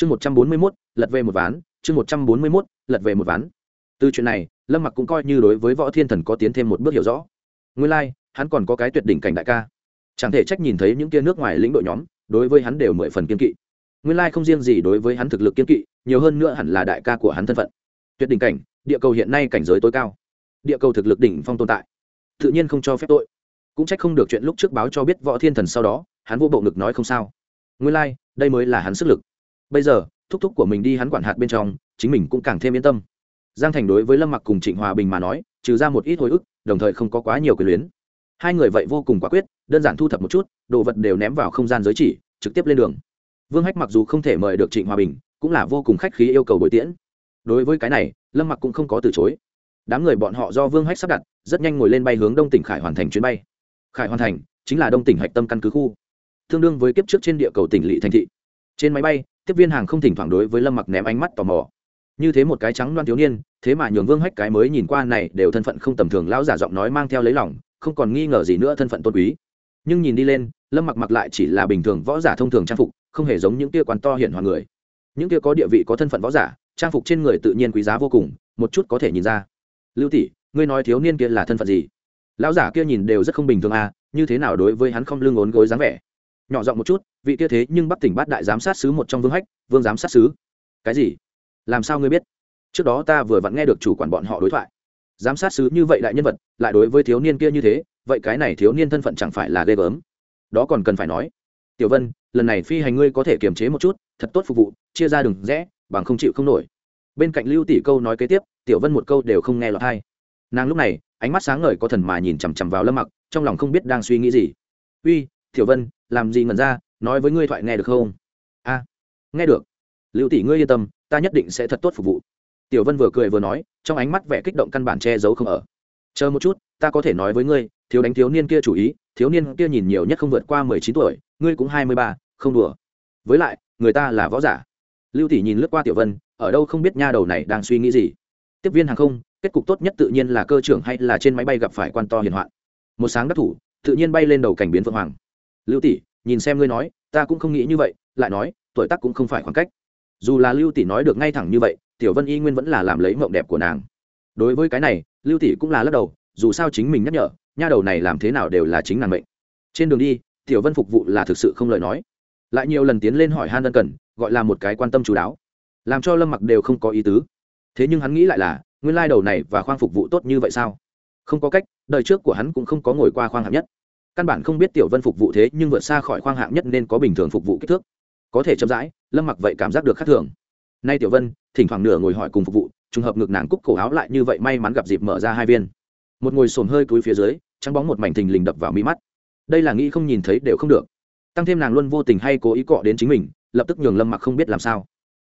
chương một trăm bốn mươi mốt lật về một ván. Chương một trăm bốn mươi mốt lật về một ván. Từ chuyện này lâm mặc cũng coi như đối với võ thiên thần có tiến thêm một bước hiểu rõ. Nguyên lai、like, hắn còn có cái tuyệt đỉnh cảnh đại ca. Chẳng thể trách nhìn thấy những kia nước ngoài lĩnh đội nhóm đối với hắn đều mười phần kiên kỵ. Nguyên lai không riêng gì đối với hắn thực lực kiên kỵ nhiều hơn nữa hẳn là đại ca của hắn thân phận. Tuyệt đỉnh cảnh địa cầu hiện nay cảnh giới tối cao. Địa cầu thực lực đỉnh phong tồn tại. Tự nhiên không cho phép tội. Cũng trách không được chuyện lúc trước báo cho biết võ thiên thần sau đó hắn vô bộ ngực nói không sao. Nguyên lai、like, đây mới là hắn sức lực bây giờ, thúc thúc của mình đi hắn quản hạt bên trong, chính mình cũng càng thêm yên tâm. Giang thành đối với lâm mặc cùng trịnh hòa bình mà nói, trừ ra một ít hồi ức, đồng thời không có quá nhiều quyền luyến. Hai người vậy vô cùng quả quyết, đơn giản thu thập một chút, đồ vật đều ném vào không gian giới chỉ, trực tiếp lên đường. Vương hách mặc dù không thể mời được trịnh hòa bình, cũng là vô cùng khách khí yêu cầu bồi tiễn. Đối với cái này, lâm mặc cũng không có từ chối. Đám người bọn họ do vương hách sắp đặt, rất nhanh ngồi lên bay hướng đông tỉnh khải hoàn thành chuyến bay. Khải hoàn thành chính là đông tỉnh hạch tâm căn cứ khu, tương đương với kiếp trước trên địa cầu tỉnh lỵ thành thị. Trên máy bay tiếp viên hàng không thỉnh thoảng đối với lâm mặc ném ánh mắt tò mò. Như thế một cái trắng loan thiếu niên, thế mà nhường vương hách cái mới nhìn qua này đều thân phận không tầm thường lão giả giọng nói mang theo lấy lòng, không còn nghi ngờ gì nữa thân phận tôn quý. Nhưng nhìn đi lên, lâm mặc mặc lại chỉ là bình thường võ giả thông thường trang phục, không hề giống những kia quan to hiện hoàng người. Những kia có địa vị có thân phận võ giả, trang phục trên người tự nhiên quý giá vô cùng, một chút có thể nhìn ra. Lưu tỷ, ngươi nói thiếu niên kia là thân phận gì? Lão giả kia nhìn đều rất không bình thường à như thế nào đối với hắn không lưng ốn gối dáng vẻ? Nhỏ giọng một chút, vị kia thế nhưng bắc tỉnh bát đại giám sát sứ một trong vương hách, vương giám sát sứ. Cái gì? Làm sao ngươi biết? Trước đó ta vừa vặn nghe được chủ quản bọn họ đối thoại. Giám sát sứ như vậy đại nhân vật, lại đối với thiếu niên kia như thế, vậy cái này thiếu niên thân phận chẳng phải là ghê gớm. Đó còn cần phải nói. Tiểu vân, lần này phi hành ngươi có thể kiềm chế một chút, thật tốt phục vụ, chia ra đường rẽ, bằng không chịu không nổi. Bên cạnh lưu tỷ câu nói kế tiếp, tiểu vân một câu đều không nghe lọt hay nàng lúc này, ánh mắt sáng ngời có thần mà nhìn chằm chằm vào lâm mặc, trong lòng không biết đang suy nghĩ gì. Uy, tiểu vân làm gì ngẩn ra, nói với ngươi thoại nghe được không? A nghe được. Lưu tỷ ngươi yên tâm, ta nhất định sẽ thật tốt phục vụ. Tiểu vân vừa cười vừa nói, trong ánh mắt vẻ kích động căn bản che giấu không ở. Chờ một chút, ta có thể nói với ngươi, thiếu đánh thiếu niên kia chủ ý, thiếu niên kia nhìn nhiều nhất không vượt qua mười chín tuổi, ngươi cũng hai mươi ba, không đùa. Với lại, người ta là võ giả. Lưu tỷ nhìn lướt qua tiểu vân, ở đâu không biết nha đầu này đang suy nghĩ gì. Tiếp viên hàng không, kết cục tốt nhất tự nhiên là cơ trưởng hay là trên máy bay gặp phải quan to hiền hoạn. Một sáng đắc thủ, tự nhiên bay lên đầu cảnh biến phượng hoàng lưu tỷ, nhìn xem ngươi nói, ta cũng không nghĩ như vậy, lại nói, tuổi tác cũng không phải khoảng cách. Dù là lưu tỷ nói được ngay thẳng như vậy, tiểu vân y nguyên vẫn là làm lấy mộng đẹp của nàng. Đối với cái này, lưu tỷ cũng là lắc đầu, dù sao chính mình nhắc nhở, nha đầu này làm thế nào đều là chính nàng mệnh. Trên đường đi, tiểu vân phục vụ là thực sự không lời nói. Lại nhiều lần tiến lên hỏi han ân cần, gọi là một cái quan tâm chú đáo. Làm cho lâm mặc đều không có ý tứ. Thế nhưng hắn nghĩ lại là, nguyên lai đầu này và khoang phục vụ tốt như vậy sao? Không có cách, đời trước của hắn cũng không có ngồi qua khoang hạng nhất căn bản không biết tiểu vân phục vụ thế nhưng vượt xa khỏi khoang hạng nhất nên có bình thường phục vụ kích thước. Có thể chậm rãi, lâm mặc vậy cảm giác được khác thường. Nay tiểu vân, thỉnh thoảng nửa ngồi hỏi cùng phục vụ, trùng hợp ngực nàng cúc cổ áo lại như vậy may mắn gặp dịp mở ra hai viên. Một ngồi sồn hơi túi phía dưới, trắng bóng một mảnh thình lình đập vào mi mắt. Đây là nghĩ không nhìn thấy đều không được. Tăng thêm nàng luôn vô tình hay cố ý cọ đến chính mình, lập tức nhường lâm mặc không biết làm sao.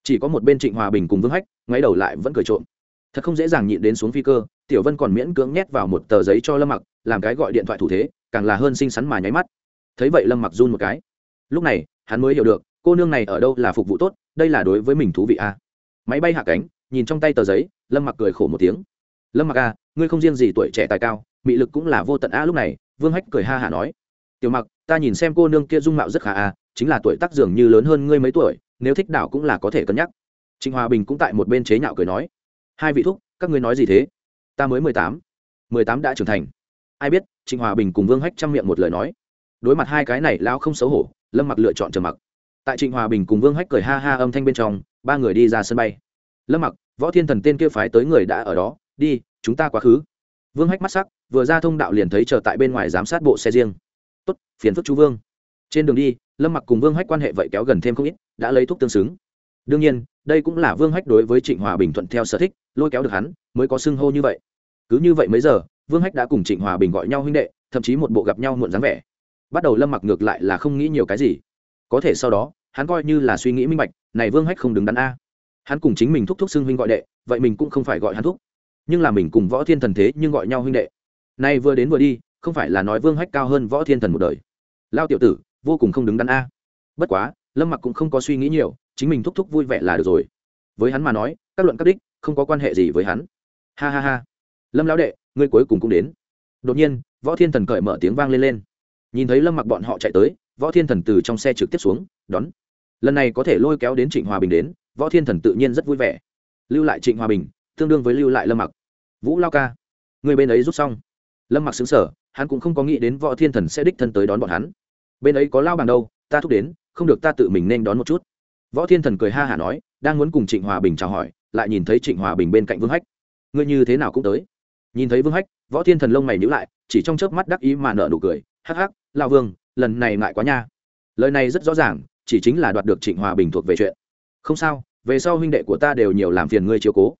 Chỉ có một bên trịnh hòa bình cùng vương hách, ngoáy đầu lại vẫn cười trộm. Thật không dễ dàng nhịn đến xuống phi cơ, tiểu vân còn miễn cưỡng nhét vào một tờ giấy cho lâm mặc, làm cái gọi điện thoại thủ thế càng là hơn xinh xắn mà nháy mắt. Thấy vậy lâm mặc run một cái. Lúc này hắn mới hiểu được cô nương này ở đâu là phục vụ tốt đây là đối với mình thú vị a à. máy bay hạ cánh nhìn trong tay tờ giấy lâm mặc cười khổ một tiếng. Lâm mặc a à, ngươi không riêng gì tuổi trẻ tài cao mị lực cũng là vô tận a lúc này vương hách cười ha hả nói. Tiểu mặc ta nhìn xem cô nương kia dung mạo rất khả a à, chính là tuổi tác dường như lớn hơn ngươi mấy tuổi nếu thích đảo cũng là có thể cân nhắc. Trịnh hòa bình cũng tại một bên chế nhạo cười nói. Hai vị thúc các ngươi nói gì thế? Ta mới mười tám. Mười tám đã trưởng thành. Ai biết trịnh hòa bình cùng vương hách chăm miệng một lời nói. Đối mặt hai cái này lao không xấu hổ, lâm mặc lựa chọn trầm mặc. Tại trịnh hòa bình cùng vương hách cười ha ha âm thanh bên trong, ba người đi ra sân bay. Lâm mặc, võ thiên thần tên kia phái tới người đã ở đó, đi, chúng ta quá khứ. Vương hách mắt sắc, vừa ra thông đạo liền thấy chờ tại bên ngoài giám sát bộ xe riêng. Tốt, phiền phức chú vương. Trên đường đi, lâm mặc cùng vương hách quan hệ vậy kéo gần thêm không ít, đã lấy thuốc tương xứng. Đương nhiên, đây cũng là vương hách đối với trịnh hòa bình thuận theo sở thích, lôi kéo được hắn, mới có xưng hô như vậy. Cứ như vậy mấy giờ vương hách đã cùng trịnh hòa bình gọi nhau huynh đệ, thậm chí một bộ gặp nhau muộn dáng vẻ. Bắt đầu lâm mặc ngược lại là không nghĩ nhiều cái gì. Có thể sau đó, hắn coi như là suy nghĩ minh bạch, này vương hách không đứng đắn a. Hắn cùng chính mình thúc thúc xưng huynh gọi đệ, vậy mình cũng không phải gọi hắn thúc. Nhưng là mình cùng võ thiên thần thế nhưng gọi nhau huynh đệ. Nay vừa đến vừa đi, không phải là nói vương hách cao hơn võ thiên thần một đời. Lao tiểu tử, vô cùng không đứng đắn a. Bất quá, lâm mặc cũng không có suy nghĩ nhiều, chính mình thúc thúc vui vẻ là được rồi. Với hắn mà nói, các luận các đích, không có quan hệ gì với hắn. Ha ha ha. Lâm lão đệ ngươi cuối cùng cũng đến. Đột nhiên, võ thiên thần cởi mở tiếng vang lên lên. Nhìn thấy lâm mặc bọn họ chạy tới, võ thiên thần từ trong xe trực tiếp xuống, đón. Lần này có thể lôi kéo đến trịnh hòa bình đến, võ thiên thần tự nhiên rất vui vẻ. Lưu lại trịnh hòa bình, tương đương với lưu lại lâm mặc. Vũ lao ca, người bên ấy rút xong. Lâm mặc xứng sở hắn cũng không có nghĩ đến võ thiên thần sẽ đích thân tới đón bọn hắn. Bên ấy có lao bằng đâu, ta thúc đến, không được ta tự mình nên đón một chút. Võ thiên thần cười ha hả nói, đang muốn cùng trịnh hòa bình chào hỏi, lại nhìn thấy trịnh hòa bình bên cạnh vương hách. Ngươi như thế nào cũng tới nhìn thấy vương hách, võ thiên thần lông mày nhữ lại, chỉ trong chớp mắt đắc ý mà nở nụ cười, hắc hắc lao vương, lần này ngại quá nha. Lời này rất rõ ràng, chỉ chính là đoạt được trịnh hòa bình thuộc về chuyện. Không sao, về sau huynh đệ của ta đều nhiều làm phiền ngươi chiếu cố.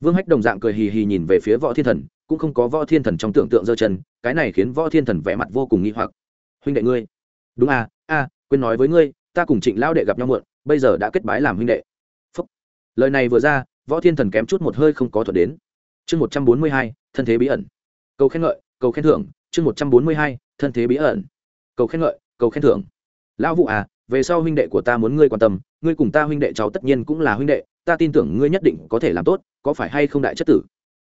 Vương hách đồng dạng cười hì hì nhìn về phía võ thiên thần, cũng không có võ thiên thần trong tưởng tượng giơ chân, cái này khiến võ thiên thần vẻ mặt vô cùng nghi hoặc. Huynh đệ ngươi? Đúng à a, quên nói với ngươi, ta cùng trịnh lao đệ gặp nhau muộn, bây giờ đã kết bái làm huynh đệ. Phúc. lời này vừa ra, võ thiên thần kém chút một hơi không có thuật đến chương một trăm bốn mươi hai, thân thế bí ẩn. Cầu khen ngợi, cầu khen thưởng, chương một trăm bốn mươi hai, thân thế bí ẩn. Cầu khen ngợi, cầu khen thưởng. Lão vụ à về sau huynh đệ của ta muốn ngươi quan tâm, ngươi cùng ta huynh đệ cháu tất nhiên cũng là huynh đệ, ta tin tưởng ngươi nhất định có thể làm tốt, có phải hay không đại chất tử?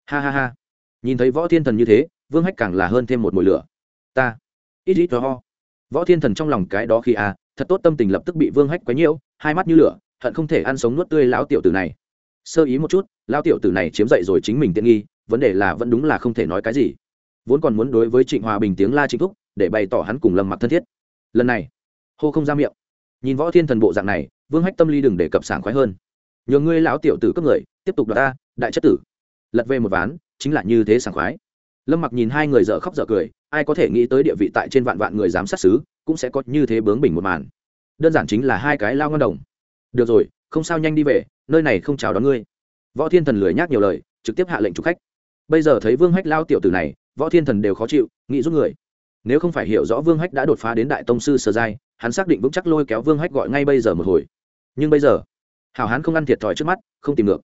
Ha ha ha. Nhìn thấy võ thiên thần như thế, vương hách càng là hơn thêm một mùi lửa. Ta. Ít ít ho. Võ thiên thần trong lòng cái đó khi à thật tốt tâm tình lập tức bị vương hách quấy nhiễu, hai mắt như lửa, hận không thể ăn sống nuốt tươi lão tiểu tử này sơ ý một chút, lão tiểu tử này chiếm dậy rồi chính mình tiện nghi, vấn đề là vẫn đúng là không thể nói cái gì. Vốn còn muốn đối với trịnh hòa bình tiếng la chính thúc, để bày tỏ hắn cùng lâm mặc thân thiết. Lần này, hô không ra miệng. Nhìn võ thiên thần bộ dạng này, vương hách tâm ly đừng để cập sảng khoái hơn. Nhường ngươi lão tiểu tử cấp người, tiếp tục đoạt ta, đại chất tử. Lật về một ván, chính là như thế sảng khoái. Lâm mặc nhìn hai người dở khóc dở cười, ai có thể nghĩ tới địa vị tại trên vạn vạn người giám sát xứ, cũng sẽ có như thế bướng bỉnh một màn. Đơn giản chính là hai cái lao ngon đồng. Được rồi, không sao, nhanh đi về nơi này không chào đón ngươi. Võ thiên thần lười nhác nhiều lời, trực tiếp hạ lệnh chụp khách. Bây giờ thấy vương hách lao tiểu tử này, võ thiên thần đều khó chịu, nghĩ giúp người. Nếu không phải hiểu rõ vương hách đã đột phá đến đại tông sư sơ giai, hắn xác định vững chắc lôi kéo vương hách gọi ngay bây giờ một hồi. Nhưng bây giờ, hảo hán không ăn thiệt thòi trước mắt, không tìm được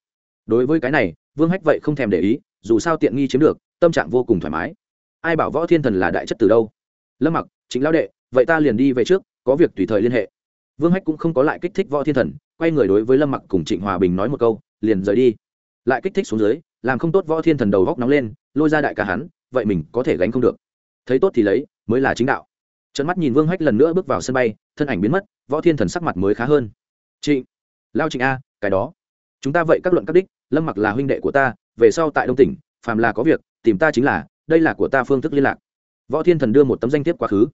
đối với cái này, vương hách vậy không thèm để ý, dù sao tiện nghi chiếm được, tâm trạng vô cùng thoải mái. Ai bảo võ thiên thần là đại chất từ đâu? Lâm mặc chính lão đệ, vậy ta liền đi về trước, có việc tùy thời liên hệ. Vương hách cũng không có lại kích thích võ thiên thần quay người đối với lâm mặc cùng trịnh hòa bình nói một câu, liền rời đi. Lại kích thích xuống dưới, làm không tốt võ thiên thần đầu góc nóng lên, lôi ra đại ca hắn, vậy mình có thể gánh không được. Thấy tốt thì lấy, mới là chính đạo. Trận mắt nhìn vương hách lần nữa bước vào sân bay, thân ảnh biến mất, võ thiên thần sắc mặt mới khá hơn. Trịnh, lao trịnh a, cái đó. Chúng ta vậy các luận các đích, lâm mặc là huynh đệ của ta, về sau tại đông tỉnh, phàm là có việc, tìm ta chính là, đây là của ta phương thức liên lạc. Võ thiên thần đưa một tấm danh thiếp quá khứ.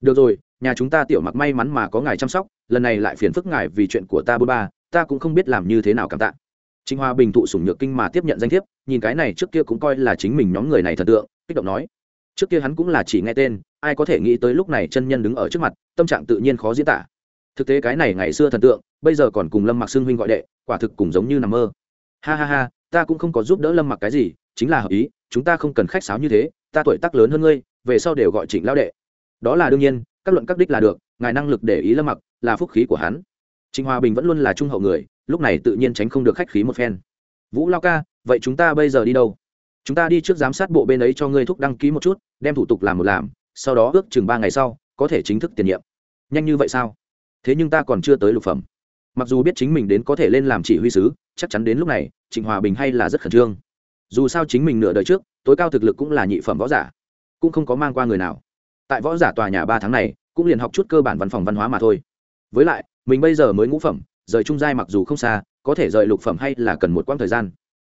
Được rồi, nhà chúng ta tiểu mặc may mắn mà có ngài chăm sóc lần này lại phiền phức ngài vì chuyện của ta bôn ba, ta cũng không biết làm như thế nào cảm tạ. Trinh hoa bình thụ sủng nhược kinh mà tiếp nhận danh thiếp, nhìn cái này trước kia cũng coi là chính mình nhóm người này thần tượng, kích động nói. Trước kia hắn cũng là chỉ nghe tên, ai có thể nghĩ tới lúc này chân nhân đứng ở trước mặt, tâm trạng tự nhiên khó diễn tả. Thực tế cái này ngày xưa thần tượng, bây giờ còn cùng lâm mặc xưng huynh gọi đệ, quả thực cùng giống như nằm mơ. Ha ha ha, ta cũng không có giúp đỡ lâm mặc cái gì, chính là hợp ý, chúng ta không cần khách sáo như thế, ta tuổi tác lớn hơn ngươi, về sau đều gọi trịnh lao đệ. Đó là đương nhiên, các luận các đích là được, ngài năng lực để ý lâm mặc là phúc khí của hắn. Trịnh hòa bình vẫn luôn là trung hậu người, lúc này tự nhiên tránh không được khách khí một phen. Vũ lao ca, vậy chúng ta bây giờ đi đâu? Chúng ta đi trước giám sát bộ bên ấy cho ngươi thúc đăng ký một chút, đem thủ tục làm một làm, sau đó ước chừng ba ngày sau, có thể chính thức tiền nhiệm. Nhanh như vậy sao? Thế nhưng ta còn chưa tới lục phẩm. Mặc dù biết chính mình đến có thể lên làm chỉ huy sứ, chắc chắn đến lúc này trịnh hòa bình hay là rất khẩn trương. Dù sao chính mình nửa đời trước, tối cao thực lực cũng là nhị phẩm võ giả, cũng không có mang qua người nào. Tại võ giả tòa nhà ba tháng này, cũng liền học chút cơ bản văn phòng văn hóa mà thôi với lại, mình bây giờ mới ngũ phẩm, rời trung giai mặc dù không xa, có thể rời lục phẩm hay là cần một quãng thời gian.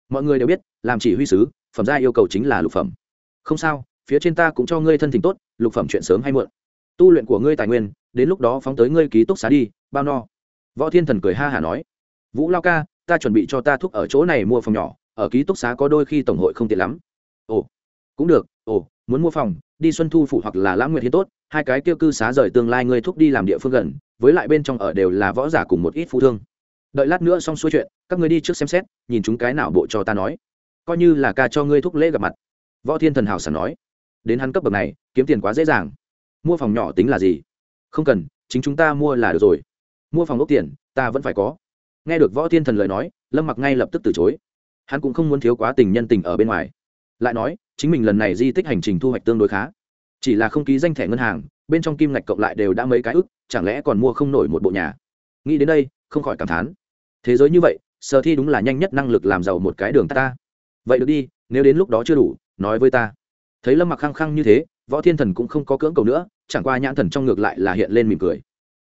Mọi người đều biết, làm chỉ huy sứ, phẩm giai yêu cầu chính là lục phẩm. Không sao, phía trên ta cũng cho ngươi thân tình tốt, lục phẩm chuyện sớm hay muộn. Tu luyện của ngươi tài nguyên, đến lúc đó phóng tới ngươi ký túc xá đi, bao no. Võ thiên thần cười ha hả nói. Vũ lao ca, ta chuẩn bị cho ta thuốc ở chỗ này mua phòng nhỏ, ở ký túc xá có đôi khi tổng hội không tiện lắm. Ồ, cũng được, ồ, muốn mua phòng đi xuân thu phủ hoặc là lãng nguyệt hiến tốt, hai cái tiêu cư xá rời tương lai ngươi thúc đi làm địa phương gần, với lại bên trong ở đều là võ giả cùng một ít phụ thương. Đợi lát nữa xong xuôi chuyện, các ngươi đi trước xem xét, nhìn chúng cái nào bộ cho ta nói. Coi như là ca cho ngươi thúc lễ gặp mặt. Võ thiên thần hào sảng nói. Đến hắn cấp bậc này, kiếm tiền quá dễ dàng. Mua phòng nhỏ tính là gì? Không cần, chính chúng ta mua là được rồi. Mua phòng ốc tiền, ta vẫn phải có. Nghe được võ thiên thần lời nói, lâm mặc ngay lập tức từ chối. Hắn cũng không muốn thiếu quá tình nhân tình ở bên ngoài lại nói, chính mình lần này di tích hành trình thu hoạch tương đối khá. Chỉ là không ký danh thẻ ngân hàng, bên trong kim ngạch cộng lại đều đã mấy cái ức, chẳng lẽ còn mua không nổi một bộ nhà? Nghĩ đến đây, không khỏi cảm thán. Thế giới như vậy, sở thi đúng là nhanh nhất năng lực làm giàu một cái đường ta. Vậy được đi, nếu đến lúc đó chưa đủ, nói với ta. Thấy lâm mặc khăng khăng như thế, võ thiên thần cũng không có cưỡng cầu nữa, chẳng qua nhãn thần trong ngược lại là hiện lên mỉm cười.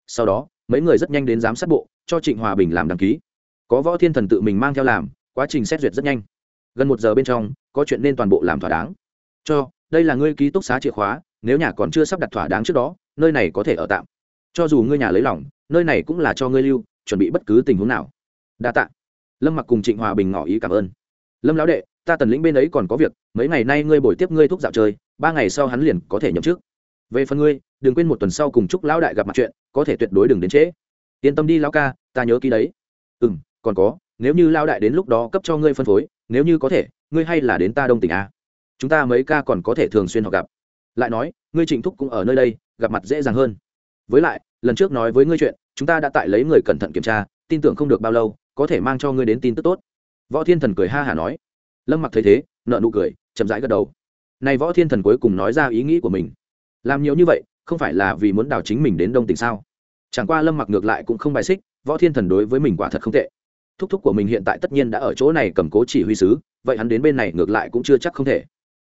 Sau đó, mấy người rất nhanh đến giám sát bộ, cho trịnh hòa bình làm đăng ký. Có võ thiên thần tự mình mang theo làm, quá trình xét duyệt rất nhanh. Gần một giờ bên trong có chuyện nên toàn bộ làm thỏa đáng. Cho, đây là ngươi ký túc xá chìa khóa, nếu nhà còn chưa sắp đặt thỏa đáng trước đó, nơi này có thể ở tạm. Cho dù ngươi nhà lấy lòng, nơi này cũng là cho ngươi lưu, chuẩn bị bất cứ tình huống nào. Đa tạ. Lâm mặc cùng trịnh hòa bình ngỏ ý cảm ơn. Lâm lão đệ, ta tần lĩnh bên ấy còn có việc, mấy ngày nay ngươi bồi tiếp ngươi thuốc dạo chơi, ba ngày sau hắn liền có thể nhậm chức. Về phần ngươi, đừng quên một tuần sau cùng chúc lão đại gặp mặt chuyện, có thể tuyệt đối đừng đến trễ. Yên tâm đi lão ca, ta nhớ ký đấy. Ừ m còn có nếu như lão đại đến lúc đó cấp cho ngươi phân phối, nếu như có thể, ngươi hay là đến ta đông tỉnh a. Chúng ta mấy ca còn có thể thường xuyên họ gặp. Lại nói, ngươi trịnh thúc cũng ở nơi đây, gặp mặt dễ dàng hơn. Với lại, lần trước nói với ngươi chuyện, chúng ta đã tại lấy người cẩn thận kiểm tra, tin tưởng không được bao lâu, có thể mang cho ngươi đến tin tức tốt. Võ thiên thần cười ha hả nói. Lâm mặc thấy thế nợ nụ cười, chậm rãi gật đầu. Này võ thiên thần cuối cùng nói ra ý nghĩ của mình. Làm nhiều như vậy, không phải là vì muốn đào chính mình đến đông tỉnh sao? Chẳng qua lâm mặc ngược lại cũng không bài xích, võ thiên thần đối với mình quả thật không tệ thúc thúc của mình hiện tại tất nhiên đã ở chỗ này cầm cố chỉ huy sứ, vậy hắn đến bên này ngược lại cũng chưa chắc không thể.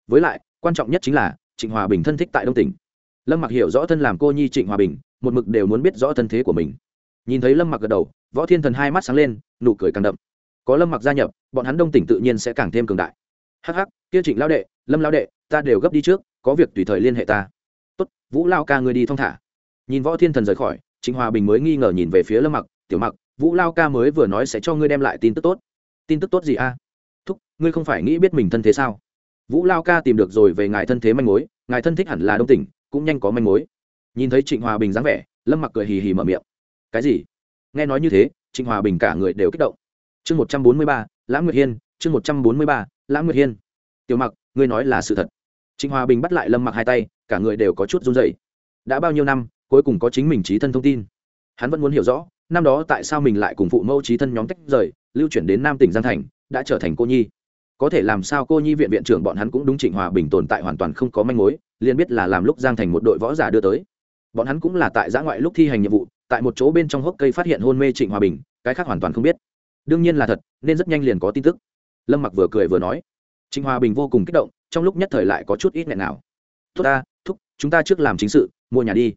Với lại, quan trọng nhất chính là, trịnh hòa bình thân thích tại đông tỉnh. Lâm mặc hiểu rõ thân làm cô nhi trịnh hòa bình, một mực đều muốn biết rõ thân thế của mình. Nhìn thấy lâm mặc gật đầu, võ thiên thần hai mắt sáng lên, nụ cười càng đậm. Có lâm mặc gia nhập, bọn hắn đông tỉnh tự nhiên sẽ càng thêm cường đại. Hắc hắc, kia trịnh lao đệ, lâm lao đệ, ta đều gấp đi trước, có việc tùy thời liên hệ ta. Tốt, vũ lao ca người đi thong thả. Nhìn võ thiên thần rời khỏi, trịnh hòa bình mới nghi ngờ nhìn về phía lâm mặc, tiểu mặc vũ lao ca mới vừa nói sẽ cho ngươi đem lại tin tức tốt. Tin tức tốt gì a? Thúc, ngươi không phải nghĩ biết mình thân thế sao? Vũ lao ca tìm được rồi về ngài thân thế manh mối, ngài thân thích hẳn là đông tỉnh, cũng nhanh có manh mối. Nhìn thấy trịnh hòa bình dáng vẻ, lâm mặc cười hì hì mở miệng. Cái gì? Nghe nói như thế, trịnh hòa bình cả người đều kích động. Chương một trăm bốn mươi ba, lãng nguyệt hiên, chương một trăm bốn mươi ba, lãng nguyệt hiên. Tiểu mặc, ngươi nói là sự thật. Trịnh hòa bình bắt lại lâm mặc hai tay, cả người đều có chút run dậy đã bao nhiêu năm, cuối cùng có chính mình trí thân thông tin? Hắn vẫn muốn hiểu rõ năm đó tại sao mình lại cùng phụ mẫu trí thân nhóm tách rời, lưu chuyển đến nam tỉnh giang thành, đã trở thành cô nhi? Có thể làm sao cô nhi viện viện trưởng bọn hắn cũng đúng trịnh hòa bình tồn tại hoàn toàn không có manh mối, liền biết là làm lúc giang thành một đội võ giả đưa tới. Bọn hắn cũng là tại giã ngoại lúc thi hành nhiệm vụ, tại một chỗ bên trong hốc cây phát hiện hôn mê trịnh hòa bình, cái khác hoàn toàn không biết. Đương nhiên là thật, nên rất nhanh liền có tin tức. Lâm mặc vừa cười vừa nói. Trịnh hòa bình vô cùng kích động, trong lúc nhất thời lại có chút ít nghẹn nào. Thúc ta, thúc, chúng ta trước làm chính sự, mua nhà đi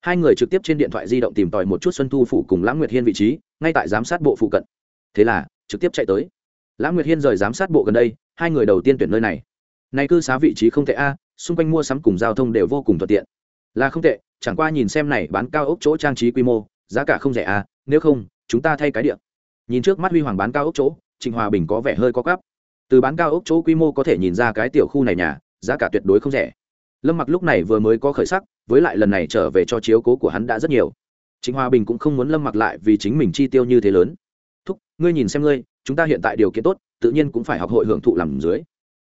hai người trực tiếp trên điện thoại di động tìm tòi một chút xuân thu phủ cùng lãng nguyệt hiên vị trí, ngay tại giám sát bộ phụ cận. Thế là, trực tiếp chạy tới. Lãng nguyệt hiên rời giám sát bộ gần đây, hai người đầu tiên tuyển nơi này. Này cư xá vị trí không tệ a, xung quanh mua sắm cùng giao thông đều vô cùng thuận tiện. Là không tệ, chẳng qua nhìn xem này bán cao ốc chỗ trang trí quy mô, giá cả không rẻ a, nếu không, chúng ta thay cái điện nhìn trước mắt huy hoàng bán cao ốc chỗ trịnh hòa bình có vẻ hơi có cắp từ bán cao ốc chỗ quy mô có thể nhìn ra cái tiểu khu này nhà, giá cả tuyệt đối không rẻ. Lâm mặc lúc này vừa mới có khởi sắc với lại lần này trở về cho chiếu cố của hắn đã rất nhiều. Chính hòa bình cũng không muốn lâm mặc lại vì chính mình chi tiêu như thế lớn. Thúc, ngươi nhìn xem ngươi, chúng ta hiện tại điều kiện tốt, tự nhiên cũng phải học hội hưởng thụ làm dưới.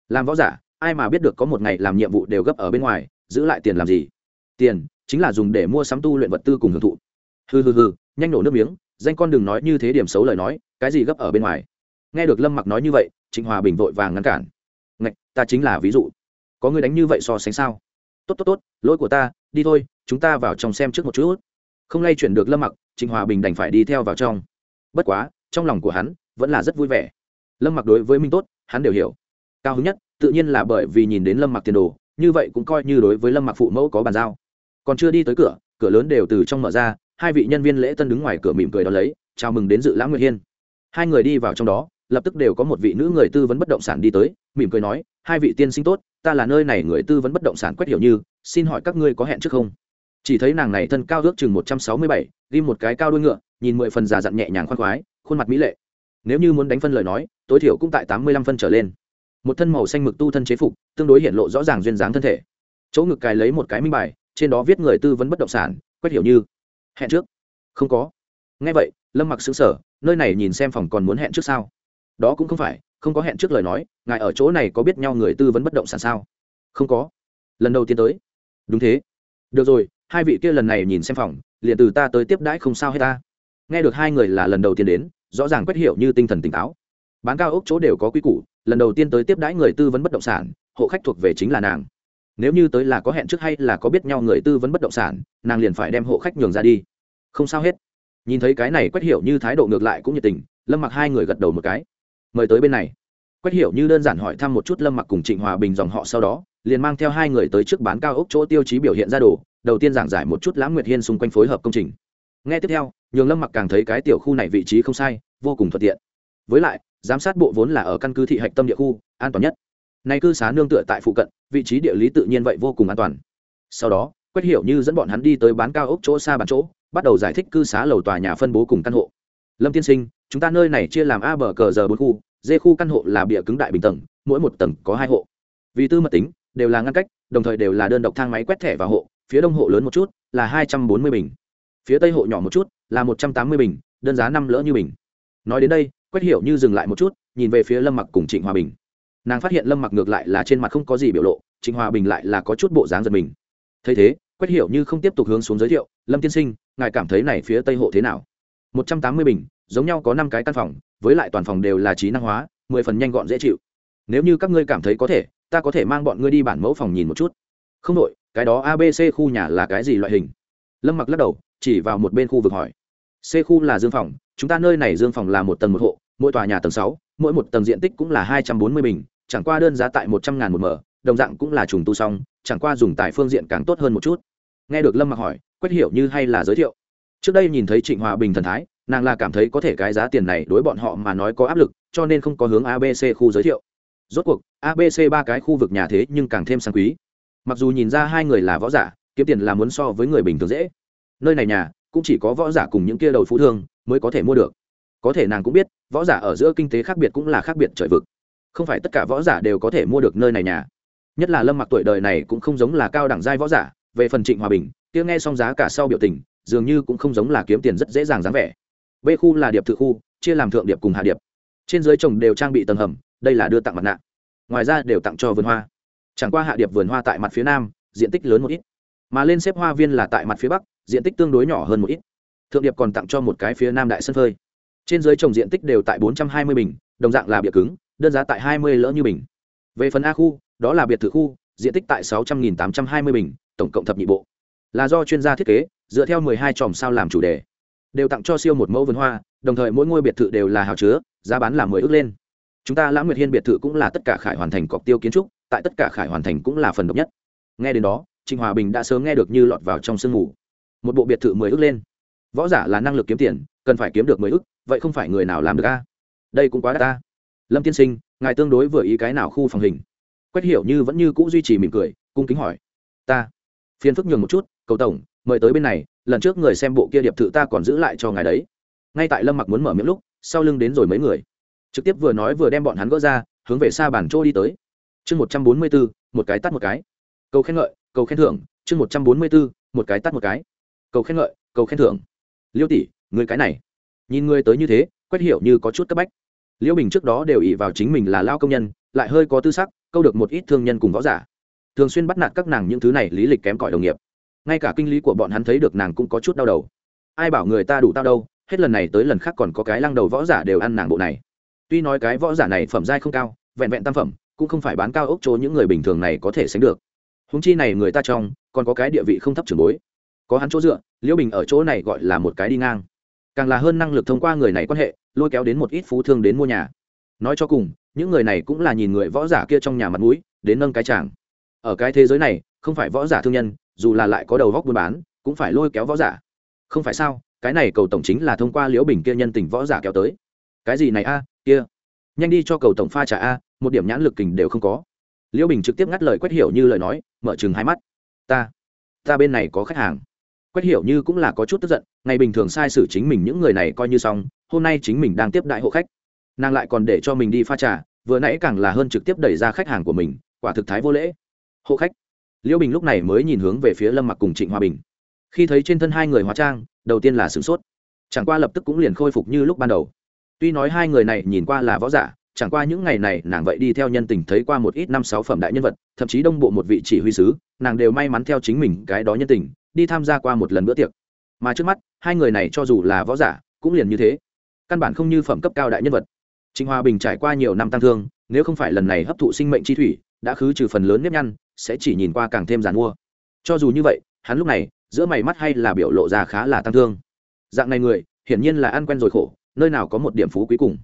Làm võ giả, ai mà biết được có một ngày làm nhiệm vụ đều gấp ở bên ngoài, giữ lại tiền làm gì? Tiền chính là dùng để mua sắm tu luyện vật tư cùng hưởng thụ. Hừ hừ hừ, nhanh nổ nước miếng, danh con đừng nói như thế điểm xấu lời nói, cái gì gấp ở bên ngoài? Nghe được lâm mặc nói như vậy, trịnh hòa bình vội vàng ngăn cản. Ngạch, ta chính là ví dụ. Có người đánh như vậy so sánh sao? Tốt tốt tốt, lỗi của ta đi thôi, chúng ta vào trong xem trước một chút. Không lay chuyển được lâm mặc trịnh hòa bình đành phải đi theo vào trong. Bất quá, trong lòng của hắn vẫn là rất vui vẻ. Lâm mặc đối với minh tốt, hắn đều hiểu. Cao hứng nhất, tự nhiên là bởi vì nhìn đến lâm mặc tiền đồ, như vậy cũng coi như đối với lâm mặc phụ mẫu có bàn giao. Còn chưa đi tới cửa cửa lớn đều từ trong mở ra, hai vị nhân viên lễ tân đứng ngoài cửa mỉm cười đón lấy, chào mừng đến dự lãng nguyệt hiên. Hai người đi vào trong đó, lập tức đều có một vị nữ người tư vấn bất động sản đi tới, mỉm cười nói, hai vị tiên sinh tốt ta là nơi này người tư vấn bất động sản quét hiểu như, xin hỏi các ngươi có hẹn trước không? Chỉ thấy nàng này thân cao ước chừng một trăm sáu mươi bảy ghi một cái cao đuôi ngựa, nhìn mười phần già dặn nhẹ nhàng khoan khoái, khuôn mặt mỹ lệ. Nếu như muốn đánh phân lời nói, tối thiểu cũng tại tám mươi lăm phân trở lên. Một thân màu xanh mực tu thân chế phục, tương đối hiện lộ rõ ràng duyên dáng thân thể. Chỗ ngực cài lấy một cái minh bài, trên đó viết người tư vấn bất động sản quét hiểu như. Hẹn trước? Không có. Ngay vậy, lâm mặc xứng sở nơi này nhìn xem phòng còn muốn hẹn trước sao? Đó cũng không phải không có hẹn trước lời nói, ngài ở chỗ này có biết nhau người tư vấn bất động sản sao? Không có. Lần đầu tiên tới. Đúng thế. Được rồi, hai vị kia lần này nhìn xem phòng, liền từ ta tới tiếp đãi không sao hết ta. Nghe được hai người là lần đầu tiên đến, rõ ràng quét hiểu như tinh thần tỉnh táo. Bán cao ốc chỗ đều có quy củ, lần đầu tiên tới tiếp đãi người tư vấn bất động sản, hộ khách thuộc về chính là nàng. Nếu như tới là có hẹn trước hay là có biết nhau người tư vấn bất động sản, nàng liền phải đem hộ khách nhường ra đi. Không sao hết. Nhìn thấy cái này quét hiểu như thái độ ngược lại cũng nhiệt tình, lâm mặc hai người gật đầu một cái mời tới bên này. Quách hiểu như đơn giản hỏi thăm một chút lâm mặc cùng trịnh hòa bình dòng họ sau đó, liền mang theo hai người tới trước bán cao ốc chỗ tiêu chí biểu hiện ra đồ, đầu tiên giảng giải một chút lãng nguyệt hiên xung quanh phối hợp công trình. Nghe tiếp theo, nhường lâm mặc càng thấy cái tiểu khu này vị trí không sai, vô cùng thuận tiện. Với lại, giám sát bộ vốn là ở căn cứ thị hạch tâm địa khu, an toàn nhất. Nay cư xá nương tựa tại phụ cận, vị trí địa lý tự nhiên vậy vô cùng an toàn. Sau đó, Quách hiểu như dẫn bọn hắn đi tới bán cao ốc chỗ xa bàn chỗ, bắt đầu giải thích cư xá lầu tòa nhà phân bố cùng căn hộ. Lâm tiên sinh chúng ta nơi này chia làm a bờ cờ giờ bốn khu, d khu căn hộ là bịa cứng đại bình tầng, mỗi một tầng có hai hộ. Vì tư mật tính, đều là ngăn cách, đồng thời đều là đơn độc thang máy quét thẻ vào hộ, phía đông hộ lớn một chút, là hai trăm bốn mươi bình. Phía tây hộ nhỏ một chút, là một trăm tám mươi bình, đơn giá năm lỡ như bình. Nói đến đây quét hiểu như dừng lại một chút, nhìn về phía lâm mặc cùng trịnh hòa bình. Nàng phát hiện lâm mặc ngược lại là trên mặt không có gì biểu lộ, trịnh hòa bình lại là có chút bộ dáng giật mình. Thấy thế quét hiểu như không tiếp tục hướng xuống giới thiệu, lâm tiên sinh, ngài cảm thấy này phía tây hộ thế nào? Một trăm tám mươi bình giống nhau có năm cái căn phòng, với lại toàn phòng đều là trí năng hóa, mười phần nhanh gọn dễ chịu. Nếu như các ngươi cảm thấy có thể, ta có thể mang bọn ngươi đi bản mẫu phòng nhìn một chút. Không đội cái đó abc khu nhà là cái gì loại hình? Lâm mặc lắc đầu, chỉ vào một bên khu vực hỏi. C khu là dương phòng, chúng ta nơi này dương phòng là một tầng một hộ, mỗi tòa nhà tầng sáu, mỗi một tầng diện tích cũng là hai trăm bốn mươi bình, chẳng qua đơn giá tại một trăm ngàn một mở, đồng dạng cũng là trùng tu xong, chẳng qua dùng tại phương diện càng tốt hơn một chút. Nghe được lâm mặc hỏi quét hiểu như hay là giới thiệu? Trước đây nhìn thấy trịnh hòa bình thần thái nàng là cảm thấy có thể cái giá tiền này đối bọn họ mà nói có áp lực, cho nên không có hướng abc khu giới thiệu. Rốt cuộc abc ba cái khu vực nhà thế nhưng càng thêm sang quý. Mặc dù nhìn ra hai người là võ giả, kiếm tiền là muốn so với người bình thường dễ. Nơi này nhà, cũng chỉ có võ giả cùng những kia đầu phú thương mới có thể mua được. Có thể nàng cũng biết, võ giả ở giữa kinh tế khác biệt cũng là khác biệt trời vực. Không phải tất cả võ giả đều có thể mua được nơi này nhà. Nhất là lâm mặc tuổi đời này cũng không giống là cao đẳng giai võ giả, về phần trịnh hòa bình, kia nghe xong giá cả sau biểu tình, dường như cũng không giống là kiếm tiền rất dễ dàng dáng vẻ b khu là điệp thự khu, chia làm thượng điệp cùng hạ điệp. Trên dưới trồng đều trang bị tầng hầm, đây là đưa tặng mặt nạ. Ngoài ra đều tặng cho vườn hoa. Chẳng qua hạ điệp vườn hoa tại mặt phía nam, diện tích lớn một ít. Mà lên xếp hoa viên là tại mặt phía bắc, diện tích tương đối nhỏ hơn một ít. Thượng điệp còn tặng cho một cái phía nam đại sân phơi. Trên dưới trồng diện tích đều tại bốn trăm hai mươi bình, đồng dạng là bịa cứng, đơn giá tại hai mươi lỡ như bình. Về phần a khu, đó là biệt thự khu, diện tích tại sáu trăm nghìn tám trăm hai mươi bình, tổng cộng thập nhị bộ. Là do chuyên gia thiết kế, dựa theo mười hai chòm sao làm chủ đề đều tặng cho siêu một mẫu vườn hoa, đồng thời mỗi ngôi biệt thự đều là hào chứa, giá bán là mười ước lên. Chúng ta lãng nguyệt hiên biệt thự cũng là tất cả khải hoàn thành cọc tiêu kiến trúc, tại tất cả khải hoàn thành cũng là phần độc nhất. Nghe đến đó, trịnh hòa bình đã sớm nghe được như lọt vào trong sương mù. Một bộ biệt thự mười ước lên. Võ giả là năng lực kiếm tiền, cần phải kiếm được mười ước, vậy không phải người nào làm được a? Đây cũng quá đắt ta. Lâm tiên sinh, ngài tương đối vừa ý cái nào khu phòng hình? Quét hiểu như vẫn như cũ duy trì mỉm cười, cung kính hỏi. Ta. Phiền phức nhường một chút, cầu tổng, mời tới bên này lần trước người xem bộ kia điệp thự ta còn giữ lại cho ngài đấy. Ngay tại lâm mặc muốn mở miệng lúc, sau lưng đến rồi mấy người. Trực tiếp vừa nói vừa đem bọn hắn gỡ ra, hướng về xa bàn trô đi tới. Chương một trăm bốn mươi bốn, một cái tắt một cái. Cầu khen ngợi, cầu khen thưởng, chương một trăm bốn mươi bốn, một cái tắt một cái. Cầu khen ngợi, cầu khen thưởng. Liêu tỷ, người cái này. Nhìn người tới như thế, quét hiểu như có chút cấp bách. Liễu bình trước đó đều ỉ vào chính mình là lao công nhân, lại hơi có tư sắc, câu được một ít thương nhân cùng võ giả. Thường xuyên bắt nạt các nàng những thứ này lý lịch kém cỏi đồng nghiệp ngay cả kinh lý của bọn hắn thấy được nàng cũng có chút đau đầu. Ai bảo người ta đủ tao đâu, hết lần này tới lần khác còn có cái lăng đầu võ giả đều ăn nàng bộ này. Tuy nói cái võ giả này phẩm giai không cao, vẹn vẹn tam phẩm, cũng không phải bán cao ốc chỗ những người bình thường này có thể sánh được. Húng chi này người ta trong, còn có cái địa vị không thấp trường bối. Có hắn chỗ dựa, liễu bình ở chỗ này gọi là một cái đi ngang. Càng là hơn năng lực thông qua người này quan hệ, lôi kéo đến một ít phú thương đến mua nhà. Nói cho cùng, những người này cũng là nhìn người võ giả kia trong nhà mặt mũi, đến nâng cái chàng. Ở cái thế giới này, không phải võ giả thương nhân dù là lại có đầu góc buôn bán, cũng phải lôi kéo võ giả. Không phải sao, cái này cầu tổng chính là thông qua liễu bình kia nhân tình võ giả kéo tới. Cái gì này a, kia? Nhanh đi cho cầu tổng pha trả a, một điểm nhãn lực kình đều không có. Liễu bình trực tiếp ngắt lời quét hiểu như lời nói, mở chừng hai mắt. Ta ta bên này có khách hàng. Quét hiểu như cũng là có chút tức giận, ngày bình thường sai xử chính mình những người này coi như xong, hôm nay chính mình đang tiếp đại hộ khách. Nàng lại còn để cho mình đi pha trà, vừa nãy càng là hơn trực tiếp đẩy ra khách hàng của mình, quả thực thái vô lễ. Hộ khách liễu bình lúc này mới nhìn hướng về phía lâm mặc cùng trịnh hòa bình. Khi thấy trên thân hai người hóa trang, đầu tiên là sửng sốt. Chẳng qua lập tức cũng liền khôi phục như lúc ban đầu. Tuy nói hai người này nhìn qua là võ giả, chẳng qua những ngày này nàng vậy đi theo nhân tình thấy qua một ít năm sáu phẩm đại nhân vật, thậm chí đông bộ một vị chỉ huy sứ, nàng đều may mắn theo chính mình cái đó nhân tình, đi tham gia qua một lần bữa tiệc. Mà trước mắt, hai người này cho dù là võ giả, cũng liền như thế. Căn bản không như phẩm cấp cao đại nhân vật. Trịnh hòa bình trải qua nhiều năm tăng thương, nếu không phải lần này hấp thụ sinh mệnh chi thủy, đã khứ trừ phần lớn nếp nhăn sẽ chỉ nhìn qua càng thêm giàn mua. Cho dù như vậy, hắn lúc này, giữa mày mắt hay là biểu lộ ra khá là tăng thương. Dạng này người, hiển nhiên là ăn quen rồi khổ, nơi nào có một điểm phú quý cùng.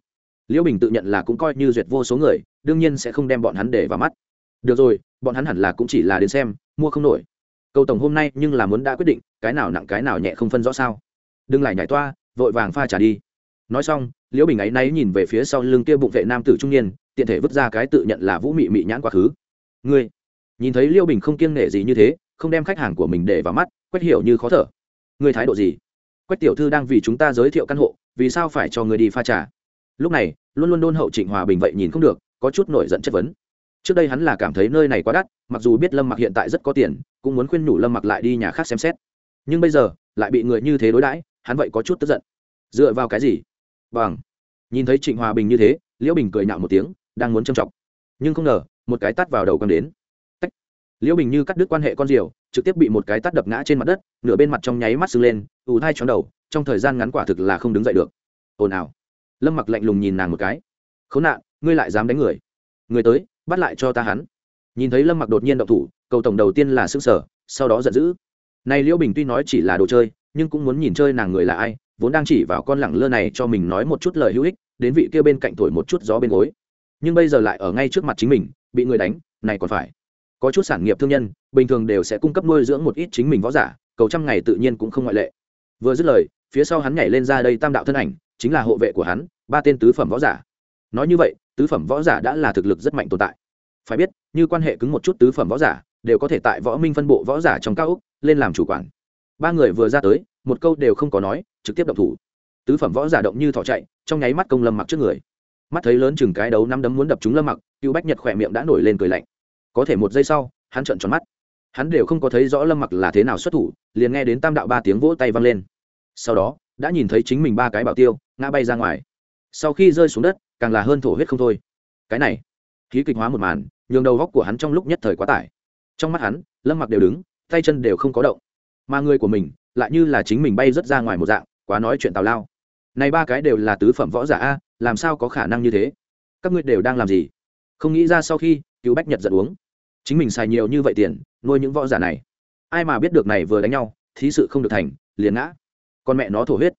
Liễu bình tự nhận là cũng coi như duyệt vô số người, đương nhiên sẽ không đem bọn hắn để vào mắt. Được rồi, bọn hắn hẳn là cũng chỉ là đến xem, mua không nổi. Cầu tổng hôm nay nhưng là muốn đã quyết định, cái nào nặng cái nào nhẹ không phân rõ sao. Đừng lại nhảy toa, vội vàng pha trả đi. Nói xong, liễu bình ấy náy nhìn về phía sau lưng kia bụng vệ nam tử trung niên, tiện thể vứt ra cái tự nhận là vũ mị mị nhãn quá khứ. Ngươi nhìn thấy liễu bình không kiêng nể gì như thế, không đem khách hàng của mình để vào mắt quét hiểu như khó thở. Ngươi thái độ gì? Quách tiểu thư đang vì chúng ta giới thiệu căn hộ, vì sao phải cho người đi pha trà? Lúc này, luôn luôn đôn hậu trịnh hòa bình vậy nhìn không được, có chút nổi giận chất vấn. Trước đây hắn là cảm thấy nơi này quá đắt, mặc dù biết lâm mặc hiện tại rất có tiền, cũng muốn khuyên nhủ lâm mặc lại đi nhà khác xem xét. Nhưng bây giờ, lại bị người như thế đối đãi, hắn vậy có chút tức giận. Dựa vào cái gì? Bằng. Nhìn thấy trịnh hòa bình như thế, liễu bình cười nhạo một tiếng, đang muốn châm trọng nhưng không ngờ, một cái tắt vào đầu cầm đến liễu bình như cắt đứt quan hệ con diều, trực tiếp bị một cái tắt đập ngã trên mặt đất, nửa bên mặt trong nháy mắt sưng lên, ù thai chóng đầu, trong thời gian ngắn quả thực là không đứng dậy được. Ồn ào. Lâm mặc lạnh lùng nhìn nàng một cái. Khốn nạn, ngươi lại dám đánh người? Người tới, bắt lại cho ta hắn. Nhìn thấy lâm mặc đột nhiên động thủ, cầu tổng đầu tiên là s ư n g sở sau đó giận dữ. Này liễu bình tuy nói chỉ là đồ chơi, nhưng cũng muốn nhìn chơi nàng người là ai, vốn đang chỉ vào con lẳng lơ này cho mình nói một chút lời hữu ích, đến vị kia bên cạnh thổi một chút gió bên gối. Nhưng bây giờ lại ở ngay trước mặt chính mình, bị người đánh, này còn phải có chút sản nghiệp thương nhân, bình thường đều sẽ cung cấp nuôi dưỡng một ít chính mình võ giả, cầu trăm ngày tự nhiên cũng không ngoại lệ. Vừa dứt lời, phía sau hắn nhảy lên ra đây tam đạo thân ảnh, chính là hộ vệ của hắn, ba tên tứ phẩm võ giả. Nói như vậy, tứ phẩm võ giả đã là thực lực rất mạnh tồn tại. Phải biết, như quan hệ cứng một chút tứ phẩm võ giả, đều có thể tại võ minh phân bộ võ giả trong cao úc lên làm chủ quản. Ba người vừa ra tới, một câu đều không có nói, trực tiếp động thủ. Tứ phẩm võ giả động như thỏ chạy, trong nháy mắt công lâm mặc trước người. Mắt thấy lớn chừng cái đấu năm đấm muốn đập chúng lâm mặc, cựu bách nhật khỏe miệng đã nổi lên cười lạnh có thể một giây sau, hắn trợn tròn mắt. Hắn đều không có thấy rõ lâm mặc là thế nào xuất thủ, liền nghe đến tam đạo ba tiếng vỗ tay vang lên. Sau đó, đã nhìn thấy chính mình ba cái bảo tiêu, ngã bay ra ngoài. Sau khi rơi xuống đất, càng là hơn thổ huyết không thôi. Cái này, khí kịch hóa một màn, nhường đầu góc của hắn trong lúc nhất thời quá tải. Trong mắt hắn, lâm mặc đều đứng, tay chân đều không có động. Mà người của mình, lại như là chính mình bay rất ra ngoài một dạng, quá nói chuyện tào lao. Này ba cái đều là tứ phẩm võ giả a, làm sao có khả năng như thế? Các ngươi đều đang làm gì? Không nghĩ ra sau khi cứu bách nhật giật uống chính mình xài nhiều như vậy tiền, nuôi những võ giả này. Ai mà biết được này vừa đánh nhau, thí sự không được thành, liền ngã. Con mẹ nó thổ huyết.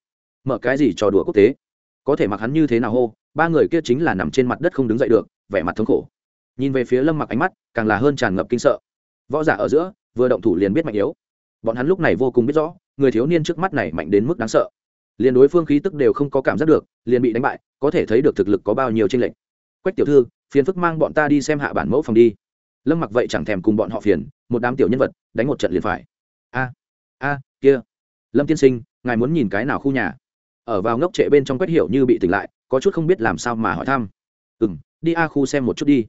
Mở cái gì trò đùa quốc tế? Có thể mặc hắn như thế nào hô, ba người kia chính là nằm trên mặt đất không đứng dậy được, vẻ mặt thống khổ. Nhìn về phía lâm mặc ánh mắt, càng là hơn tràn ngập kinh sợ. Võ giả ở giữa, vừa động thủ liền biết mạnh yếu. Bọn hắn lúc này vô cùng biết rõ, người thiếu niên trước mắt này mạnh đến mức đáng sợ. Liền đối phương khí tức đều không có cảm giác được, liền bị đánh bại, có thể thấy được thực lực có bao nhiêu tranh lệch. Quách tiểu thư, phiền phức mang bọn ta đi xem hạ bản mẫu phòng đi lâm mặc vậy chẳng thèm cùng bọn họ phiền, một đám tiểu nhân vật, đánh một trận liền phải. A a, kia. Lâm tiên sinh, ngài muốn nhìn cái nào khu nhà? Ở vào ngốc trệ bên trong quét hiểu như bị tỉnh lại, có chút không biết làm sao mà hỏi thăm. Ừ m đi a khu xem một chút đi.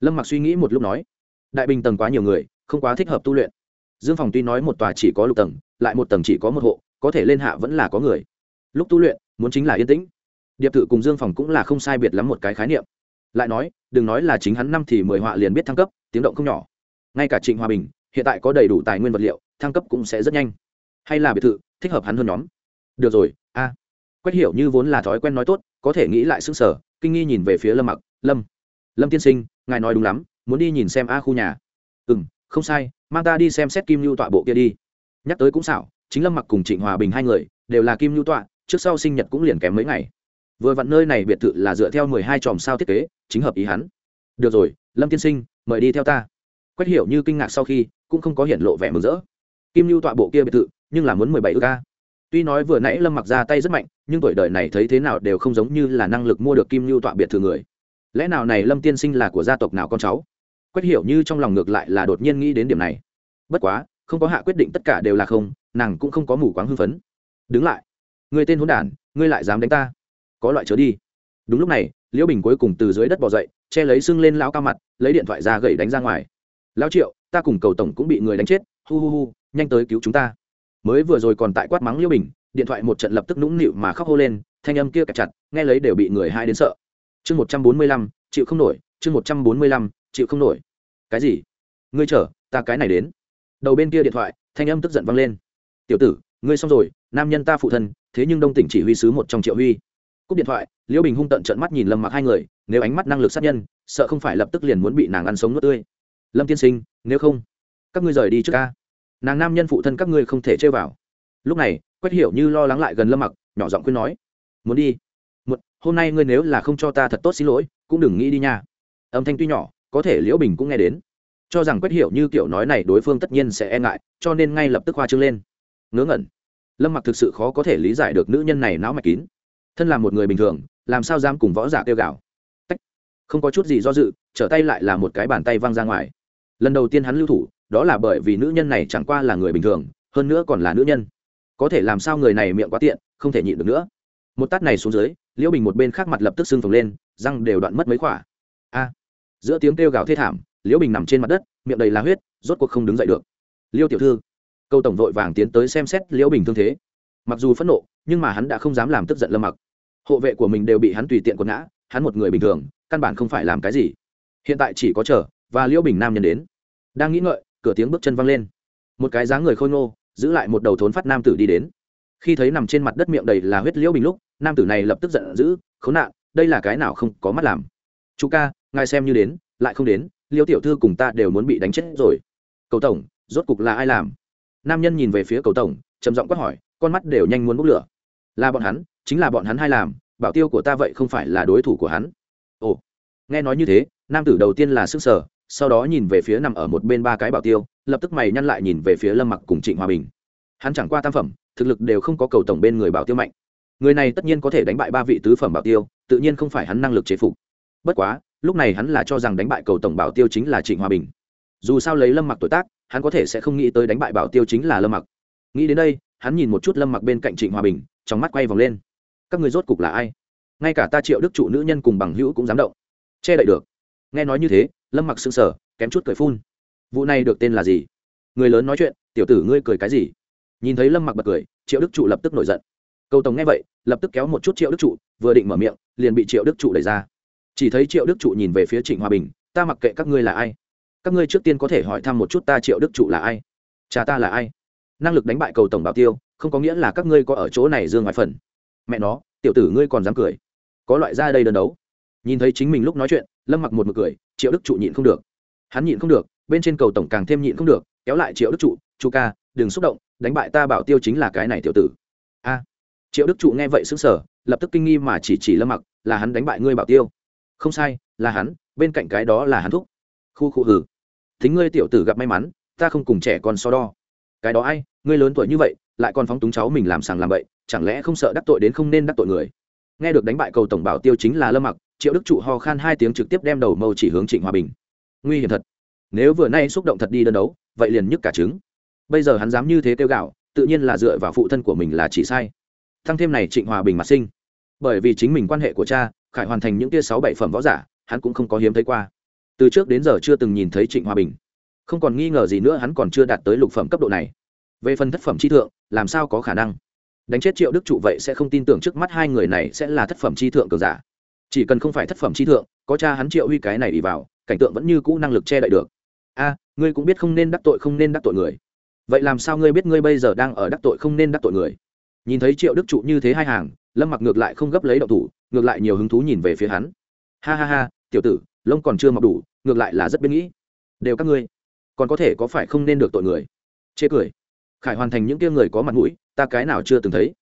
Lâm mặc suy nghĩ một lúc nói. Đại bình tầng quá nhiều người, không quá thích hợp tu luyện. Dương phòng tuy nói một tòa chỉ có lục tầng, lại một tầng chỉ có một hộ, có thể lên hạ vẫn là có người. Lúc tu luyện, muốn chính là yên tĩnh. Điệp tự cùng dương phòng cũng là không sai biệt lắm một cái khái niệm. Lại nói, đừng nói là chính hắn năm thì mười họa liền biết thăng cấp tiếng động không nhỏ. Ngay cả trịnh hòa bình, hiện tại có đầy đủ tài nguyên vật liệu, thăng cấp cũng sẽ rất nhanh. Hay là biệt thự, thích hợp hắn hơn nhóm. Được rồi, a. À. quét hiểu như vốn là thói quen nói tốt, có thể nghĩ lại xứng sở kinh nghi nhìn về phía lâm mặc, lâm lâm tiên sinh, ngài nói đúng lắm, muốn đi nhìn xem a khu nhà. Ừ m không sai, mang ta đi xem xét kim lưu tọa bộ kia đi. Nhắc tới cũng xảo, chính lâm mặc cùng trịnh hòa bình hai người, đều là kim lưu tọa, trước sau sinh nhật cũng liền kém mấy ngày. Vừa vặn nơi này biệt thự là dựa theo mười hai chòm sao thiết kế, chính hợp ý hắn. Được rồi, lâm tiên sinh mời đi theo ta. Quét hiểu như kinh ngạc sau khi, cũng không có hiện lộ vẻ mừng rỡ. Kim lưu tọa bộ kia biệt thự, nhưng là muốn mười bảy ư ca tuy nói vừa nãy lâm mặc ra tay rất mạnh, nhưng tuổi đời này thấy thế nào đều không giống như là năng lực mua được kim lưu tọa biệt thự người. Lẽ nào này lâm tiên sinh là của gia tộc nào con cháu? Quét hiểu như trong lòng ngược lại là đột nhiên nghĩ đến điểm này. Bất quá, không có hạ quyết định tất cả đều là không, nàng cũng không có mù quáng hưng phấn. Đứng lại. Người tên hôn đản, ngươi lại dám đánh ta. Có loại chớ đi. Đúng lúc này, liễu bình cuối cùng từ dưới đất bỏ dậy che lấy sưng lên lão cao mặt, lấy điện thoại ra gậy đánh ra ngoài. Lão triệu, ta cùng cầu tổng cũng bị người đánh chết, hu hu hu, nhanh tới cứu chúng ta. Mới vừa rồi còn tại quát mắng liêu bình, điện thoại một trận lập tức nũng nịu mà khóc hô lên, thanh âm kia kẹp chặt, nghe lấy đều bị người hai đến sợ. Chương một trăm bốn mươi lăm, chịu không nổi, chương một trăm bốn mươi lăm, chịu không nổi. Cái gì? Ngươi chở ta cái này đến. Đầu bên kia điện thoại, thanh âm tức giận vang lên. Tiểu tử, ngươi xong rồi, nam nhân ta phụ thân, thế nhưng đông tỉnh chỉ huy sứ một trong triệu huy cúp điện thoại, liễu bình hung tận trận mắt nhìn lâm mặc hai người, nếu ánh mắt năng lực sát nhân, sợ không phải lập tức liền muốn bị nàng ăn sống nuốt tươi. Lâm tiên sinh, nếu không, các ngươi rời đi trước ca. Nàng nam nhân phụ thân các ngươi không thể chơi vào. Lúc này quét hiểu như lo lắng lại gần lâm mặc nhỏ giọng khuyên nói, muốn đi. Một hôm nay ngươi nếu là không cho ta thật tốt xin lỗi, cũng đừng nghĩ đi nha. Âm thanh tuy nhỏ, có thể liễu bình cũng nghe đến. Cho rằng quét hiểu như kiểu nói này đối phương tất nhiên sẽ e ngại, cho nên ngay lập tức hoa trương lên. Ngớ ngẩn. Lâm mặc thực sự khó có thể lý giải được nữ nhân này não mạch kín thân là một người bình thường, làm sao dám cùng võ giả kêu gào? Tách. Không có chút gì do dự, trở tay lại là một cái bàn tay văng ra ngoài. Lần đầu tiên hắn lưu thủ, đó là bởi vì nữ nhân này chẳng qua là người bình thường, hơn nữa còn là nữ nhân. Có thể làm sao người này miệng quá tiện, không thể nhịn được nữa. Một tát này xuống dưới, liễu bình một bên khác mặt lập tức sưng phồng lên, răng đều đoạn mất mấy khỏa. A. Giữa tiếng kêu gào thê thảm, liễu bình nằm trên mặt đất, miệng đầy là huyết, rốt cuộc không đứng dậy được. Liêu tiểu thư, câu tổng vội vàng tiến tới xem xét liễu bình thương thế. Mặc dù phẫn nộ, nhưng mà hắn đã không dám làm tức giận lâm mặc hộ vệ của mình đều bị hắn tùy tiện quật ngã, hắn một người bình thường, căn bản không phải làm cái gì. Hiện tại chỉ có chờ, và liễu bình nam nhân đến. Đang nghĩ ngợi, cửa tiếng bước chân văng lên. Một cái dáng người khôi ngô, giữ lại một đầu thốn phát nam tử đi đến. Khi thấy nằm trên mặt đất miệng đầy là huyết liễu bình lúc, nam tử này lập tức giận dữ, khốn nạn, đây là cái nào không có mắt làm? Chú ca, ngài xem như đến, lại không đến liêu tiểu thư cùng ta đều muốn bị đánh chết rồi. Cầu tổng, rốt cục là ai làm? Nam nhân nhìn về phía cầu tổng, trầm giọng quát hỏi, con mắt đều nhanh muốn bốc lửa. Là bọn hắn chính là bọn hắn hay làm, bảo tiêu của ta vậy không phải là đối thủ của hắn. Ồ, nghe nói như thế, nam tử đầu tiên là sức sở, sau đó nhìn về phía nằm ở một bên ba cái bảo tiêu, lập tức mày nhăn lại nhìn về phía lâm mặc cùng trịnh hòa bình. Hắn chẳng qua tam phẩm, thực lực đều không có cầu tổng bên người bảo tiêu mạnh. Người này tất nhiên có thể đánh bại ba vị tứ phẩm bảo tiêu, tự nhiên không phải hắn năng lực chế phục. Bất quá, lúc này hắn là cho rằng đánh bại cầu tổng bảo tiêu chính là trịnh hòa bình. Dù sao lấy lâm mặc tuổi tác, hắn có thể sẽ không nghĩ tới đánh bại bảo tiêu chính là lâm mặc. Nghĩ đến đây, hắn nhìn một chút lâm mặc bên cạnh trịnh hòa bình, trong mắt quay vòng lên các người rốt cục là ai? Ngay cả ta triệu đức trụ nữ nhân cùng bằng hữu cũng dám động. Che đậy được. Nghe nói như thế, lâm mặc sững sờ, kém chút cười phun. Vụ này được tên là gì? Người lớn nói chuyện, tiểu tử ngươi cười cái gì? Nhìn thấy lâm mặc bật cười, triệu đức trụ lập tức nổi giận. Cầu tổng nghe vậy, lập tức kéo một chút triệu đức trụ, vừa định mở miệng, liền bị triệu đức trụ đẩy ra. Chỉ thấy triệu đức trụ nhìn về phía trịnh hòa bình, ta mặc kệ các ngươi là ai. Các ngươi trước tiên có thể hỏi thăm một chút ta triệu đức trụ là ai. Cha ta là ai? Năng lực đánh bại cầu tổng bảo tiêu, không có nghĩa là các ngươi có ở chỗ này dương ngoài phần mẹ nó, tiểu tử ngươi còn dám cười. Có loại ra đây đơn đấu. Nhìn thấy chính mình lúc nói chuyện, lâm mặc một mực cười, triệu đức trụ nhịn không được. Hắn nhịn không được, bên trên cầu tổng càng thêm nhịn không được, kéo lại triệu đức trụ, chu ca, đừng xúc động, đánh bại ta bảo tiêu chính là cái này tiểu tử. A. Triệu đức trụ nghe vậy xứng sở lập tức kinh nghi mà chỉ chỉ lâm mặc, là hắn đánh bại ngươi bảo tiêu? Không sai, là hắn, bên cạnh cái đó là hắn thúc. Khu khu hử thính ngươi tiểu tử gặp may mắn, ta không cùng trẻ con so đo. Cái đó ai, ngươi lớn tuổi như vậy lại còn phóng túng cháu mình làm sàng làm bậy, chẳng lẽ không sợ đắc tội đến không nên đắc tội người? Nghe được đánh bại cầu tổng bảo tiêu chính là lâm mặc triệu đức trụ ho khan hai tiếng trực tiếp đem đầu mâu chỉ hướng trịnh hòa bình. Nguy hiểm thật. Nếu vừa nay xúc động thật đi đơn đấu vậy liền nhức cả trứng. Bây giờ hắn dám như thế kêu gạo tự nhiên là dựa vào phụ thân của mình là chỉ sai. Thăng thêm này trịnh hòa bình mặt sinh. Bởi vì chính mình quan hệ của cha khải hoàn thành những tia sáu bảy phẩm võ giả hắn cũng không có hiếm thấy qua. Từ trước đến giờ chưa từng nhìn thấy trịnh hòa bình. Không còn nghi ngờ gì nữa hắn còn chưa đạt tới lục phẩm cấp độ này về phần thất phẩm chi thượng, làm sao có khả năng? Đánh chết triệu đức trụ vậy sẽ không tin tưởng trước mắt hai người này sẽ là thất phẩm chi thượng cường giả. Chỉ cần không phải thất phẩm chi thượng, có cha hắn triệu huy cái này đi vào, cảnh tượng vẫn như cũ năng lực che đậy được. A, ngươi cũng biết không nên đắc tội không nên đắc tội người. Vậy làm sao ngươi biết ngươi bây giờ đang ở đắc tội không nên đắc tội người? Nhìn thấy triệu đức trụ như thế hai hàng, lâm mặc ngược lại không gấp lấy động thủ, ngược lại nhiều hứng thú nhìn về phía hắn. Ha ha ha, tiểu tử, lông còn chưa mọc đủ, ngược lại là rất biết nghĩ. Đều các ngươi, còn có thể có phải không nên được tội người? Chê cười khải hoàn thành những kia người có mặt mũi, ta cái nào chưa từng thấy.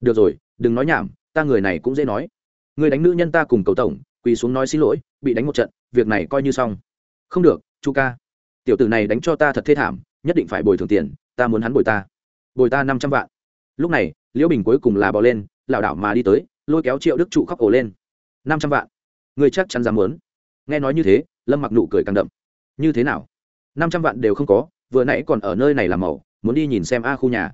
Được rồi, đừng nói nhảm, ta người này cũng dễ nói. Người đánh nữ nhân ta cùng cầu tổng, quỳ xuống nói xin lỗi, bị đánh một trận, việc này coi như xong. Không được, chu ca. Tiểu tử này đánh cho ta thật thê thảm, nhất định phải bồi thường tiền, ta muốn hắn bồi ta. Bồi ta năm trăm vạn. Lúc này, liễu bình cuối cùng là bò lên, lảo đảo mà đi tới, lôi kéo triệu đức trụ khóc ổ lên. năm trăm vạn. Người chắc chắn dám muốn. Nghe nói như thế, lâm mặc nụ cười càng đậm. Như thế nào? năm trăm vạn đều không có, vừa nãy còn ở nơi này làm màu muốn đi nhìn xem a khu nhà.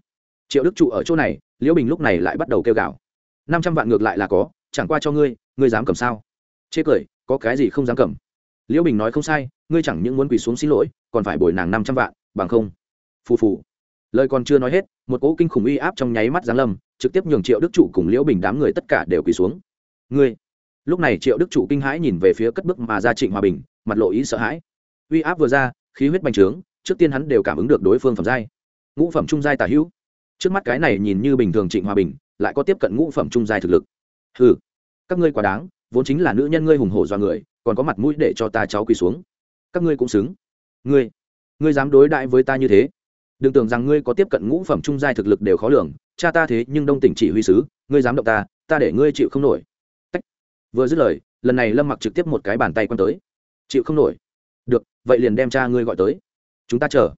Triệu đức trụ ở chỗ này, liễu bình lúc này lại bắt đầu kêu gào. Năm trăm vạn ngược lại là có, chẳng qua cho ngươi ngươi dám cầm sao? Chê cười, có cái gì không dám cầm? Liễu bình nói không sai, ngươi chẳng những muốn quỳ xuống xin lỗi, còn phải bồi nàng năm trăm vạn, bằng không? Phù phù. Lời còn chưa nói hết, một cỗ kinh khủng uy áp trong nháy mắt giáng lâm, trực tiếp nhường triệu đức trụ cùng liễu bình đám người tất cả đều quỳ xuống. Ngươi. Lúc này triệu đức trụ kinh hãi nhìn về phía cất bước mà ra trịnh hòa bình, mặt lộ ý sợ hãi. Uy áp vừa ra, khí huyết bành trướng, trước tiên hắn đều cảm ứng được đối phương phẩm giai ngũ phẩm trung giai tả hữu. Trước mắt cái này nhìn như bình thường trịnh hòa bình lại có tiếp cận ngũ phẩm trung giai thực lực. Hừ, các ngươi quá đáng vốn chính là nữ nhân ngươi hùng hổ do người còn có mặt mũi để cho ta cháu quỳ xuống. Các ngươi cũng xứng. Ngươi ngươi dám đối đãi với ta như thế? Đừng tưởng rằng ngươi có tiếp cận ngũ phẩm trung giai thực lực đều khó lường cha ta thế nhưng đông tỉnh chỉ huy sứ ngươi dám động ta ta để ngươi chịu không nổi. Tách. vừa dứt lời lần này lâm mặc trực tiếp một cái bàn tay quăng tới. Chịu không nổi. Được vậy liền đem cha ngươi gọi tới. Chúng ta chờ.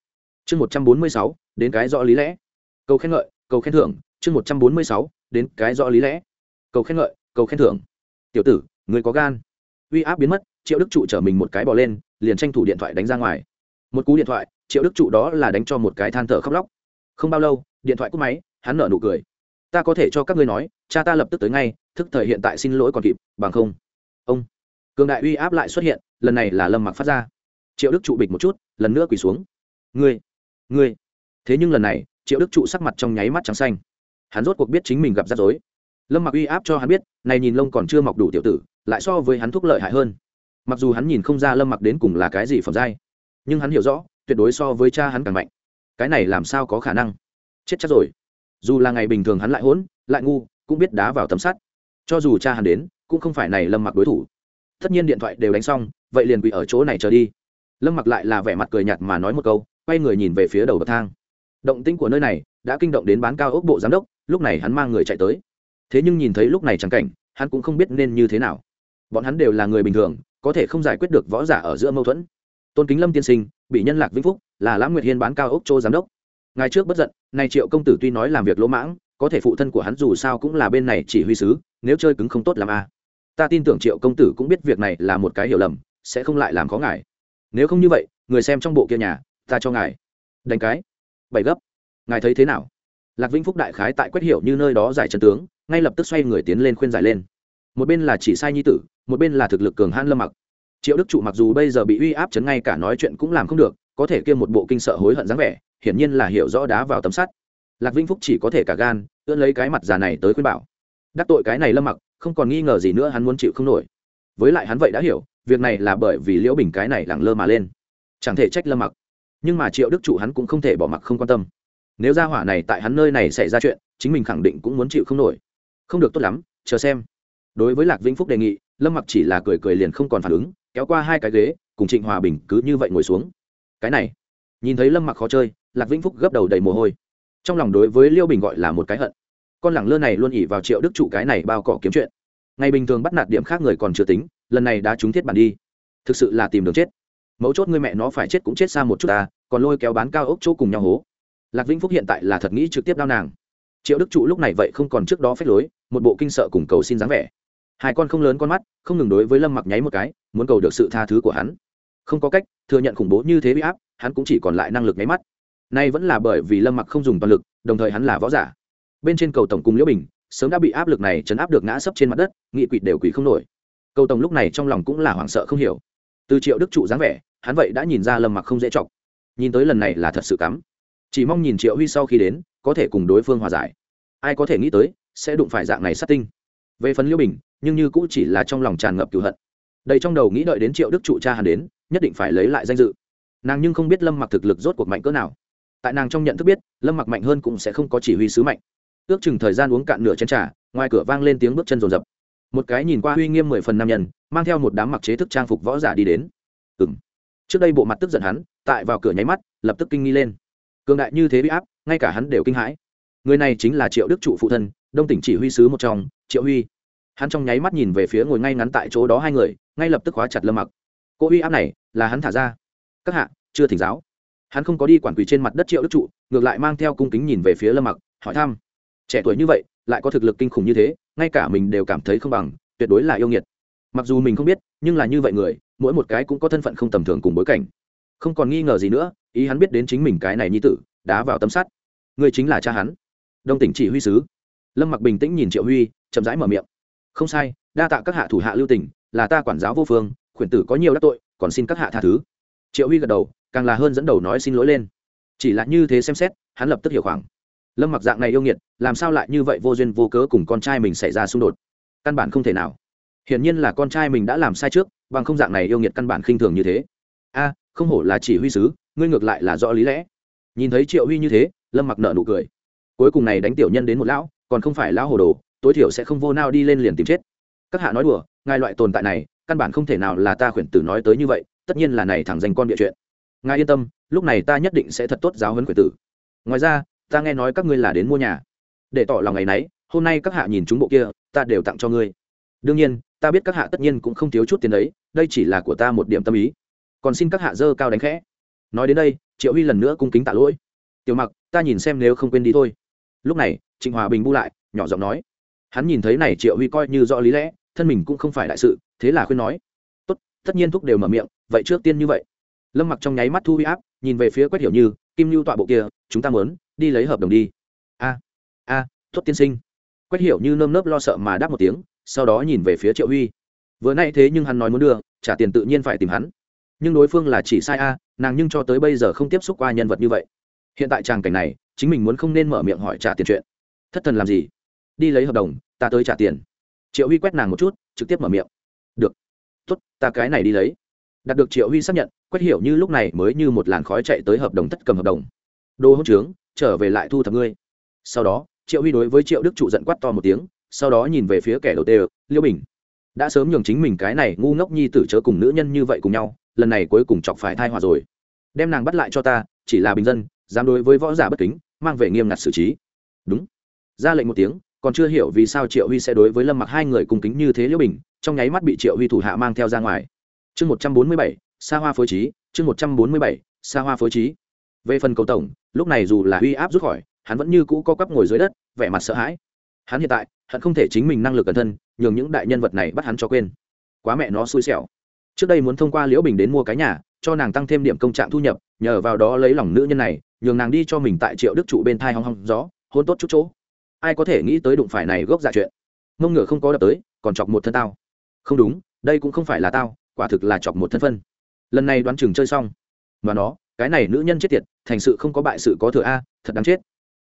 Chương một trăm bốn mươi sáu đến cái rõ lý lẽ. Cầu khen ngợi, cầu khen thưởng, chương một trăm bốn mươi sáu, đến cái rõ lý lẽ. Cầu khen ngợi, cầu khen thưởng. Tiểu tử, người có gan. Uy áp biến mất, triệu đức trụ chở mình một cái bỏ lên, liền tranh thủ điện thoại đánh ra ngoài. Một cú điện thoại, triệu đức trụ đó là đánh cho một cái than thở khóc lóc. Không bao lâu, điện thoại cúp máy, hắn nở nụ cười. Ta có thể cho các ngươi nói, cha ta lập tức tới ngay, thức thời hiện tại xin lỗi còn kịp, bằng không. Ông. Cường đại uy áp lại xuất hiện, lần này là lâm mặc phát ra. Triệu đức trụ bịch một chút, lần nữa quỳ xuống. Ngươi ngươi thế nhưng lần này, triệu đức trụ sắc mặt trong nháy mắt trắng xanh. Hắn rốt cuộc biết chính mình gặp rắc rối. Lâm mặc uy áp cho hắn biết, này nhìn lông còn chưa mọc đủ tiểu tử, lại so với hắn thúc lợi hại hơn. Mặc dù hắn nhìn không ra lâm mặc đến cùng là cái gì phẩm giai, nhưng hắn hiểu rõ, tuyệt đối so với cha hắn càng mạnh. Cái này làm sao có khả năng? Chết chắc rồi. Dù là ngày bình thường hắn lại hỗn, lại ngu, cũng biết đá vào tấm sắt. Cho dù cha hắn đến, cũng không phải này lâm mặc đối thủ. Tất nhiên điện thoại đều đánh xong, vậy liền quỳ ở chỗ này chờ đi. Lâm mặc lại là vẻ mặt cười nhạt mà nói một câu, quay người nhìn về phía đầu bậc thang động tĩnh của nơi này đã kinh động đến bán cao ốc bộ giám đốc, lúc này hắn mang người chạy tới. Thế nhưng nhìn thấy lúc này chẳng cảnh, hắn cũng không biết nên như thế nào. Bọn hắn đều là người bình thường, có thể không giải quyết được võ giả ở giữa mâu thuẫn. Tôn kính lâm tiên sinh, bị nhân lạc vĩnh phúc, là lãng nguyệt hiên bán cao ốc châu giám đốc. Ngày trước bất giận, nay triệu công tử tuy nói làm việc lỗ mãng, có thể phụ thân của hắn dù sao cũng là bên này chỉ huy sứ, nếu chơi cứng không tốt làm a. À. Ta tin tưởng triệu công tử cũng biết việc này là một cái hiểu lầm, sẽ không lại làm khó ngài. Nếu không như vậy, người xem trong bộ kia nhà, ta cho ngài. Đánh cái bảy gấp. Ngài thấy thế nào? Lạc vĩnh phúc đại khái tại quét hiểu như nơi đó giải trần tướng, ngay lập tức xoay người tiến lên khuyên giải lên. Một bên là chỉ sai nhi tử, một bên là thực lực cường han lâm mặc. Triệu đức trụ mặc dù bây giờ bị uy áp chấn ngay cả nói chuyện cũng làm không được, có thể kia một bộ kinh sợ hối hận dáng vẻ, hiển nhiên là hiểu rõ đá vào tấm sắt. Lạc vĩnh phúc chỉ có thể cả gan, ưỡn lấy cái mặt già này tới khuyên bảo. Đắc tội cái này lâm mặc, không còn nghi ngờ gì nữa hắn muốn chịu không nổi. Với lại hắn vậy đã hiểu, việc này là bởi vì liễu bình cái này lẳng lơ mà lên. Chẳng thể trách lâm mặc nhưng mà triệu đức trụ hắn cũng không thể bỏ mặc không quan tâm. Nếu ra hỏa này tại hắn nơi này xảy ra chuyện, chính mình khẳng định cũng muốn chịu không nổi. Không được tốt lắm, chờ xem. Đối với lạc vĩnh phúc đề nghị, lâm mặc chỉ là cười cười liền không còn phản ứng, kéo qua hai cái ghế, cùng trịnh hòa bình cứ như vậy ngồi xuống. Cái này, nhìn thấy lâm mặc khó chơi, lạc vĩnh phúc gấp đầu đầy mồ hôi. Trong lòng đối với liêu bình gọi là một cái hận. Con lẳng lơ này luôn ỉ vào triệu đức trụ cái này bao cỏ kiếm chuyện. Ngày bình thường bắt nạt điểm khác người còn chưa tính, lần này đã trúng thiết bản đi. Thực sự là tìm đường chết mấu chốt người mẹ nó phải chết cũng chết xa một chút ta, còn lôi kéo bán cao ốc chỗ cùng nhau hố. Lạc vĩnh phúc hiện tại là thật nghĩ trực tiếp đao nàng. Triệu đức trụ lúc này vậy không còn trước đó phép lối, một bộ kinh sợ cùng cầu xin dáng vẻ. Hai con không lớn con mắt, không ngừng đối với lâm mặc nháy một cái, muốn cầu được sự tha thứ của hắn. Không có cách, thừa nhận khủng bố như thế bị áp, hắn cũng chỉ còn lại năng lực nháy mắt. Nay vẫn là bởi vì lâm mặc không dùng toàn lực, đồng thời hắn là võ giả. Bên trên cầu tổng cùng liễu bình, sớm đã bị áp lực này chấn áp được ngã sấp trên mặt đất, nghị quỵ đều quỷ không nổi. Cầu tổng lúc này trong lòng cũng là hoảng sợ không hiểu. Từ triệu đức trụ dáng vẻ hắn vậy đã nhìn ra lâm mặc không dễ chọc. Nhìn tới lần này là thật sự cắm. Chỉ mong nhìn triệu huy sau khi đến, có thể cùng đối phương hòa giải. Ai có thể nghĩ tới, sẽ đụng phải dạng này sát tinh. Về phần liêu bình, nhưng như cũng chỉ là trong lòng tràn ngập cựu hận. Đầy trong đầu nghĩ đợi đến triệu đức trụ cha hắn đến, nhất định phải lấy lại danh dự. Nàng nhưng không biết lâm mặc thực lực rốt cuộc mạnh cỡ nào. Tại nàng trong nhận thức biết, lâm mặc mạnh hơn cũng sẽ không có chỉ huy sứ mạnh. Ước chừng thời gian uống cạn nửa chén t r à ngoài cửa vang lên tiếng bước chân rồn rập. Một cái nhìn qua uy nghiêm mười phần nam nhân, mang theo một đám mặc chế thức trang phục võ giả đi đến. Ừ trước đây bộ mặt tức giận hắn, tại vào cửa nháy mắt, lập tức kinh nghi lên. Cường đại như thế bị áp, ngay cả hắn đều kinh hãi. Người này chính là triệu đức trụ phụ thân, đông tỉnh chỉ huy sứ một trong, triệu huy. Hắn trong nháy mắt nhìn về phía ngồi ngay ngắn tại chỗ đó hai người, ngay lập tức khóa chặt lâm mặc. Cô uy áp này, là hắn thả ra. Các hạ, chưa thỉnh giáo. Hắn không có đi quản quỳ trên mặt đất triệu đức trụ, ngược lại mang theo cung kính nhìn về phía lâm mặc, hỏi thăm. Trẻ tuổi như vậy, lại có thực lực kinh khủng như thế, ngay cả mình đều cảm thấy không bằng, tuyệt đối là yêu nghiệt. Mặc dù mình không biết, nhưng là như vậy người mỗi một cái cũng có thân phận không tầm thường cùng bối cảnh. Không còn nghi ngờ gì nữa ý hắn biết đến chính mình cái này như tử đá vào tâm sát, người chính là cha hắn. Đông tỉnh chỉ huy sứ. Lâm mặc bình tĩnh nhìn triệu huy chậm rãi mở miệng. Không sai đa tạ các hạ thủ hạ lưu tỉnh là ta quản giáo vô phương khuyển tử có nhiều đắc tội còn xin các hạ tha thứ. Triệu huy gật đầu càng là hơn dẫn đầu nói xin lỗi lên. Chỉ là như thế xem xét hắn lập tức hiểu khoảng. Lâm mặc dạng này yêu nghiệt làm sao lại như vậy vô duyên vô cớ cùng con trai mình xảy ra xung đột? Căn bản không thể nào. Hiển nhiên là con trai mình đã làm sai trước bằng không dạng này yêu nghiệt căn bản khinh thường như thế. A, không hổ là chỉ huy sứ, ngươi ngược lại là rõ lý lẽ. Nhìn thấy triệu huy như thế, lâm mặc nợ nụ cười. Cuối cùng này đánh tiểu nhân đến một lão, còn không phải lão hồ đồ, tối thiểu sẽ không vô nao đi lên liền tìm chết. Các hạ nói đùa, ngài loại tồn tại này, căn bản không thể nào là ta khuyển tử nói tới như vậy, tất nhiên là này thẳng dành con địa chuyện. Ngài yên tâm, lúc này ta nhất định sẽ thật tốt giáo huấn khuyển tử. Ngoài ra, ta nghe nói các ngươi là đến mua nhà. Để tỏ lòng ngày nấy, hôm nay các hạ nhìn chúng bộ kia, ta đều tặng cho ngươi. Đương nhiên ta biết các hạ tất nhiên cũng không thiếu chút tiền đấy đây chỉ là của ta một điểm tâm ý. Còn xin các hạ dơ cao đánh khẽ. Nói đến đây triệu huy lần nữa cung kính tạ lỗi. Tiểu mặc ta nhìn xem nếu không quên đi thôi. Lúc này trịnh hòa bình bu lại nhỏ giọng nói. Hắn nhìn thấy này triệu huy coi như rõ lý lẽ thân mình cũng không phải đại sự thế là khuyên nói. Tốt tất nhiên thúc đều mở miệng vậy trước tiên như vậy. Lâm mặc trong nháy mắt thu huy áp nhìn về phía quét hiểu như kim lưu tọa bộ kia chúng ta muốn đi lấy hợp đồng đi. A a à, tiên sinh. Quét hiểu như nơm nớp lo sợ mà đáp một tiếng sau đó nhìn về phía triệu huy. Vừa nay thế nhưng hắn nói muốn đưa, trả tiền tự nhiên phải tìm hắn. Nhưng đối phương là chỉ sai a, nàng nhưng cho tới bây giờ không tiếp xúc qua nhân vật như vậy. Hiện tại tràng cảnh này, chính mình muốn không nên mở miệng hỏi trả tiền chuyện. Thất thần làm gì? Đi lấy hợp đồng, ta tới trả tiền. Triệu huy quét nàng một chút, trực tiếp mở miệng. Được. Tốt, ta cái này đi lấy. Đạt được triệu huy xác nhận quét hiểu như lúc này mới như một làn khói chạy tới hợp đồng tất cầm hợp đồng. Đồ hỗn trướng, trở về lại thu thập ngươi. Sau đó, triệu huy đối với triệu đức trụ giận quát to một tiếng sau đó nhìn về phía kẻ đầu tê liêu bình. Đã sớm nhường chính mình cái này ngu ngốc nhi tử chớ cùng nữ nhân như vậy cùng nhau, lần này cuối cùng chọc phải thai hòa rồi. Đem nàng bắt lại cho ta, chỉ là bình dân, dám đối với võ giả bất kính, mang về nghiêm ngặt xử trí. Đúng. Ra lệnh một tiếng, còn chưa hiểu vì sao triệu huy sẽ đối với lâm mặc hai người cùng kính như thế liễu bình, trong nháy mắt bị triệu huy thủ hạ mang theo ra ngoài. Chương một trăm bốn mươi bảy xa hoa phối trí, chương một trăm bốn mươi bảy xa hoa phối trí. Về phần cầu tổng, lúc này dù là huy áp rút khỏi, hắn vẫn như cũ co quắp ngồi dưới đất, vẻ mặt sợ hãi. Hắn hiện tại hắn không thể chính mình năng lực cẩn thân, nhường những đại nhân vật này bắt hắn cho quên. Quá mẹ nó xui xẻo. Trước đây muốn thông qua liễu bình đến mua cái nhà, cho nàng tăng thêm điểm công trạng thu nhập, nhờ vào đó lấy lòng nữ nhân này, nhường nàng đi cho mình tại triệu đức trụ bên thai hong hong gió, hôn tốt chút chỗ. Ai có thể nghĩ tới đụng phải này gốc dạ chuyện. Mông ngựa không có đập tới, còn chọc một thân tao. Không đúng, đây cũng không phải là tao, quả thực là chọc một thân phân. Lần này đoán chừng chơi xong. Và nó, cái này nữ nhân chết tiệt, thành sự không có bại sự có thừa a, thật đáng chết.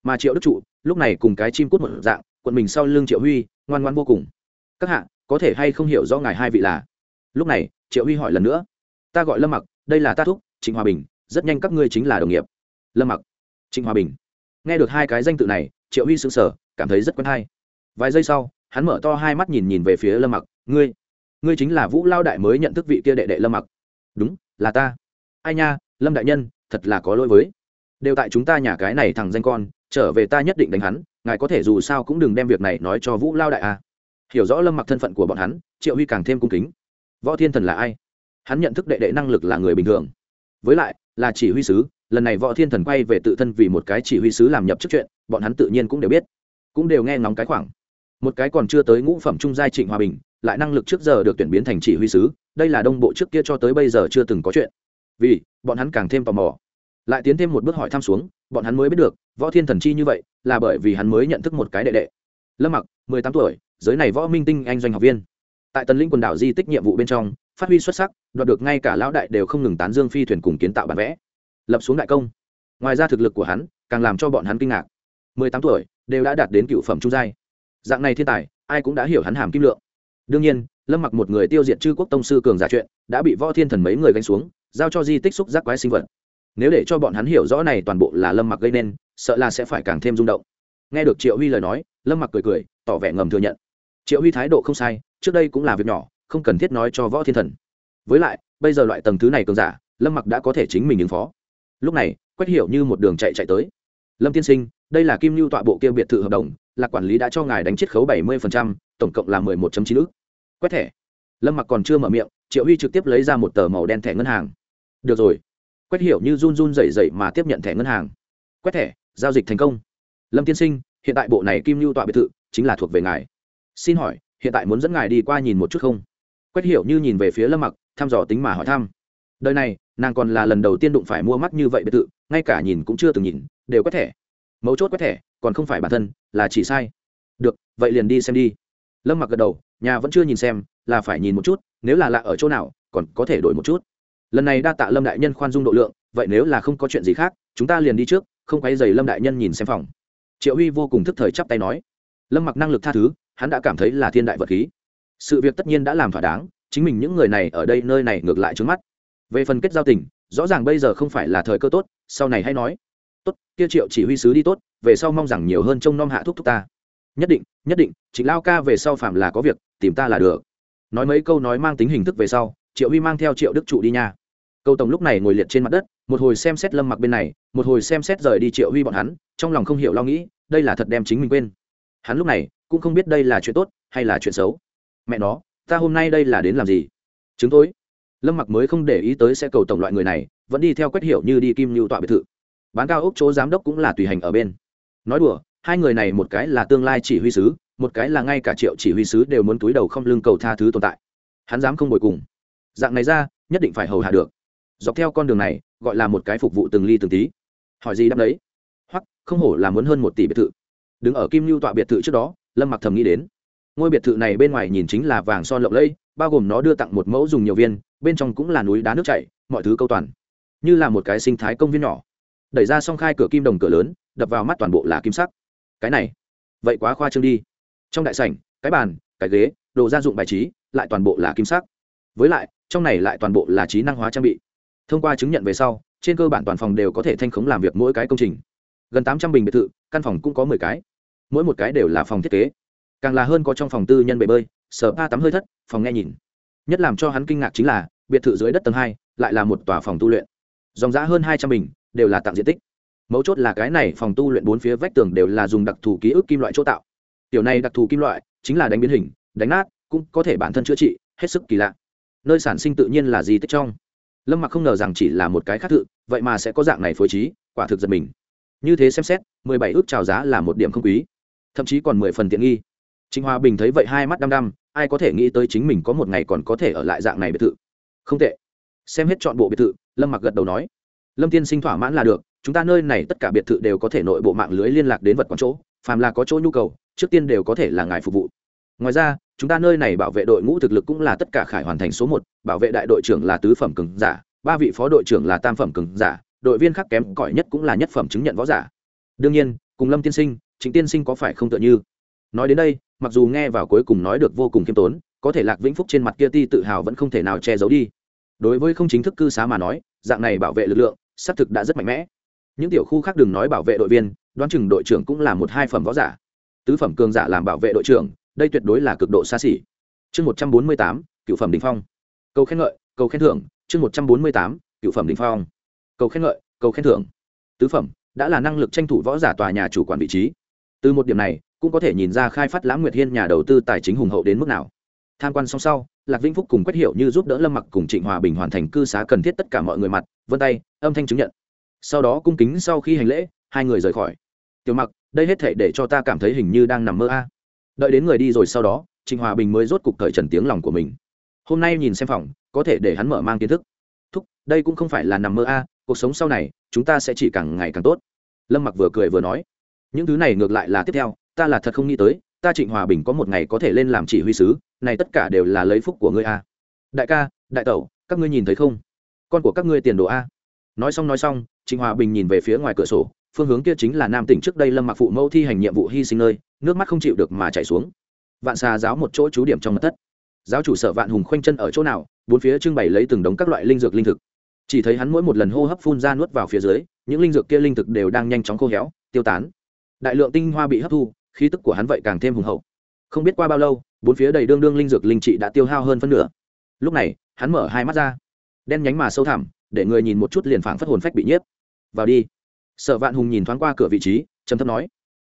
Mà triệu đức trụ, lúc này cùng cái chim cút một dạng quận mình sau lưng triệu huy, ngoan ngoan vô cùng. Các hạ, có thể hay không hiểu do ngài hai vị là? Lúc này, triệu huy hỏi lần nữa. Ta gọi lâm mặc, đây là ta thúc, trịnh hòa bình, rất nhanh các ngươi chính là đồng nghiệp. Lâm mặc, trịnh hòa bình. Nghe được hai cái danh tự này, triệu huy sững sờ, cảm thấy rất quen hay. Vài giây sau, hắn mở to hai mắt nhìn nhìn về phía lâm mặc, ngươi ngươi chính là vũ lao đại mới nhận thức vị kia đệ đệ lâm mặc. Đúng, là ta. Ai nha, lâm đại nhân, thật là có lỗi với. Đều tại chúng ta nhà cái này thằng danh con, trở về ta nhất định đánh hắn ngài có thể dù sao cũng đừng đem việc này nói cho vũ lao đại à hiểu rõ lâm mặc thân phận của bọn hắn, triệu huy càng thêm cung kính. Võ thiên thần là ai? Hắn nhận thức đệ đệ năng lực là người bình thường. Với lại, là chỉ huy sứ, lần này võ thiên thần quay về tự thân vì một cái chỉ huy sứ làm nhập chức chuyện, bọn hắn tự nhiên cũng đều biết, cũng đều nghe ngóng cái khoảng. Một cái còn chưa tới ngũ phẩm trung giai trịnh hòa bình, lại năng lực trước giờ được tuyển biến thành chỉ huy sứ, đây là đông bộ trước kia cho tới bây giờ chưa từng có chuyện. Vì, bọn hắn càng thêm tò mò lại tiến thêm một bước hỏi thăm xuống, bọn hắn mới biết được, võ thiên thần chi như vậy, là bởi vì hắn mới nhận thức một cái đệ đệ. Lâm mặc, mười tám tuổi, giới này võ minh tinh anh doanh học viên. Tại tần lĩnh quần đảo di tích nhiệm vụ bên trong, phát huy xuất sắc, đoạt được ngay cả lão đại đều không ngừng tán dương phi thuyền cùng kiến tạo bản vẽ. Lập xuống đại công. Ngoài ra thực lực của hắn, càng làm cho bọn hắn kinh ngạc. mười tám tuổi, đều đã đạt đến cựu phẩm trung giai. Dạng này thiên tài, ai cũng đã hiểu hắn hàm kim lượng. Đương nhiên, lâm mặc một người tiêu diệt chư quốc tông sư cường giả chuyện, đã bị võ thiên thần mấy người gánh xuống, giao cho di tích xúc giác quái sinh vật nếu để cho bọn hắn hiểu rõ này toàn bộ là lâm mặc gây nên, sợ là sẽ phải càng thêm rung động. Nghe được triệu huy lời nói, lâm mặc cười cười, tỏ vẻ ngầm thừa nhận. Triệu huy thái độ không sai, trước đây cũng là việc nhỏ, không cần thiết nói cho võ thiên thần. Với lại, bây giờ loại tầng thứ này cường giả, lâm mặc đã có thể chính mình ứng phó. Lúc này quét hiểu như một đường chạy chạy tới. Lâm tiên sinh, đây là kim lưu tọa bộ kia biệt thự hợp đồng là quản lý đã cho ngài đánh chiết khấu bảy mươi tổng cộng là mười một chín ước quét thẻ. Lâm mặc còn chưa mở miệng, triệu huy trực tiếp lấy ra một tờ màu đen thẻ ngân hàng. Được rồi quét hiểu như run run rẩy rẩy mà tiếp nhận thẻ ngân hàng. Quét thẻ, giao dịch thành công. Lâm tiên sinh, hiện tại bộ này kim lưu tọa biệt thự chính là thuộc về ngài. Xin hỏi, hiện tại muốn dẫn ngài đi qua nhìn một chút không? Quét hiểu như nhìn về phía lâm mặc, thăm dò tính mà hỏi thăm. Đời này, nàng còn là lần đầu tiên đụng phải mua mắt như vậy biệt thự, ngay cả nhìn cũng chưa từng nhìn, đều quét thẻ. Mấu chốt quét thẻ, còn không phải bản thân, là chỉ sai. Được, vậy liền đi xem đi. Lâm mặc gật đầu, nhà vẫn chưa nhìn xem, là phải nhìn một chút, nếu là lạ ở chỗ nào, còn có thể đổi một chút lần này đa tạ lâm đại nhân khoan dung độ lượng, vậy nếu là không có chuyện gì khác, chúng ta liền đi trước, không quay dày lâm đại nhân nhìn xem phòng. Triệu huy vô cùng thức thời chắp tay nói. Lâm mặc năng lực tha thứ, hắn đã cảm thấy là thiên đại vật khí. Sự việc tất nhiên đã làm thỏa đáng, chính mình những người này ở đây nơi này ngược lại trước mắt. Về phần kết giao tình, rõ ràng bây giờ không phải là thời cơ tốt, sau này hay nói. Tốt, kia triệu chỉ huy sứ đi tốt, về sau mong rằng nhiều hơn trông nom hạ thúc thúc ta. Nhất định nhất định chính lao ca về sau phạm là có việc, tìm ta là được. Nói mấy câu nói mang tính hình thức về sau, triệu huy mang theo triệu đức trụ đi nha câu tổng lúc này ngồi liệt trên mặt đất, một hồi xem xét lâm mặc bên này, một hồi xem xét rời đi triệu huy bọn hắn, trong lòng không hiểu lo nghĩ, đây là thật đem chính mình quên. Hắn lúc này cũng không biết đây là chuyện tốt hay là chuyện xấu. Mẹ nó, ta hôm nay đây là đến làm gì? Chứng tối lâm mặc mới không để ý tới sẽ cầu tổng loại người này, vẫn đi theo quét hiểu như đi kim lưu tọa biệt thự. Bán cao ốc chỗ giám đốc cũng là tùy hành ở bên. Nói đùa, hai người này một cái là tương lai chỉ huy sứ, một cái là ngay cả triệu chỉ huy sứ đều muốn túi đầu không lưng cầu tha thứ tồn tại. Hắn dám không bồi cùng. Dạng này ra, nhất định phải hầu hạ được dọc theo con đường này, gọi là một cái phục vụ từng ly từng tí. Hỏi gì đáp đấy? Hoặc không hổ là muốn hơn một tỷ biệt thự. Đứng ở kim lưu tọa biệt thự trước đó, lâm mặc thầm nghĩ đến. Ngôi biệt thự này bên ngoài nhìn chính là vàng son lộng lẫy, bao gồm nó đưa tặng một mẫu dùng nhiều viên, bên trong cũng là núi đá nước chảy, mọi thứ câu toàn. Như là một cái sinh thái công viên nhỏ. Đẩy ra song khai cửa kim đồng cửa lớn, đập vào mắt toàn bộ là kim sắc. Cái này, vậy quá khoa trương đi. Trong đại sảnh, cái bàn, cái ghế, đồ gia dụng bài trí, lại toàn bộ là kim sắc. Với lại, trong này lại toàn bộ là trí năng hóa trang bị thông qua chứng nhận về sau, trên cơ bản toàn phòng đều có thể thanh khống làm việc mỗi cái công trình. Gần tám trăm bình biệt thự, căn phòng cũng có mười cái. Mỗi một cái đều là phòng thiết kế. Càng là hơn có trong phòng tư nhân bể bơi, sở ba tắm hơi thất, phòng nghe nhìn. Nhất làm cho hắn kinh ngạc chính là, biệt thự dưới đất tầng hai, lại là một tòa phòng tu luyện. Dòng giá hơn hai trăm bình, đều là tặng diện tích. Mấu chốt là cái này phòng tu luyện bốn phía vách tường đều là dùng đặc thù ký ức kim loại chỗ tạo. Tiểu này đặc thù kim loại, chính là đánh biến hình, đánh nát, cũng có thể bản thân chữa trị, hết sức kỳ lạ. Nơi sản sinh tự nhiên là gì tích trong lâm mặc không ngờ rằng chỉ là một cái khác thự vậy mà sẽ có dạng này phối trí, quả thực giật mình. Như thế xem xét, mười bảy ước trào giá là một điểm không quý, thậm chí còn mười phần tiện nghi. Trịnh hòa bình thấy vậy hai mắt đăm đăm, ai có thể nghĩ tới chính mình có một ngày còn có thể ở lại dạng này biệt thự. Không tệ. Xem hết chọn bộ biệt thự, lâm mặc gật đầu nói. Lâm tiên sinh thỏa mãn là được, chúng ta nơi này tất cả biệt thự đều có thể nội bộ mạng lưới liên lạc đến vật quán chỗ, phàm là có chỗ nhu cầu, trước tiên đều có thể là ngài phục vụ. Ngoài ra chúng ta nơi này bảo vệ đội ngũ thực lực cũng là tất cả khải hoàn thành số một, bảo vệ đại đội trưởng là tứ phẩm cường giả, ba vị phó đội trưởng là tam phẩm cường giả, đội viên khác kém cỏi nhất cũng là nhất phẩm chứng nhận võ giả. Đương nhiên, cùng lâm tiên sinh chính tiên sinh có phải không tựa như? Nói đến đây, mặc dù nghe vào cuối cùng nói được vô cùng khiêm tốn, có thể lạc vĩnh phúc trên mặt kia ti tự hào vẫn không thể nào che giấu đi. Đối với không chính thức cư xá mà nói, dạng này bảo vệ lực lượng, xác thực đã rất mạnh mẽ. Những tiểu khu khác đừng nói bảo vệ đội viên, đoán chừng đội trưởng cũng là một hai phẩm võ giả. Tứ phẩm cường giả làm bảo vệ đội trưởng đây tuyệt đối là cực độ xa xỉ. Chương một trăm bốn mươi tám, cựu phẩm đình phong. Cầu khen ngợi, cầu khen thưởng, chương một trăm bốn mươi tám, cựu phẩm đình phong. Cầu khen ngợi, cầu khen thưởng. Tứ phẩm, đã là năng lực tranh thủ võ giả tòa nhà chủ quản vị trí. Từ một điểm này, cũng có thể nhìn ra khai phát lãng nguyệt hiên nhà đầu tư tài chính hùng hậu đến mức nào. Tham quan xong sau, lạc vĩnh phúc cùng quách hiệu như giúp đỡ lâm mặc cùng trịnh hòa bình hoàn thành cư xá cần thiết tất cả mọi người mặt, vân tay, âm thanh chứng nhận. Sau đó cung kính sau khi hành lễ, hai người rời khỏi. Tiểu mặc, đây hết thể để cho ta cảm thấy hình như đang nằm mơ a đợi đến người đi rồi sau đó trịnh hòa bình mới rốt cục thời trần tiếng lòng của mình. Hôm nay nhìn xem phòng, có thể để hắn mở mang kiến thức. Thúc, đây cũng không phải là nằm mơ a, cuộc sống sau này, chúng ta sẽ chỉ càng ngày càng tốt. Lâm mặc vừa cười vừa nói. Những thứ này ngược lại là tiếp theo, ta là thật không nghĩ tới, ta trịnh hòa bình có một ngày có thể lên làm chỉ huy sứ, này tất cả đều là lấy phúc của ngươi a. Đại ca, đại tẩu, các ngươi nhìn thấy không? Con của các ngươi tiền đồ a. Nói xong nói xong, trịnh hòa bình nhìn về phía ngoài cửa sổ phương hướng kia chính là nam tỉnh trước đây lâm mặc phụ mẫu thi hành nhiệm vụ hy sinh nơi, nước mắt không chịu được mà chảy xuống. Vạn xà giáo một chỗ trú điểm trong mật thất. Giáo chủ sở vạn hùng khoanh chân ở chỗ nào, bốn phía trưng bày lấy từng đống các loại linh dược linh thực. Chỉ thấy hắn mỗi một lần hô hấp phun ra nuốt vào phía dưới, những linh dược kia linh thực đều đang nhanh chóng khô héo, tiêu tán. Đại lượng tinh hoa bị hấp thu, khí tức của hắn vậy càng thêm hùng hậu. Không biết qua bao lâu, bốn phía đầy đương đương linh dược linh trị đã tiêu hao hơn phân nửa. Lúc này, hắn mở hai mắt ra. Đen nhánh mà sâu thẳm, để người nhìn một chút liền phảng phất hồn phách bị nhiếp. Vào đi sở vạn hùng nhìn thoáng qua cửa vị trí, trầm thấp nói,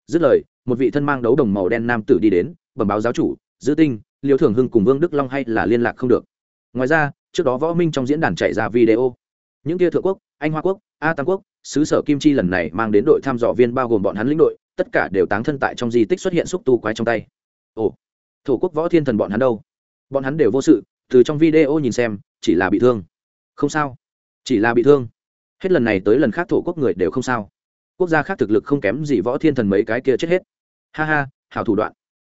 dứt lời, một vị thân mang đấu đồng màu đen nam tử đi đến, bẩm báo giáo chủ, dư tinh, liêu thường hưng cùng vương đức long hay là liên lạc không được? Ngoài ra, trước đó võ minh trong diễn đàn chạy ra video. Những kia thượng quốc, anh hoa quốc, a tam quốc sứ sở kim chi lần này mang đến đội tham dò viên bao gồm bọn hắn lĩnh đội, tất cả đều táng thân tại trong di tích xuất hiện xúc tu quái trong tay. Ồ, thổ quốc võ thiên thần bọn hắn đâu? Bọn hắn đều vô sự, từ trong video nhìn xem, chỉ là bị thương. Không sao, chỉ là bị thương hết lần này tới lần khác thổ quốc người đều không sao. Quốc gia khác thực lực không kém gì võ thiên thần mấy cái kia chết hết. Ha ha, hảo thủ đoạn.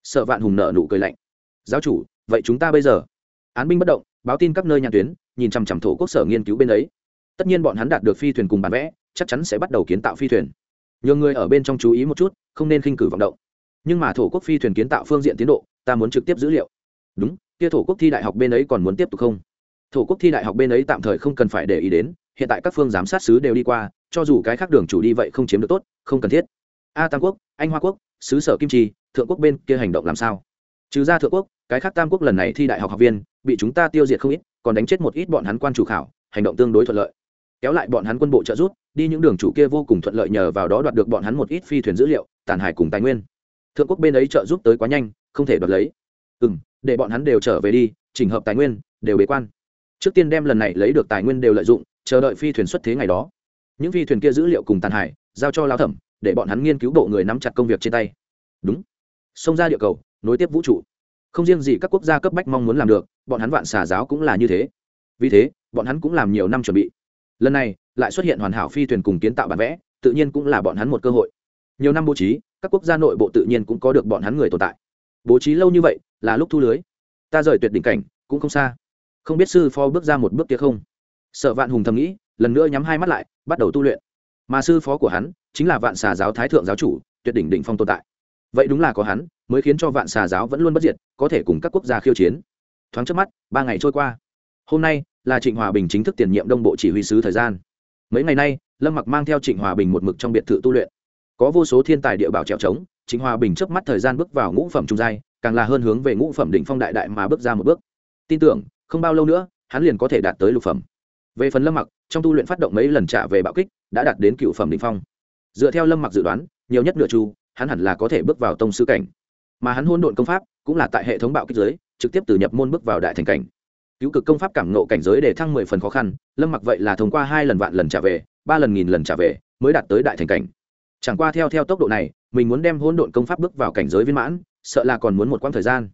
Sợ vạn hùng nợ nụ cười lạnh. Giáo chủ, vậy chúng ta bây giờ? Án binh bất động, báo tin các nơi nhà tuyến, nhìn chằm chằm thổ quốc sở nghiên cứu bên ấy. Tất nhiên bọn hắn đạt được phi thuyền cùng bản vẽ, chắc chắn sẽ bắt đầu kiến tạo phi thuyền. Nhiều người ở bên trong chú ý một chút, không nên khinh cử vọng động. Nhưng mà thổ quốc phi thuyền kiến tạo phương diện tiến độ, ta muốn trực tiếp dữ liệu. Đúng, kia thổ quốc thi đại học bên ấy còn muốn tiếp tục không? Thổ quốc thi đại học bên ấy tạm thời không cần phải để ý đến hiện tại các phương giám sát sứ đều đi qua, cho dù cái khác đường chủ đi vậy không chiếm được tốt, không cần thiết. A tam quốc, anh hoa quốc, xứ sở kim trì thượng quốc bên kia hành động làm sao? Trừ ra thượng quốc, cái khác tam quốc lần này thi đại học học viên, bị chúng ta tiêu diệt không ít, còn đánh chết một ít bọn hắn quan chủ khảo, hành động tương đối thuận lợi. Kéo lại bọn hắn quân bộ trợ rút đi những đường chủ kia vô cùng thuận lợi nhờ vào đó đoạt được bọn hắn một ít phi thuyền dữ liệu, tàn hải cùng tài nguyên. Thượng quốc bên ấy trợ giúp tới quá nhanh, không thể đoạt lấy. Ừ m để bọn hắn đều trở về đi, chỉnh hợp tài nguyên, đều bế quan. Trước tiên đem lần này lấy được tài nguyên đều lợi dụng chờ đợi phi thuyền xuất thế ngày đó. Những phi thuyền kia dữ liệu cùng tàn hải giao cho lao thẩm, để bọn hắn nghiên cứu bộ người nắm chặt công việc trên tay. Đúng. Xông ra địa cầu, nối tiếp vũ trụ. Không riêng gì các quốc gia cấp bách mong muốn làm được, bọn hắn vạn xà giáo cũng là như thế. Vì thế, bọn hắn cũng làm nhiều năm chuẩn bị. Lần này, lại xuất hiện hoàn hảo phi thuyền cùng kiến tạo bản vẽ, tự nhiên cũng là bọn hắn một cơ hội. Nhiều năm bố trí, các quốc gia nội bộ tự nhiên cũng có được bọn hắn người tồn tại. Bố trí lâu như vậy, là lúc thu lưới. Ta rời tuyệt đỉnh cảnh, cũng không xa. Không biết sư phó bước ra một bước kia không? Sợ vạn hùng thầm nghĩ, lần nữa nhắm hai mắt lại, bắt đầu tu luyện. Mà sư phó của hắn chính là vạn xà giáo thái thượng giáo chủ, tuyệt đỉnh đỉnh phong tồn tại. Vậy đúng là có hắn mới khiến cho vạn xà giáo vẫn luôn bất diệt, có thể cùng các quốc gia khiêu chiến. Thoáng trước mắt, ba ngày trôi qua. Hôm nay là trịnh hòa bình chính thức tiền nhiệm đông bộ chỉ huy sứ thời gian. Mấy ngày nay, lâm mặc mang theo trịnh hòa bình một mực trong biệt thự tu luyện. Có vô số thiên tài địa bảo trèo trống, trịnh hòa bình trước mắt thời gian bước vào ngũ phẩm trung giai, càng là hơn hướng về ngũ phẩm đỉnh phong đại đại mà bước ra một bước. Tin tưởng, không bao lâu nữa, hắn liền có thể đạt tới lục phẩm về phần lâm mặc, trong tu luyện phát động mấy lần trả về bạo kích, đã đạt đến cựu phẩm đỉnh phong. Dựa theo lâm mặc dự đoán, nhiều nhất nửa chu, hắn hẳn là có thể bước vào tông sư cảnh. Mà hắn hôn độn công pháp, cũng là tại hệ thống bạo kích giới, trực tiếp từ nhập môn bước vào đại thành cảnh. Cứu cực công pháp cảm nộ cảnh giới để thăng mười phần khó khăn, lâm mặc vậy là thông qua hai lần vạn lần trả về, ba lần nghìn lần trả về, mới đạt tới đại thành cảnh. Chẳng qua theo theo tốc độ này, mình muốn đem hôn độn công pháp bước vào cảnh giới viên mãn, sợ là còn muốn một quãng thời gian.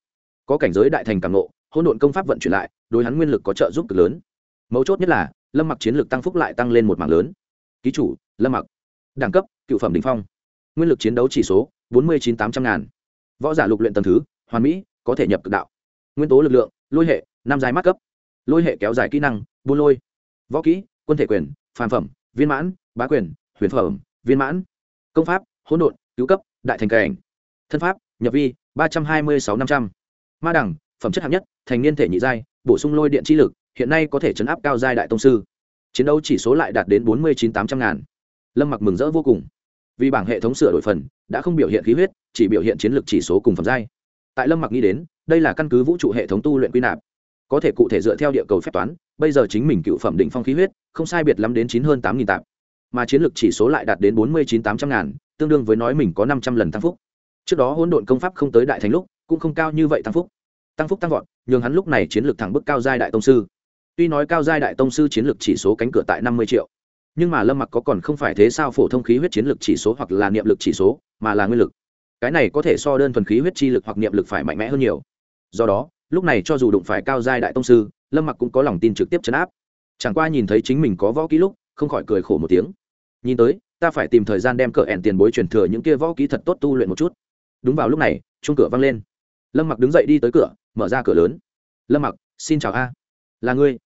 Có cảnh giới đại thành cảm nộ hôn độn công pháp vận chuyển lại, đối hắn nguyên lực có trợ giúp cực lớn. Mấu chốt nhất là lâm mặc chiến lược tăng phúc lại tăng lên một mảng lớn. Ký chủ, lâm mặc. Đẳng cấp, cựu phẩm đình phong. Nguyên lực chiến đấu chỉ số, bốn mươi chín tám trăm ngàn. Võ giả lục luyện tầm thứ, hoàn mỹ, có thể nhập cực đạo. Nguyên tố lực lượng, lôi hệ nam dài mắt cấp. Lôi hệ kéo dài kỹ năng, buôn lôi. Võ kỹ, quân thể quyền, phàm phẩm, viên mãn, bá quyền, huyền phẩm, viên mãn. Công pháp, hỗn độn, cứu cấp, đại thành cảnh. Thân pháp, nhập vi, ba trăm hai mươi sáu năm trăm. Ma đẳng, phẩm chất hạng nhất, thành niên thể nhị giai, bổ sung lôi điện chi lực hiện nay có thể chấn áp cao giai đại tông sư. Chiến đấu chỉ số lại đạt đến bốn mươi chín tám trăm ngàn. Lâm mặc mừng rỡ vô cùng. Vì bảng hệ thống sửa đổi phần, đã không biểu hiện khí huyết, chỉ biểu hiện chiến lược chỉ số cùng phẩm giai. Tại lâm mặc nghĩ đến, đây là căn cứ vũ trụ hệ thống tu luyện quy nạp. Có thể cụ thể dựa theo địa cầu phép toán, bây giờ chính mình cựu phẩm định phong khí huyết, không sai biệt lắm đến chín hơn tám nghìn tạp. Mà chiến lược chỉ số lại đạt đến bốn mươi chín tám trăm ngàn, tương đương với nói mình có năm trăm lần tăng phúc. Trước đó hỗn độn công pháp không tới đại thành lúc, cũng không cao như vậy tăng phúc. Tăng phúc tăng vọt, nhường hắn lúc này chiến lược thẳng bức cao giai đại tông sư tuy nói cao giai đại tông sư chiến lược chỉ số cánh cửa tại năm mươi triệu, nhưng mà lâm mặc có còn không phải thế sao phổ thông khí huyết chiến lược chỉ số hoặc là niệm lực chỉ số, mà là nguyên lực. Cái này có thể so đơn thuần khí huyết chi lực hoặc niệm lực phải mạnh mẽ hơn nhiều. Do đó, lúc này cho dù đụng phải cao giai đại tông sư, lâm mặc cũng có lòng tin trực tiếp chấn áp. Chẳng qua nhìn thấy chính mình có võ kỹ lúc, không khỏi cười khổ một tiếng. Nhìn tới, ta phải tìm thời gian đem cờ ẻn tiền bối truyền thừa những kia võ kỹ thật tốt tu luyện một chút. Đúng vào lúc này chung cửa văng lên. Lâm mặc đứng dậy đi tới cửa, mở ra cửa lớn. Lâm mặc, xin chào a. Là ngươi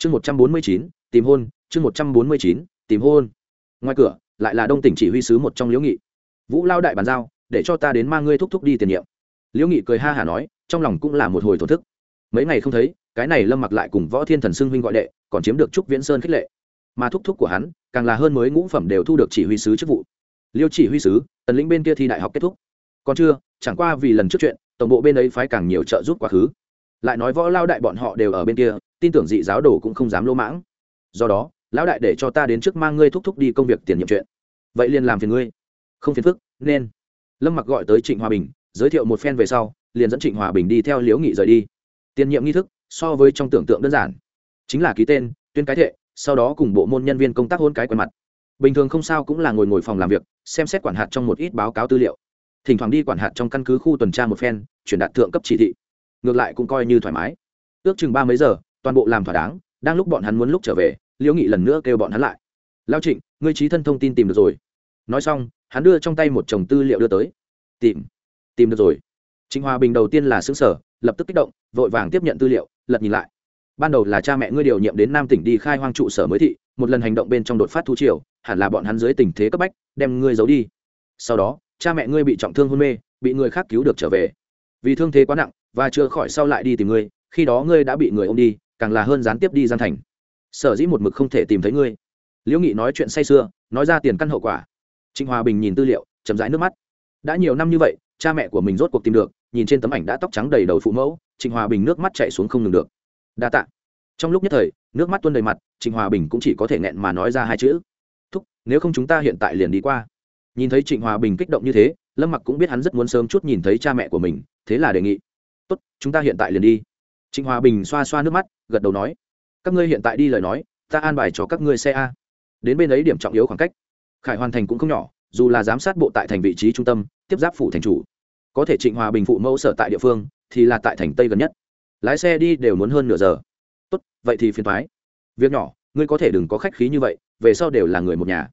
chương một trăm bốn mươi chín, tìm hôn, chương một trăm bốn mươi chín, tìm hôn. Ngoài cửa, lại là đông tỉnh chỉ huy sứ một trong liễu nghị. Vũ lao đại bàn giao, để cho ta đến mang ngươi thúc thúc đi tiền nhiệm. Liễu nghị cười ha hả nói, trong lòng cũng là một hồi thổ thức. Mấy ngày không thấy, cái này lâm mặc lại cùng võ thiên thần xưng huynh gọi đệ, còn chiếm được trúc viễn sơn khích lệ. Mà thúc thúc của hắn, càng là hơn mới ngũ phẩm đều thu được chỉ huy sứ chức vụ. Liêu chỉ huy sứ, tần lĩnh bên kia thi đại học kết thúc. Còn chưa, chẳng qua vì lần trước chuyện, tổng bộ bên ấy phái càng nhiều trợ giúp quá khứ. Lại nói võ lao đại bọn họ đều ở bên kia tin tưởng dị giáo đồ cũng không dám lỗ mãng. Do đó, lão đại để cho ta đến trước mang ngươi thúc thúc đi công việc tiền nhiệm chuyện. Vậy liền làm phiền ngươi. Không phiền phức, nên. Lâm mặc gọi tới trịnh hòa bình, giới thiệu một phen về sau, liền dẫn trịnh hòa bình đi theo liễu nghị rời đi. Tiền nhiệm nghi thức, so với trong tưởng tượng đơn giản. Chính là ký tên, tuyên cái thệ, sau đó cùng bộ môn nhân viên công tác hôn cái quen mặt. Bình thường không sao cũng là ngồi ngồi phòng làm việc, xem xét quản hạt trong một ít báo cáo tư liệu. Thỉnh thoảng đi quản hạt trong căn cứ khu tuần tra một phen chuyển đạt thượng cấp chỉ thị. Ngược lại cũng coi như thoải mái. Ước chừng ba mấy giờ toàn bộ làm thỏa đáng, đang lúc bọn hắn muốn lúc trở về, liễu nghị lần nữa kêu bọn hắn lại. Lao trịnh, ngươi trí thân thông tin tìm được rồi. Nói xong, hắn đưa trong tay một chồng tư liệu đưa tới. Tìm tìm được rồi. Trịnh hòa bình đầu tiên là xứ sở lập tức kích động, vội vàng tiếp nhận tư liệu, lật nhìn lại. Ban đầu là cha mẹ ngươi điều nhiệm đến nam tỉnh đi khai hoang trụ sở mới thị, một lần hành động bên trong đột phát thu triều, hẳn là bọn hắn dưới tình thế cấp bách, đem ngươi giấu đi. Sau đó, cha mẹ ngươi bị trọng thương hôn mê, bị người khác cứu được trở về. Vì thương thế quá nặng, và chưa khỏi sau lại đi tìm ngươi, khi đó ngươi đã bị người ôm đi càng là hơn gián tiếp đi gian thành. Sở dĩ một mực không thể tìm thấy ngươi. Liễu nghị nói chuyện say sưa, nói ra tiền căn hậu quả. Trịnh hòa bình nhìn tư liệu, chậm rãi nước mắt. Đã nhiều năm như vậy, cha mẹ của mình rốt cuộc tìm được, nhìn trên tấm ảnh đã tóc trắng đầy đầu phụ mẫu, trịnh hòa bình nước mắt chạy xuống không ngừng được. Đa tạ. Trong lúc nhất thời, nước mắt tuôn đầy mặt, trịnh hòa bình cũng chỉ có thể nghẹn mà nói ra hai chữ. Thúc, nếu không chúng ta hiện tại liền đi qua. Nhìn thấy trịnh hòa bình kích động như thế, lâm mặc cũng biết hắn rất muốn sớm chút nhìn thấy cha mẹ của mình, thế là đề nghị. Tốt, chúng ta hiện tại liền đi trịnh hòa bình xoa xoa nước mắt, gật đầu nói, các ngươi hiện tại đi lời nói, ta an bài cho các ngươi xe a. Đến bên ấy điểm trọng yếu khoảng cách. Khải hoàn thành cũng không nhỏ, dù là giám sát bộ tại thành vị trí trung tâm, tiếp giáp phủ thành chủ. Có thể trịnh hòa bình phụ mẫu sở tại địa phương, thì là tại thành tây gần nhất. Lái xe đi đều muốn hơn nửa giờ. Tốt, vậy thì phiền thoái việc nhỏ, ngươi có thể đừng có khách khí như vậy, về sau đều là người một nhà.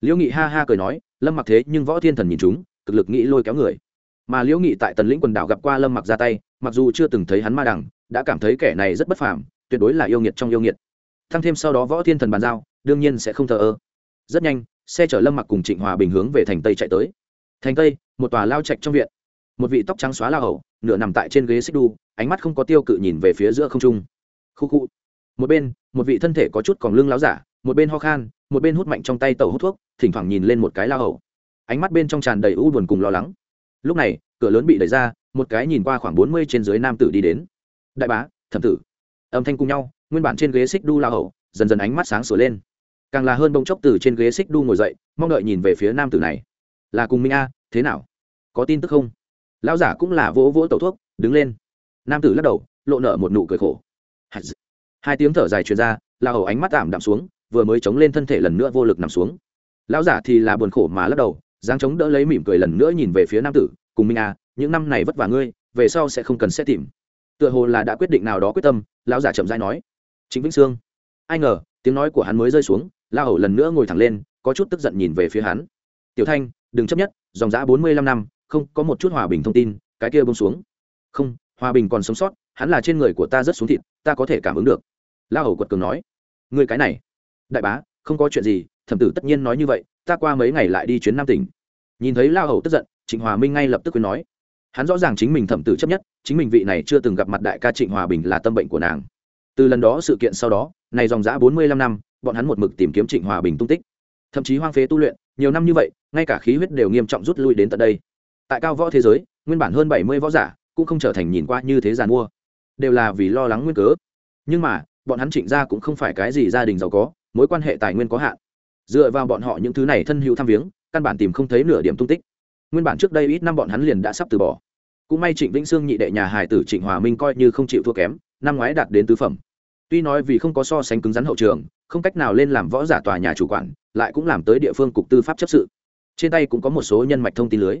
Liễu nghị ha ha cười nói, lâm mặc thế nhưng võ thiên thần nhìn chúng, cực lực nghĩ lôi kéo người. Mà liễu nghị tại tần lĩnh quần đảo gặp qua lâm mặc ra tay, mặc dù chưa từng thấy hắn ma đằng đã cảm thấy kẻ này rất bất phàm, tuyệt đối là yêu nghiệt trong yêu nghiệt. Thăng thêm sau đó võ thiên thần bàn giao, đương nhiên sẽ không thờ ơ. Rất nhanh, xe chở lâm mặc cùng trịnh hòa bình hướng về thành tây chạy tới. Thành tây, một tòa lao trạch trong viện. Một vị tóc trắng xóa lao hầu, nửa nằm tại trên ghế xích đu, ánh mắt không có tiêu cự nhìn về phía giữa không trung. Khu khu. Một bên, một vị thân thể có chút còn lưng láo giả, một bên ho khan, một bên hút mạnh trong tay tàu hút thuốc, thỉnh thoảng nhìn lên một cái lao hầu. Ánh mắt bên trong tràn đầy u buồn cùng lo lắng. Lúc này, cửa lớn bị đẩy ra, một cái nhìn qua khoảng bốn mươi trên dưới nam tử đi đến đại bá, thẩm tử. Âm thanh cùng nhau, nguyên bản trên ghế xích đu lao hậu, dần dần ánh mắt sáng sửa lên. Càng là hơn bông chốc từ trên ghế xích đu ngồi dậy, mong đợi nhìn về phía nam tử này. Là cùng minh a, thế nào? Có tin tức không? Lão giả cũng là vỗ vỗ tẩu thuốc, đứng lên. Nam tử lắc đầu, lộ nợ một nụ cười khổ. Hai tiếng thở dài truyền ra, lao hầu ánh mắt tạm đạm xuống, vừa mới chống lên thân thể lần nữa vô lực nằm xuống. Lão giả thì là buồn khổ mà lắc đầu giáng chống đỡ lấy mỉm cười lần nữa nhìn về phía nam tử, cùng minh a, những năm này vất vả ngươi, về sau sẽ không cần xét tìm tựa hồ là đã quyết định nào đó quyết tâm, lão giả chậm dai nói. Chính vĩnh sương. Ai ngờ, tiếng nói của hắn mới rơi xuống, la hầu lần nữa ngồi thẳng lên, có chút tức giận nhìn về phía hắn. Tiểu thanh, đừng chấp nhất, dòng giã bốn mươi lăm năm, không, có một chút hòa bình thông tin, cái kia bông xuống. Không, hòa bình còn sống sót, hắn là trên người của ta rất xuống thịt, ta có thể cảm ứng được. La hầu quật cường nói. Người cái này, đại bá, không có chuyện gì, thẩm tử tất nhiên nói như vậy, ta qua mấy ngày lại đi chuyến nam tỉnh. Nhìn thấy la hầu tức giận, trịnh hòa minh ngay lập tức khuyên nói hắn rõ ràng chính mình thẩm tử chấp nhất, chính mình vị này chưa từng gặp mặt đại ca trịnh hòa bình là tâm bệnh của nàng. Từ lần đó sự kiện sau đó, này dòng giã bốn mươi lăm năm, bọn hắn một mực tìm kiếm trịnh hòa bình tung tích. Thậm chí hoang phế tu luyện, nhiều năm như vậy, ngay cả khí huyết đều nghiêm trọng rút lui đến tận đây. Tại cao võ thế giới, nguyên bản hơn bảy mươi võ giả cũng không trở thành nhìn qua như thế giàn mua đều là vì lo lắng nguyên cớ. Nhưng mà, bọn hắn trịnh gia cũng không phải cái gì gia đình giàu có, mối quan hệ tài nguyên có hạn. Dựa vào bọn họ những thứ này thân hữu tham viếng, căn bản tìm không thấy nửa điểm tung tích nguyên bản trước đây ít năm bọn hắn liền đã sắp từ bỏ. Cũng may trịnh vĩnh sương nhị đệ nhà hải tử trịnh hòa minh coi như không chịu thua kém, năm ngoái đạt đến tứ phẩm. Tuy nói vì không có so sánh cứng rắn hậu trường, không cách nào lên làm võ giả tòa nhà chủ quản, lại cũng làm tới địa phương cục tư pháp chấp sự. Trên tay cũng có một số nhân mạch thông tin lưới.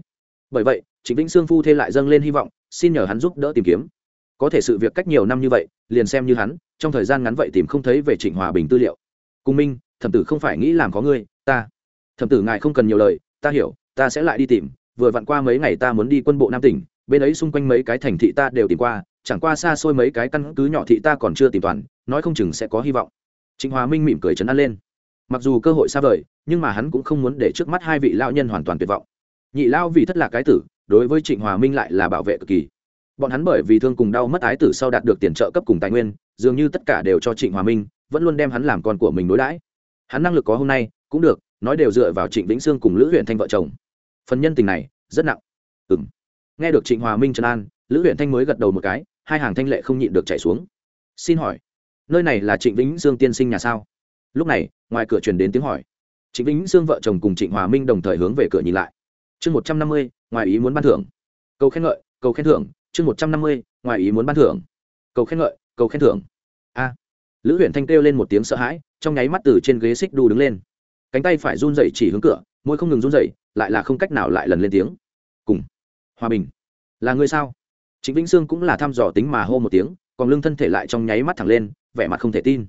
Bởi vậy, trịnh vĩnh sương phu thê lại dâng lên hy vọng, xin nhờ hắn giúp đỡ tìm kiếm. Có thể sự việc cách nhiều năm như vậy, liền xem như hắn, trong thời gian ngắn vậy tìm không thấy về trịnh hòa bình tư liệu. Cung minh, thẩm tử không phải nghĩ làm có ngươi, ta. Thẩm tử ngài không cần nhiều lời, ta hiểu, ta sẽ lại đi tìm vừa vặn qua mấy ngày ta muốn đi quân bộ nam tỉnh, bên ấy xung quanh mấy cái thành thị ta đều tìm qua, chẳng qua xa xôi mấy cái căn cứ nhỏ thị ta còn chưa tìm toàn, nói không chừng sẽ có hy vọng. Trịnh hòa minh mỉm cười chấn an lên. Mặc dù cơ hội xa vời, nhưng mà hắn cũng không muốn để trước mắt hai vị lao nhân hoàn toàn tuyệt vọng. Nhị lao vì thất lạc cái tử, đối với trịnh hòa minh lại là bảo vệ cực kỳ. Bọn hắn bởi vì thương cùng đau mất ái tử sau đạt được tiền trợ cấp cùng tài nguyên, dường như tất cả đều cho trịnh hòa minh, vẫn luôn đem hắn làm con của mình đối đãi. Hắn năng lực có hôm nay, cũng được, nói đều dựa vào trịnh vĩnh sương cùng lữ huyện thanh vợ chồng phần nhân tình này, rất nặng. Ừ m nghe được trịnh hòa minh trần an, lữ huyện thanh mới gật đầu một cái, hai hàng thanh lệ không nhịn được chạy xuống. Xin hỏi, nơi này là trịnh vĩnh Dương tiên sinh nhà sao? Lúc này, ngoài cửa truyền đến tiếng hỏi. Trịnh vĩnh Dương vợ chồng cùng trịnh hòa minh đồng thời hướng về cửa nhìn lại. Chương một trăm năm mươi, ngoài ý muốn ban thưởng. Cầu khen ngợi, cầu khen thưởng. Chương một trăm năm mươi, ngoài ý muốn ban thưởng. Cầu khen ngợi, cầu khen thưởng. A. Lữ huyện thanh kêu lên một tiếng sợ hãi, trong nháy mắt từ trên ghế xích đu đứng lên. Cánh tay phải run dậy chỉ hướng cửa, môi không ngừng run dậy lại là không cách nào lại lần lên tiếng. Cùng. Hòa bình. Là người sao? Chính vĩnh sương cũng là thăm dò tính mà hô một tiếng, còn lưng thân thể lại trong nháy mắt thẳng lên, vẻ mặt không thể tin.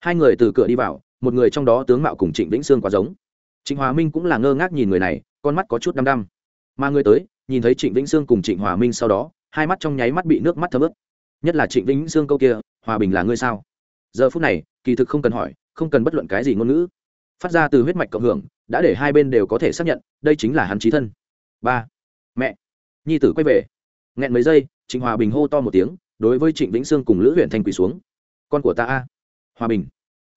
Hai người từ cửa đi vào, một người trong đó tướng mạo cùng trịnh vĩnh sương quá giống. Trịnh hòa minh cũng là ngơ ngác nhìn người này, con mắt có chút đăm đăm. Mà người tới, nhìn thấy trịnh vĩnh sương cùng trịnh hòa minh sau đó, hai mắt trong nháy mắt bị nước mắt thấm ướt. Nhất là trịnh vĩnh sương câu kia, hòa bình là ngươi sao? Giờ phút này, kỳ thực không cần hỏi, không cần bất luận cái gì ngôn ngữ. Phát ra từ huyết mạch cộng hưởng đã để hai bên đều có thể xác nhận, đây chính là hắn trí thân. Ba. Mẹ. Nhi tử quay về. Nghẹn mấy giây, trịnh hòa bình hô to một tiếng, đối với trịnh vĩnh sương cùng lữ huyện thanh quỳ xuống. Con của ta a. Hòa bình.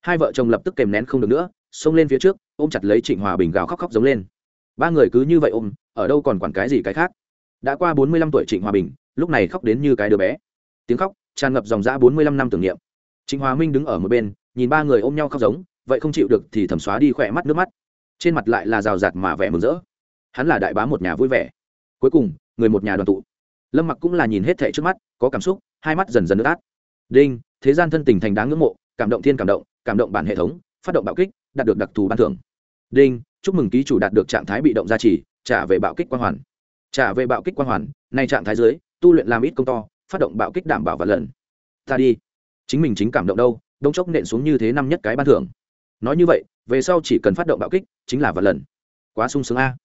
Hai vợ chồng lập tức kèm nén không được nữa, xông lên phía trước, ôm chặt lấy trịnh hòa bình gào khóc khóc giống lên. Ba người cứ như vậy ôm, ở đâu còn quản cái gì cái khác. Đã qua bốn mươi lăm tuổi trịnh hòa bình, lúc này khóc đến như cái đứa bé. Tiếng khóc, tràn ngập dòng dã bốn mươi lăm năm tưởng niệm. Trịnh hòa minh đứng ở một bên, nhìn ba người ôm nhau khóc giống, vậy không chịu được thì thẩm xóa đi khỏe mắt nước mắt trên mặt lại là rào rạt mà vẻ mừng rỡ. Hắn là đại bá một nhà vui vẻ. Cuối cùng, người một nhà đoàn tụ. Lâm mặc cũng là nhìn hết thệ trước mắt, có cảm xúc, hai mắt dần dần nước át. Đinh, thế gian thân tình thành đáng ngưỡng mộ, cảm động thiên cảm động cảm động bản hệ thống, phát động bạo kích, đạt được đặc thù ban thưởng. Đinh, chúc mừng ký chủ đạt được trạng thái bị động gia trì, trả về bạo kích quang hoàn. Trả về bạo kích quang hoàn, nay trạng thái dưới, tu luyện làm ít công to, phát động bạo kích đảm bảo và lần. Ta đi. Chính mình chính cảm động đâu, đông chốc nện xuống như thế năm nhất cái ban thưởng nói như vậy, về sau chỉ cần phát động bạo kích, chính là vạn lần. Quá sung sướng a.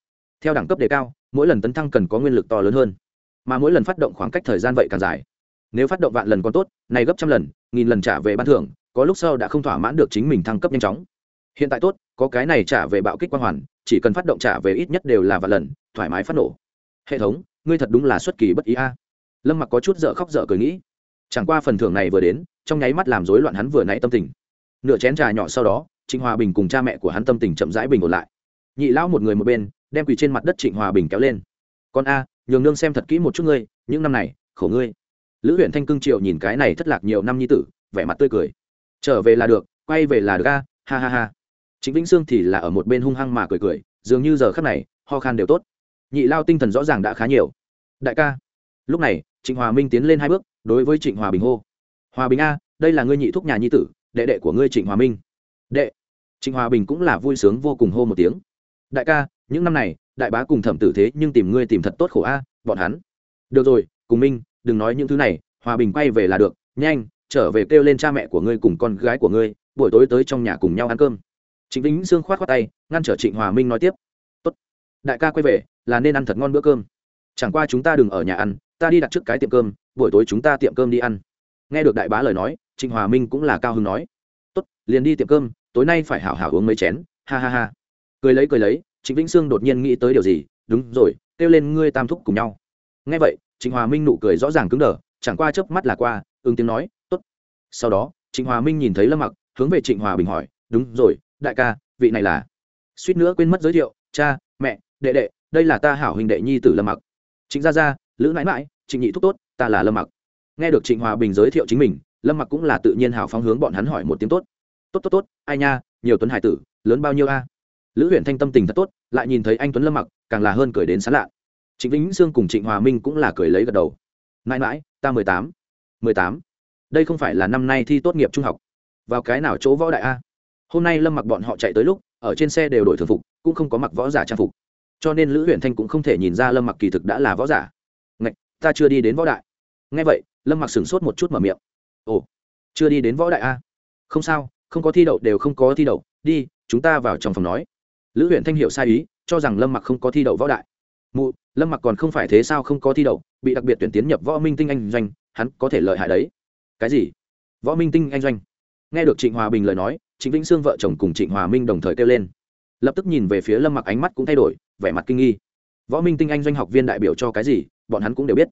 Theo đẳng cấp đề cao, mỗi lần tấn thăng cần có nguyên lực to lớn hơn. Mà mỗi lần phát động khoảng cách thời gian vậy càng dài. Nếu phát động vạn lần còn tốt này gấp trăm lần, nghìn lần trả về ban thưởng, có lúc sau đã không thỏa mãn được chính mình thăng cấp nhanh chóng. Hiện tại tốt, có cái này trả về bạo kích quan hoàn, chỉ cần phát động trả về ít nhất đều là vạn lần, thoải mái phát nổ. Hệ thống, ngươi thật đúng là xuất kỳ bất ý a. Lâm mặc có chút dở khóc dở cười nghĩ. Chẳng qua phần thưởng này vừa đến, trong nháy mắt làm rối loạn hắn vừa nãy tâm tình. Nửa chén trà nhỏ sau đó trịnh hòa bình cùng cha mẹ của hắn tâm tình chậm rãi bình ổn lại. Nhị lão một người một bên, đem quỳ trên mặt đất trịnh hòa bình kéo lên. Con a, nhường nương xem thật kỹ một chút ngươi, những năm này, khổ ngươi. Lữ huyện thanh cưng triệu nhìn cái này thất lạc nhiều năm nhi tử, vẻ mặt tươi cười. Trở về là được, quay về là được a, ha ha ha. Chính vĩnh sương thì là ở một bên hung hăng mà cười cười, dường như giờ khắc này, ho khan đều tốt. Nhị lao tinh thần rõ ràng đã khá nhiều. Đại ca. Lúc này, trịnh hòa minh tiến lên hai bước, đối với trịnh hòa bình hô. Hòa bình a, đây là ngươi nhị thúc nhà nhi tử, đệ đệ của ngươi trịnh hòa minh. Đệ trịnh hòa bình cũng là vui sướng vô cùng hô một tiếng. Đại ca, những năm này, đại bá cùng thẩm tử thế nhưng tìm ngươi tìm thật tốt khổ a, bọn hắn. Được rồi, cùng minh, đừng nói những thứ này, hòa bình quay về là được, nhanh, trở về kêu lên cha mẹ của ngươi cùng con gái của ngươi, buổi tối tới trong nhà cùng nhau ăn cơm. Trịnh vĩnh sương khoát khoát tay, ngăn trở trịnh hòa minh nói tiếp. Tốt, đại ca quay về, là nên ăn thật ngon bữa cơm. Chẳng qua chúng ta đừng ở nhà ăn, ta đi đặt trước cái tiệm cơm, buổi tối chúng ta tiệm cơm đi ăn. Nghe được đại bá lời nói, trịnh hòa minh cũng là cao hứng nói. Tốt, liền đi tiệm cơm tối nay phải hảo hảo uống mấy chén, ha ha ha. Cười lấy cười lấy, trịnh vĩnh sương đột nhiên nghĩ tới điều gì, đúng rồi, kêu lên ngươi tam thúc cùng nhau. Nghe vậy, trịnh hòa minh nụ cười rõ ràng cứng đờ, chẳng qua chớp mắt là qua, ứng tiếng nói, tốt. Sau đó, trịnh hòa minh nhìn thấy lâm mặc, hướng về trịnh hòa bình hỏi, đúng rồi, đại ca, vị này là? Suýt nữa quên mất giới thiệu, cha, mẹ, đệ đệ, đây là ta hảo hình đệ nhi tử lâm mặc. Trịnh gia gia, lữ mãi mãi, trịnh nhị thúc tốt, ta là lâm mặc. Nghe được trịnh hòa bình giới thiệu chính mình, lâm mặc cũng là tự nhiên hào phóng hướng bọn hắn hỏi một tiếng tốt tốt tốt tốt, ai nha, nhiều tuấn hải tử, lớn bao nhiêu a? Lữ huyện thanh tâm tình thật tốt, lại nhìn thấy anh tuấn lâm mặc, càng là hơn cười đến sán lạ. Trịnh vĩnh sương cùng trịnh hòa minh cũng là cười lấy gật đầu. Mãi mãi, ta mười tám. Mười tám. Đây không phải là năm nay thi tốt nghiệp trung học. Vào cái nào chỗ võ đại a? Hôm nay lâm mặc bọn họ chạy tới lúc, ở trên xe đều đổi thường phục, cũng không có mặc võ giả trang phục. Cho nên lữ huyện thanh cũng không thể nhìn ra lâm mặc kỳ thực đã là võ giả. Ngạch, ta chưa đi đến võ đại. Ngay vậy, lâm mặc sửng sốt một chút mở miệng. Ồ, chưa đi đến võ đại a? Không sao không có thi đậu đều không có thi đậu, đi, chúng ta vào trong phòng nói. Lữ huyện thanh hiệu sai ý, cho rằng lâm mặc không có thi đậu võ đại. Mụ, lâm mặc còn không phải thế sao không có thi đậu, bị đặc biệt tuyển tiến nhập võ minh tinh anh doanh, hắn có thể lợi hại đấy. Cái gì? Võ minh tinh anh doanh? Nghe được trịnh hòa bình lời nói, trịnh vĩnh sương vợ chồng cùng trịnh hòa minh đồng thời kêu lên. Lập tức nhìn về phía lâm mặc ánh mắt cũng thay đổi, vẻ mặt kinh nghi. Võ minh tinh anh doanh học viên đại biểu cho cái gì, bọn hắn cũng đều biết.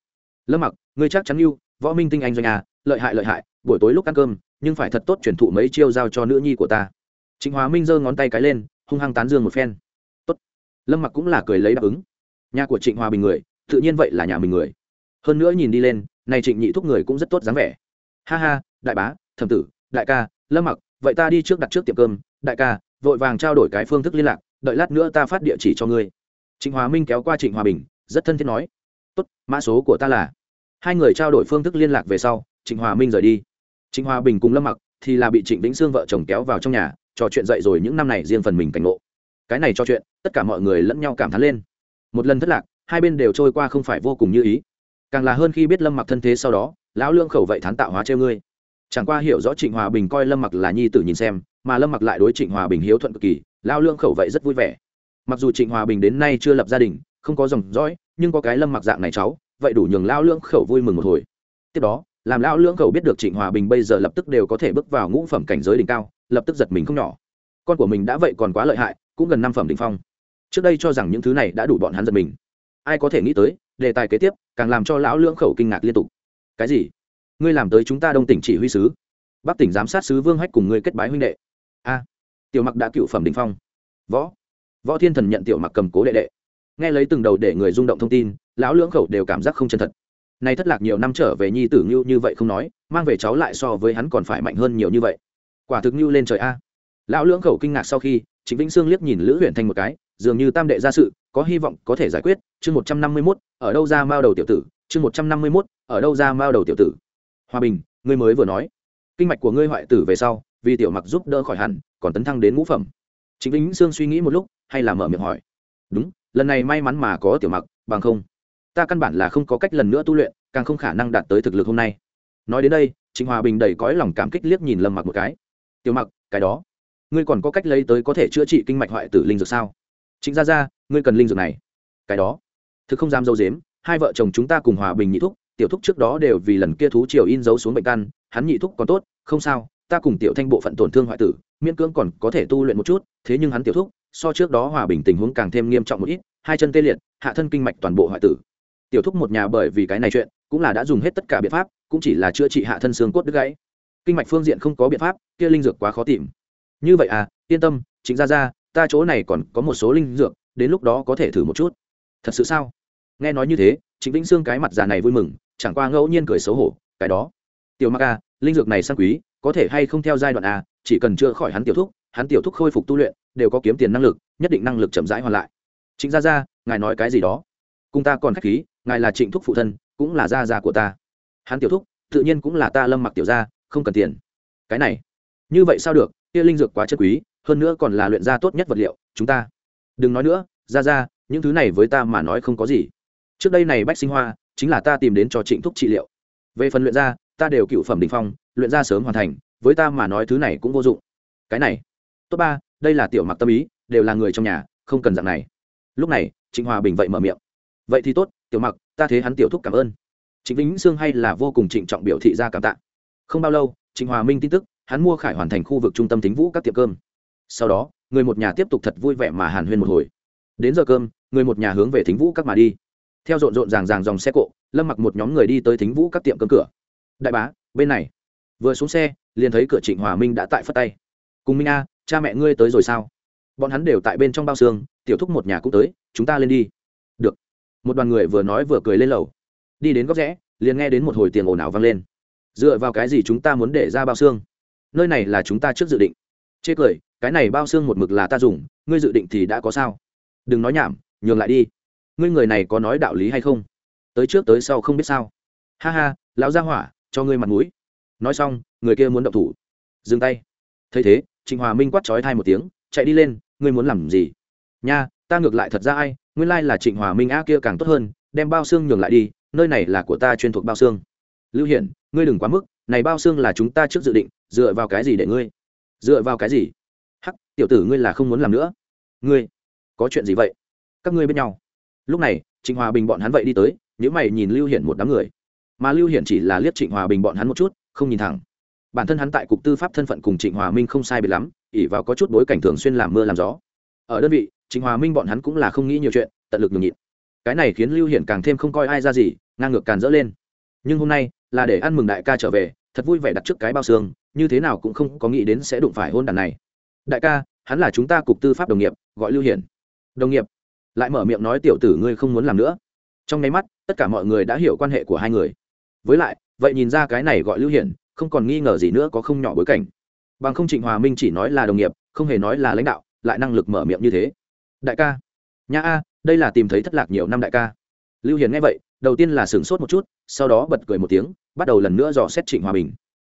Lâm mặc, ngươi chắc chắn yêu, võ minh tinh anh doanh à lợi hại lợi hại, buổi tối lúc ăn cơm nhưng phải thật tốt truyền thụ mấy chiêu giao cho nữ nhi của ta. Trịnh hóa minh giơ ngón tay cái lên, hung hăng tán dương một phen. Tốt. Lâm mặc cũng là cười lấy đáp ứng. Nhà của trịnh hòa bình người, tự nhiên vậy là nhà mình người. Hơn nữa nhìn đi lên, này trịnh nhị thúc người cũng rất tốt dáng vẻ. Ha ha, đại bá, thẩm tử, đại ca, lâm mặc, vậy ta đi trước đặt trước tiệm cơm. Đại ca, vội vàng trao đổi cái phương thức liên lạc, đợi lát nữa ta phát địa chỉ cho ngươi. Trịnh hòa minh kéo qua trịnh hòa bình, rất thân thiết nói. Tốt, mã số của ta là. Hai người trao đổi phương thức liên lạc về sau, trịnh hòa minh rời đi trịnh hòa bình cùng lâm mặc thì là bị trịnh vĩnh sương vợ chồng kéo vào trong nhà, trò chuyện dậy rồi những năm này riêng phần mình cảnh ngộ. Cái này trò chuyện, tất cả mọi người lẫn nhau cảm thán lên. Một lần thất lạc, hai bên đều trôi qua không phải vô cùng như ý. Càng là hơn khi biết lâm mặc thân thế sau đó, lão lương khẩu vậy thán tạo hóa trêu ngươi. Chẳng qua hiểu rõ trịnh hòa bình coi lâm mặc là nhi tử nhìn xem, mà lâm mặc lại đối trịnh hòa bình hiếu thuận cực kỳ, lão lương khẩu vậy rất vui vẻ. Mặc dù trịnh hòa bình đến nay chưa lập gia đình, không có dòng dõi, nhưng có cái lâm mặc dạng này cháu, vậy đủ nhường lão lương khẩu vui mừng một hồi. Tiếp đó làm lão lưỡng khẩu biết được trịnh hòa bình bây giờ lập tức đều có thể bước vào ngũ phẩm cảnh giới đỉnh cao, lập tức giật mình không nhỏ. Con của mình đã vậy còn quá lợi hại, cũng gần năm phẩm đỉnh phong. Trước đây cho rằng những thứ này đã đủ bọn hắn giật mình. Ai có thể nghĩ tới, đề tài kế tiếp càng làm cho lão lưỡng khẩu kinh ngạc liên tục. Cái gì? Ngươi làm tới chúng ta đông tỉnh chỉ huy sứ? Bắc tỉnh giám sát sứ vương hách cùng ngươi kết bái huynh đệ. A. Tiểu mặc đã cựu phẩm đình phong. Võ. Võ thiên thần nhận tiểu mặc cầm cố đệ đệ. Nghe lấy từng đầu để người rung động thông tin, lão lưỡng khẩu đều cảm giác không chân thật nay thất lạc nhiều năm trở về nhi tử ngưu như vậy không nói, mang về cháu lại so với hắn còn phải mạnh hơn nhiều như vậy. Quả thực ngưu lên trời a. Lão lưỡng khẩu kinh ngạc sau khi chính vĩnh sương liếc nhìn lữ huyện thành một cái, dường như tam đệ ra sự, có hy vọng có thể giải quyết, chương một trăm năm mươi mốt, ở đâu ra mao đầu tiểu tử, chương một trăm năm mươi mốt, ở đâu ra mao đầu tiểu tử. Hòa bình, ngươi mới vừa nói, kinh mạch của ngươi hoại tử về sau, vì tiểu mặc giúp đỡ khỏi hẳn, còn tấn thăng đến ngũ phẩm. Chính vĩnh sương suy nghĩ một lúc, hay là mở miệng hỏi. Đúng, lần này may mắn mà có tiểu mặc, bằng không ta căn bản là không có cách lần nữa tu luyện, càng không khả năng đạt tới thực lực hôm nay. Nói đến đây, trịnh hòa bình đầy cõi lòng cảm kích liếc nhìn lâm mặc một cái. Tiểu mặc, cái đó, ngươi còn có cách lấy tới có thể chữa trị kinh mạch hoại tử linh dược sao? Chính ra ra ngươi cần linh dược này. Cái đó, thực không dám dâu dếm hai vợ chồng chúng ta cùng hòa bình nhị thúc, tiểu thúc trước đó đều vì lần kia thú triều in dấu xuống bệnh căn, hắn nhị thúc còn tốt, không sao, ta cùng tiểu thanh bộ phận tổn thương hoại tử, miễn cưỡng còn có thể tu luyện một chút, thế nhưng hắn tiểu thúc, so trước đó hòa bình tình huống càng thêm nghiêm trọng một ít, hai chân tê liệt, hạ thân kinh mạch toàn bộ hoại tử tiểu thúc một nhà bởi vì cái này chuyện, cũng là đã dùng hết tất cả biện pháp, cũng chỉ là chữa trị hạ thân xương cốt đứt gãy. Kinh mạch phương diện không có biện pháp, kia linh dược quá khó tìm. Như vậy à yên tâm chính ra ra ta chỗ này còn có một số linh dược, đến lúc đó có thể thử một chút. Thật sự sao? Nghe nói như thế chính vĩnh xương cái mặt già này vui mừng, chẳng qua ngẫu nhiên cười xấu hổ, cái đó. Tiểu mặc à linh dược này sang quý, có thể hay không theo giai đoạn à chỉ cần chữa khỏi hắn tiểu thúc, hắn tiểu thúc khôi phục tu luyện, đều có kiếm tiền năng lực, nhất định năng lực chậm rãi hoàn lại. Chính gia gia, ngài nói cái gì đó? Cùng ta còn khách khí ngài là trịnh thúc phụ thân, cũng là gia gia của ta. Hắn tiểu thúc, tự nhiên cũng là ta lâm mặc tiểu gia, không cần tiền. Cái này, như vậy sao được? Kia linh dược quá chất quý, hơn nữa còn là luyện ra tốt nhất vật liệu, chúng ta. Đừng nói nữa ra ra những thứ này với ta mà nói không có gì. Trước đây này bách sinh hoa, chính là ta tìm đến cho trịnh thúc trị liệu. Về phần luyện ra, ta đều cựu phẩm đình phong, luyện ra sớm hoàn thành, với ta mà nói thứ này cũng vô dụng. Cái này, tốt ba, đây là tiểu mặc tâm ý, đều là người trong nhà, không cần dạng này. Lúc này, trịnh hòa bình vậy mở miệng. Vậy thì tốt tiểu mặc, ta thế hắn tiểu thúc cảm ơn. Trịnh vĩnh sương hay là vô cùng trịnh trọng biểu thị ra cảm tạ. Không bao lâu, trịnh hòa minh tin tức, hắn mua khải hoàn thành khu vực trung tâm thính vũ các tiệm cơm. Sau đó, người một nhà tiếp tục thật vui vẻ mà hàn huyên một hồi. Đến giờ cơm, người một nhà hướng về thính vũ các mà đi. Theo rộn rộn ràng ràng dòng xe cộ, lâm mặc một nhóm người đi tới thính vũ các tiệm cơm cửa. Đại bá, bên này. Vừa xuống xe, liền thấy cửa trịnh hòa minh đã tại phất tay. Cùng minh a, cha mẹ ngươi tới rồi sao? Bọn hắn đều tại bên trong bao xương, tiểu thúc một nhà cũng tới, chúng ta lên đi một đoàn người vừa nói vừa cười lên lầu. Đi đến góc rẽ, liền nghe đến một hồi tiền ồn ào vang lên. Dựa vào cái gì chúng ta muốn để ra bao xương? Nơi này là chúng ta trước dự định. Chê cười, cái này bao xương một mực là ta dùng, ngươi dự định thì đã có sao? Đừng nói nhảm, nhường lại đi. Ngươi người này có nói đạo lý hay không? Tới trước tới sau không biết sao. Ha ha, lão gia hỏa, cho ngươi mặt mũi. Nói xong, người kia muốn động thủ. Dừng tay. Thấy thế, trịnh hòa minh quát trói thai một tiếng, chạy đi lên, ngươi muốn làm gì? Nha ta ngược lại thật ra ai, nguyên lai là trịnh hòa minh a kia càng tốt hơn, đem bao xương nhường lại đi, nơi này là của ta chuyên thuộc bao xương. Lưu hiển, ngươi đừng quá mức, này bao xương là chúng ta trước dự định, dựa vào cái gì để ngươi? Dựa vào cái gì? Hắc, tiểu tử ngươi là không muốn làm nữa. Ngươi, có chuyện gì vậy? Các ngươi bên nhau. Lúc này, trịnh hòa bình bọn hắn vậy đi tới nếu mày nhìn lưu hiển một đám người. Mà lưu hiển chỉ là liếc trịnh hòa bình bọn hắn một chút, không nhìn thẳng. Bản thân hắn tại cục tư pháp thân phận cùng trịnh hòa minh không sai biệt lắm ỉ vào có chút bối cảnh thường xuyên làm mưa làm gió. Ở đơn vị trịnh hòa minh bọn hắn cũng là không nghĩ nhiều chuyện, tận lực nhường nhịn. Cái này khiến lưu hiển càng thêm không coi ai ra gì, ngang ngược càn dỡ lên. Nhưng hôm nay, là để ăn mừng đại ca trở về, thật vui vẻ đặt trước cái bao xương, như thế nào cũng không có nghĩ đến sẽ đụng phải hôn đàn này. Đại ca, hắn là chúng ta cục tư pháp đồng nghiệp, gọi lưu hiển. Đồng nghiệp. Lại mở miệng nói tiểu tử ngươi không muốn làm nữa. Trong nháy mắt, tất cả mọi người đã hiểu quan hệ của hai người. Với lại, vậy nhìn ra cái này gọi lưu hiển, không còn nghi ngờ gì nữa có không nhỏ bối cảnh. Bằng không trịnh hòa minh chỉ nói là đồng nghiệp, không hề nói là lãnh đạo, lại năng lực mở miệng như thế đại ca. Nhà a, đây là tìm thấy thất lạc nhiều năm đại ca. Lưu hiền nghe vậy, đầu tiên là sửng sốt một chút, sau đó bật cười một tiếng, bắt đầu lần nữa dò xét trịnh hòa bình.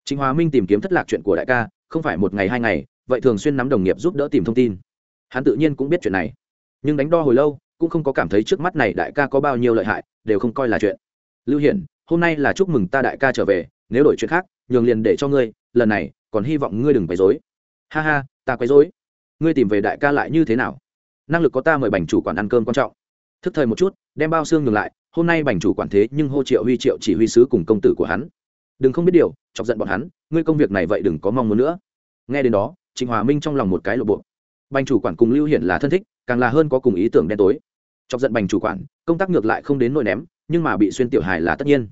Trịnh hòa minh tìm kiếm thất lạc chuyện của đại ca, không phải một ngày hai ngày, vậy thường xuyên nắm đồng nghiệp giúp đỡ tìm thông tin. Hắn tự nhiên cũng biết chuyện này. Nhưng đánh đo hồi lâu, cũng không có cảm thấy trước mắt này đại ca có bao nhiêu lợi hại, đều không coi là chuyện. Lưu hiển, hôm nay là chúc mừng ta đại ca trở về, nếu đổi chuyện khác, nhường liền để cho ngươi, lần này, còn hy vọng ngươi đừng quấy dối ha ha, ta quấy dối ngươi tìm về đại ca lại như thế nào? Năng lực có ta mời bành chủ quản ăn cơm quan trọng. Thức thời một chút, đem bao xương ngừng lại, hôm nay bành chủ quản thế nhưng hô triệu huy triệu chỉ huy sứ cùng công tử của hắn. Đừng không biết điều, chọc giận bọn hắn, ngươi công việc này vậy đừng có mong muốn nữa. Nghe đến đó, trịnh hòa minh trong lòng một cái lộ bộ. Bành chủ quản cùng lưu hiển là thân thích, càng là hơn có cùng ý tưởng đen tối. Chọc giận bành chủ quản, công tác ngược lại không đến nỗi ném, nhưng mà bị xuyên tiểu hài là tất nhiên.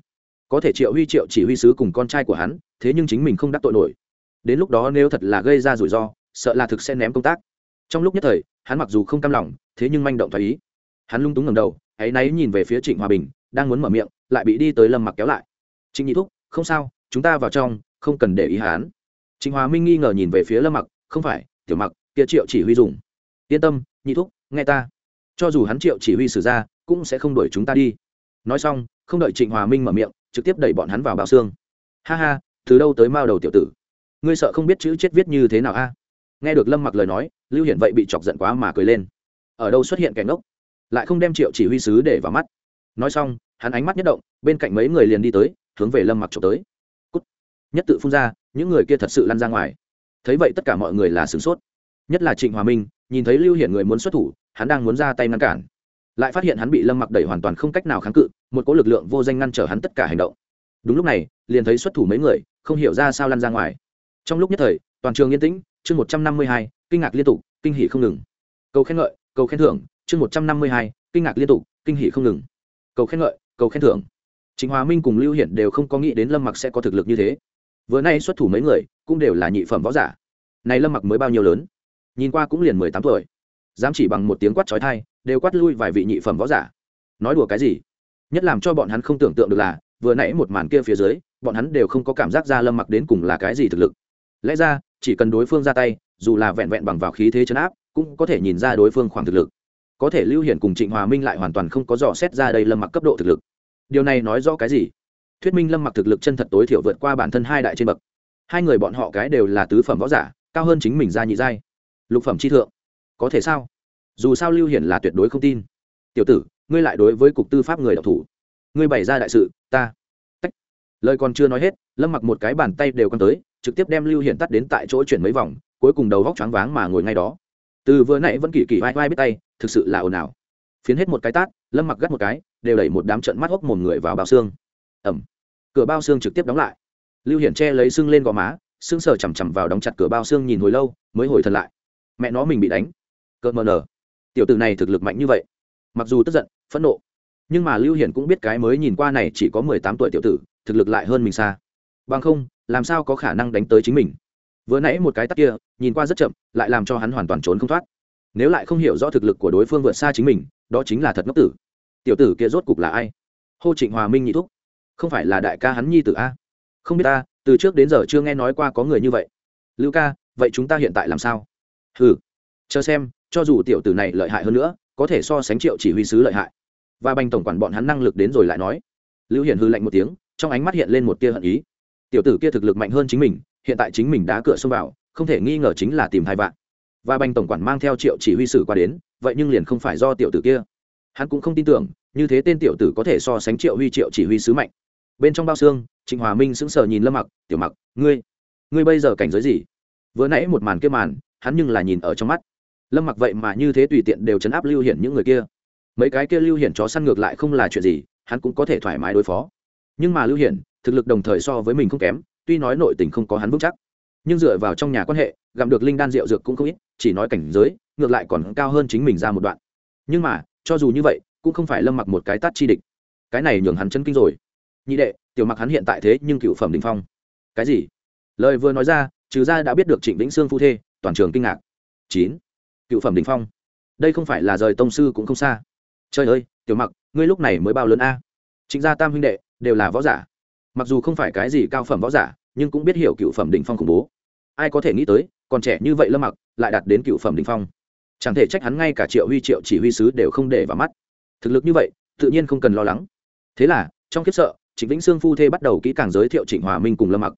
Có thể triệu huy triệu chỉ huy sứ cùng con trai của hắn, thế nhưng chính mình không đắc tội nổi. Đến lúc đó nếu thật là gây ra rủi ro, sợ là thực sẽ ném công tác trong lúc nhất thời, hắn mặc dù không cam lòng, thế nhưng manh động thoái ý. Hắn lung túng ngầm đầu, áy náy nhìn về phía trịnh hòa bình, đang muốn mở miệng, lại bị đi tới lâm mặc kéo lại. Trịnh nhị thúc, không sao, chúng ta vào trong, không cần để ý hắn. Trịnh hòa minh nghi ngờ nhìn về phía lâm mặc, không phải, tiểu mặc, kia triệu chỉ huy dùng. Yên tâm, nhị thúc, nghe ta. Cho dù hắn triệu chỉ huy xử ra, cũng sẽ không đuổi chúng ta đi. Nói xong, không đợi trịnh hòa minh mở miệng, trực tiếp đẩy bọn hắn vào bao xương. Ha ha, từ đâu tới mao đầu tiểu tử? Ngươi sợ không biết chữ chết viết như thế nào a? Nghe được lâm mặc lời nói, lưu hiển vậy bị chọc giận quá mà cười lên. Ở đâu xuất hiện kẻ ngốc? Lại không đem triệu chỉ huy sứ để vào mắt. Nói xong, hắn ánh mắt nhất động, bên cạnh mấy người liền đi tới, hướng về lâm mặc trộm tới. Cút. nhất tự phun ra, những người kia thật sự lăn ra ngoài. Thấy vậy tất cả mọi người là sửng sốt. Nhất là trịnh hòa minh, nhìn thấy lưu hiển người muốn xuất thủ, hắn đang muốn ra tay ngăn cản. Lại phát hiện hắn bị lâm mặc đẩy hoàn toàn không cách nào kháng cự, một cỗ lực lượng vô danh ngăn trở hắn tất cả hành động. Đúng lúc này, liền thấy xuất thủ mấy người, không hiểu ra sao lăn ra ngoài. Trong lúc nhất thời, toàn trường yên tĩnh chương một trăm năm mươi hai, kinh ngạc liên tục, kinh hỷ không ngừng. Cầu khen ngợi, cầu khen thưởng, chương một trăm năm mươi hai, kinh ngạc liên tục, kinh hỷ không ngừng. Cầu khen ngợi, cầu khen thưởng. Chính hòa minh cùng lưu hiển đều không có nghĩ đến lâm mặc sẽ có thực lực như thế. Vừa nay xuất thủ mấy người, cũng đều là nhị phẩm võ giả. Này lâm mặc mới bao nhiêu lớn? Nhìn qua cũng liền mười tám tuổi. Dám chỉ bằng một tiếng quát trói thai đều quát lui vài vị nhị phẩm võ giả. Nói đùa cái gì? Nhất làm cho bọn hắn không tưởng tượng được là, vừa nãy một màn kia phía dưới, bọn hắn đều không có cảm giác ra lâm mặc đến cùng là cái gì thực lực lẽ ra, chỉ cần đối phương ra tay, dù là vẹn vẹn bằng vào khí thế chấn áp, cũng có thể nhìn ra đối phương khoảng thực lực. Có thể lưu hiển cùng trịnh hòa minh lại hoàn toàn không có dò xét ra đây lâm mặc cấp độ thực lực. Điều này nói rõ cái gì? Thuyết minh lâm mặc thực lực chân thật tối thiểu vượt qua bản thân hai đại trên bậc. Hai người bọn họ cái đều là tứ phẩm võ giả, cao hơn chính mình ra nhị giai. Lục phẩm chi thượng. Có thể sao? Dù sao lưu hiển là tuyệt đối không tin. Tiểu tử, ngươi lại đối với cục tư pháp người đọc thủ. Ngươi bày ra đại sự, ta. Tách. lời còn chưa nói hết, lâm mặc một cái bàn tay đều con tới trực tiếp đem lưu hiển tắt đến tại chỗ chuyển mấy vòng, cuối cùng đầu góc choáng váng mà ngồi ngay đó. Từ vừa nãy vẫn kỳ kỳ vai vai biết tay, thực sự là ồn ào. Phiến hết một cái tát, lâm mặc gắt một cái, đều đẩy một đám trận mắt hốc mồm người vào bao xương. Ẩm. Cửa bao xương trực tiếp đóng lại. Lưu hiển che lấy xương lên gò má xương sờ chằm chằm vào đóng chặt cửa bao xương nhìn hồi lâu, mới hồi thần lại. Mẹ nó mình bị đánh. Cợt mờ nở. Tiểu tử này thực lực mạnh như vậy. Mặc dù tức giận, phẫn nộ, nhưng mà lưu hiển cũng biết cái mới nhìn qua này chỉ có mười tám tuổi tiểu tử, thực lực lại hơn mình xa bằng không, làm sao có khả năng đánh tới chính mình? Vừa nãy một cái tắt kia, nhìn qua rất chậm, lại làm cho hắn hoàn toàn trốn không thoát. Nếu lại không hiểu rõ thực lực của đối phương vượt xa chính mình, đó chính là thật ngốc tử. Tiểu tử kia rốt cục là ai? Hô trịnh hòa minh nhị thúc. Không phải là đại ca hắn nhi tử a? Không biết ta, từ trước đến giờ chưa nghe nói qua có người như vậy. Lưu ca, vậy chúng ta hiện tại làm sao? Ừ chờ xem, cho dù tiểu tử này lợi hại hơn nữa, có thể so sánh triệu chỉ huy sứ lợi hại. Và bành tổng quản bọn hắn năng lực đến rồi lại nói. Lưu hiển hư lạnh một tiếng, trong ánh mắt hiện lên một tia hận ý tiểu tử kia thực lực mạnh hơn chính mình, hiện tại chính mình đã cửa xông vào, không thể nghi ngờ chính là tìm hai vạn. Và bành tổng quản mang theo triệu chỉ huy sử qua đến, vậy nhưng liền không phải do tiểu tử kia. Hắn cũng không tin tưởng, như thế tên tiểu tử có thể so sánh triệu huy triệu chỉ huy sứ mạnh. Bên trong bao xương, trịnh hòa minh sững sờ nhìn lâm mặc, tiểu mặc, ngươi ngươi bây giờ cảnh giới gì? Vừa nãy một màn kia màn, hắn nhưng là nhìn ở trong mắt. Lâm mặc vậy mà như thế tùy tiện đều chấn áp lưu hiển những người kia. Mấy cái kia lưu hiển chó săn ngược lại không là chuyện gì, hắn cũng có thể thoải mái đối phó. Nhưng mà lưu hiển thực lực đồng thời so với mình không kém, tuy nói nội tình không có hắn vững chắc. Nhưng dựa vào trong nhà quan hệ gặm được linh đan rượu dược cũng không ít, chỉ nói cảnh giới, ngược lại còn cao hơn chính mình ra một đoạn. Nhưng mà, cho dù như vậy, cũng không phải lâm mặc một cái tát chi địch. Cái này nhường hắn chân kinh rồi. Nhị đệ, tiểu mặc hắn hiện tại thế nhưng cựu phẩm đình phong. Cái gì? Lời vừa nói ra, trừ ra đã biết được trịnh vĩnh sương phu thê, toàn trường kinh ngạc. Chín. Cựu phẩm đình phong. Đây không phải là rời tông sư cũng không xa. Trời ơi, tiểu mặc, ngươi lúc này mới bao lớn a? Trịnh gia tam huynh đệ, đều là võ giả mặc dù không phải cái gì cao phẩm võ giả, nhưng cũng biết hiểu cựu phẩm đỉnh phong khủng bố. Ai có thể nghĩ tới, còn trẻ như vậy lâm mặc lại đạt đến cựu phẩm đỉnh phong. Chẳng thể trách hắn ngay cả triệu huy, triệu chỉ huy sứ đều không để vào mắt. Thực lực như vậy, tự nhiên không cần lo lắng. Thế là, trong kiếp sợ, trịnh vĩnh sương phu thê bắt đầu kỹ càng giới thiệu trịnh hòa minh cùng lâm mặc.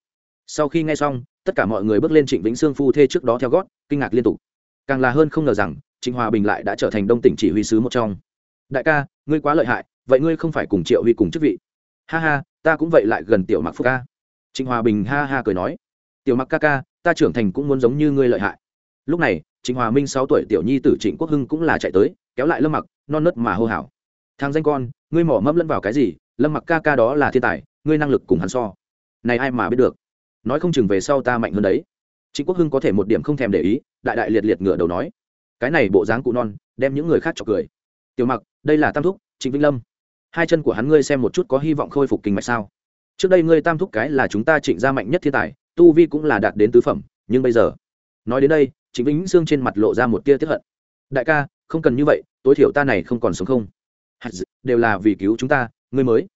Sau khi nghe xong, tất cả mọi người bước lên trịnh vĩnh sương phu thê trước đó theo gót, kinh ngạc liên tục. Càng là hơn không ngờ rằng, trịnh hòa bình lại đã trở thành đông tỉnh chỉ huy sứ một trong. Đại ca, ngươi quá lợi hại, vậy ngươi không phải cùng triệu huy cùng chức vị ha ha, ta cũng vậy lại gần tiểu mặc phúc ca. Trịnh hòa bình ha ha cười nói, tiểu mặc ca ca, ta trưởng thành cũng muốn giống như ngươi lợi hại. Lúc này, trịnh hòa minh sáu tuổi tiểu nhi tử trịnh quốc hưng cũng là chạy tới, kéo lại lâm mặc, non nớt mà hô hào Thang danh con, ngươi mỏ mẫm lẫn vào cái gì? Lâm mặc ca ca đó là thiên tài, ngươi năng lực cùng hắn so. Này ai mà biết được? Nói không chừng về sau ta mạnh hơn đấy. Trịnh quốc hưng có thể một điểm không thèm để ý, đại đại liệt liệt ngửa đầu nói, cái này bộ dáng cụ non, đem những người khác chọc cười. Tiểu mặc đây là tam thúc, trịnh vĩnh lâm hai chân của hắn ngươi xem một chút có hy vọng khôi phục kinh mạch sao? Trước đây ngươi tam thúc cái là chúng ta trịnh gia mạnh nhất thiên tài, tu vi cũng là đạt đến tứ phẩm, nhưng bây giờ, nói đến đây, trịnh vĩnh sương trên mặt lộ ra một tia tiếp hận. Đại ca, không cần như vậy, tối thiểu ta này không còn sống không? Đều là vì cứu chúng ta, ngươi mới.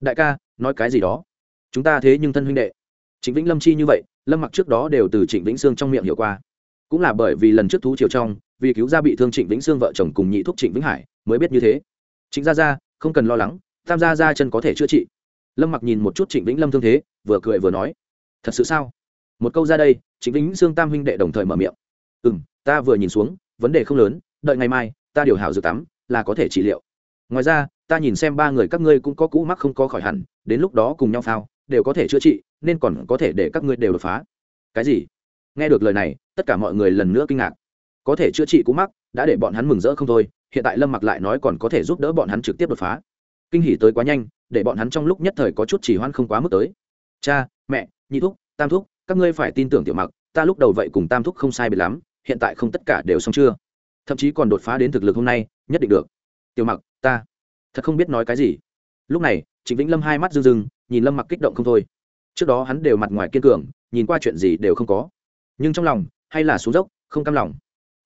Đại ca, nói cái gì đó? Chúng ta thế nhưng thân huynh đệ. Trịnh vĩnh lâm chi như vậy, lâm mặc trước đó đều từ trịnh vĩnh sương trong miệng hiểu qua. Cũng là bởi vì lần trước thú chiều trong, vì cứu ra bị thương trịnh vĩnh sương vợ chồng cùng nhị thúc trịnh vĩnh hải, mới biết như thế. Trịnh gia gia không cần lo lắng, tam gia gia chân có thể chữa trị. Lâm mặc nhìn một chút trịnh vĩnh lâm thương thế, vừa cười vừa nói, thật sự sao? Một câu ra đây, trịnh vĩnh sương tam huynh đệ đồng thời mở miệng ừ m ta vừa nhìn xuống, vấn đề không lớn, đợi ngày mai, ta điều hảo dược tắm, là có thể trị liệu. Ngoài ra, ta nhìn xem ba người các ngươi cũng có cũ mắc không có khỏi hẳn, đến lúc đó cùng nhau phao, đều có thể chữa trị, nên còn có thể để các ngươi đều đột phá. Cái gì? Nghe được lời này, tất cả mọi người lần nữa kinh ngạc. Có thể chữa trị cũ mắc, đã để bọn hắn mừng rỡ không thôi hiện tại lâm mặc lại nói còn có thể giúp đỡ bọn hắn trực tiếp đột phá. Kinh hỉ tới quá nhanh, để bọn hắn trong lúc nhất thời có chút chỉ hoan không quá mức tới. Cha, mẹ, nhị thúc, tam thúc, các ngươi phải tin tưởng tiểu mặc, ta lúc đầu vậy cùng tam thúc không sai biệt lắm, hiện tại không tất cả đều xong chưa? Thậm chí còn đột phá đến thực lực hôm nay, nhất định được. Tiểu mặc, ta thật không biết nói cái gì. Lúc này, trịnh vĩnh lâm hai mắt rưng rưng, nhìn lâm mặc kích động không thôi. Trước đó hắn đều mặt ngoài kiên cường, nhìn qua chuyện gì đều không có. Nhưng trong lòng, hay là xuống dốc, không cam lòng.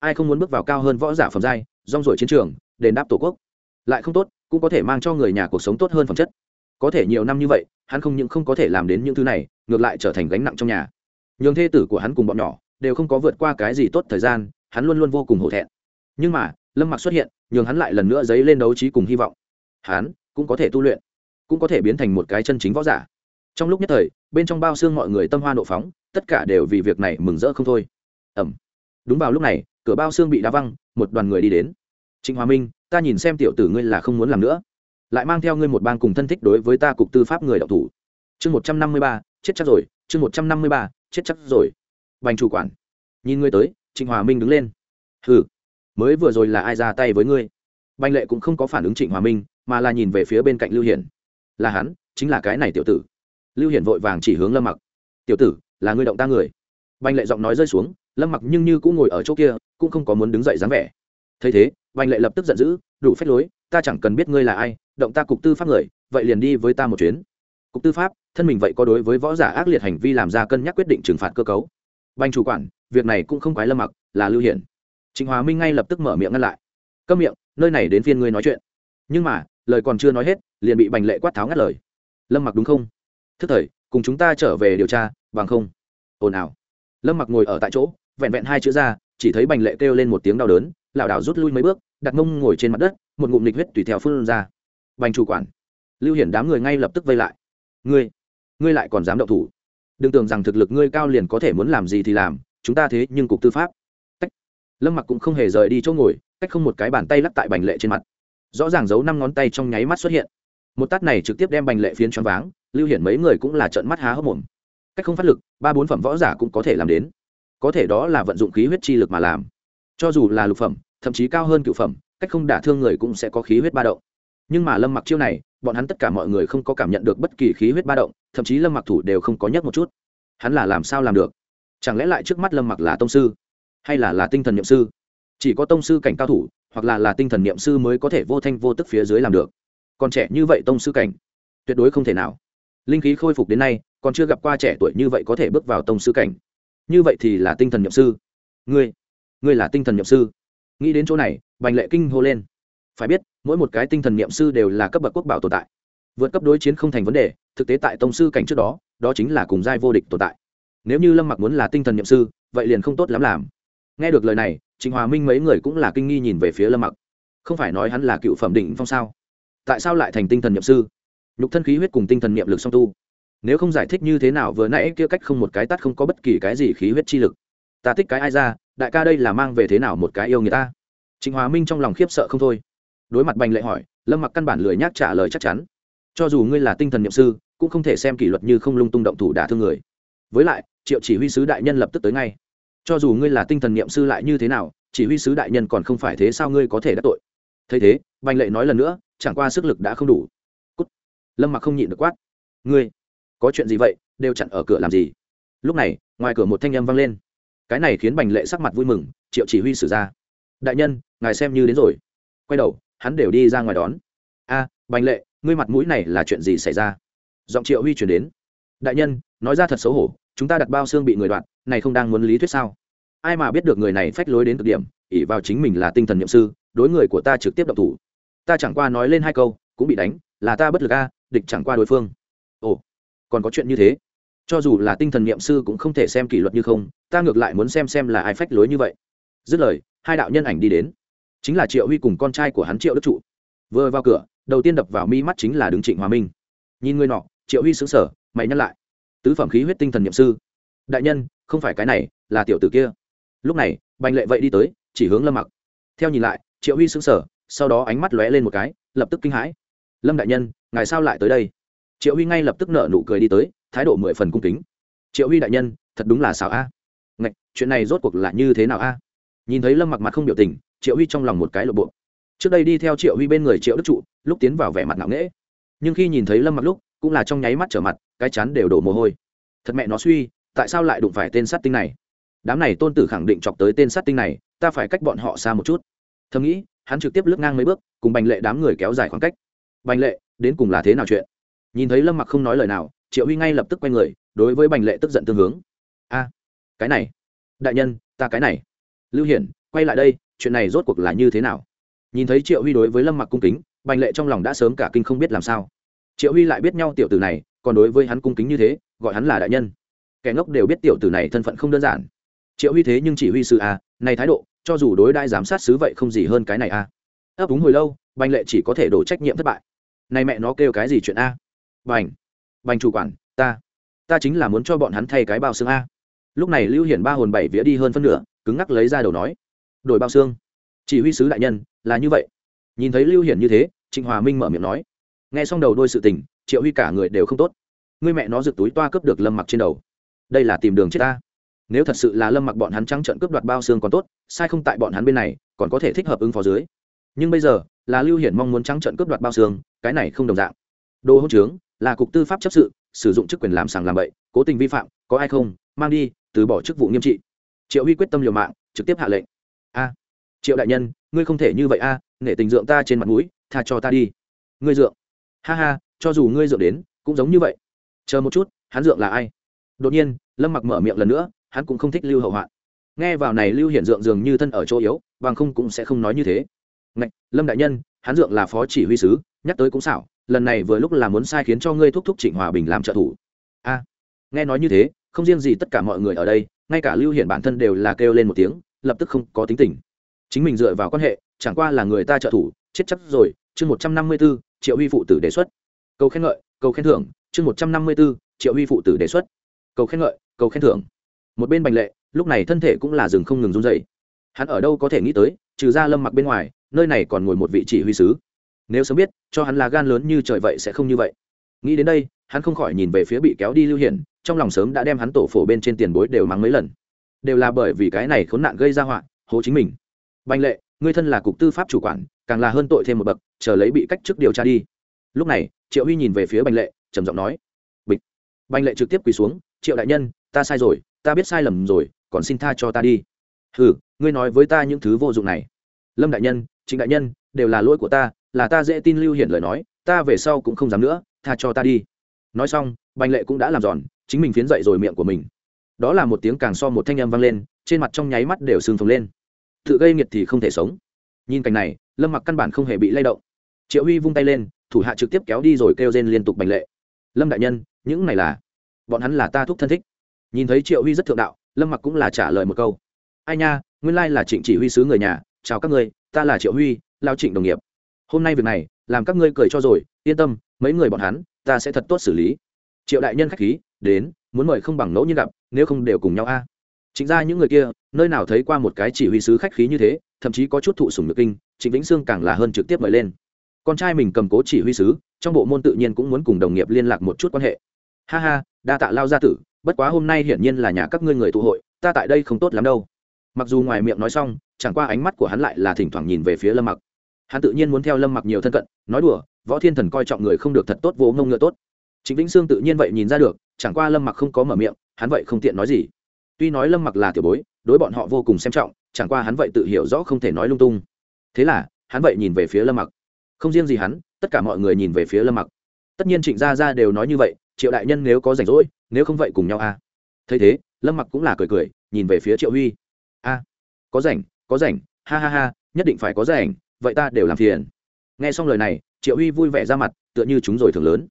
Ai không muốn bước vào cao hơn võ giả phẩm giai rong rổi chiến trường, đền đáp tổ quốc. Lại không tốt, cũng có thể mang cho người nhà cuộc sống tốt hơn phẩm chất. Có thể nhiều năm như vậy, hắn không những không có thể làm đến những thứ này, ngược lại trở thành gánh nặng trong nhà. Nhường thê tử của hắn cùng bọn nhỏ đều không có vượt qua cái gì tốt thời gian, hắn luôn luôn vô cùng hổ thẹn. Nhưng mà, lâm mặc xuất hiện, nhường hắn lại lần nữa dấy lên đấu trí cùng hy vọng. Hắn cũng có thể tu luyện, cũng có thể biến thành một cái chân chính võ giả. Trong lúc nhất thời, bên trong bao xương mọi người tâm hoa nộ phóng, tất cả đều vì việc này mừng rỡ không thôi. Ẩm. Đúng vào lúc này, cửa bao xương bị đá văng, một đoàn người đi đến trịnh hòa minh, ta nhìn xem tiểu tử ngươi là không muốn làm nữa. Lại mang theo ngươi một bang cùng thân thích đối với ta cục tư pháp người đạo thủ. Chương một trăm năm mươi ba, chết chắc rồi, chương một trăm năm mươi ba, chết chắc rồi. Bành chủ quản, nhìn ngươi tới, trịnh hòa minh đứng lên. Ừ mới vừa rồi là ai ra tay với ngươi? Bành lệ cũng không có phản ứng trịnh hòa minh, mà là nhìn về phía bên cạnh lưu hiển. Là hắn, chính là cái này tiểu tử. Lưu hiển vội vàng chỉ hướng lâm mặc. Tiểu tử, là ngươi động ta người. Bành lệ giọng nói rơi xuống, lâm mặc nhưng như cũng ngồi ở chỗ kia, cũng không có muốn đứng dậy dáng vẻ. Thấy thế bành lệ lập tức giận dữ, đủ phép lối, ta chẳng cần biết ngươi là ai, động ta cục tư pháp người, vậy liền đi với ta một chuyến. Cục tư pháp, thân mình vậy có đối với võ giả ác liệt hành vi làm ra cân nhắc quyết định trừng phạt cơ cấu. Bành chủ quản, việc này cũng không quái lâm mặc, là lưu hiển. Trịnh hòa minh ngay lập tức mở miệng ngăn lại. Câm miệng, nơi này đến phiên ngươi nói chuyện. Nhưng mà, lời còn chưa nói hết, liền bị bành lệ quát tháo ngắt lời. Lâm mặc đúng không? Thức thời, cùng chúng ta trở về điều tra, bằng không. Ồn ào. Lâm mặc ngồi ở tại chỗ, vẹn vẹn hai chữ ra, chỉ thấy bành lệ kêu lên một tiếng đau đớn, lảo đảo rút lui mấy bước đặt mông ngồi trên mặt đất, một ngụm nịch huyết tùy theo phương ra. Bành chủ quản, lưu hiển đám người ngay lập tức vây lại. Ngươi ngươi lại còn dám động thủ? Đừng tưởng rằng thực lực ngươi cao liền có thể muốn làm gì thì làm, chúng ta thế nhưng cục tư pháp. Tách. lâm mặc cũng không hề rời đi chỗ ngồi, cách không một cái bàn tay lắc tại bành lệ trên mặt. Rõ ràng giấu năm ngón tay trong nháy mắt xuất hiện. Một tát này trực tiếp đem bành lệ phiến choáng váng, lưu hiển mấy người cũng là trợn mắt há hốc mồm. Cách không phát lực, ba bốn phẩm võ giả cũng có thể làm đến. Có thể đó là vận dụng khí huyết chi lực mà làm. Cho dù là lục phẩm thậm chí cao hơn cựu phẩm, cách không đả thương người cũng sẽ có khí huyết ba động. Nhưng mà lâm mặc chiêu này, bọn hắn tất cả mọi người không có cảm nhận được bất kỳ khí huyết ba động, thậm chí lâm mặc thủ đều không có nhấc một chút. Hắn là làm sao làm được? Chẳng lẽ lại trước mắt lâm mặc là tông sư? Hay là là tinh thần n i ệ m sư? Chỉ có tông sư cảnh cao thủ, hoặc là là tinh thần n i ệ m sư mới có thể vô thanh vô tức phía dưới làm được. Còn trẻ như vậy tông sư cảnh, tuyệt đối không thể nào. Linh khí khôi phục đến nay, còn chưa gặp qua trẻ tuổi như vậy có thể bước vào tông sư cảnh. Như vậy thì là tinh thần nhậm sư. Ngươi ngươi là tinh thần nhậm sư nghĩ đến chỗ này, bành lệ kinh hô lên. Phải biết, mỗi một cái tinh thần niệm sư đều là cấp bậc quốc bảo tồn tại. Vượt cấp đối chiến không thành vấn đề, thực tế tại tông sư cảnh trước đó đó chính là cùng giai vô địch tồn tại. Nếu như lâm mặc muốn là tinh thần niệm sư, vậy liền không tốt lắm làm. Nghe được lời này, trịnh hòa minh mấy người cũng là kinh nghi nhìn về phía lâm mặc. Không phải nói hắn là cựu phẩm định phong sao? Tại sao lại thành tinh thần niệm sư? Nhục thân khí huyết cùng tinh thần niệm lực song tu. Nếu không giải thích như thế nào vừa nãy kia cách không một cái tắt không có bất kỳ cái gì khí huyết chi lực. Ta thích cái ai ra đại ca đây là mang về thế nào một cái yêu người ta? Trịnh hòa minh trong lòng khiếp sợ không thôi. Đối mặt bành lệ hỏi, lâm mặc căn bản lười nhác trả lời chắc chắn. Cho dù ngươi là tinh thần nhậm sư, cũng không thể xem kỷ luật như không lung tung động thủ đả thương người. Với lại, triệu chỉ huy sứ đại nhân lập tức tới ngay. Cho dù ngươi là tinh thần niệm sư lại như thế nào, chỉ huy sứ đại nhân còn không phải thế sao ngươi có thể đắc tội? Thấy thế, bành lệ nói lần nữa, chẳng qua sức lực đã không đủ. Cút. lâm mặc không nhịn được quát. Ngươi, có chuyện gì vậy, đều chặn ở cửa làm gì? Lúc này, ngoài cửa một thanh âm vang lên cái này khiến bành lệ sắc mặt vui mừng triệu chỉ huy sử ra đại nhân ngài xem như đến rồi quay đầu hắn đều đi ra ngoài đón a à, bành lệ ngươi mặt mũi này là chuyện gì xảy ra giọng triệu huy chuyển đến đại nhân nói ra thật xấu hổ chúng ta đặt bao xương bị người đoạn này không đang muốn lý thuyết sao ai mà biết được người này phách lối đến cực điểm ỉ vào chính mình là tinh thần nhậm sư đối người của ta trực tiếp độc thủ ta chẳng qua nói lên hai câu cũng bị đánh là ta bất lực a địch chẳng qua đối phương ồ còn có chuyện như thế cho dù là tinh thần niệm sư cũng không thể xem kỷ luật như không, ta ngược lại muốn xem xem là ai phách lối như vậy. Dứt lời, hai đạo nhân ảnh đi đến. Chính là triệu huy cùng con trai của hắn triệu đức trụ. Vừa vào cửa, đầu tiên đập vào mi mắt chính là đứng trịnh hòa minh. Nhìn người nọ, triệu huy xứng sở mày nhắc lại. Tứ phẩm khí huyết tinh thần nhậm sư. Đại nhân, không phải cái này, là tiểu tử kia. Lúc này, bành lệ vậy đi tới, chỉ hướng lâm mặc. Theo nhìn lại, triệu huy sững sờ, sau đó ánh mắt lóe lên một cái, lập tức kinh hãi. Lâm đại nhân, ngài sao lại tới đây? Triệu huy ngay lập tức nở nụ cười đi tới thái độ mười phần cung kính. Triệu huy đại nhân, thật đúng là xảo a. À? ngạch, chuyện này rốt cuộc là như thế nào a? Nhìn thấy lâm mặc mặt không biểu tình, triệu huy trong lòng một cái lộ bộ. Trước đây đi theo triệu huy bên người triệu đức trụ, lúc tiến vào vẻ mặt ngạo nghễ. Nhưng khi nhìn thấy lâm mặc lúc, cũng là trong nháy mắt trở mặt, cái chán đều đổ mồ hôi. Thật mẹ nó suy, tại sao lại đụng phải tên sát tinh này? Đám này tôn tử khẳng định chọc tới tên sát tinh này, ta phải cách bọn họ xa một chút. Thầm nghĩ, hắn trực tiếp lướt ngang mấy bước, cùng bành lệ đám người kéo dài khoảng cách. Bành lệ, đến cùng là thế nào chuyện? Nhìn thấy lâm mặc không nói lời nào triệu huy ngay lập tức quay người, đối với bành lệ tức giận tương hướng. A, cái này, đại nhân, ta cái này. Lưu hiển, quay lại đây, chuyện này rốt cuộc là như thế nào? Nhìn thấy triệu huy đối với lâm mặc cung kính, bành lệ trong lòng đã sớm cả kinh không biết làm sao. Triệu huy lại biết nhau tiểu tử này, còn đối với hắn cung kính như thế, gọi hắn là đại nhân. Kẻ ngốc đều biết tiểu tử này thân phận không đơn giản. Triệu huy thế nhưng chỉ huy sư a, này thái độ, cho dù đối đãi giám sát sứ vậy không gì hơn cái này a. Ấp úng hồi lâu, bành lệ chỉ có thể đổ trách nhiệm thất bại. Này mẹ nó kêu cái gì chuyện a? Bành! Bành chủ quản, ta ta chính là muốn cho bọn hắn thay cái bao xương a. Lúc này lưu hiển ba hồn bảy vía đi hơn phân nửa, cứng ngắc lấy ra đầu nói, đổi bao xương. Chỉ huy sứ đại nhân, là như vậy. Nhìn thấy lưu hiển như thế, trịnh hòa minh mở miệng nói, nghe xong đầu đôi sự tình, triệu huy cả người đều không tốt. Người mẹ nó rực túi toa cướp được lâm mặc trên đầu. Đây là tìm đường chết ta. Nếu thật sự là lâm mặc bọn hắn trắng trợn cướp đoạt bao xương còn tốt, sai không tại bọn hắn bên này, còn có thể thích hợp ứng phó dưới. Nhưng bây giờ, là lưu hiển mong muốn trắng trợn cướp đoạt bao xương, cái này không đồng dạng. Đồ hỗn trướng là cục tư pháp chấp sự sử dụng chức quyền làm sàng làm bậy cố tình vi phạm có ai không mang đi từ bỏ chức vụ nghiêm trị. Triệu huy quyết tâm liều mạng trực tiếp hạ lệnh. A triệu đại nhân ngươi không thể như vậy a nể tình dượng ta trên mặt mũi tha cho ta đi. Ngươi dượng. Ha ha cho dù ngươi dượng đến cũng giống như vậy. Chờ một chút hắn dượng là ai? Đột nhiên lâm mặc mở miệng lần nữa hắn cũng không thích lưu hậu hoạn. Nghe vào này lưu hiển dượng dường như thân ở chỗ yếu bằng không cũng sẽ không nói như thế. Ngạch, lâm đại nhân hắn dượng là phó chỉ huy sứ nhắc tới cũng xảo lần này vừa lúc là muốn sai khiến cho ngươi thúc thúc trịnh hòa bình làm trợ thủ. A, nghe nói như thế, không riêng gì tất cả mọi người ở đây, ngay cả lưu hiển bản thân đều là kêu lên một tiếng, lập tức không có tính tình. Chính mình dựa vào quan hệ, chẳng qua là người ta trợ thủ, chết chắc rồi, chương một trăm năm mươi b ố triệu huy phụ tử đề xuất. Câu khen ngợi câu khen thưởng, chương một trăm năm mươi b ố triệu huy phụ tử đề xuất. Câu khen ngợi câu khen thưởng. Một bên bành lệ, lúc này thân thể cũng là rừng không ngừng run dày hắn ở đâu có thể nghĩ tới, trừ ra lâm mặc bên ngoài, nơi này còn ngồi một vị chỉ huy sứ nếu sớm biết, cho hắn là gan lớn như trời vậy sẽ không như vậy. Nghĩ đến đây, hắn không khỏi nhìn về phía bị kéo đi lưu hiển, trong lòng sớm đã đem hắn tổ phổ bên trên tiền bối đều mắng mấy lần. Đều là bởi vì cái này khốn nạn gây ra họa, hố chính mình. Banh lệ, ngươi thân là cục tư pháp chủ quản, càng là hơn tội thêm một bậc, chờ lấy bị cách chức điều tra đi. Lúc này, triệu huy nhìn về phía banh lệ, trầm giọng nói, bịch. Banh lệ trực tiếp quỳ xuống, triệu đại nhân, ta sai rồi, ta biết sai lầm rồi, còn xin tha cho ta đi. Ừ ngươi nói với ta những thứ vô dụng này. Lâm đại nhân chính đại nhân, đều là lỗi của ta là ta dễ tin lưu hiển lời nói, ta về sau cũng không dám nữa, tha cho ta đi. Nói xong, bành lệ cũng đã làm giòn, chính mình phiến dậy rồi miệng của mình. Đó là một tiếng càng so một thanh âm vang lên, trên mặt trong nháy mắt đều sưng phồng lên. Tự gây nghiệt thì không thể sống. Nhìn cảnh này, lâm mặc căn bản không hề bị lay động. Triệu huy vung tay lên, thủ hạ trực tiếp kéo đi rồi kêu rên liên tục bành lệ. Lâm đại nhân, những này là, bọn hắn là ta thúc thân thích. Nhìn thấy triệu huy rất thượng đạo, lâm mặc cũng là trả lời một câu. Ai nha, nguyên lai là trịnh chỉ huy sứ người nhà, chào các ngươi, ta là triệu huy, lao trịnh đồng nghiệp hôm nay việc này, làm các ngươi cười cho rồi, yên tâm, mấy người bọn hắn, ta sẽ thật tốt xử lý. Triệu đại nhân khách khí, đến, muốn mời không bằng ngẫu nhiên gặp, nếu không đều cùng nhau a. Chính ra những người kia, nơi nào thấy qua một cái chỉ huy sứ khách khí như thế, thậm chí có chút thụ sùng nhược kinh, trịnh vĩnh sương càng là hơn trực tiếp mời lên. Con trai mình cầm cố chỉ huy sứ, trong bộ môn tự nhiên cũng muốn cùng đồng nghiệp liên lạc một chút quan hệ. Ha ha, đa tạ lao gia tử, bất quá hôm nay hiển nhiên là nhà các ngươi người tụ hội, ta tại đây không tốt lắm đâu. Mặc dù ngoài miệng nói xong, chẳng qua ánh mắt của hắn lại là thỉnh thoảng nhìn về phía lâm mặc hắn tự nhiên muốn theo lâm mặc nhiều thân cận, nói đùa, võ thiên thần coi trọng người không được thật tốt vỗ ngông ngựa tốt. Chính vĩnh sương tự nhiên vậy nhìn ra được, chẳng qua lâm mặc không có mở miệng, hắn vậy không tiện nói gì. Tuy nói lâm mặc là tiểu bối, đối bọn họ vô cùng xem trọng, chẳng qua hắn vậy tự hiểu rõ không thể nói lung tung. Thế là, hắn vậy nhìn về phía lâm mặc. Không riêng gì hắn, tất cả mọi người nhìn về phía lâm mặc. Tất nhiên trịnh gia gia đều nói như vậy, triệu đại nhân nếu có rảnh rỗi, nếu không vậy cùng nhau a à. thấy thế, lâm mặc cũng là cười cười, nhìn về phía triệu huy. A có rảnh có rảnh, ha ha ha, nhất định phải có rảnh vậy ta đều làm phiền. Nghe xong lời này, triệu huy vui vẻ ra mặt, tựa như chúng rồi thường lớn.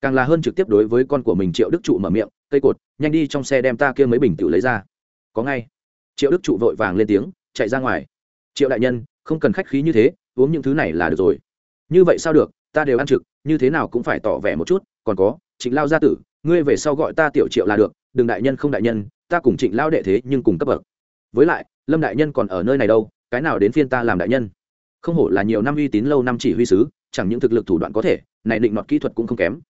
Càng là hơn trực tiếp đối với con của mình triệu đức trụ mở miệng, cây cột, nhanh đi trong xe đem ta kia mấy bình tự lấy ra. Có ngay. Triệu đức trụ vội vàng lên tiếng, chạy ra ngoài. Triệu đại nhân, không cần khách khí như thế, uống những thứ này là được rồi. Như vậy sao được, ta đều ăn trực, như thế nào cũng phải tỏ vẻ một chút, còn có, trịnh lao gia tử, ngươi về sau gọi ta tiểu triệu là được, đừng đại nhân không đại nhân, ta cùng trịnh lao đệ thế nhưng cùng cấp bậc. Với lại, lâm đại nhân còn ở nơi này đâu, cái nào đến phiên ta làm đại nhân? Không hổ là nhiều năm uy tín lâu năm chỉ huy sứ, chẳng những thực lực thủ đoạn có thể, này định nọt kỹ thuật cũng không kém.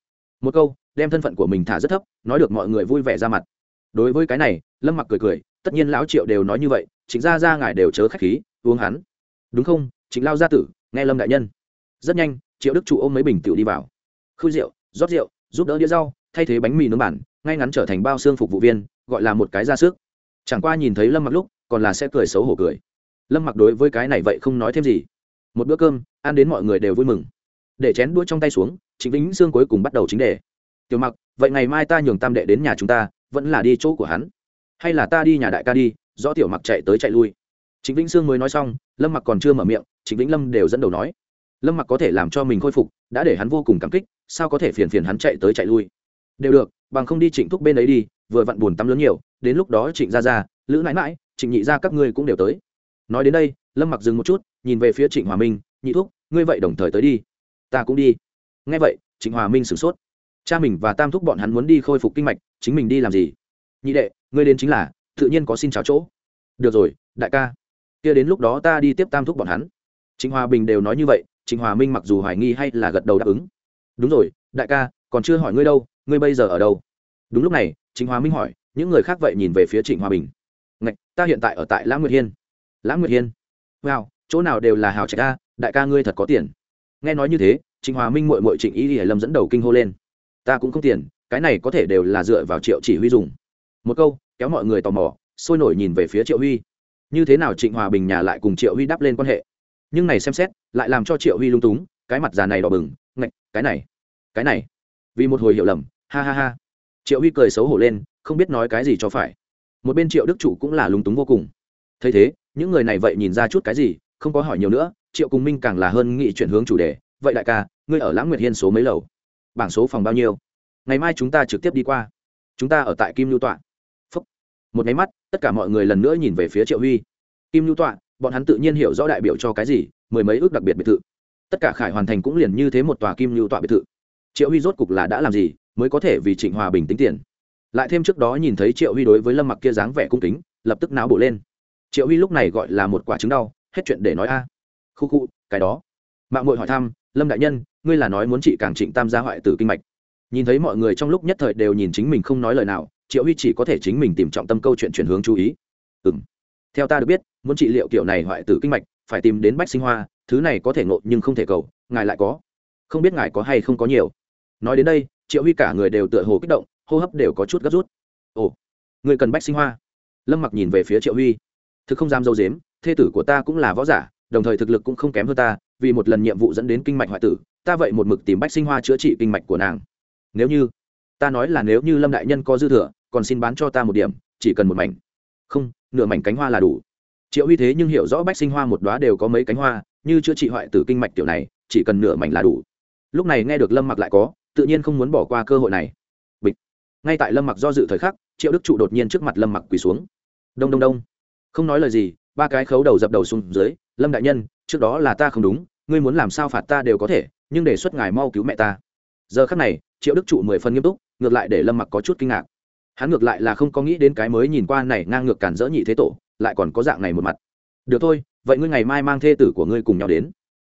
Một câu, đem thân phận của mình thả rất thấp, nói được mọi người vui vẻ ra mặt. Đối với cái này, lâm mặc cười cười, tất nhiên lão triệu đều nói như vậy chính ra ra ngài đều chớ khách khí, uống hắn. Đúng không chính lao gia tử, nghe lâm đại nhân. Rất nhanh, triệu đức trụ ôm mấy bình tiểu đi vào. Khui rượu, rót rượu, giúp đỡ đĩa rau, thay thế bánh mì nướng bản, ngay ngắn trở thành bao xương phục vụ viên, gọi là một cái ra sức. Chẳng qua nhìn thấy lâm mặc lúc, còn là sẽ cười xấu hổ cười. Lâm mặc đối với cái này vậy không nói thêm gì một bữa cơm, ăn đến mọi người đều vui mừng. Để chén đũa trong tay xuống chính vĩnh xương cuối cùng bắt đầu chính đề. Tiểu mặc, vậy ngày mai ta nhường tam đệ đến nhà chúng ta, vẫn là đi chỗ của hắn. Hay là ta đi nhà đại ca đi do tiểu mặc chạy tới chạy lui. Chính vĩnh sương mới nói xong, lâm mặc còn chưa mở miệng chính vĩnh lâm đều dẫn đầu nói. Lâm mặc có thể làm cho mình khôi phục, đã để hắn vô cùng cảm kích, sao có thể phiền phiền hắn chạy tới chạy lui? Đều được, bằng không đi trịnh thúc bên ấy đi, vừa vặn buồn tắm lớn nhiều, đến lúc đó trịnh ra ra lữ mãi mãi trịnh nhị ra các ngươi cũng đều tới. Nói đến đây lâm mặc dừng một chút, nhìn về phía trịnh hòa minh, nhị thúc, ngươi vậy đồng thời tới đi. Ta cũng đi. Nghe vậy, trịnh hòa minh sửng sốt. Cha mình và tam thúc bọn hắn muốn đi khôi phục kinh mạch, chính mình đi làm gì? Nhị đệ, ngươi đến chính là, tự nhiên có xin chào chỗ. Được rồi, đại ca. Kia đến lúc đó ta đi tiếp tam thúc bọn hắn. Trịnh hòa bình đều nói như vậy, trịnh hòa minh mặc dù hoài nghi hay là gật đầu đáp ứng. Đúng rồi, đại ca, còn chưa hỏi ngươi đâu, ngươi bây giờ ở đâu? Đúng lúc này, trịnh hòa minh hỏi, những người khác vậy nhìn về phía trịnh hòa bình? Ngạch, ta hiện tại ở tại lãng nguyệt hiên. Lãng nguyệt hiên? Wow, chỗ nào đều là hào trạch ca đại ca ngươi thật có tiền. Nghe nói như thế, trịnh hòa minh mội mội trịnh ý hải lâm dẫn đầu kinh hô lên. Ta cũng không tiền, cái này có thể đều là dựa vào triệu chỉ huy dùng. Một câu, kéo mọi người tò mò, sôi nổi nhìn về phía triệu huy. Như thế nào trịnh hòa bình nhà lại cùng triệu huy đáp lên quan hệ? Nhưng này xem xét, lại làm cho triệu huy lung túng, cái mặt già này đỏ bừng, ngạch, cái này cái này. Vì một hồi hiểu lầm, ha ha ha. Triệu huy cười xấu hổ lên, không biết nói cái gì cho phải. Một bên triệu đức chủ cũng là lúng túng vô cùng. Thấy thế những người này vậy nhìn ra chút cái gì, không có hỏi nhiều nữa, triệu cùng minh càng là hơn nghị chuyển hướng chủ đề, vậy đại ca, ngươi ở lãng nguyệt hiên số mấy lầu? Bảng số phòng bao nhiêu? Ngày mai chúng ta trực tiếp đi qua. Chúng ta ở tại kim lưu tọa. Phúc. một máy mắt, tất cả mọi người lần nữa nhìn về phía triệu huy. Kim lưu tọa, bọn hắn tự nhiên hiểu rõ đại biểu cho cái gì, mười mấy ước đặc biệt biệt thự. Tất cả khải hoàn thành cũng liền như thế một tòa kim lưu tọa biệt thự. Triệu huy rốt cục là đã làm gì, mới có thể vì trịnh hòa bình tính tiền. Lại thêm trước đó nhìn thấy triệu huy đối với lâm mặc kia dáng vẻ cung kính, lập tức náo bổ lên triệu huy lúc này gọi là một quả trứng đau, hết chuyện để nói a. Khu khu, cái đó. Mạng mội hỏi thăm, lâm đại nhân, ngươi là nói muốn chị càng trịnh tam gia hoại tử kinh mạch. Nhìn thấy mọi người trong lúc nhất thời đều nhìn chính mình không nói lời nào, triệu huy chỉ có thể chính mình tìm trọng tâm câu chuyện chuyển hướng chú ý. Ừ m theo ta được biết, muốn trị liệu kiểu này hoại tử kinh mạch, phải tìm đến bách sinh hoa, thứ này có thể ngộ nhưng không thể cầu, ngài lại có. Không biết ngài có hay không có nhiều. Nói đến đây, triệu huy cả người đều tựa hồ kích động, hô hấp đều có chút gấp rút. Ồ người cần bách sinh hoa? Lâm mặc nhìn về phía triệu huy thực không dám dâu dếm, thê tử của ta cũng là võ giả, đồng thời thực lực cũng không kém hơn ta, vì một lần nhiệm vụ dẫn đến kinh mạch hoại tử, ta vậy một mực tìm bách sinh hoa chữa trị kinh mạch của nàng. Nếu như, ta nói là nếu như lâm đại nhân có dư thừa, còn xin bán cho ta một điểm, chỉ cần một mảnh. Không, nửa mảnh cánh hoa là đủ. Triệu huy thế nhưng hiểu rõ bách sinh hoa một đoá đều có mấy cánh hoa, như chữa trị hoại tử kinh mạch tiểu này, chỉ cần nửa mảnh là đủ. Lúc này nghe được lâm mặc lại có, tự nhiên không muốn bỏ qua cơ hội này. Bịch. Ngay tại lâm mặc do dự thời khắc, triệu đức trụ đột nhiên trước mặt lâm mặc quỳ xuống. Đông đông đông không nói lời gì, ba cái khấu đầu dập đầu xuống dưới, lâm đại nhân, trước đó là ta không đúng, ngươi muốn làm sao phạt ta đều có thể, nhưng đề xuất ngài mau cứu mẹ ta. Giờ khắc này, triệu đức trụ mười phân nghiêm túc, ngược lại để lâm mặc có chút kinh ngạc. Hắn ngược lại là không có nghĩ đến cái mới nhìn qua này ngang ngược cản rỡ nhị thế tổ, lại còn có dạng này một mặt. Được thôi, vậy ngươi ngày mai mang thê tử của ngươi cùng nhau đến.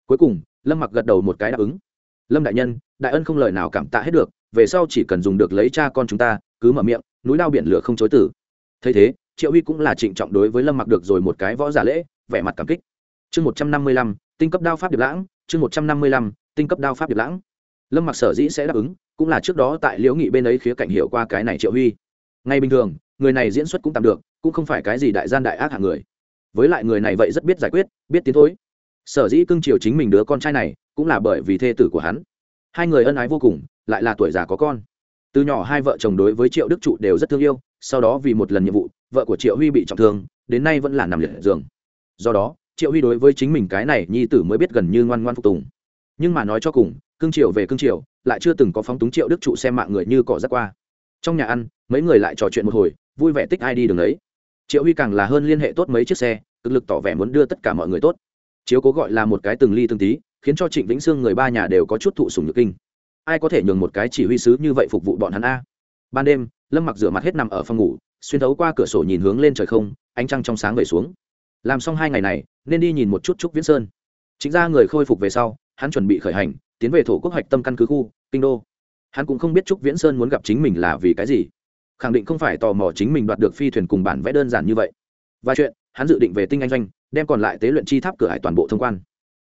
Cuối cùng, lâm mặc gật đầu một cái đáp ứng. Lâm đại nhân, đại ân không lời nào cảm tạ hết được, về sau chỉ cần dùng được lấy cha con chúng ta, cứ mở miệng, núi lao biển lửa không chối tử. Thấy thế triệu huy cũng là trịnh trọng đối với lâm mặc được rồi một cái võ giả lễ, vẻ mặt cảm kích. Chương một trăm năm mươi lăm, tinh cấp đao pháp điệp lãng, chương một trăm năm mươi lăm, tinh cấp đao pháp điệp lãng. Lâm mặc sở dĩ sẽ đáp ứng, cũng là trước đó tại liễu nghị bên ấy khía cạnh hiểu qua cái này triệu huy. Ngay bình thường, người này diễn xuất cũng tạm được, cũng không phải cái gì đại gian đại ác hạng người. Với lại người này vậy rất biết giải quyết, biết tiến thối. Sở dĩ cưng chiều chính mình đứa con trai này, cũng là bởi vì thê tử của hắn. Hai người ân ái vô cùng, lại là tuổi già có con. Từ nhỏ hai vợ chồng đối với triệu đức trụ đều rất thương yêu, sau đó vì một lần nhiệm vụ vợ của triệu huy bị trọng thương, đến nay vẫn là nằm liệt giường. Do đó, triệu huy đối với chính mình cái này nhi tử mới biết gần như ngoan ngoan phục tùng. Nhưng mà nói cho cùng, cương triều về cương triều, lại chưa từng có phóng túng triệu đức trụ xem mạng người như cỏ rác qua. Trong nhà ăn, mấy người lại trò chuyện một hồi, vui vẻ tích ai đi đường ấy. Triệu huy càng là hơn liên hệ tốt mấy chiếc xe, cực lực tỏ vẻ muốn đưa tất cả mọi người tốt. Chiếu cố gọi là một cái từng ly từng tí, khiến cho trịnh vĩnh sương người ba nhà đều có chút thụ sùng nhược kinh. Ai có thể nhường một cái chỉ huy sứ như vậy phục vụ bọn hắn a? Ban đêm, lâm mặc rửa mặt hết nằm ở phòng ngủ xuyên thấu qua cửa sổ nhìn hướng lên trời không, ánh trăng trong sáng về xuống. Làm xong hai ngày này, nên đi nhìn một chút trúc viễn sơn. Chính ra người khôi phục về sau, hắn chuẩn bị khởi hành, tiến về thổ quốc hoạch tâm căn cứ khu, kinh đô. Hắn cũng không biết trúc viễn sơn muốn gặp chính mình là vì cái gì. Khẳng định không phải tò mò chính mình đoạt được phi thuyền cùng bản vẽ đơn giản như vậy. Và chuyện, hắn dự định về tinh anh doanh, đem còn lại tế luyện chi tháp cửa hải toàn bộ thông quan.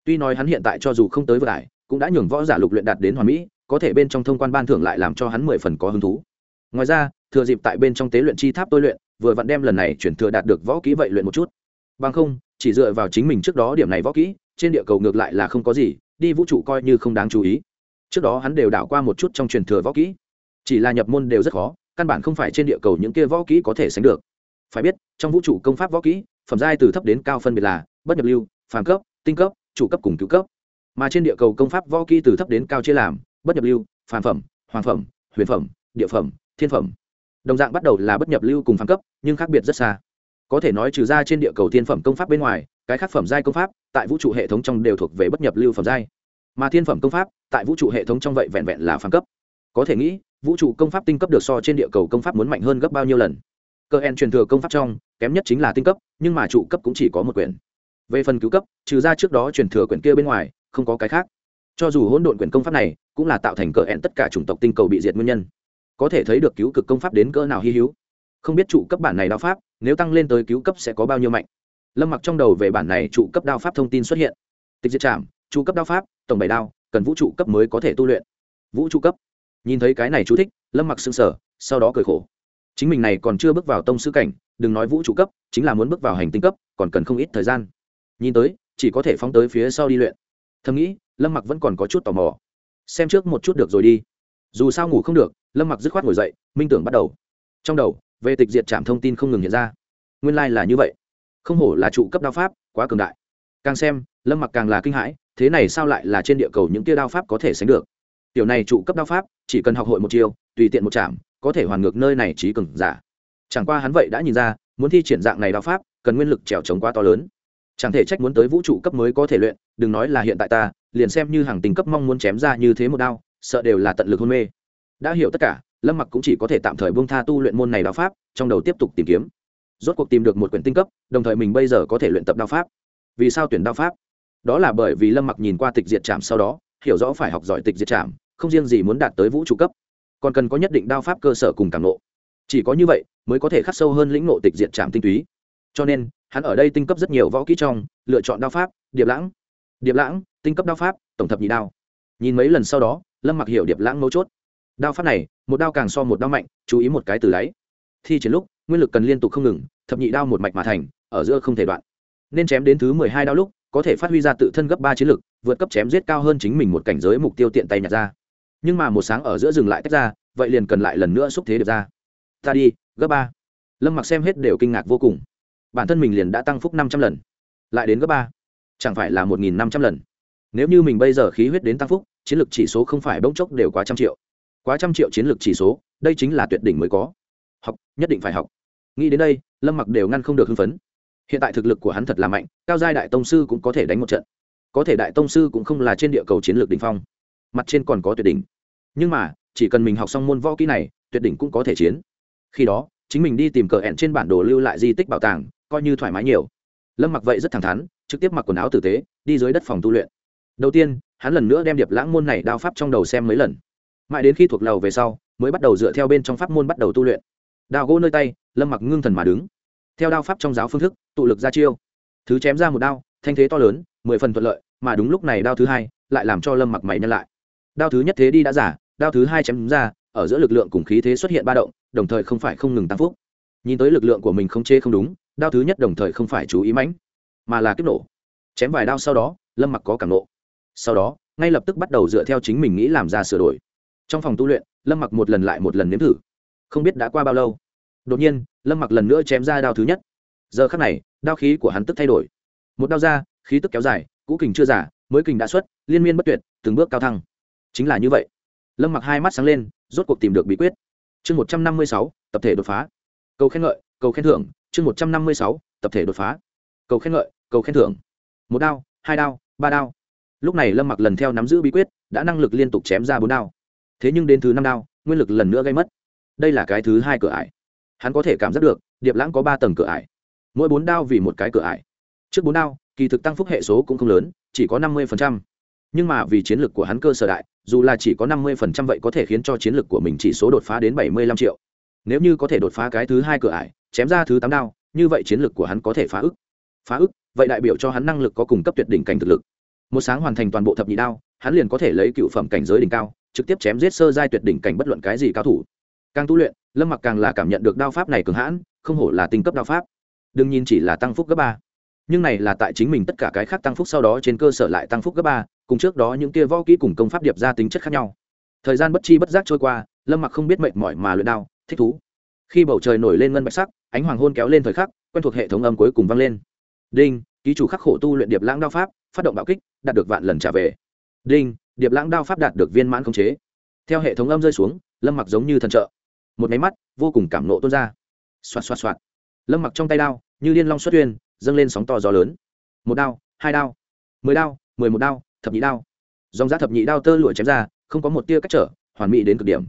Tuy nói hắn hiện tại cho dù không tới vừa hải, cũng đã nhường võ giả lục luyện đạt đến hoàn mỹ, có thể bên trong thông quan ban thưởng lại làm cho hắn mười phần có hứng thú. Ngoài ra thừa dịp tại bên trong tế luyện chi tháp tôi luyện, vừa vặn đem lần này chuyển thừa đạt được võ kỹ vậy luyện một chút. Bằng không, chỉ dựa vào chính mình trước đó điểm này võ kỹ, trên địa cầu ngược lại là không có gì, đi vũ trụ coi như không đáng chú ý. Trước đó hắn đều đảo qua một chút trong truyền thừa võ kỹ. Chỉ là nhập môn đều rất khó, căn bản không phải trên địa cầu những kia võ kỹ có thể sánh được. Phải biết, trong vũ trụ công pháp võ kỹ, phẩm giai từ thấp đến cao phân biệt là bất nhập lưu, phàm cấp, tinh cấp, chủ cấp cùng cứu cấp. Mà trên địa cầu công pháp võ kỹ từ thấp đến cao chia làm, bất nhập lưu, phàm phẩm, hoàng phẩm, huyền phẩm, địa phẩm, thiên phẩm đồng dạng bắt đầu là bất nhập lưu cùng phàm cấp, nhưng khác biệt rất xa. Có thể nói trừ ra trên địa cầu thiên phẩm công pháp bên ngoài, cái khác phẩm giai công pháp, tại vũ trụ hệ thống trong đều thuộc về bất nhập lưu phẩm giai. Mà thiên phẩm công pháp, tại vũ trụ hệ thống trong vậy vẹn vẹn là phàm cấp. Có thể nghĩ, vũ trụ công pháp tinh cấp được so trên địa cầu công pháp muốn mạnh hơn gấp bao nhiêu lần. Cơ en truyền thừa công pháp trong, kém nhất chính là tinh cấp, nhưng mà trụ cấp cũng chỉ có một quyển. Về phần cứu cấp, trừ ra trước đó truyền thừa quyển kia bên ngoài, không có cái khác. Cho dù hỗn độn quyển công pháp này, cũng là tạo thành cờ hẹn tất cả chủng tộc tinh cầu bị diệt nguyên nhân có thể thấy được cứu cực công pháp đến cỡ nào hy hữu. Không biết trụ cấp bản này đao pháp, nếu tăng lên tới cứu cấp sẽ có bao nhiêu mạnh. Lâm mặc trong đầu về bản này trụ cấp đao pháp thông tin xuất hiện. Tịch diệt trảm, trụ cấp đao pháp, tổng bảy đao, cần vũ trụ cấp mới có thể tu luyện. Vũ trụ cấp. Nhìn thấy cái này chú thích, lâm mặc xương sở sau đó cười khổ. Chính mình này còn chưa bước vào tông sư cảnh, đừng nói vũ trụ cấp, chính là muốn bước vào hành tinh cấp, còn cần không ít thời gian. Nhìn tới, chỉ có thể phóng tới phía sau đi luyện. Thầm nghĩ, lâm mặc vẫn còn có chút tò mò. Xem trước một chút được rồi đi. Dù sao ngủ không được lâm mặc dứt khoát ngồi dậy minh tưởng bắt đầu trong đầu về tịch diệt trạm thông tin không ngừng hiện ra nguyên lai、like、là như vậy không hổ là trụ cấp đao pháp quá cường đại càng xem lâm mặc càng là kinh hãi thế này sao lại là trên địa cầu những tia đao pháp có thể sánh được tiểu này trụ cấp đao pháp chỉ cần học hội một chiều tùy tiện một chạm có thể hoàn ngược nơi này trí cường giả chẳng qua hắn vậy đã nhìn ra muốn thi triển dạng này đao pháp cần nguyên lực trèo trống quá to lớn chẳng thể trách muốn tới vũ trụ cấp mới có thể luyện đừng nói là hiện tại ta liền xem như hàng tình cấp mong muốn chém ra như thế một đao sợ đều là tận lực hôn mê đã hiểu tất cả, lâm mặc cũng chỉ có thể tạm thời buông tha tu luyện môn này đao pháp, trong đầu tiếp tục tìm kiếm. Rốt cuộc tìm được một quyển tinh cấp, đồng thời mình bây giờ có thể luyện tập đao pháp. Vì sao tuyển đao pháp? Đó là bởi vì lâm mặc nhìn qua tịch diệt trảm sau đó, hiểu rõ phải học giỏi tịch diệt trảm, không riêng gì muốn đạt tới vũ trụ cấp, còn cần có nhất định đao pháp cơ sở cùng càng nộ chỉ có như vậy, mới có thể khắc sâu hơn lĩnh ngộ tịch diệt trảm tinh túy. Cho nên, hắn ở đây tinh cấp rất nhiều võ kỹ trong, lựa chọn đao pháp, điệp lãng. Điệp lãng, tinh cấp đao pháp, tổng thập nhị đao. Nhìn mấy lần sau đó, lâm mặc hiểu điệp lãng mấu chốt đao pháp này, một đao càng so một đao mạnh, chú ý một cái từ đáy. Thi chiến lúc, nguyên lực cần liên tục không ngừng, thập nhị đao một mạch mà thành, ở giữa không thể đoạn. Nên chém đến thứ mười hai đao lúc, có thể phát huy ra tự thân gấp ba chiến lực, vượt cấp chém giết cao hơn chính mình một cảnh giới mục tiêu tiện tay nhặt ra. Nhưng mà một sáng ở giữa dừng lại tách ra, vậy liền cần lại lần nữa xúc thế được ra. Ta đi, gấp ba. Lâm mặc xem hết đều kinh ngạc vô cùng. Bản thân mình liền đã tăng phúc năm trăm lần. Lại đến gấp ba. Chẳng phải là một nghìn năm trăm lần. Nếu như mình bây giờ khí huyết đến tăng phúc, chiến lược chỉ số không phải bỗng chốc đều quá trăm triệu quá trăm triệu chiến lược chỉ số, đây chính là tuyệt đỉnh mới có. Học, nhất định phải học. Nghĩ đến đây, lâm mặc đều ngăn không được hưng phấn. Hiện tại thực lực của hắn thật là mạnh, cao giai đại tông sư cũng có thể đánh một trận. Có thể đại tông sư cũng không là trên địa cầu chiến lược đ ỉ n h phong. Mặt trên còn có tuyệt đỉnh. Nhưng mà, chỉ cần mình học xong môn võ kỹ này, tuyệt đỉnh cũng có thể chiến. Khi đó, chính mình đi tìm cờ hẹn trên bản đồ lưu lại di tích bảo tàng, coi như thoải mái nhiều. Lâm mặc vậy rất thẳng thắn, trực tiếp mặc quần áo tử tế, đi dưới đất phòng tu luyện. Đầu tiên, hắn lần nữa đem điệp lãng môn này đao pháp trong đầu xem mấy lần mãi đến khi thuộc lầu về sau, mới bắt đầu dựa theo bên trong pháp môn bắt đầu tu luyện. Đào gỗ nơi tay, lâm mặc ngưng thần mà đứng. Theo đao pháp trong giáo phương thức, tụ lực ra chiêu. Thứ chém ra một đao, thanh thế to lớn, mười phần thuận lợi, mà đúng lúc này đao thứ hai lại làm cho lâm mặc mày nhân lại. Đao thứ nhất thế đi đã giả, đao thứ hai chém ra, ở giữa lực lượng cùng khí thế xuất hiện ba động, đồng thời không phải không ngừng tăng phúc. Nhìn tới lực lượng của mình không chê không đúng, đao thứ nhất đồng thời không phải chú ý mãnh, mà là kích nổ. Chém vài đao sau đó, lâm mặc có cảm nộ. Sau đó, ngay lập tức bắt đầu dựa theo chính mình nghĩ làm ra sửa đổi trong phòng tu luyện, lâm mặc một lần lại một lần nếm thử. Không biết đã qua bao lâu. Đột nhiên, lâm mặc lần nữa chém ra đao thứ nhất. Giờ khắc này, đao khí của hắn tức thay đổi. Một đao ra, khí tức kéo dài, cũ kình chưa giả, mới kình đã xuất, liên miên bất tuyệt, từng bước cao thăng. Chính là như vậy. Lâm mặc hai mắt sáng lên, rốt cuộc tìm được bí quyết. Chương một trăm năm mươi sáu, tập thể đột phá. Cầu khen ngợi, cầu khen thưởng. Chương một trăm năm mươi sáu, tập thể đột phá. Cầu khen ngợi, cầu khen thưởng. Một đao, hai đao, ba đao. Lúc này lâm mặc lần theo nắm giữ bí quyết, đã năng lực liên tục chém ra bốn đao thế nhưng đến thứ năm đao, nguyên lực lần nữa gây mất. Đây là cái thứ hai cửa ải. Hắn có thể cảm giác được, điệp lãng có ba tầng cửa ải. Mỗi bốn đao vì một cái cửa ải. Trước bốn đao, kỳ thực tăng phúc hệ số cũng không lớn, chỉ có năm mươi nhưng mà vì chiến lược của hắn cơ sở đại, dù là chỉ có năm mươi vậy có thể khiến cho chiến lược của mình chỉ số đột phá đến bảy mươi lăm triệu. Nếu như có thể đột phá cái thứ hai cửa ải, chém ra thứ tám đao, như vậy chiến lược của hắn có thể phá ức. Phá ức, vậy đại biểu cho hắn năng lực có cùng cấp tuyệt đỉnh cảnh thực lực. Một sáng hoàn thành toàn bộ thập nhị đao, hắn liền có thể lấy cựu phẩm cảnh giới đỉnh cao trực tiếp chém giết sơ giai tuyệt đỉnh cảnh bất luận cái gì cao thủ. Càng tu luyện, lâm mặc càng là cảm nhận được đao pháp này cường hãn, không hổ là tinh cấp đao pháp. Đừng nhìn chỉ là tăng phúc gấp ba. Nhưng này là tại chính mình tất cả cái khác tăng phúc sau đó trên cơ sở lại tăng phúc gấp ba, cùng trước đó những kia võ kỹ cùng công pháp điệp ra tính chất khác nhau. Thời gian bất chi bất giác trôi qua, lâm mặc không biết mệt mỏi mà luyện đao, thích thú. Khi bầu trời nổi lên ngân bạch sắc, ánh hoàng hôn kéo lên thời khắc, quen thuộc hệ thống âm cuối cùng vang lên. Đinh, ký chủ khắc khổ tu luyện điệp lãng đao pháp, phát động bạo kích, đạt được vạn lần trả về. Đinh điệp lãng đao pháp đạt được viên mãn khống chế. Theo hệ thống âm rơi xuống, lâm mặc giống như thần trợ. Một máy mắt, vô cùng cảm nộ tuôn ra. Xoạt xoạt xoạt. Lâm mặc trong tay đao, như liên long xuất tuyên dâng lên sóng to gió lớn. Một đao, hai đao, mười đao, mười một đao, thập nhị đao. Dòng giá thập nhị đao tơ lụa chém ra, không có một tia cách trở, hoàn mỹ đến cực điểm.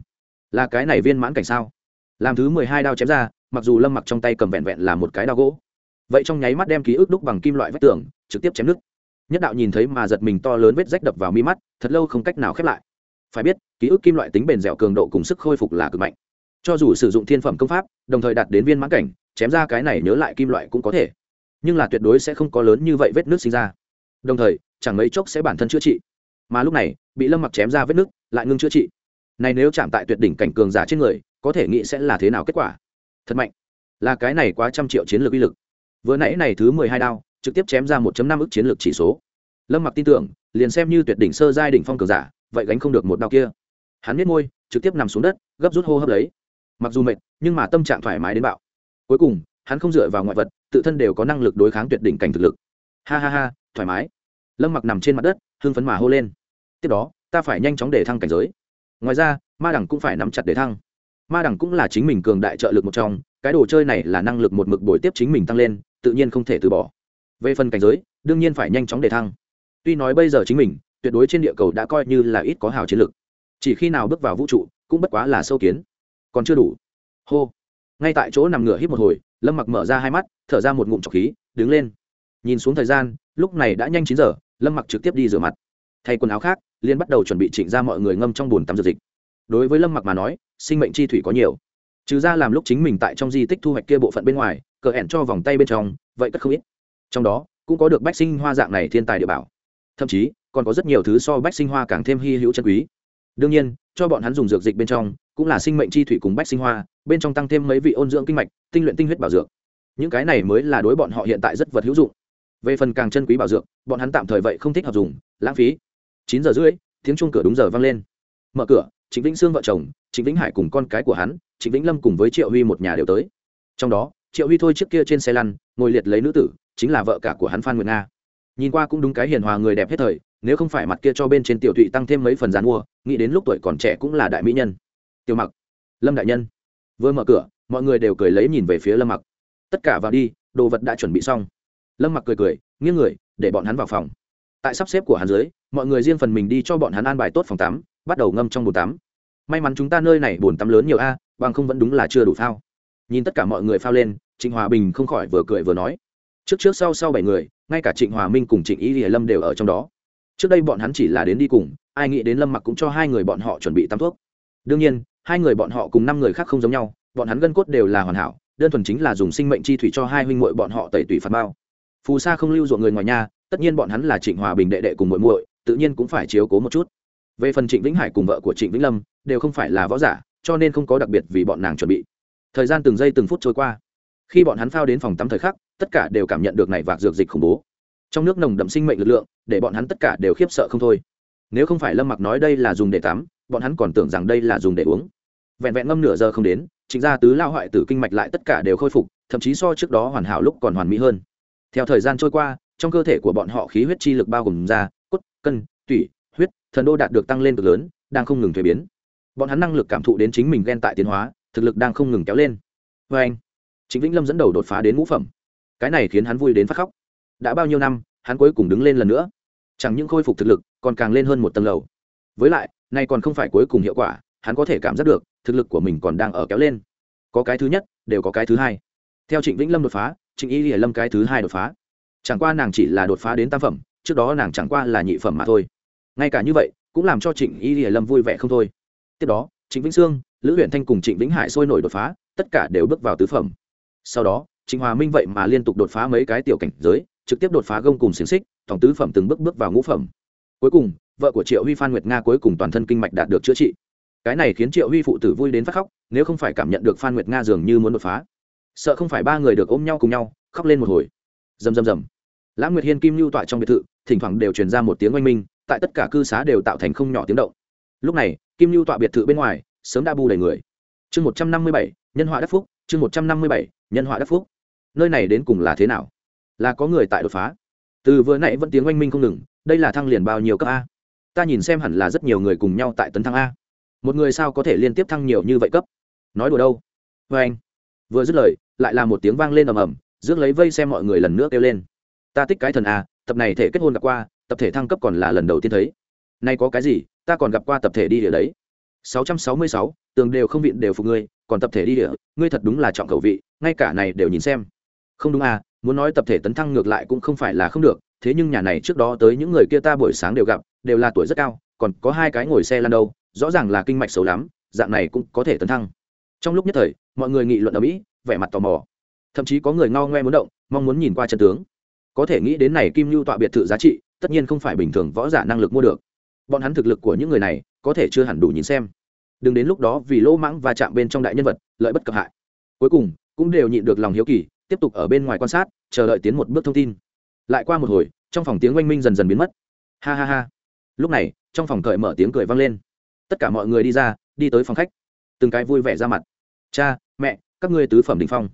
Là cái này viên mãn cảnh sao? Làm thứ mười hai đao chém ra, mặc dù lâm mặc trong tay cầm vẹn vẹn là một cái đao gỗ. Vậy trong nháy mắt đem ký ức đúc bằng kim loại vách tường, trực tiếp chém nứt nhất đạo nhìn thấy mà giật mình to lớn vết rách đập vào mi mắt, thật lâu không cách nào khép lại. Phải biết, ký ức kim loại tính bền dẻo cường độ cùng sức khôi phục là cực mạnh. Cho dù sử dụng thiên phẩm công pháp, đồng thời đạt đến viên mãn cảnh, chém ra cái này nhớ lại kim loại cũng có thể. Nhưng là tuyệt đối sẽ không có lớn như vậy vết nước sinh ra. Đồng thời, chẳng mấy chốc sẽ bản thân chữa trị. Mà lúc này, bị lâm mặc chém ra vết nước, lại ngưng chữa trị. Này nếu chạm tại tuyệt đỉnh cảnh cường giả trên người, có thể nghĩ sẽ là thế nào kết quả? Thật mạnh. Là cái này quá trăm triệu chiến lược uy lực. Vừa nãy này thứ mười hai đao trực tiếp chém ra một năm ức chiến lược chỉ số. Lâm mặc tin tưởng, liền xem như tuyệt đỉnh sơ giai đỉnh phong cường giả, vậy gánh không được một đao kia. Hắn nhếch môi, trực tiếp nằm xuống đất, gấp rút hô hấp lấy. Mặc dù mệt, nhưng mà tâm trạng thoải mái đến bạo. Cuối cùng, hắn không dựa vào ngoại vật, tự thân đều có năng lực đối kháng tuyệt đỉnh cảnh thực lực. Ha ha ha, thoải mái. Lâm mặc nằm trên mặt đất, hưng phấn mà hô lên. Tiếp đó, ta phải nhanh chóng để thăng cảnh giới. Ngoài ra, ma đẳng cũng phải nắm chặt để thăng. Ma đẳng cũng là chính mình cường đại trợ lực một trong, cái đồ chơi này là năng lực một mực bồi tiếp chính mình tăng lên, tự nhiên không thể từ bỏ về phần cảnh giới, đương nhiên phải nhanh chóng để thăng. Tuy nói bây giờ chính mình, tuyệt đối trên địa cầu đã coi như là ít có hào chiến lực. Chỉ khi nào bước vào vũ trụ, cũng bất quá là sâu kiến. Còn chưa đủ. Hô. Ngay tại chỗ nằm ngửa hít một hồi, lâm mặc mở ra hai mắt, thở ra một ngụm trọc khí, đứng lên. Nhìn xuống thời gian, lúc này đã nhanh chín giờ, lâm mặc trực tiếp đi rửa mặt. Thay quần áo khác liên bắt đầu chuẩn bị chỉnh ra mọi người ngâm trong bồn tắm dược dịch. Đối với lâm mặc mà nói, sinh mệnh chi thủy có nhiều. Trừ ra làm lúc chính mình tại trong di tích thu hoạch kia bộ phận bên ngoài, cờ ẻn cho vòng tay bên trong, vậy cất không ít trong đó cũng có được bách sinh hoa dạng này thiên tài địa bảo. Thậm chí, còn có rất nhiều thứ so bách sinh hoa càng thêm hy hữu chân quý. Đương nhiên, cho bọn hắn dùng dược dịch bên trong, cũng là sinh mệnh chi thủy cùng bách sinh hoa, bên trong tăng thêm mấy vị ôn dưỡng kinh mạch, tinh luyện tinh huyết bảo dược. Những cái này mới là đối bọn họ hiện tại rất vật hữu dụng. Về phần càng chân quý bảo dược, bọn hắn tạm thời vậy không thích hợp dùng, lãng phí. Chín giờ rưỡi, tiếng chuông cửa đúng giờ vang lên. Mở cửa, trịnh vĩnh sương vợ chồng, trịnh vĩnh hải cùng con cái của hắn, trịnh vĩnh lâm cùng với triệu huy một nhà đều tới. Trong đó, triệu huy thôi trước kia trên xe lăn, ngồi liệt lấy nữ tử chính là vợ cả của hắn phan nguyệt nga. Nhìn qua cũng đúng cái hiền hòa người đẹp hết thời, nếu không phải mặt kia cho bên trên tiểu thụy tăng thêm mấy phần dán mua, nghĩ đến lúc tuổi còn trẻ cũng là đại mỹ nhân. Tiểu mặc, lâm đại nhân. Vừa mở cửa, mọi người đều cười lấy nhìn về phía lâm mặc. Tất cả vào đi, đồ vật đã chuẩn bị xong. Lâm mặc cười cười, nghiêng người, để bọn hắn vào phòng. Tại sắp xếp của hắn dưới, mọi người riêng phần mình đi cho bọn hắn an bài tốt phòng tắm, bắt đầu ngâm trong bồn tắm. May mắn chúng ta nơi này bồn tắm lớn nhiều a, bằng không vẫn đúng là chưa đủ phao. Nhìn tất cả mọi người phao lên, trịnh hòa bình không khỏi vừa cười vừa nói trước trước sau sau bảy người, ngay cả trịnh hòa minh cùng trịnh y hiền lâm đều ở trong đó. Trước đây bọn hắn chỉ là đến đi cùng, ai nghĩ đến lâm mặc cũng cho hai người bọn họ chuẩn bị tắm thuốc. Đương nhiên, hai người bọn họ cùng năm người khác không giống nhau, bọn hắn gân cốt đều là hoàn hảo, đơn thuần chính là dùng sinh mệnh chi thủy cho hai huynh muội bọn họ tẩy tủy phạt bao phù sa không lưu ruộng người ngoài nhà, tất nhiên bọn hắn là trịnh hòa bình đệ đệ cùng muội muội, tự nhiên cũng phải chiếu cố một chút. Về phần trịnh vĩnh hải cùng vợ của trịnh vĩnh lâm, đều không phải là võ giả, cho nên không có đặc biệt vì bọn nàng chuẩn bị. Thời gian từng giây từng phút trôi qua. Khi bọn hắn phao đến phòng tắm thời khắc tất cả đều cảm nhận được này vạc dược dịch khủng bố. Trong nước nồng đậm sinh mệnh lực lượng, để bọn hắn tất cả đều khiếp sợ không thôi. Nếu không phải lâm mặc nói đây là dùng để tắm, bọn hắn còn tưởng rằng đây là dùng để uống. Vẹn vẹn ngâm nửa giờ không đến chính ra tứ lao hoại tử kinh mạch lại tất cả đều khôi phục, thậm chí so trước đó hoàn hảo lúc còn hoàn mỹ hơn. Theo thời gian trôi qua, trong cơ thể của bọn họ khí huyết chi lực bao gồm da, cốt, cân, tủy, huyết, thần đô đạt được tăng lên cực lớn, đang không ngừng thuế biến. Bọn hắn năng lực cảm thụ đến chính mình ghen tại tiến hóa, thực lực đang không ngừng kéo lên. Vê anh. Chính vĩnh lâm dẫn đầu đột phá đến ngũ phẩm cái này khiến hắn vui đến phát khóc. Đã bao nhiêu năm, hắn cuối cùng đứng lên lần nữa. Chẳng những khôi phục thực lực, còn càng lên hơn một tầng lầu. Với lại, nay còn không phải cuối cùng hiệu quả, hắn có thể cảm giác được, thực lực của mình còn đang ở kéo lên. Có cái thứ nhất, đều có cái thứ hai. Theo trịnh vĩnh lâm đột phá, trịnh y hiển lâm cái thứ hai đột phá. Chẳng qua nàng chỉ là đột phá đến tam phẩm, trước đó nàng chẳng qua là nhị phẩm mà thôi. Ngay cả như vậy, cũng làm cho trịnh y hiển lâm vui vẻ không thôi. Tiếp đó, trịnh vĩnh sương, lữ huyện thanh cùng trịnh vĩnh hải sôi nổi đột phá, tất cả đều bước vào tứ phẩm. Sau đó trịnh hòa minh vậy mà liên tục đột phá mấy cái tiểu cảnh giới, trực tiếp đột phá gông cùng xiềng xích, tổng tứ phẩm từng bước bước vào ngũ phẩm. Cuối cùng, vợ của triệu huy phan nguyệt nga cuối cùng toàn thân kinh mạch đạt được chữa trị. Cái này khiến triệu huy phụ tử vui đến phát khóc, nếu không phải cảm nhận được phan nguyệt nga dường như muốn đột phá. Sợ không phải ba người được ôm nhau cùng nhau, khóc lên một hồi. Rầm rầm rầm. Lãng nguyệt hiên kim lưu tọa trong biệt thự, thỉnh thoảng đều truyền ra một tiếng oanh minh, tại tất cả cư xá đều tạo thành không nhỏ tiếng động. Lúc này, kim lưu tọa biệt thự bên ngoài, sớm đã bu đầy người. Chương một trăm năm mươi bảy, nhân họa đắc phúc, chương một trăm năm mươi bảy, nhân họa đắc phúc nơi này đến cùng là thế nào? Là có người tại đột phá. Từ vừa nãy vẫn tiếng oanh minh không ngừng đây là thăng liền bao nhiêu cấp a? Ta nhìn xem hẳn là rất nhiều người cùng nhau tại tấn thăng a. Một người sao có thể liên tiếp thăng nhiều như vậy cấp? Nói đùa đâu? Vê anh. Vừa dứt lời lại là một tiếng vang lên ầm ầm rước lấy vây xem mọi người lần nữa kêu lên. Ta thích cái thần a tập này thể kết hôn gặp qua tập thể thăng cấp còn là lần đầu tiên thấy. Nay có cái gì ta còn gặp qua tập thể đi địa đấy. 666, tường đều không viện đều phục ngươi còn tập thể đi địa ngươi thật đúng là trọng khẩu vị ngay cả này đều nhìn xem không đúng à muốn nói tập thể tấn thăng ngược lại cũng không phải là không được, thế nhưng nhà này trước đó tới những người kia ta buổi sáng đều gặp, đều là tuổi rất cao, còn có hai cái ngồi xe lan đâu, rõ ràng là kinh mạch xấu lắm, dạng này cũng có thể tấn thăng. Trong lúc nhất thời, mọi người nghị luận ở mỹ, vẻ mặt tò mò. Thậm chí có người ngao ngoe muốn động, mong muốn nhìn qua chân tướng. Có thể nghĩ đến này kim lưu tọa biệt thự giá trị, tất nhiên không phải bình thường võ giả năng lực mua được. Bọn hắn thực lực của những người này, có thể chưa hẳn đủ nhìn xem. Đừng đến lúc đó vì lỗ mãng và chạm bên trong đại nhân vật, lợi bất cập hại. Cuối cùng, cũng đều nhịn được lòng hiếu kỳ tiếp tục ở bên ngoài quan sát, chờ đợi tiến một bước thông tin. Lại qua một hồi, trong phòng tiếng oanh minh dần dần biến mất. Ha ha ha. Lúc này, trong phòng cởi mở tiếng cười vang lên. Tất cả mọi người đi ra, đi tới phòng khách. Từng cái vui vẻ ra mặt. Cha, mẹ, các ngươi tứ phẩm đình phong.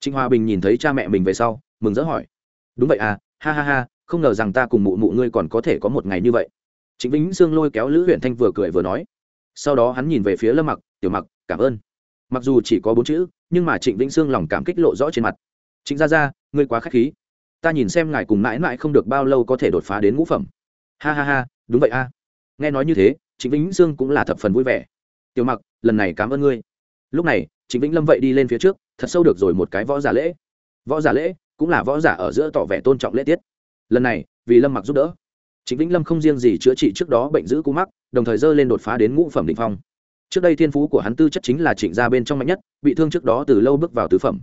Trịnh hòa bình nhìn thấy cha mẹ mình về sau, mừng rỡ hỏi. Đúng vậy à ha ha ha, không ngờ rằng ta cùng mụ mụ ngươi còn có thể có một ngày như vậy. Trịnh vĩnh sương lôi kéo lữ huyện thanh vừa cười vừa nói. Sau đó hắn nhìn về phía lâm mặc, tiểu mặc, cảm ơn. Mặc dù chỉ có bốn chữ, nhưng mà trịnh vĩnh sương lòng cảm kích lộ rõ trên mặt trịnh gia gia ngươi quá k h á c h khí. Ta nhìn xem ngài cùng mãi mãi không được bao lâu có thể đột phá đến ngũ phẩm. Ha ha ha đúng vậy a. Nghe nói như thế trịnh vĩnh dương cũng là thập phần vui vẻ. Tiểu mặc lần này cảm ơn ngươi. Lúc này trịnh vĩnh lâm vậy đi lên phía trước thật sâu được rồi một cái võ giả lễ. Võ giả lễ cũng là võ giả ở giữa tỏ vẻ tôn trọng lễ tiết. Lần này vì lâm mặc giúp đỡ Trịnh Vĩnh Lâm không riêng gì chữa trị trước đó bệnh giữ cú mắc, đồng thời dơ lên đột phá đến ngũ phẩm đỉnh phong. Trước đây thiên phú của hắn tư chất chính là Trịnh gia bên trong mạnh nhất, bị thương trước đó từ lâu bước vào tứ phẩm.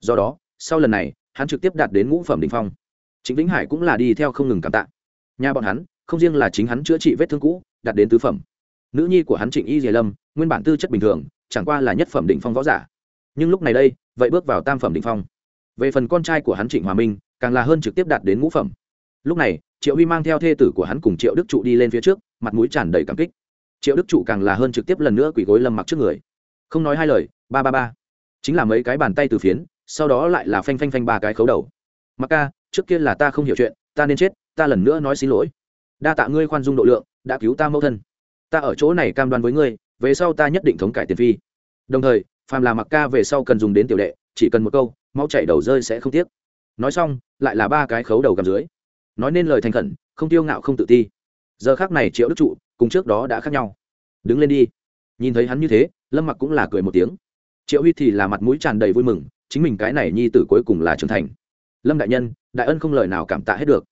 Do đó, sau lần này, hắn trực tiếp đạt đến ngũ phẩm đỉnh phong. chính Vĩnh Hải cũng là đi theo không ngừng cảm tạ. Nhà bọn hắn, không riêng là chính hắn chữa trị vết thương cũ, đạt đến tứ phẩm. Nữ nhi của hắn Trịnh Y dìa Lâm, nguyên bản tư chất bình thường, chẳng qua là nhất phẩm đỉnh phong võ giả. Nhưng lúc này đây, vậy bước vào tam phẩm đỉnh phong. Về phần con trai của hắn Trịnh Hòa Minh, càng là hơn trực tiếp đạt đến ngũ phẩm. Lúc này, triệu huy mang theo thê tử của hắn cùng triệu đức trụ đi lên phía trước mặt mũi tràn đầy cảm kích triệu đức trụ càng là hơn trực tiếp lần nữa quỳ gối lâm mặc trước người không nói hai lời ba ba ba chính là mấy cái bàn tay từ phiến sau đó lại là phanh phanh phanh ba cái khấu đầu. Mặc ca, trước kia là ta không hiểu chuyện, ta nên chết, ta lần nữa nói xin lỗi. Đa tạ ngươi khoan dung độ lượng, đã cứu ta mẫu thân. Ta ở chỗ này cam đoan với ngươi, về sau ta nhất định thống cải tiền phi. Đồng thời, phàm là mặc ca về sau cần dùng đến tiểu đệ, chỉ cần một câu mau chảy đầu rơi sẽ không tiếc. Nói xong, lại là ba cái khấu đầu cầm dưới. Nói nên lời thành khẩn, không tiêu ngạo không tự ti. Giờ khác này triệu đức trụ cùng trước đó đã khác nhau. Đứng lên đi. Nhìn thấy hắn như thế, lâm mặc cũng là cười một tiếng. Triệu huy thì là mặt mũi tràn đầy vui mừng chính mình cái này nhi tử cuối cùng là trưởng thành. Lâm đại nhân, đại ân không lời nào cảm tạ hết được.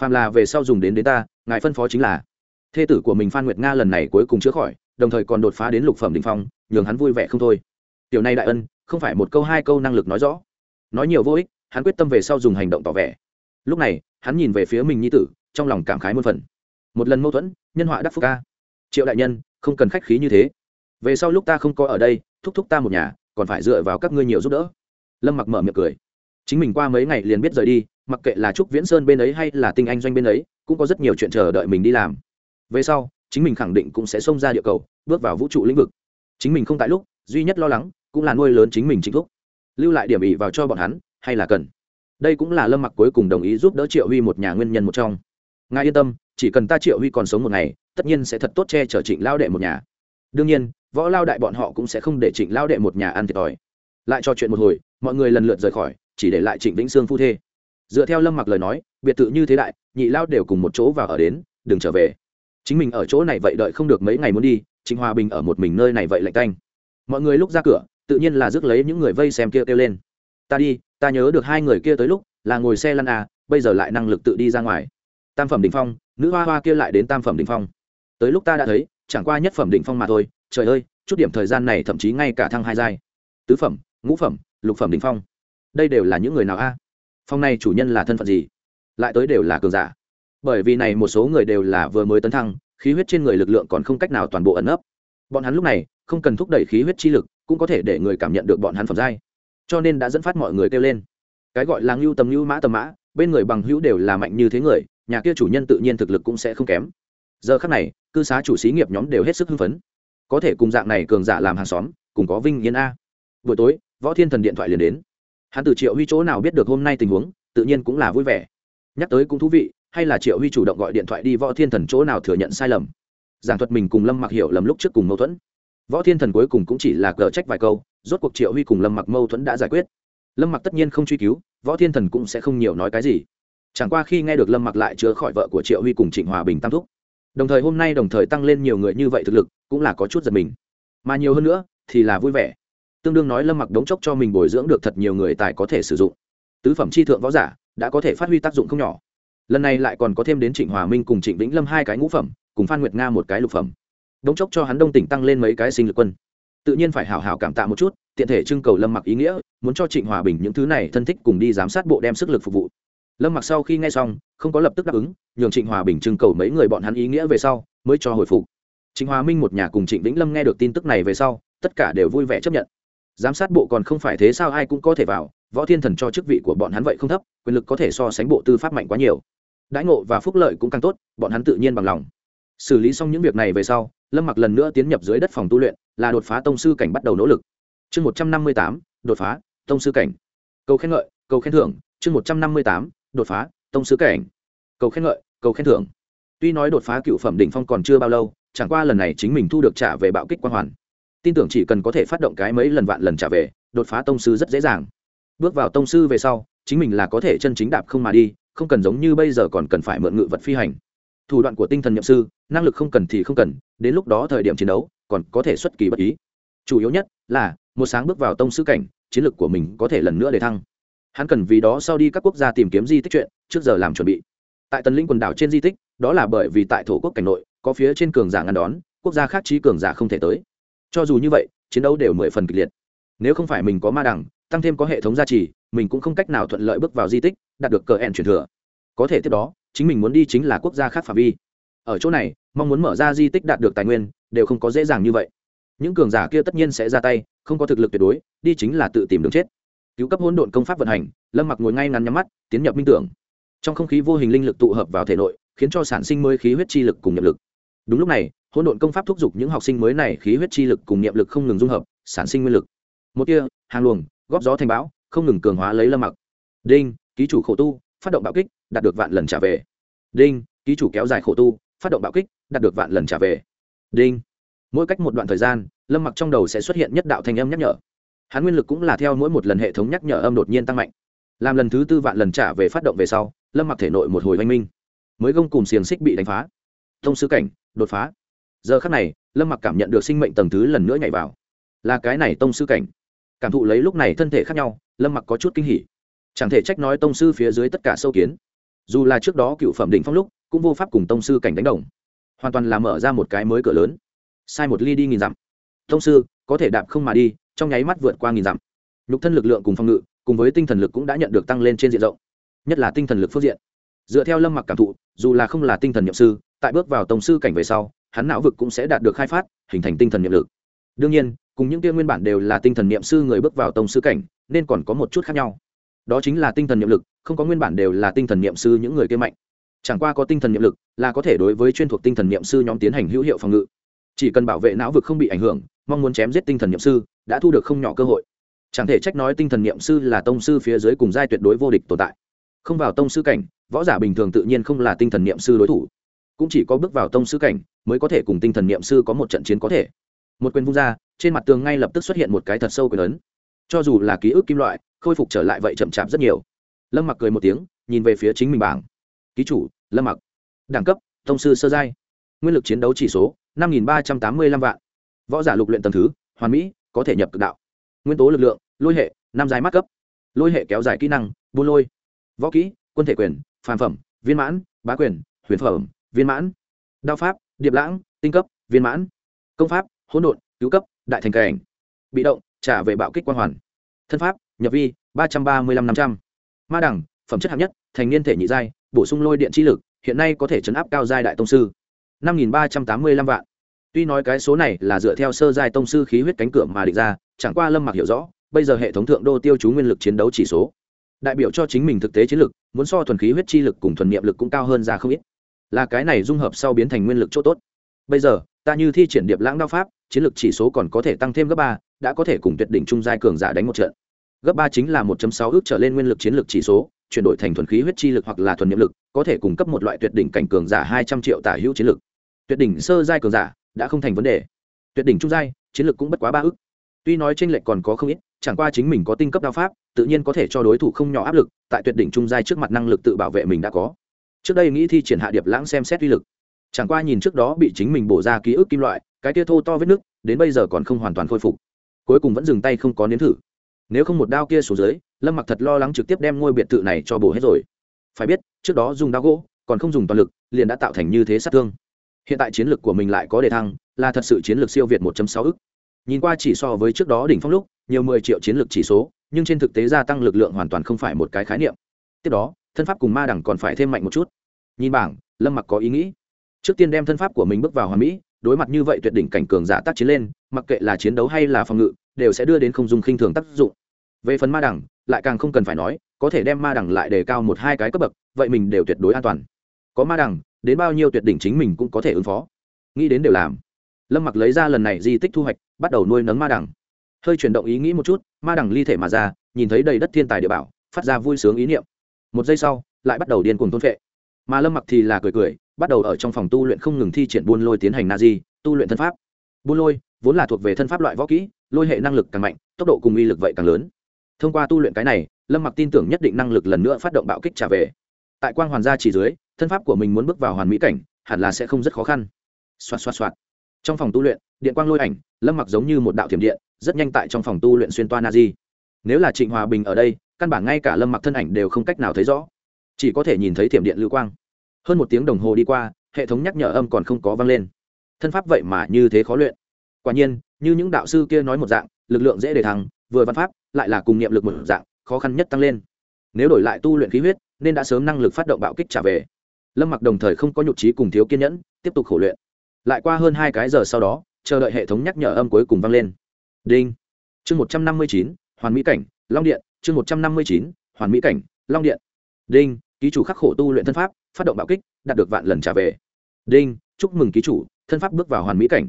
Phàm là về sau dùng đến đến ta, ngài phân phó chính là. Thê tử của mình phan nguyệt nga lần này cuối cùng chữa khỏi, đồng thời còn đột phá đến lục phẩm đình phong, nhường hắn vui vẻ không thôi. Tiểu này đại ân, không phải một câu hai câu năng lực nói rõ. Nói nhiều vô ích, hắn quyết tâm về sau dùng hành động tỏ vẻ. Lúc này, hắn nhìn về phía mình nhi tử, trong lòng cảm khái muôn phần. Một lần mâu thuẫn, nhân họa đắc phúc ca. Triệu đại nhân, không cần khách khí như thế. Về sau lúc ta không có ở đây, thúc thúc ta một nhà, còn phải dựa vào các ngươi nhiều giúp đỡ lâm mặc mở miệng cười. Chính mình qua mấy ngày liền biết rời đi, mặc kệ là trúc viễn sơn bên ấy hay là tinh anh doanh bên ấy, cũng có rất nhiều chuyện chờ đợi mình đi làm. Về sau, chính mình khẳng định cũng sẽ xông ra địa cầu, bước vào vũ trụ lĩnh vực. Chính mình không tại lúc, duy nhất lo lắng cũng là nuôi lớn chính mình chính thúc lưu lại điểm ỉ vào cho bọn hắn, hay là cần. Đây cũng là lâm mặc cuối cùng đồng ý giúp đỡ triệu huy một nhà nguyên nhân một trong. Ngài yên tâm, chỉ cần ta triệu huy còn sống một ngày, tất nhiên sẽ thật tốt che chở trịnh lao đệ một nhà. Đương nhiên, võ lao đại bọn họ cũng sẽ không để trịnh lao đệ một nhà ăn thiệt thòi. Lại trò chuyện một hồi mọi người lần lượt rời khỏi, chỉ để lại trịnh vĩnh sương phu thê. Dựa theo lâm mặc lời nói, biệt thự như thế đại, nhị lao đều cùng một chỗ vào ở đến, đừng trở về. Chính mình ở chỗ này vậy đợi không được mấy ngày muốn đi, trịnh hòa bình ở một mình nơi này vậy lạnh canh mọi người lúc ra cửa, tự nhiên là rước lấy những người vây xem kia kêu lên. Ta đi, ta nhớ được hai người kia tới lúc, là ngồi xe lăn à bây giờ lại năng lực tự đi ra ngoài. Tam phẩm đỉnh phong, nữ hoa hoa kia lại đến tam phẩm đỉnh phong. Tới lúc ta đã thấy, chẳng qua nhất phẩm đỉnh phong mà thôi, trời ơi, chút điểm thời gian này thậm chí ngay cả thăng hai giai. Tứ phẩm, ngũ phẩm lục phẩm đỉnh phong. Đây đều là những người nào a? Phong này chủ nhân là thân phận gì? Lại tới đều là cường giả. Bởi vì này một số người đều là vừa mới tấn thăng, khí huyết trên người lực lượng còn không cách nào toàn bộ ẩn ấp bọn hắn lúc này không cần thúc đẩy khí huyết chi lực, cũng có thể để người cảm nhận được bọn hắn phẩm giai. Cho nên đã dẫn phát mọi người kêu lên. Cái gọi là ngưu tầm ngưu mã tầm mã, bên người bằng hữu đều là mạnh như thế người, nhà kia chủ nhân tự nhiên thực lực cũng sẽ không kém. Giờ khắc này, cư xá chủ xí nghiệp nhóm đều hết sức hưng phấn. Có thể cùng dạng này cường giả làm hàng xóm cùng có vinh yên a. Buổi tối võ thiên thần điện thoại liền đến. Hắn từ triệu huy chỗ nào biết được hôm nay tình huống, tự nhiên cũng là vui vẻ. Nhắc tới cũng thú vị, hay là triệu huy chủ động gọi điện thoại đi võ thiên thần chỗ nào thừa nhận sai lầm. Giảng thuật mình cùng lâm mặc hiểu lầm lúc trước cùng mâu thuẫn. Võ thiên thần cuối cùng cũng chỉ là cờ trách vài câu, rốt cuộc triệu huy cùng lâm mặc mâu thuẫn đã giải quyết. Lâm mặc tất nhiên không truy cứu, võ thiên thần cũng sẽ không nhiều nói cái gì. Chẳng qua khi nghe được lâm mặc lại chữa khỏi vợ của triệu huy cùng trịnh hòa bình tam thúc. Đồng thời hôm nay đồng thời tăng lên nhiều người như vậy thực lực, cũng là có chút giật mình. Mà nhiều hơn nữa, thì là vui vẻ tương đương nói lâm mặc đống chốc cho mình bồi dưỡng được thật nhiều người tài có thể sử dụng. Tứ phẩm chi thượng võ giả đã có thể phát huy tác dụng không nhỏ. Lần này lại còn có thêm đến trịnh hòa minh cùng trịnh vĩnh lâm hai cái ngũ phẩm, cùng phan nguyệt nga một cái lục phẩm. Đống chốc cho hắn đông tỉnh tăng lên mấy cái sinh lực quân. Tự nhiên phải hảo hảo cảm tạ một chút, tiện thể trưng cầu lâm mặc ý nghĩa, muốn cho trịnh hòa bình những thứ này thân thích cùng đi giám sát bộ đem sức lực phục vụ. Lâm mặc sau khi nghe xong, không có lập tức đáp ứng, nhường trịnh hòa bình trưng cầu mấy người bọn hắn ý nghĩa về sau, mới cho hồi phục. Trịnh hòa minh một nhà cùng trịnh vĩnh lâm nghe được tin tức này về sau, tất cả đều vui vẻ chấp nhận giám sát bộ còn không phải thế sao ai cũng có thể vào, võ thiên thần cho chức vị của bọn hắn vậy không thấp, quyền lực có thể so sánh bộ tư pháp mạnh quá nhiều. Đãi ngộ và phúc lợi cũng càng tốt, bọn hắn tự nhiên bằng lòng. Xử lý xong những việc này về sau, lâm mặc lần nữa tiến nhập dưới đất phòng tu luyện, là đột phá tông sư cảnh bắt đầu nỗ lực. Chương một trăm năm mươi tám, đột phá, tông sư cảnh. Cầu khen ngợi, cầu khen thưởng, chương một trăm năm mươi tám, đột phá, tông sư cảnh. Cầu khen ngợi, cầu khen thưởng. Tuy nói đột phá cựu phẩm đỉnh phong còn chưa bao lâu, chẳng qua lần này chính mình thu được trả về bạo kích quan hoàn tin tưởng chỉ cần có thể phát động cái mấy lần vạn lần trả về, đột phá tông sư rất dễ dàng. Bước vào tông sư về sau, chính mình là có thể chân chính đạp không mà đi, không cần giống như bây giờ còn cần phải mượn ngự vật phi hành. Thủ đoạn của tinh thần nhậm sư, năng lực không cần thì không cần, đến lúc đó thời điểm chiến đấu, còn có thể xuất kỳ bất ý. Chủ yếu nhất là, một sáng bước vào tông sư cảnh, chiến lược của mình có thể lần nữa để thăng. Hắn cần vì đó sau đi các quốc gia tìm kiếm di tích chuyện, trước giờ làm chuẩn bị. Tại tần linh quần đảo trên di tích, đó là bởi vì tại thổ quốc cảnh nội, có phía trên cường giả ngăn đón, quốc gia khác trí cường giả không thể tới cho dù như vậy, chiến đấu đều mười phần kịch liệt. Nếu không phải mình có ma đẳng, tăng thêm có hệ thống gia trì, mình cũng không cách nào thuận lợi bước vào di tích, đạt được cờ ẻn truyền thừa. Có thể tiếp đó, chính mình muốn đi chính là quốc gia khác phạm vi. Ở chỗ này, mong muốn mở ra di tích đạt được tài nguyên, đều không có dễ dàng như vậy. Những cường giả kia tất nhiên sẽ ra tay, không có thực lực tuyệt đối, đi chính là tự tìm đường chết. Cứu cấp hỗn độn công pháp vận hành, lâm mặc ngồi ngay ngắn nhắm mắt, tiến nhập minh tưởng. Trong không khí vô hình linh lực tụ hợp vào thể nội, khiến cho sản sinh mới khí huyết chi lực cùng nhập lực. Đúng lúc này hỗn độn công pháp thúc giục những học sinh mới này khí huyết chi lực cùng niệm lực không ngừng dung hợp, sản sinh nguyên lực. Một kia hàng luồng, góp gió thành bão, không ngừng cường hóa lấy lâm mặc. Đinh, ký chủ khổ tu, phát động bạo kích, đạt được vạn lần trả về. Đinh, ký chủ kéo dài khổ tu, phát động bạo kích, đạt được vạn lần trả về. Đinh. Mỗi cách một đoạn thời gian, lâm mặc trong đầu sẽ xuất hiện nhất đạo thanh âm nhắc nhở. Hắn nguyên lực cũng là theo mỗi một lần hệ thống nhắc nhở âm đột nhiên tăng mạnh. Làm lần thứ tư vạn lần trả về phát động về sau, lâm mặc thể nội một hồi oanh minh. Mới gông cùng xiềng xích bị đánh phá. Thông sư cảnh, đột phá giờ khắc này, lâm mặc cảm nhận được sinh mệnh tầng thứ lần nữa nhảy vào. Là cái này tông sư cảnh. Cảm thụ lấy lúc này thân thể khác nhau, lâm mặc có chút kinh hỉ. Chẳng thể trách nói tông sư phía dưới tất cả sâu kiến. Dù là trước đó cựu phẩm đỉnh phong lúc, cũng vô pháp cùng tông sư cảnh đánh đồng. Hoàn toàn là mở ra một cái mới cửa lớn. Sai một ly đi nghìn dặm. Tông sư, có thể đạp không mà đi, trong nháy mắt vượt qua nghìn dặm. Nhục thân lực lượng cùng phòng ngự, cùng với tinh thần lực cũng đã nhận được tăng lên trên diện rộng. Nhất là tinh thần lực phương diện. Dựa theo lâm mặc cảm thụ, dù là không là tinh thần nhậm sư, tại bước vào tổng sư cảnh về sau hắn não vực cũng sẽ đạt được khai phát, hình thành tinh thần niệm lực. Đương nhiên, cùng những kia nguyên bản đều là tinh thần niệm sư người bước vào tông sư cảnh, nên còn có một chút khác nhau. Đó chính là tinh thần niệm lực, không có nguyên bản đều là tinh thần niệm sư những người kia mạnh. Chẳng qua có tinh thần niệm lực là có thể đối với chuyên thuộc tinh thần niệm sư nhóm tiến hành hữu hiệu phòng ngự. Chỉ cần bảo vệ não vực không bị ảnh hưởng, mong muốn chém giết tinh thần niệm sư, đã thu được không nhỏ cơ hội. Chẳng thể trách nói tinh thần niệm sư là tông sư phía dưới cùng giai tuyệt đối vô địch tồn tại. Không vào tông sư cảnh, võ giả bình thường tự nhiên không là tinh thần niệm sư đối thủ cũng chỉ có bước vào tông sư cảnh mới có thể cùng tinh thần niệm sư có một trận chiến có thể. Một quyền vung ra, trên mặt tường ngay lập tức xuất hiện một cái thật sâu quyền ấn. Cho dù là ký ức kim loại, khôi phục trở lại vậy chậm chạp rất nhiều. Lâm mặc cười một tiếng, nhìn về phía chính mình bảng. Ký chủ, lâm mặc. Đẳng cấp, tông sư sơ giai. Nguyên lực chiến đấu chỉ số, năm nghìn ba trăm tám mươi lăm vạn. Võ giả lục luyện tầm thứ, hoàn mỹ, có thể nhập cực đạo. Nguyên tố lực lượng, lôi hệ, năm giai mắt cấp. Lôi hệ kéo dài kỹ năng, buôn lôi. Võ kỹ, quân thể quyền, phàm phẩm, viên mãn, bá quyền, huyền phẩm viên mãn, đao pháp, điệp lãng, tinh cấp, viên mãn, công pháp, hỗn độn, cứu cấp, đại thành cảnh, bị động, trả về bạo kích quang hoàn, thân pháp, nhập vi, ba trăm ba mươi lăm năm trăm, ma đẳng, phẩm chất hạng nhất, thành niên thể nhị giai, bổ sung lôi điện chi lực, hiện nay có thể chấn áp cao giai đại tông sư, năm nghìn ba trăm tám mươi lăm vạn. Tuy nói cái số này là dựa theo sơ giai tông sư khí huyết cánh cửa mà định ra, chẳng qua lâm mặc hiểu rõ, bây giờ hệ thống thượng đô tiêu chú nguyên lực chiến đấu chỉ số. Đại biểu cho chính mình thực tế chiến lực, muốn so thuần khí huyết chi lực cùng thuần niệm lực cũng cao hơn ra không ít là cái này dung hợp sau biến thành nguyên lực chỗ tốt. Bây giờ, ta như thi triển điệp lãng đao pháp, chiến lược chỉ số còn có thể tăng thêm gấp ba, đã có thể cùng tuyệt đỉnh trung giai cường giả đánh một trận. Gấp ba chính là 1 sáu ước trở lên nguyên lực chiến lược chỉ số, chuyển đổi thành thuần khí huyết chi lực hoặc là thuần niệm lực, có thể cung cấp một loại tuyệt đỉnh cảnh cường giả hai trăm triệu tả hữu chiến lực tuyệt đỉnh sơ giai cường giả, đã không thành vấn đề. Tuyệt đỉnh trung giai, chiến lược cũng bất quá ba ước. Tuy nói trên lệch còn có không ít, chẳng qua chính mình có tinh cấp đao pháp, tự nhiên có thể cho đối thủ không nhỏ áp lực, tại tuyệt đỉnh trung giai trước mặt năng lực tự bảo vệ mình đã có trước đây nghĩ thi triển hạ điệp lãng xem xét uy lực. Chẳng qua nhìn trước đó bị chính mình bổ ra ký ức kim loại, cái kia thô to vết nước, đến bây giờ còn không hoàn toàn khôi phục. Cuối cùng vẫn dừng tay không có nếm thử. Nếu không một đao kia xuống dưới, lâm mặc thật lo lắng trực tiếp đem ngôi biệt thự này cho bổ hết rồi. Phải biết, trước đó dùng đao gỗ, còn không dùng toàn lực, liền đã tạo thành như thế sát thương. Hiện tại chiến lược của mình lại có đề thăng, là thật sự chiến lược siêu việt 1 sáu ức. Nhìn qua chỉ so với trước đó đỉnh phong lúc, nhiều mười triệu chiến lược chỉ số, nhưng trên thực tế gia tăng lực lượng hoàn toàn không phải một cái khái niệm. Tiếp đó thân pháp cùng ma đẳng còn phải thêm mạnh một chút. Nhìn bảng, lâm mặc có ý nghĩ. Trước tiên đem thân pháp của mình bước vào hoàn mỹ, đối mặt như vậy tuyệt đỉnh cảnh cường giả tác chiến lên, mặc kệ là chiến đấu hay là phòng ngự, đều sẽ đưa đến không dùng khinh thường tác dụng. Về phần ma đẳng, lại càng không cần phải nói, có thể đem ma đẳng lại đề cao một hai cái cấp bậc, vậy mình đều tuyệt đối an toàn. Có ma đẳng, đến bao nhiêu tuyệt đỉnh chính mình cũng có thể ứng phó. Nghĩ đến đều làm. Lâm mặc lấy ra lần này di tích thu hoạch, bắt đầu nuôi nấng ma đẳng. Hơi chuyển động ý nghĩ một chút, ma đẳng ly thể mà ra, nhìn thấy đầy đất thiên tài địa bảo, phát ra vui sướng ý niệm một giây sau, lại bắt đầu điên cuồng thôn phệ. Mà lâm mặc thì là cười cười, bắt đầu ở trong phòng tu luyện không ngừng thi triển buôn lôi tiến hành na di, tu luyện thân pháp. Buôn lôi, vốn là thuộc về thân pháp loại võ kỹ, lôi hệ năng lực càng mạnh, tốc độ cùng uy lực vậy càng lớn. Thông qua tu luyện cái này, lâm mặc tin tưởng nhất định năng lực lần nữa phát động bạo kích trả về. Tại quang hoàn gia chỉ dưới, thân pháp của mình muốn bước vào hoàn mỹ cảnh, hẳn là sẽ không rất khó khăn. Xoạt xoạt xoạt. Trong phòng tu luyện, điện quang lôi ảnh, lâm mặc giống như một đạo thiểm điện, rất nhanh tại trong phòng tu luyện xuyên toa na di. Nếu là trịnh hòa bình ở đây căn bản ngay cả lâm mặc thân ảnh đều không cách nào thấy rõ, chỉ có thể nhìn thấy thiểm điện lưu quang. Hơn một tiếng đồng hồ đi qua, hệ thống nhắc nhở âm còn không có vang lên. Thân pháp vậy mà như thế khó luyện. Quả nhiên, như những đạo sư kia nói một dạng, lực lượng dễ để thắng vừa văn pháp, lại là cùng niệm lực một dạng, khó khăn nhất tăng lên. Nếu đổi lại tu luyện khí huyết, nên đã sớm năng lực phát động bạo kích trả về. Lâm mặc đồng thời không có nhục trí cùng thiếu kiên nhẫn, tiếp tục khổ luyện. Lại qua hơn hai cái giờ sau đó, chờ đợi hệ thống nhắc nhở âm cuối cùng vang lên. Đinh. Chương một trăm năm mươi chín, hoàn mỹ cảnh, long điện chương một trăm năm mươi chín, hoàn mỹ cảnh, long điện. Đinh, ký chủ khắc khổ tu luyện thân pháp, phát động bạo kích, đạt được vạn lần trả về. Đinh, chúc mừng ký chủ, thân pháp bước vào hoàn mỹ cảnh.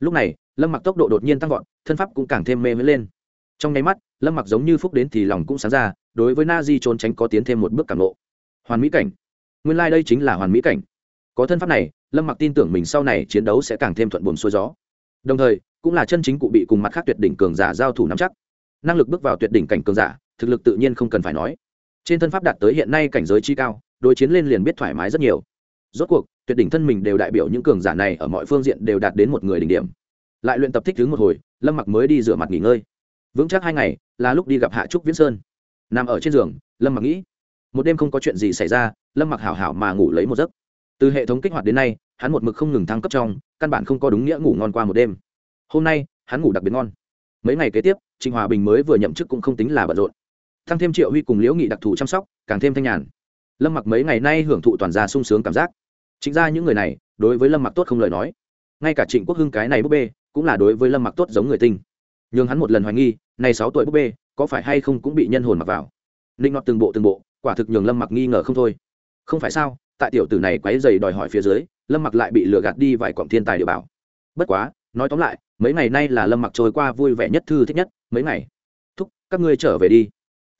Lúc này, lâm mặc tốc độ đột nhiên tăng vọt, thân pháp cũng càng thêm mê mới lên. Trong nháy mắt, lâm mặc giống như phúc đến thì lòng cũng sáng ra, đối với na di trốn tránh có tiến thêm một bước cảm lộ hoàn mỹ cảnh. Nguyên lai、like、đây chính là hoàn mỹ cảnh. Có thân pháp này, lâm mặc tin tưởng mình sau này chiến đấu sẽ càng thêm thuận buồm xuôi gió. Đồng thời, cũng là chân chính cụ bị cùng mặt khác tuyệt đỉnh cường giả giao thủ nắm chắc. Năng lực bước vào tuyệt đỉnh cảnh cường giả thực lực tự nhiên không cần phải nói. Trên thân pháp đạt tới hiện nay cảnh giới chi cao, đối chiến lên liền biết thoải mái rất nhiều. Rốt cuộc, tuyệt đỉnh thân mình đều đại biểu những cường giả này ở mọi phương diện đều đạt đến một người đỉnh điểm. Lại luyện tập thích thứ một hồi, lâm mặc mới đi rửa mặt nghỉ ngơi. Vững chắc hai ngày, là lúc đi gặp hạ trúc viễn sơn. Nằm ở trên giường, lâm mặc nghĩ, một đêm không có chuyện gì xảy ra, lâm mặc hảo hảo mà ngủ lấy một giấc. Từ hệ thống kích hoạt đến nay, hắn một mực không ngừng thăng cấp trong, căn bản không có đúng nghĩa ngủ ngon qua một đêm. Hôm nay, hắn ngủ đặc biệt ngon. Mấy ngày kế tiếp trịnh hòa bình mới vừa nhậm chức cũng không tính là bận rộn thăng thêm triệu huy cùng liễu nghị đặc thù chăm sóc, càng thêm thanh nhàn. Lâm mặc mấy ngày nay hưởng thụ toàn gia sung sướng cảm giác. Chính ra những người này, đối với lâm mặc tốt không lời nói. Ngay cả trịnh quốc hưng cái này búp bê, cũng là đối với lâm mặc tốt giống người tinh. N h ư n g hắn một lần hoài nghi, này sáu tuổi búp bê, có phải hay không cũng bị nhân hồn mặc vào. Ninh ngọt từng bộ từng bộ, quả thực nhường lâm mặc nghi ngờ không thôi. Không phải sao, tại tiểu tử này quáy dày đòi hỏi phía dưới, lâm mặc lại bị lừa gạt đi vài cọng thiên tài địa bảo. Bất quá, nói tóm lại, mấy ngày nay là lâm mặc trôi qua vui vẻ nhất thư thích nhất, mấy ngày. Thúc, các ngươi trở về đi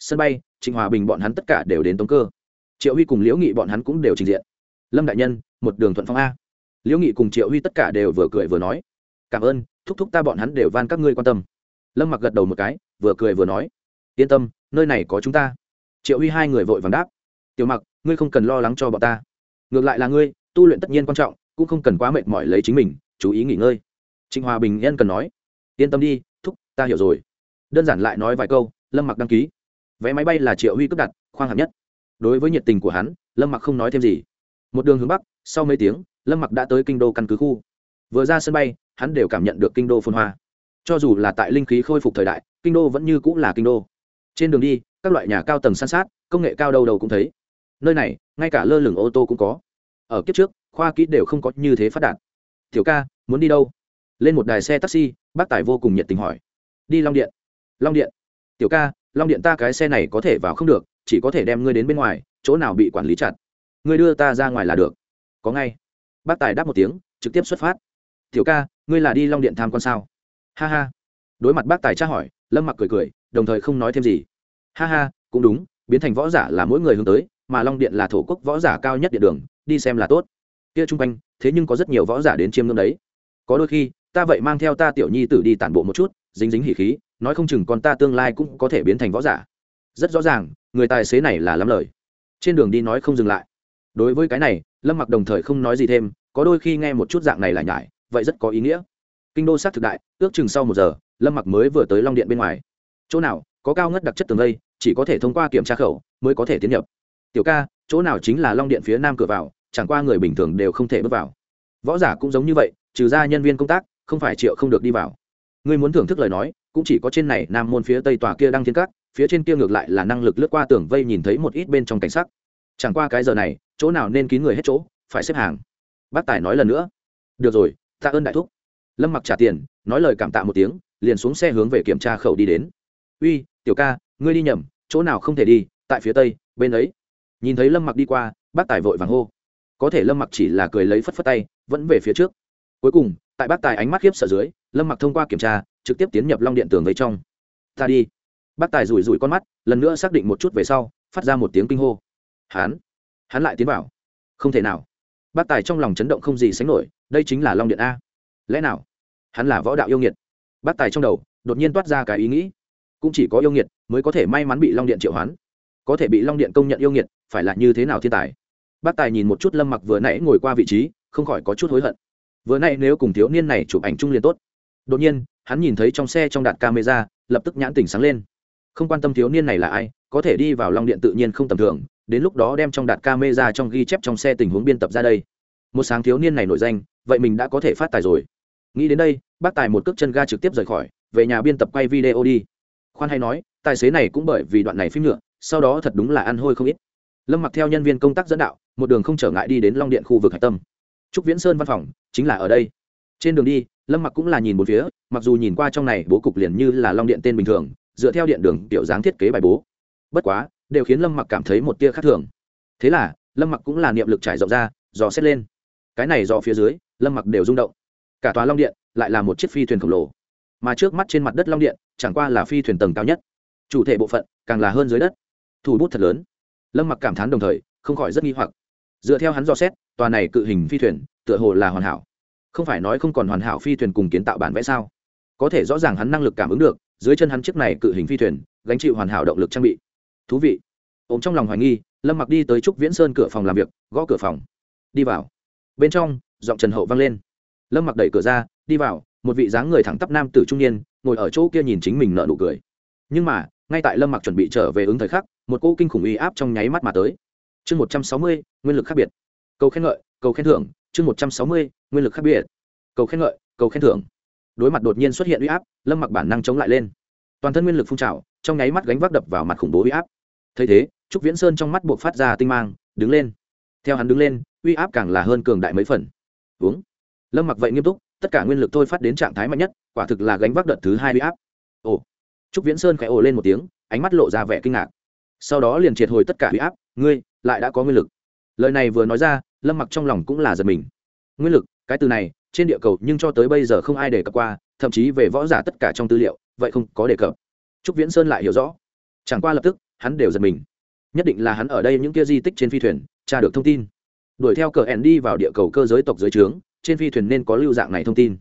sân bay, trịnh hòa bình bọn hắn tất cả đều đến tống cơ. Triệu huy cùng liễu nghị bọn hắn cũng đều trình diện. Lâm đại nhân, một đường thuận phong a. Liễu nghị cùng triệu huy tất cả đều vừa cười vừa nói. Cảm ơn, thúc thúc ta bọn hắn đều van các ngươi quan tâm. Lâm mặc gật đầu một cái, vừa cười vừa nói. Yên tâm, nơi này có chúng ta. Triệu huy hai người vội vàng đáp. Tiểu mặc, ngươi không cần lo lắng cho bọn ta. Ngược lại là ngươi, tu luyện tất nhiên quan trọng, cũng không cần quá mệt mỏi lấy chính mình, chú ý nghỉ ngơi. Trịnh hòa bình yên cần nói. Yên tâm đi, thúc, ta hiểu rồi. Đơn giản lại nói vài câu, lâm mặc đăng ký vé máy bay là triệu huy cướp đặt, khoang hạng nhất. Đối với nhiệt tình của hắn, lâm mặc không nói thêm gì. Một đường hướng bắc, sau mấy tiếng, lâm mặc đã tới kinh đô căn cứ khu. Vừa ra sân bay, hắn đều cảm nhận được kinh đô phồn hoa. Cho dù là tại linh khí khôi phục thời đại, kinh đô vẫn như cũng là kinh đô. Trên đường đi, các loại nhà cao tầng san sát, công nghệ cao đầu đầu cũng thấy. Nơi này, ngay cả lơ lửng ô tô cũng có. Ở kiếp trước, khoa kỹ đều không có như thế phát đạt. Tiểu ca, muốn đi đâu? Lên một đài xe taxi, bác tài vô cùng nhiệt tình hỏi. Đi long điện. Long điện? Tiểu ca long điện ta cái xe này có thể vào không được, chỉ có thể đem ngươi đến bên ngoài, chỗ nào bị quản lý chặt. Ngươi đưa ta ra ngoài là được. Có ngay. Bác tài đáp một tiếng, trực tiếp xuất phát. Tiểu ca, ngươi là đi long điện tham quan sao? Ha ha. Đối mặt bác tài tra hỏi, lâm mặc cười cười, đồng thời không nói thêm gì. Ha ha, cũng đúng, biến thành võ giả là mỗi người hướng tới, mà long điện là thổ quốc võ giả cao nhất điện đường, đi xem là tốt. Kia chung quanh, thế nhưng có rất nhiều võ giả đến chiêm ngưỡng đấy. Có đôi khi, ta vậy mang theo ta tiểu nhi tử đi tản bộ một chút, dính dính hỉ khí nói không chừng con ta tương lai cũng có thể biến thành võ giả. Rất rõ ràng, người tài xế này là lắm lời. Trên đường đi nói không dừng lại. Đối với cái này, lâm mặc đồng thời không nói gì thêm, có đôi khi nghe một chút dạng này là nhải, vậy rất có ý nghĩa. Kinh đô sát thực đại, ước chừng sau một giờ, lâm mặc mới vừa tới long điện bên ngoài. Chỗ nào, có cao ngất đặc chất tường lây chỉ có thể thông qua kiểm tra khẩu, mới có thể tiến nhập. Tiểu ca, chỗ nào chính là long điện phía nam cửa vào, chẳng qua người bình thường đều không thể bước vào. Võ giả cũng giống như vậy, trừ ra nhân viên công tác, không phải triệu không được đi vào. Ngươi muốn thưởng thức lời nói cũng chỉ có trên này nam môn phía tây tòa kia đăng thiên cát phía trên kia ngược lại là năng lực lướt qua tường vây nhìn thấy một ít bên trong cảnh sắc. Chẳng qua cái giờ này, chỗ nào nên kín người hết chỗ, phải xếp hàng. Bác tài nói lần nữa. Được rồi, tạ ơn đại thúc. Lâm mặc trả tiền, nói lời cảm tạ một tiếng, liền xuống xe hướng về kiểm tra khẩu đi đến. Uy, tiểu ca, ngươi đi nhầm, chỗ nào không thể đi, tại phía tây, bên ấy. Nhìn thấy lâm mặc đi qua, bác tài vội vàng hô. Có thể lâm mặc chỉ là cười lấy phất phất tay, vẫn về phía trước. Cuối cùng tại bác tài ánh mắt khiếp sợ dưới, lâm mặc thông qua kiểm tra, trực tiếp tiến nhập long điện tường vây trong. Ta đi. Bác tài rủi rủi con mắt, lần nữa xác định một chút về sau, phát ra một tiếng kinh hô. Hắn? Hắn lại tiến vào. Không thể nào. Bác tài trong lòng chấn động không gì sánh nổi, đây chính là long điện a. Lẽ nào? Hắn là võ đạo yêu nghiệt. Bác tài trong đầu, đột nhiên toát ra cái ý nghĩ. Cũng chỉ có yêu nghiệt mới có thể may mắn bị long điện triệu hoán. Có thể bị long điện công nhận yêu nghiệt, phải là như thế nào thiên tài? Bác tài nhìn một chút lâm mặc vừa nãy ngồi qua vị trí, không khỏi có chút hối hận vừa nay nếu cùng thiếu niên này chụp ảnh chung liền tốt. Đột nhiên, hắn nhìn thấy trong xe trong đạt camera, lập tức nhãn tỉnh sáng lên. Không quan tâm thiếu niên này là ai, có thể đi vào long điện tự nhiên không tầm thường, đến lúc đó đem trong đạt camera trong ghi chép trong xe tình huống biên tập ra đây. Một sáng thiếu niên này nổi danh, vậy mình đã có thể phát tài rồi. Nghĩ đến đây, bác tài một cước chân ga trực tiếp rời khỏi, về nhà biên tập quay video đi. Khoan hay nói, tài xế này cũng bởi vì đoạn này phim nhựa, sau đó thật đúng là ăn hôi không ít. Lâm mặc theo nhân viên công tác dẫn đạo, một đường không trở ngại đi đến long điện khu vực hạch tâm trúc viễn sơn văn phòng chính là ở đây. Trên đường đi, lâm mặc cũng là nhìn một phía, mặc dù nhìn qua trong này bố cục liền như là long điện tên bình thường, dựa theo điện đường kiểu dáng thiết kế bài bố. Bất quá, đều khiến lâm mặc cảm thấy một tia khác thường. Thế là, lâm mặc cũng là niệm lực trải rộng ra, dò xét lên. Cái này do phía dưới, lâm mặc đều rung động. Cả tòa long điện lại là một chiếc phi thuyền khổng lồ. Mà trước mắt trên mặt đất long điện, chẳng qua là phi thuyền tầng cao nhất. Chủ thể bộ phận càng là hơn dưới đất. Thủ bút thật lớn. Lâm mặc cảm thán đồng thời, không khỏi rất nghi hoặc dựa theo hắn dò xét, tòa này cự hình phi thuyền tựa hồ là hoàn hảo. Không phải nói không còn hoàn hảo phi thuyền cùng kiến tạo bản vẽ sao? Có thể rõ ràng hắn năng lực cảm ứng được, dưới chân hắn chiếc này cự hình phi thuyền gánh chịu hoàn hảo động lực trang bị. Thú vị. Ôm trong lòng hoài nghi, lâm mặc đi tới trúc viễn sơn cửa phòng làm việc, gõ cửa phòng. Đi vào. Bên trong, giọng trần hậu vang lên. Lâm mặc đẩy cửa ra, đi vào, một vị dáng người thẳng tắp nam tử trung niên, ngồi ở chỗ kia nhìn chính mình nợ nụ cười. Nhưng mà, ngay tại lâm mặc chuẩn bị trở về ứng thời khắc, một cô kinh khủng uy áp trong nháy mắt mà tới chương một trăm sáu mươi, nguyên lực khác biệt. Cầu khen ngợi, cầu khen thưởng, chương một trăm sáu mươi, nguyên lực khác biệt. Cầu khen ngợi, cầu khen thưởng. Đối mặt đột nhiên xuất hiện uy áp, lâm mặc bản năng chống lại lên. Toàn thân nguyên lực phun trào, trong nháy mắt gánh vác đập vào mặt khủng bố uy áp. Thấy thế, trúc viễn sơn trong mắt buộc phát ra tinh mang, đứng lên. Theo hắn đứng lên, uy áp càng là hơn cường đại mấy phần. Uống. Lâm mặc vậy nghiêm túc, tất cả nguyên lực thôi phát đến trạng thái mạnh nhất, quả thực là gánh vác đợt thứ hai uy áp. Ồ. Trúc viễn sơn khẽ ồ lên một tiếng, ánh mắt lộ ra vẻ kinh ngạc. Sau đó liền triệt hồi tất cả uy áp, ngươi lại đã có nguyên lực. Lời này vừa nói ra, lâm mặc trong lòng cũng là giật mình. Nguyên lực, cái từ này, trên địa cầu nhưng cho tới bây giờ không ai đề cập qua, thậm chí về võ giả tất cả trong tư liệu, vậy không có đề cập. Trúc viễn sơn lại hiểu rõ. Chẳng qua lập tức, hắn đều giật mình. Nhất định là hắn ở đây những kia di tích trên phi thuyền, tra được thông tin. Đuổi theo cờ ẻn đi vào địa cầu cơ giới tộc dưới trướng, trên phi thuyền nên có lưu dạng này thông tin.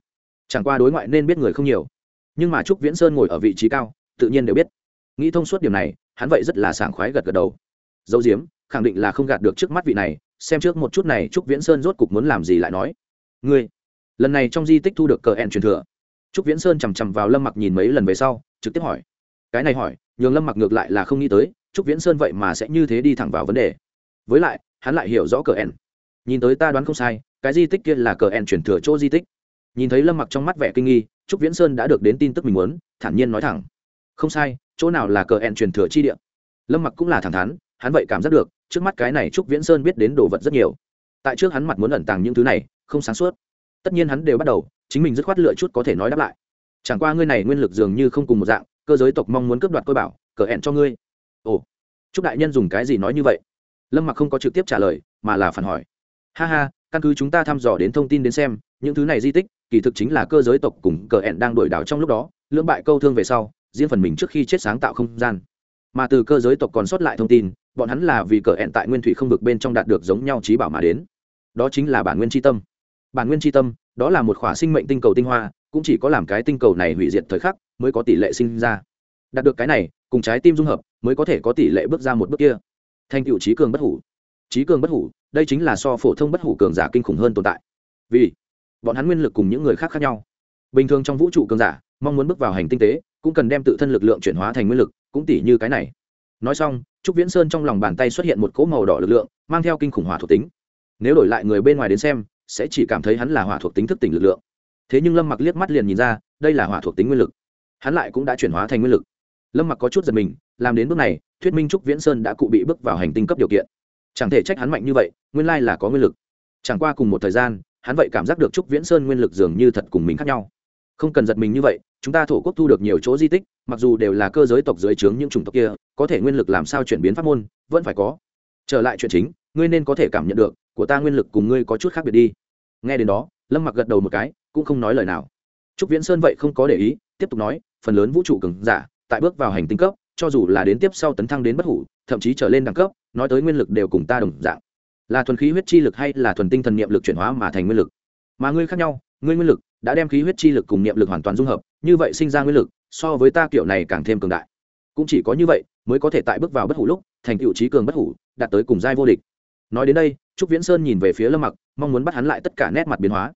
Chẳng qua đối ngoại nên biết người không nhiều. Nhưng mà trúc viễn sơn ngồi ở vị trí cao, tự nhiên đều biết. Nghĩ thông suốt điểm này, hắn vậy rất là sảng khoái gật gật đầu. Dấu diếm khẳng định là không gạt được trước mắt vị này, xem trước một chút này, trúc viễn sơn rốt cục muốn làm gì lại nói. Ngươi, lần này trong di tích thu được cờ ẻn truyền thừa. Trúc viễn sơn chằm chằm vào lâm mặc nhìn mấy lần về sau, trực tiếp hỏi. Cái này hỏi, nhường lâm mặc ngược lại là không nghĩ tới, trúc viễn sơn vậy mà sẽ như thế đi thẳng vào vấn đề. Với lại, hắn lại hiểu rõ cờ ẻn nhìn tới ta đoán không sai, cái di tích kia là cờ ẻn chuyển thừa chỗ di tích. Nhìn thấy lâm mặc trong mắt vẻ kinh nghi, trúc viễn sơn đã được đến tin tức mình muốn, thản nhiên nói thẳng. Không sai, chỗ nào là cờ ẻn truyền thừa chi địa? Lâm mặc cũng là thẳng thắn, hắn vậy cảm giác được trước mắt cái này trúc viễn sơn biết đến đồ vật rất nhiều. Tại trước hắn mặt muốn ẩn tàng những thứ này, không sáng suốt. Tất nhiên hắn đều bắt đầu, chính mình dứt khoát lựa chút có thể nói đáp lại. Chẳng qua ngươi này nguyên lực dường như không cùng một dạng, cơ giới tộc mong muốn cướp đoạt tôi bảo, cờ hẹn cho ngươi. Ồ chúc đại nhân dùng cái gì nói như vậy? Lâm mặc không có trực tiếp trả lời, mà là phản hỏi. Ha ha, căn cứ chúng ta thăm dò đến thông tin đến xem, những thứ này di tích, kỳ thực chính là cơ giới tộc cùng cờ hẹn đang đổi đảo trong lúc đó, lưỡng bại câu thương về sau, riêng phần mình trước khi chết sáng tạo không gian. Mà từ cơ giới tộc còn sót lại thông tin bọn hắn là vì cờ hẹn tại nguyên thủy không vực bên trong đạt được giống nhau trí bảo mà đến. Đó chính là bản nguyên tri tâm. Bản nguyên tri tâm, đó là một khỏa sinh mệnh tinh cầu tinh hoa, cũng chỉ có làm cái tinh cầu này hủy diệt thời khắc mới có tỷ lệ sinh ra. Đạt được cái này, cùng trái tim dung hợp, mới có thể có tỷ lệ bước ra một bước kia. Thành cựu trí cường bất hủ. Trí cường bất hủ, đây chính là so phổ thông bất hủ cường giả kinh khủng hơn tồn tại. Vì bọn hắn nguyên lực cùng những người khác khác nhau. Bình thường trong vũ trụ cường giả, mong muốn bước vào hành tinh tế, cũng cần đem tự thân lực lượng chuyển hóa thành nguyên lực, cũng tỷ như cái này nói xong, trúc viễn sơn trong lòng bàn tay xuất hiện một cỗ màu đỏ lực lượng, mang theo kinh khủng hỏa thuộc tính. Nếu đổi lại người bên ngoài đến xem, sẽ chỉ cảm thấy hắn là hỏa thuộc tính thức tỉnh lực lượng. Thế nhưng lâm mặc liếc mắt liền nhìn ra, đây là hỏa thuộc tính nguyên lực. Hắn lại cũng đã chuyển hóa thành nguyên lực. Lâm mặc có chút giật mình, làm đến bước này, thuyết minh trúc viễn sơn đã cụ bị bước vào hành tinh cấp điều kiện. Chẳng thể trách hắn mạnh như vậy, nguyên lai là có nguyên lực. Chẳng qua cùng một thời gian, hắn vậy cảm giác được trúc viễn sơn nguyên lực dường như thật cùng mình khác nhau. Không cần giật mình như vậy chúng ta thổ quốc thu được nhiều chỗ di tích, mặc dù đều là cơ giới tộc dưới trướng những chủng tộc kia, có thể nguyên lực làm sao chuyển biến pháp môn, vẫn phải có. Trở lại chuyện chính, ngươi nên có thể cảm nhận được, của ta nguyên lực cùng ngươi có chút khác biệt đi. Nghe đến đó, lâm mặc gật đầu một cái, cũng không nói lời nào. Trúc viễn sơn vậy không có để ý, tiếp tục nói, phần lớn vũ trụ cường giả, tại bước vào hành tinh cấp, cho dù là đến tiếp sau tấn thăng đến bất hủ, thậm chí trở lên đẳng cấp, nói tới nguyên lực đều cùng ta đồng dạng. Là thuần khí huyết chi lực hay là thuần tinh thần niệm lực chuyển hóa mà thành nguyên lực? Mà ngươi khác nhau, ngươi nguyên lực đã đem khí huyết chi lực cùng niệm lực hoàn toàn dung hợp như vậy sinh ra nguyên lực, so với ta kiểu này càng thêm cường đại. Cũng chỉ có như vậy mới có thể tại bước vào bất hủ lúc, thành tựu trí cường bất hủ, đạt tới cùng giai vô địch. Nói đến đây, trúc viễn sơn nhìn về phía lâm mặc, mong muốn bắt hắn lại tất cả nét mặt biến hóa.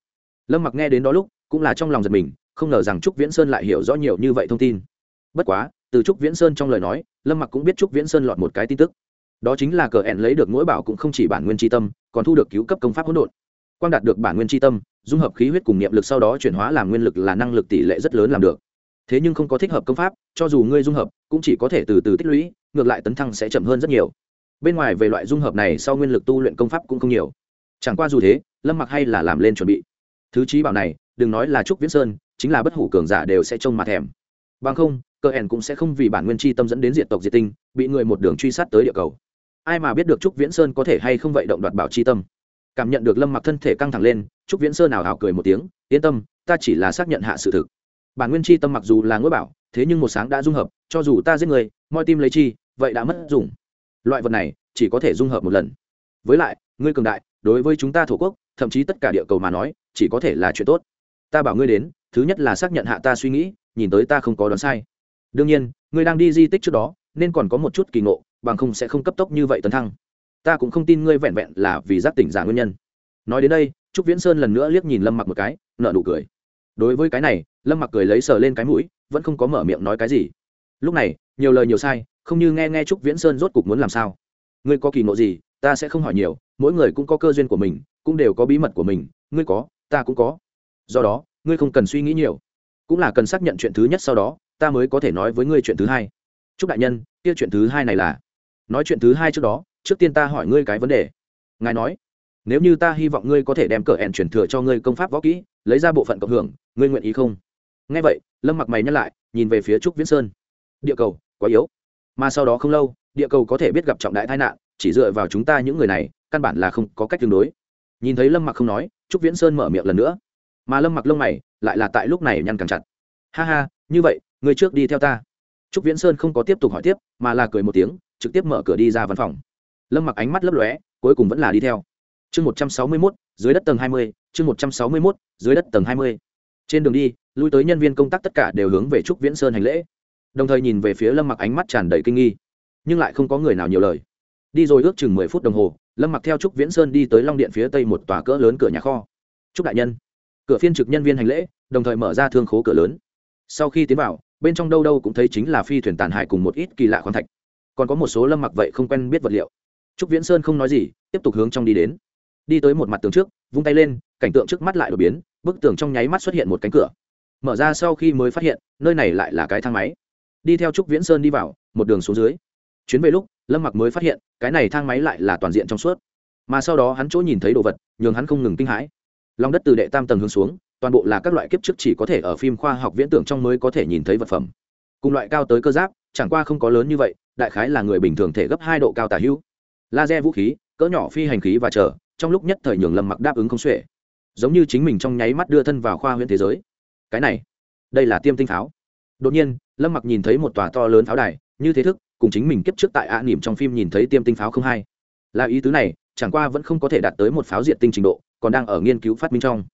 Lâm mặc nghe đến đó lúc, cũng là trong lòng giật mình, không ngờ rằng trúc viễn sơn lại hiểu rõ nhiều như vậy thông tin. Bất quá, từ trúc viễn sơn trong lời nói, lâm mặc cũng biết trúc viễn sơn lọt một cái tin tức. Đó chính là cờ ẹn lấy được mỗi bảo cũng không chỉ bản nguyên tri tâm, còn thu được cứu cấp công pháp hỗn độn quang đạt được bản nguyên tri tâm, dung hợp khí huyết cùng niệm lực sau đó chuyển hóa làm nguyên lực là năng lực tỷ lệ rất lớn làm được. Thế nhưng không có thích hợp công pháp, cho dù ngươi dung hợp, cũng chỉ có thể từ từ tích lũy, ngược lại tấn thăng sẽ chậm hơn rất nhiều. Bên ngoài về loại dung hợp này sau nguyên lực tu luyện công pháp cũng không nhiều. Chẳng qua dù thế, lâm mặc hay là làm lên chuẩn bị. Thứ trí bảo này, đừng nói là trúc viễn sơn, chính là bất hủ cường giả đều sẽ trông mà thèm. Bằng không, cơ hèn cũng sẽ không vì bản nguyên chi tâm dẫn đến diệt tộc diệt tinh, bị người một đường truy sát tới địa cầu. Ai mà biết được trúc viễn sơn có thể hay không vậy động đoạt bảo chi tâm? Cảm nhận được lâm mặc thân thể căng thẳng lên, trúc viễn sơn nào ảo cười một tiếng, yên tâm, ta chỉ là xác nhận hạ sự thực. Bản nguyên chi tâm mặc dù là ngôi bảo, thế nhưng một sáng đã dung hợp, cho dù ta giết người moi tim lấy chi, vậy đã mất dùng. Loại vật này, chỉ có thể dung hợp một lần. Với lại, ngươi cường đại, đối với chúng ta thổ quốc, thậm chí tất cả địa cầu mà nói, chỉ có thể là chuyện tốt. Ta bảo ngươi đến, thứ nhất là xác nhận hạ ta suy nghĩ, nhìn tới ta không có đoán sai. Đương nhiên, ngươi đang đi di tích trước đó, nên còn có một chút kỳ ngộ, bằng không sẽ không cấp tốc như vậy tấn thăng ta cũng không tin ngươi vẹn vẹn là vì giác tỉnh giả nguyên nhân. Nói đến đây, trúc viễn sơn lần nữa liếc nhìn lâm mặc một cái nợ nụ cười. Đối với cái này, lâm mặc cười lấy sờ lên cái mũi, vẫn không có mở miệng nói cái gì. Lúc này, nhiều lời nhiều sai, không như nghe nghe trúc viễn sơn rốt cục muốn làm sao. Ngươi có kỳ ngộ gì, ta sẽ không hỏi nhiều, mỗi người cũng có cơ duyên của mình, cũng đều có bí mật của mình, ngươi có, ta cũng có. Do đó, ngươi không cần suy nghĩ nhiều. Cũng là cần xác nhận chuyện thứ nhất sau đó, ta mới có thể nói với ngươi chuyện thứ hai. Chúc đại nhân, kia chuyện thứ hai này là? Nói chuyện thứ hai trước đó trước tiên ta hỏi ngươi cái vấn đề. Ngài nói, nếu như ta hy vọng ngươi có thể đem cờ hẹn chuyển thừa cho ngươi công pháp võ kỹ, lấy ra bộ phận cộng hưởng, ngươi nguyện ý không? Nghe vậy, lâm mặc mày nhắc lại, nhìn về phía trúc viễn sơn. Địa cầu, quá yếu. Mà sau đó không lâu, địa cầu có thể biết gặp trọng đại tai nạn, chỉ dựa vào chúng ta những người này, căn bản là không có cách tương đối. Nhìn thấy lâm mặc không nói, trúc viễn sơn mở miệng lần nữa. Mà lâm mặc lông mày lại là tại lúc này nhăn càng chặt. Ha ha, như vậy người trước đi theo ta. Trúc viễn sơn không có tiếp tục hỏi tiếp, mà là cười một tiếng, trực tiếp mở cửa đi ra văn phòng lâm mặc ánh mắt lấp lóe, cuối cùng vẫn là đi theo. Chương một trăm sáu mươi mốt, dưới đất tầng hai mươi, chương một trăm sáu mươi mốt, dưới đất tầng hai mươi. Trên đường đi, lui tới nhân viên công tác tất cả đều hướng về trúc viễn sơn hành lễ. Đồng thời nhìn về phía lâm mặc ánh mắt tràn đầy kinh nghi, nhưng lại không có người nào nhiều lời. Đi rồi ước chừng mười phút đồng hồ, lâm mặc theo trúc viễn sơn đi tới long điện phía tây một tòa cỡ lớn cửa nhà kho. Trúc đại nhân. Cửa phiên trực nhân viên hành lễ, đồng thời mở ra thương khố cửa lớn. Sau khi tiến vào, bên trong đâu đâu cũng thấy chính là phi thuyền tàn hại cùng một ít kỳ lạ khoáng thạch. Còn có một số lâm mặc vậy không quen biết vật liệu trúc viễn sơn không nói gì, tiếp tục hướng trong đi đến. Đi tới một mặt tường trước, vung tay lên, cảnh tượng trước mắt lại đột biến, bức tường trong nháy mắt xuất hiện một cánh cửa. Mở ra sau khi mới phát hiện, nơi này lại là cái thang máy. Đi theo trúc viễn sơn đi vào, một đường xuống dưới. Chuyến về lúc, lâm mặc mới phát hiện, cái này thang máy lại là toàn diện trong suốt. Mà sau đó hắn chỗ nhìn thấy đồ vật, nhường hắn không ngừng kinh hãi. Lòng đất từ đệ tam tầng hướng xuống, toàn bộ là các loại kiếp trước chỉ có thể ở phim khoa học viễn tưởng trong mới có thể nhìn thấy vật phẩm. Cùng loại cao tới cơ giáp, chẳng qua không có lớn như vậy, đại khái là người bình thường thể gấp hai độ cao tả hữu laser vũ khí, cỡ nhỏ phi hành khí và chờ, trong lúc nhất thời nhường lâm mặc đáp ứng không xuể. Giống như chính mình trong nháy mắt đưa thân vào khoa huyện thế giới. Cái này, đây là tiêm tinh pháo. Đột nhiên, lâm mặc nhìn thấy một tòa to lớn pháo đài, như thế thức, cùng chính mình kiếp trước tại ạ nỉm trong phim nhìn thấy tiêm tinh pháo không hay. Là ý tứ này, chẳng qua vẫn không có thể đạt tới một pháo diệt tinh trình độ, còn đang ở nghiên cứu phát minh trong.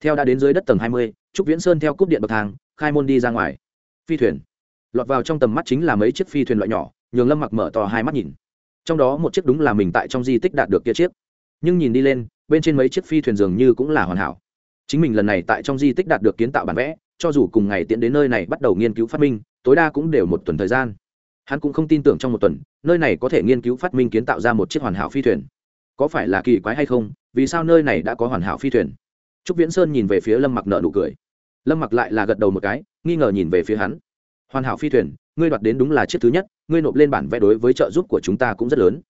Theo đã đến dưới đất tầng hai mươi, trúc viễn sơn theo cúp điện bậc thang, khai môn đi ra ngoài. Phi thuyền. Lọt vào trong tầm mắt chính là mấy chiếc phi thuyền loại nhỏ, nhường lâm mặc mở to hai mắt nhìn trong đó một chiếc đúng là mình tại trong di tích đạt được kia chiếc. Nhưng nhìn đi lên, bên trên mấy chiếc phi thuyền dường như cũng là hoàn hảo. Chính mình lần này tại trong di tích đạt được kiến tạo bản vẽ, cho dù cùng ngày tiện đến nơi này bắt đầu nghiên cứu phát minh, tối đa cũng đều một tuần thời gian. Hắn cũng không tin tưởng trong một tuần, nơi này có thể nghiên cứu phát minh kiến tạo ra một chiếc hoàn hảo phi thuyền. Có phải là kỳ quái hay không, vì sao nơi này đã có hoàn hảo phi thuyền? Trúc viễn sơn nhìn về phía lâm mặc nợ nụ cười. Lâm mặc lại là gật đầu một cái, nghi ngờ nhìn về phía hắn. Hoàn hảo phi thuyền ngươi đoạt đến đúng là chiếc thứ nhất, ngươi nộp lên bản vẽ đối với trợ giúp của chúng ta cũng rất lớn.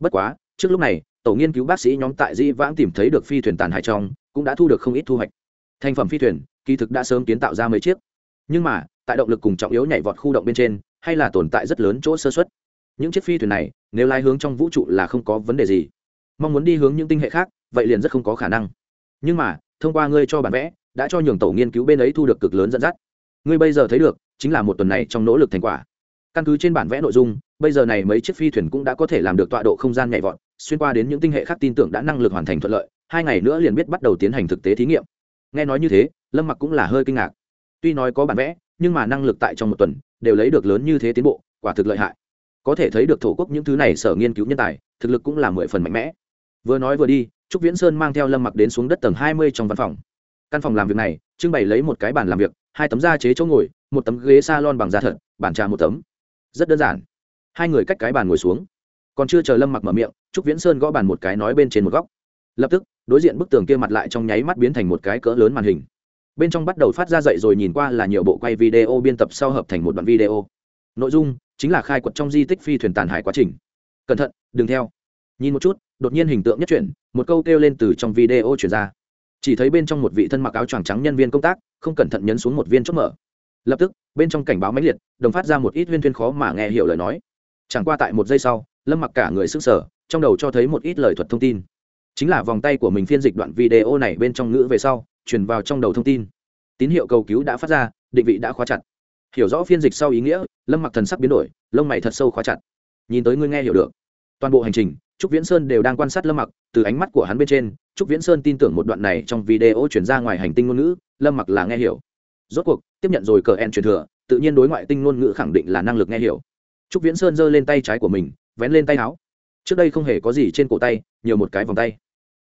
Bất quá, trước lúc này, tổ nghiên cứu bác sĩ nhóm tại di vãng tìm thấy được phi thuyền tàn hải trong, cũng đã thu được không ít thu hoạch. Thành phẩm phi thuyền, kỳ thực đã sớm kiến tạo ra mấy chiếc. Nhưng mà, tại động lực cùng trọng yếu nhảy vọt khu động bên trên, hay là tồn tại rất lớn chỗ sơ xuất những chiếc phi thuyền này, nếu lai hướng trong vũ trụ là không có vấn đề gì. Mong muốn đi hướng những tinh hệ khác, vậy liền rất không có khả năng. Nhưng mà, thông qua ngươi cho bản vẽ, đã cho nhường tổ nghiên cứu bên ấy thu được cực lớn dẫn dắt. Ngươi bây giờ thấy được chính là một tuần này trong nỗ lực thành quả. Căn cứ trên bản vẽ nội dung, bây giờ này mấy chiếc phi thuyền cũng đã có thể làm được tọa độ không gian nhảy vọt, xuyên qua đến những tinh hệ khác tin tưởng đã năng lực hoàn thành thuận lợi, hai ngày nữa liền biết bắt đầu tiến hành thực tế thí nghiệm. Nghe nói như thế, lâm mặc cũng là hơi kinh ngạc. Tuy nói có bản vẽ, nhưng mà năng lực tại trong một tuần, đều lấy được lớn như thế tiến bộ, quả thực lợi hại. Có thể thấy được thổ quốc những thứ này sở nghiên cứu nhân tài, thực lực cũng là mười phần mạnh mẽ. Vừa nói vừa đi, trúc viễn sơn mang theo lâm mặc đến xuống đất tầng hai mươi trong văn phòng. Căn phòng làm việc này, trưng bày lấy một cái bàn làm việc hai tấm da chế chỗ ngồi, một tấm ghế s a lon bằng da thật, bàn trà một tấm. Rất đơn giản. Hai người cách cái bàn ngồi xuống. Còn chưa chờ lâm mặc mở miệng, trúc viễn sơn gõ bàn một cái nói bên trên một góc. Lập tức, đối diện bức tường kia mặt lại trong nháy mắt biến thành một cái cỡ lớn màn hình. Bên trong bắt đầu phát ra dậy rồi nhìn qua là nhiều bộ quay video biên tập sau hợp thành một đoạn video. Nội dung chính là khai quật trong di tích phi thuyền tàn hải quá trình. Cẩn thận, đừng theo. Nhìn một chút, đột nhiên hình tượng nhất chuyển, một câu kêu lên từ trong video chuyển ra chỉ thấy bên trong một vị thân mặc áo choàng trắng nhân viên công tác, không cẩn thận nhấn xuống một viên chốt mở. Lập tức, bên trong cảnh báo máy liệt, đồng phát ra một ít viên thuyên khó mà nghe hiểu lời nói. Chẳng qua tại một giây sau, lâm mặc cả người sức sở trong đầu cho thấy một ít lời thuật thông tin. Chính là vòng tay của mình phiên dịch đoạn video này bên trong ngữ về sau, truyền vào trong đầu thông tin. Tín hiệu cầu cứu đã phát ra, định vị đã khóa chặt. Hiểu rõ phiên dịch sau ý nghĩa, lâm mặc thần sắc biến đổi, lông mày thật sâu khóa chặt. Nhìn tới ngươi nghe hiểu được. Toàn bộ hành trình trúc viễn sơn đều đang quan sát lâm mặc, từ ánh mắt của hắn bên trên, trúc viễn sơn tin tưởng một đoạn này trong video chuyển ra ngoài hành tinh ngôn ngữ, lâm mặc là nghe hiểu. Rốt cuộc, tiếp nhận rồi cờ en truyền thừa, tự nhiên đối ngoại tinh ngôn ngữ khẳng định là năng lực nghe hiểu. Trúc viễn sơn giơ lên tay trái của mình, vén lên tay áo. Trước đây không hề có gì trên cổ tay, nhiều một cái vòng tay.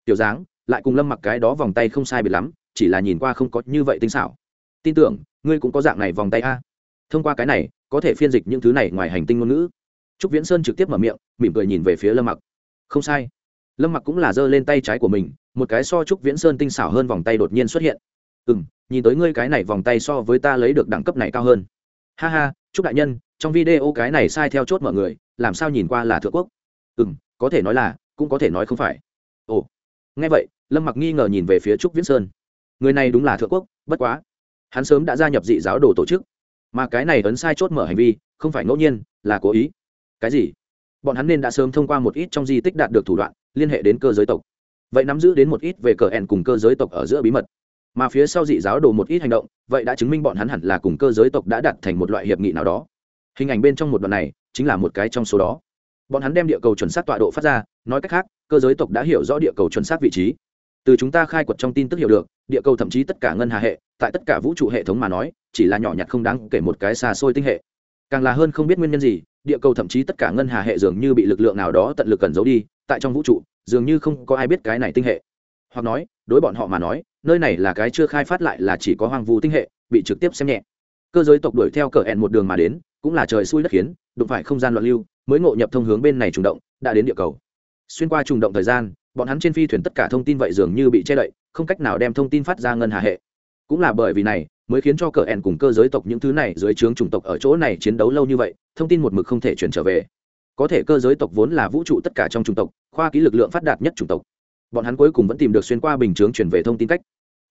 Tiểu dáng, lại cùng lâm mặc cái đó vòng tay không sai biệt lắm, chỉ là nhìn qua không có như vậy tinh xảo. Tin tưởng, ngươi cũng có dạng này vòng tay a. Thông qua cái này, có thể phiên dịch những thứ này ngoài hành tinh ngôn ngữ. Trúc viễn sơn trực tiếp mở miệng, mỉm cười nhìn về phía lâm mặc không sai. Lâm mặc cũng là giơ lên tay trái của mình, một cái so trúc viễn sơn tinh xảo hơn vòng tay đột nhiên xuất hiện. Ừ m nhìn tới ngươi cái này vòng tay so với ta lấy được đẳng cấp này cao hơn. Ha ha chúc đại nhân, trong video cái này sai theo chốt mọi người, làm sao nhìn qua là thượng quốc? Ừ m có thể nói là, cũng có thể nói không phải. Ồ. Nghe vậy, lâm mặc nghi ngờ nhìn về phía trúc viễn sơn. Người này đúng là thượng quốc, bất quá. Hắn sớm đã gia nhập dị giáo đồ tổ chức. Mà cái này ấn sai chốt mở hành vi, không phải ngẫu nhiên, là cố ý. Cái gì? Bọn hắn nên đã sớm thông qua một ít trong di tích đạt được thủ đoạn, liên hệ đến cơ giới tộc. Vậy nắm giữ đến một ít về cờ ẻn cùng cơ giới tộc ở giữa bí mật. Mà phía sau dị giáo đồ một ít hành động, vậy đã chứng minh bọn hắn hẳn là cùng cơ giới tộc đã đặt thành một loại hiệp nghị nào đó. Hình ảnh bên trong một đoạn này, chính là một cái trong số đó. Bọn hắn đem địa cầu chuẩn xác tọa độ phát ra, nói cách khác, cơ giới tộc đã hiểu rõ địa cầu chuẩn xác vị trí. Từ chúng ta khai quật trong tin tức hiểu được, địa cầu thậm chí tất cả ngân hà hệ, tại tất cả vũ trụ hệ thống mà nói, chỉ là nhỏ nhặt không đáng kể một cái xa xôi tinh hệ. Càng là hơn không biết nguyên nhân gì địa cầu thậm chí tất cả ngân hà hệ dường như bị lực lượng nào đó tận lực cần giấu đi, tại trong vũ trụ, dường như không có ai biết cái này tinh hệ. Hoặc nói, đối bọn họ mà nói, nơi này là cái chưa khai phát lại là chỉ có hoang vu tinh hệ, bị trực tiếp xem nhẹ. Cơ giới tộc đuổi theo cờ ẹn một đường mà đến, cũng là trời xui đất khiến, đụng phải không gian loạn lưu, mới ngộ nhập thông hướng bên này trùng động, đã đến địa cầu. Xuyên qua trùng động thời gian, bọn hắn trên phi thuyền tất cả thông tin vậy dường như bị che đậy, không cách nào đem thông tin phát ra ngân hà hệ. Cũng là bởi vì này mới khiến cho cờ ẻn cùng cơ giới tộc những thứ này dưới trướng chủng tộc ở chỗ này chiến đấu lâu như vậy, thông tin một mực không thể chuyển trở về. Có thể cơ giới tộc vốn là vũ trụ tất cả trong chủng tộc, khoa ký lực lượng phát đạt nhất chủng tộc. Bọn hắn cuối cùng vẫn tìm được xuyên qua bình chướng chuyển về thông tin cách.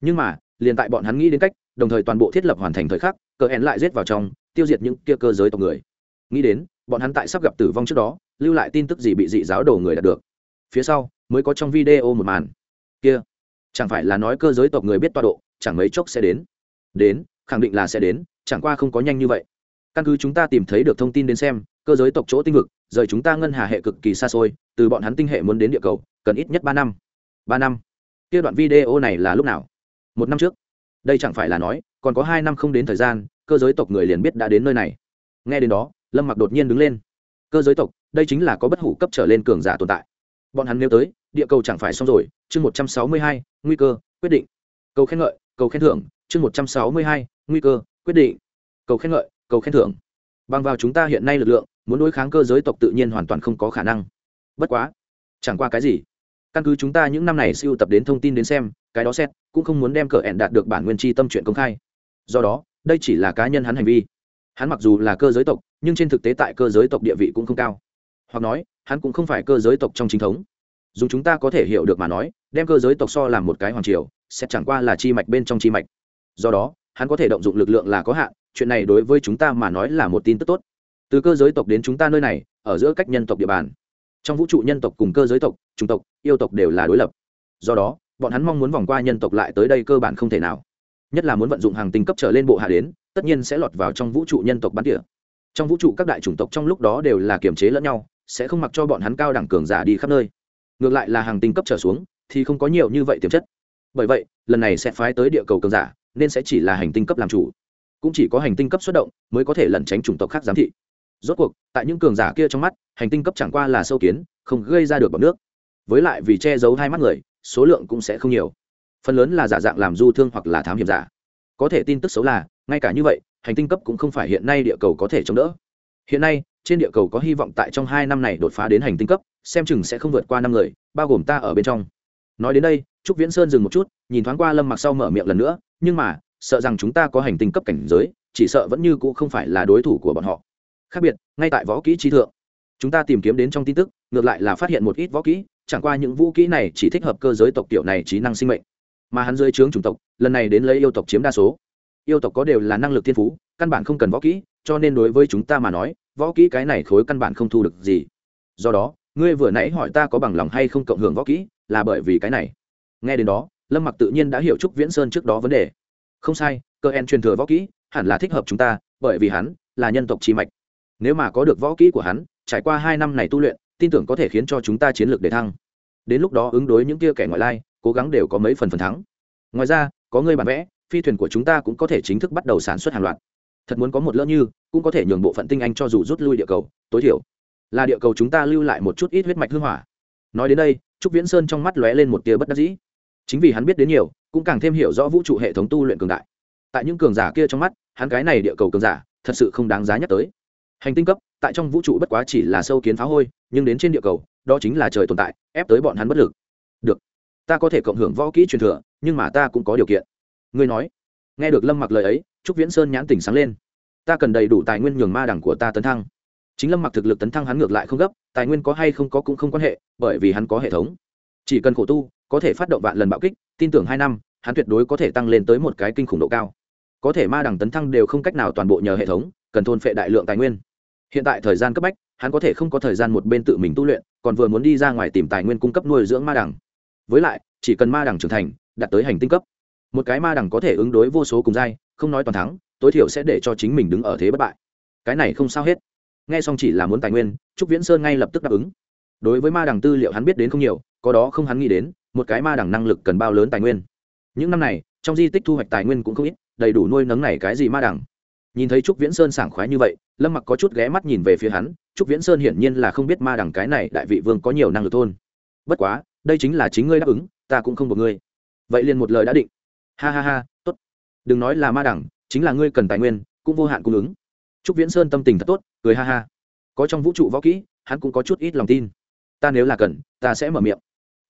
Nhưng mà, liền tại bọn hắn nghĩ đến cách, đồng thời toàn bộ thiết lập hoàn thành thời khắc, cờ ẻn lại rết vào trong, tiêu diệt những kia cơ giới tộc người. Nghĩ đến, bọn hắn tại sắp gặp tử vong trước đó, lưu lại tin tức gì bị dị giáo đồ người đạt được. Phía sau, mới có trong video một màn. Kia, chẳng phải là nói cơ giới tộc người biết toa độ, chẳng mấy chốc sẽ đến đến, khẳng định là sẽ đến, chẳng qua không có nhanh như vậy. Căn cứ chúng ta tìm thấy được thông tin đến xem, cơ giới tộc chỗ tinh vực, rời chúng ta ngân hà hệ cực kỳ xa xôi, từ bọn hắn tinh hệ muốn đến địa cầu, cần ít nhất ba năm. Ba năm. Kia đoạn video này là lúc nào? Một năm trước. Đây chẳng phải là nói, còn có hai năm không đến thời gian, cơ giới tộc người liền biết đã đến nơi này. Nghe đến đó, lâm mặc đột nhiên đứng lên. Cơ giới tộc, đây chính là có bất hủ cấp trở lên cường giả tồn tại. Bọn hắn nếu tới, địa cầu chẳng phải xong rồi, chương một trăm sáu mươi hai, nguy cơ, quyết định. Cầu khen ngợi, cầu khen thưởng chương một trăm sáu mươi hai, nguy cơ, quyết định. Cầu khen ngợi, cầu khen thưởng. Bằng vào chúng ta hiện nay lực lượng, muốn đối kháng cơ giới tộc tự nhiên hoàn toàn không có khả năng. Bất quá, chẳng qua cái gì? Căn cứ chúng ta những năm này siêu tập đến thông tin đến xem, cái đó xét, cũng không muốn đem cờ ẻn đạt được bản nguyên tri tâm chuyện công khai. Do đó, đây chỉ là cá nhân hắn hành vi. Hắn mặc dù là cơ giới tộc, nhưng trên thực tế tại cơ giới tộc địa vị cũng không cao. Hoặc nói, hắn cũng không phải cơ giới tộc trong chính thống. Dùng chúng ta có thể hiểu được mà nói, đem cơ giới tộc so làm một cái hoàng triều, sẽ chẳng qua là chi mạch bên trong chi mạch do đó, hắn có thể động dụng lực lượng là có hạn, chuyện này đối với chúng ta mà nói là một tin tức tốt. Từ cơ giới tộc đến chúng ta nơi này, ở giữa cách nhân tộc địa bàn. Trong vũ trụ nhân tộc cùng cơ giới tộc, chủng tộc, yêu tộc đều là đối lập. Do đó, bọn hắn mong muốn vòng qua nhân tộc lại tới đây cơ bản không thể nào. Nhất là muốn vận dụng hàng tinh cấp trở lên bộ hạ đến, tất nhiên sẽ lọt vào trong vũ trụ nhân tộc bắn địa. trong vũ trụ các đại chủng tộc trong lúc đó đều là kiềm chế lẫn nhau, sẽ không mặc cho bọn hắn cao đẳng cường giả đi khắp nơi. Ngược lại là hàng tinh cấp trở xuống, thì không có nhiều như vậy tiềm chất. Bởi vậy, lần này sẽ phái tới địa cầu cường giả nên sẽ chỉ là hành tinh cấp làm chủ. Cũng chỉ có hành tinh cấp xuất động mới có thể lẩn tránh chủng tộc khác giám thị. Rốt cuộc, tại những cường giả kia trong mắt, hành tinh cấp chẳng qua là sâu kiến, không gây ra được bọc nước. Với lại vì che giấu hai mắt người, số lượng cũng sẽ không nhiều. Phần lớn là giả dạng làm du thương hoặc là thám hiểm giả. Có thể tin tức xấu là, ngay cả như vậy, hành tinh cấp cũng không phải hiện nay địa cầu có thể chống đỡ. Hiện nay, trên địa cầu có hy vọng tại trong hai năm này đột phá đến hành tinh cấp, xem chừng sẽ không vượt qua năm người, bao gồm ta ở bên trong nói đến đây, trúc viễn sơn dừng một chút, nhìn thoáng qua lâm mặc sau mở miệng lần nữa, nhưng mà, sợ rằng chúng ta có hành tinh cấp cảnh giới, chỉ sợ vẫn như cũ không phải là đối thủ của bọn họ. Khác biệt, ngay tại võ kỹ trí thượng. Chúng ta tìm kiếm đến trong tin tức, ngược lại là phát hiện một ít võ kỹ, chẳng qua những vũ kỹ này chỉ thích hợp cơ giới tộc tiểu này trí năng sinh mệnh. Mà hắn dưới trướng chủng tộc, lần này đến lấy yêu tộc chiếm đa số. Yêu tộc có đều là năng lực thiên phú, căn bản không cần võ kỹ, cho nên đối với chúng ta mà nói, võ kỹ cái này khối căn bản không thu được gì. Do đó ngươi vừa nãy hỏi ta có bằng lòng hay không cộng hưởng võ kỹ, là bởi vì cái này. Nghe đến đó, lâm mặc tự nhiên đã hiểu trúc viễn sơn trước đó vấn đề. Không sai, cơ en truyền thừa võ kỹ, hẳn là thích hợp chúng ta, bởi vì hắn là nhân tộc chi mạch. Nếu mà có được võ kỹ của hắn, trải qua hai năm này tu luyện, tin tưởng có thể khiến cho chúng ta chiến lược để thăng. Đến lúc đó ứng đối những kia kẻ ngoại lai, cố gắng đều có mấy phần phần thắng. Ngoài ra, có người bản vẽ, phi thuyền của chúng ta cũng có thể chính thức bắt đầu sản xuất hàng loạt. Thật muốn có một lỡ như, cũng có thể nhường bộ phận tinh anh cho dù rút lui địa cầu, tối thiểu là địa cầu chúng ta lưu lại một chút ít huyết mạch hư hỏa. Nói đến đây, trúc viễn sơn trong mắt lóe lên một tia bất đắc dĩ. Chính vì hắn biết đến nhiều, cũng càng thêm hiểu rõ vũ trụ hệ thống tu luyện cường đại. Tại những cường giả kia trong mắt, hắn cái này địa cầu cường giả, thật sự không đáng giá nhắc tới. Hành tinh cấp, tại trong vũ trụ bất quá chỉ là sâu kiến phá hôi, nhưng đến trên địa cầu, đó chính là trời tồn tại, ép tới bọn hắn bất lực. Được, ta có thể cộng hưởng võ kỹ truyền thừa, nhưng mà ta cũng có điều kiện. Ngươi nói. Nghe được lâm mặc lời ấy, trúc viễn sơn nhãn tỉnh sáng lên. Ta cần đầy đủ tài nguyên nhường ma đẳng của ta tấn thăng chính lâm mặc thực lực tấn thăng hắn ngược lại không gấp, tài nguyên có hay không có cũng không quan hệ, bởi vì hắn có hệ thống. Chỉ cần khổ tu, có thể phát động vạn lần bạo kích, tin tưởng hai năm, hắn tuyệt đối có thể tăng lên tới một cái kinh khủng độ cao. Có thể ma đẳng tấn thăng đều không cách nào toàn bộ nhờ hệ thống, cần thôn phệ đại lượng tài nguyên. Hiện tại thời gian cấp bách, hắn có thể không có thời gian một bên tự mình tu luyện, còn vừa muốn đi ra ngoài tìm tài nguyên cung cấp nuôi dưỡng ma đẳng. Với lại, chỉ cần ma đẳng trưởng thành, đạt tới hành tinh cấp. Một cái ma đẳng có thể ứng đối vô số cùng dai không nói toàn thắng, tối thiểu sẽ để cho chính mình đứng ở thế bất bại. Cái này không sao hết nghe xong chỉ là muốn tài nguyên, trúc viễn sơn ngay lập tức đáp ứng. Đối với ma đẳng tư liệu hắn biết đến không nhiều, có đó không hắn nghĩ đến, một cái ma đẳng năng lực cần bao lớn tài nguyên. Những năm này, trong di tích thu hoạch tài nguyên cũng không ít, đầy đủ nuôi nấng này cái gì ma đẳng nhìn thấy trúc viễn sơn sảng khoái như vậy, lâm mặc có chút ghé mắt nhìn về phía hắn, trúc viễn sơn hiển nhiên là không biết ma đẳng cái này đại vị vương có nhiều năng lực thôn. Bất quá, đây chính là chính ngươi đáp ứng, ta cũng không buộc ngươi. Vậy liền một lời đã định. Ha ha ha, tốt. Đừng nói là ma đẳng chính là ngươi cần tài nguyên, cũng vô hạn cung ứng trúc viễn sơn tâm tình thật tốt, cười ha ha. Có trong vũ trụ võ kỹ, hắn cũng có chút ít lòng tin. Ta nếu là cần, ta sẽ mở miệng.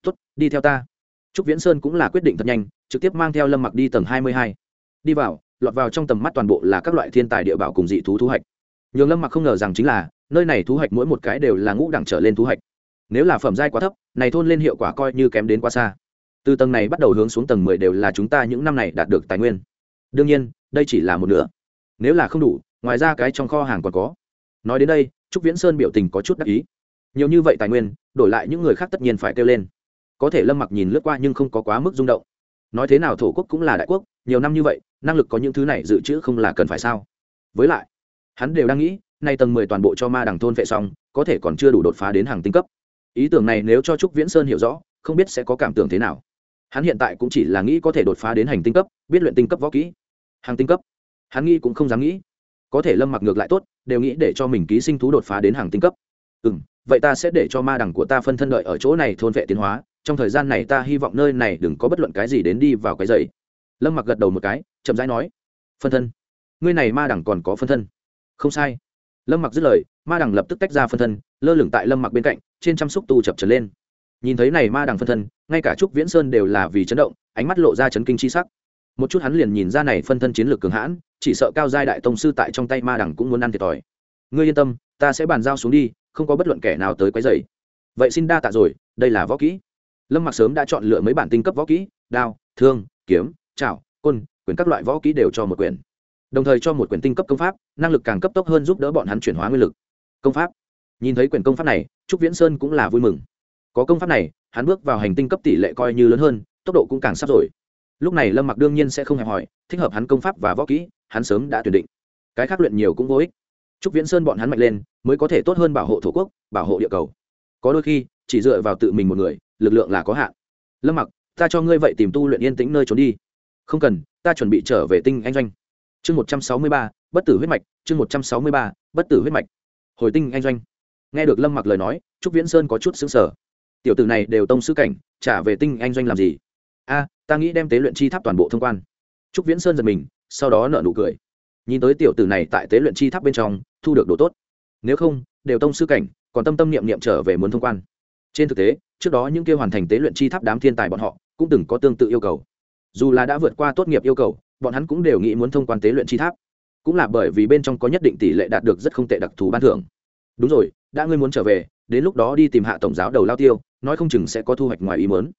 Tốt, đi theo ta. Trúc viễn sơn cũng là quyết định thật nhanh, trực tiếp mang theo lâm mặc đi tầng hai mươi hai. Đi vào, lọt vào trong tầm mắt toàn bộ là các loại thiên tài địa bảo cùng dị thú thu hoạch nhường lâm mặc không ngờ rằng chính là, nơi này thu hoạch mỗi một cái đều là ngũ đẳng trở lên thu hoạch nếu là phẩm giai quá thấp, này thôn lên hiệu quả coi như kém đến quá xa. Từ tầng này bắt đầu hướng xuống tầng mười đều là chúng ta những năm này đạt được tài nguyên. Đương nhiên, đây chỉ là một nửa. Nếu là không đủ ngoài ra cái trong kho hàng còn có. Nói đến đây, trúc viễn sơn biểu tình có chút đắc ý. Nhiều như vậy tài nguyên, đổi lại những người khác tất nhiên phải kêu lên. Có thể lâm mặc nhìn lướt qua nhưng không có quá mức rung động. Nói thế nào thổ quốc cũng là đại quốc, nhiều năm như vậy, năng lực có những thứ này dự trữ không là cần phải sao? Với lại, hắn đều đang nghĩ, nay tầng mười toàn bộ cho ma đằng thôn vệ xong, có thể còn chưa đủ đột phá đến hàng tinh cấp. Ý tưởng này nếu cho trúc viễn sơn hiểu rõ, không biết sẽ có cảm tưởng thế nào. Hắn hiện tại cũng chỉ là nghĩ có thể đột phá đến hành tinh cấp, biết luyện tinh cấp võ kỹ. Hàng tinh cấp. Hắn nghĩ cũng không dám nghĩ có thể lâm mặc ngược lại tốt, đều nghĩ để cho mình ký sinh thú đột phá đến hàng tinh cấp. Ừ m vậy ta sẽ để cho ma đằng của ta phân thân đợi ở chỗ này thôn vệ tiến hóa, trong thời gian này ta hy vọng nơi này đừng có bất luận cái gì đến đi vào cái giày lâm mặc gật đầu một cái, chậm rãi nói, phân thân? Ngươi này ma đằng còn có phân thân? Không sai. Lâm mặc dứt lời, ma đằng lập tức tách ra phân thân, lơ lửng tại lâm mặc bên cạnh, trên chăm xúc tu chập trở lên. Nhìn thấy này ma đằng phân thân, ngay cả trúc viễn sơn đều là vì chấn động, ánh mắt lộ ra chấn kinh c h i sắc một chút hắn liền nhìn ra này phân thân chiến lược cường hãn chỉ sợ cao giai đại tông sư tại trong tay ma đằng cũng muốn ăn thiệt thòi. Ngươi yên tâm ta sẽ bàn giao xuống đi không có bất luận kẻ nào tới quấy dày vậy xin đa tạ rồi đây là võ kỹ. Lâm mặc sớm đã chọn lựa mấy bản tinh cấp võ kỹ đao thương kiếm chảo, côn quyền các loại võ kỹ đều cho một quyển. Đồng thời cho một quyển tinh cấp công pháp năng lực càng cấp tốc hơn giúp đỡ bọn hắn chuyển hóa nguyên lực. Công pháp. Nhìn thấy quyển công pháp này trúc viễn sơn cũng là vui mừng. Có công pháp này hắn bước vào hành tinh cấp tỷ lệ coi như lớn hơn tốc độ cũng càng sắp rồi lúc này lâm mặc đương nhiên sẽ không hẹp hỏi thích hợp hắn công pháp và võ kỹ, hắn sớm đã tuyển định. Cái khác luyện nhiều cũng vô ích. Trúc viễn sơn bọn hắn mạnh lên, mới có thể tốt hơn bảo hộ thổ quốc, bảo hộ địa cầu. Có đôi khi, chỉ dựa vào tự mình một người, lực lượng là có hạn. Lâm mặc, ta cho ngươi vậy tìm tu luyện yên tĩnh nơi trốn đi. Không cần, ta chuẩn bị trở về tinh anh doanh. Chương một trăm sáu mươi ba, bất tử huyết mạch, chương một trăm sáu mươi ba, bất tử huyết mạch. Hồi tinh anh doanh. Nghe được lâm mặc lời nói, trúc viễn sơn có chút xứng sở tiểu tử này đều tông sứ cảnh, trả về tinh anh doanh làm gì? A, ta nghĩ đem tế luyện chi tháp toàn bộ thông quan. Trúc viễn sơn giật mình, sau đó nợ nụ cười. Nhìn tới tiểu tử này tại tế luyện chi tháp bên trong, thu được đồ tốt. Nếu không, đều tông sư cảnh, còn tâm tâm niệm niệm trở về muốn thông quan. Trên thực tế, trước đó những kia hoàn thành tế luyện chi tháp đám thiên tài bọn họ, cũng từng có tương tự yêu cầu. Dù là đã vượt qua tốt nghiệp yêu cầu, bọn hắn cũng đều nghĩ muốn thông quan tế luyện chi tháp. Cũng là bởi vì bên trong có nhất định tỷ lệ đạt được rất không tệ đặc thù ban thưởng. Đúng rồi, đã ngươi muốn trở về, đến lúc đó đi tìm hạ tổng giáo đầu lao tiêu, nói không chừng sẽ có thu hoạch ngoài ý mớn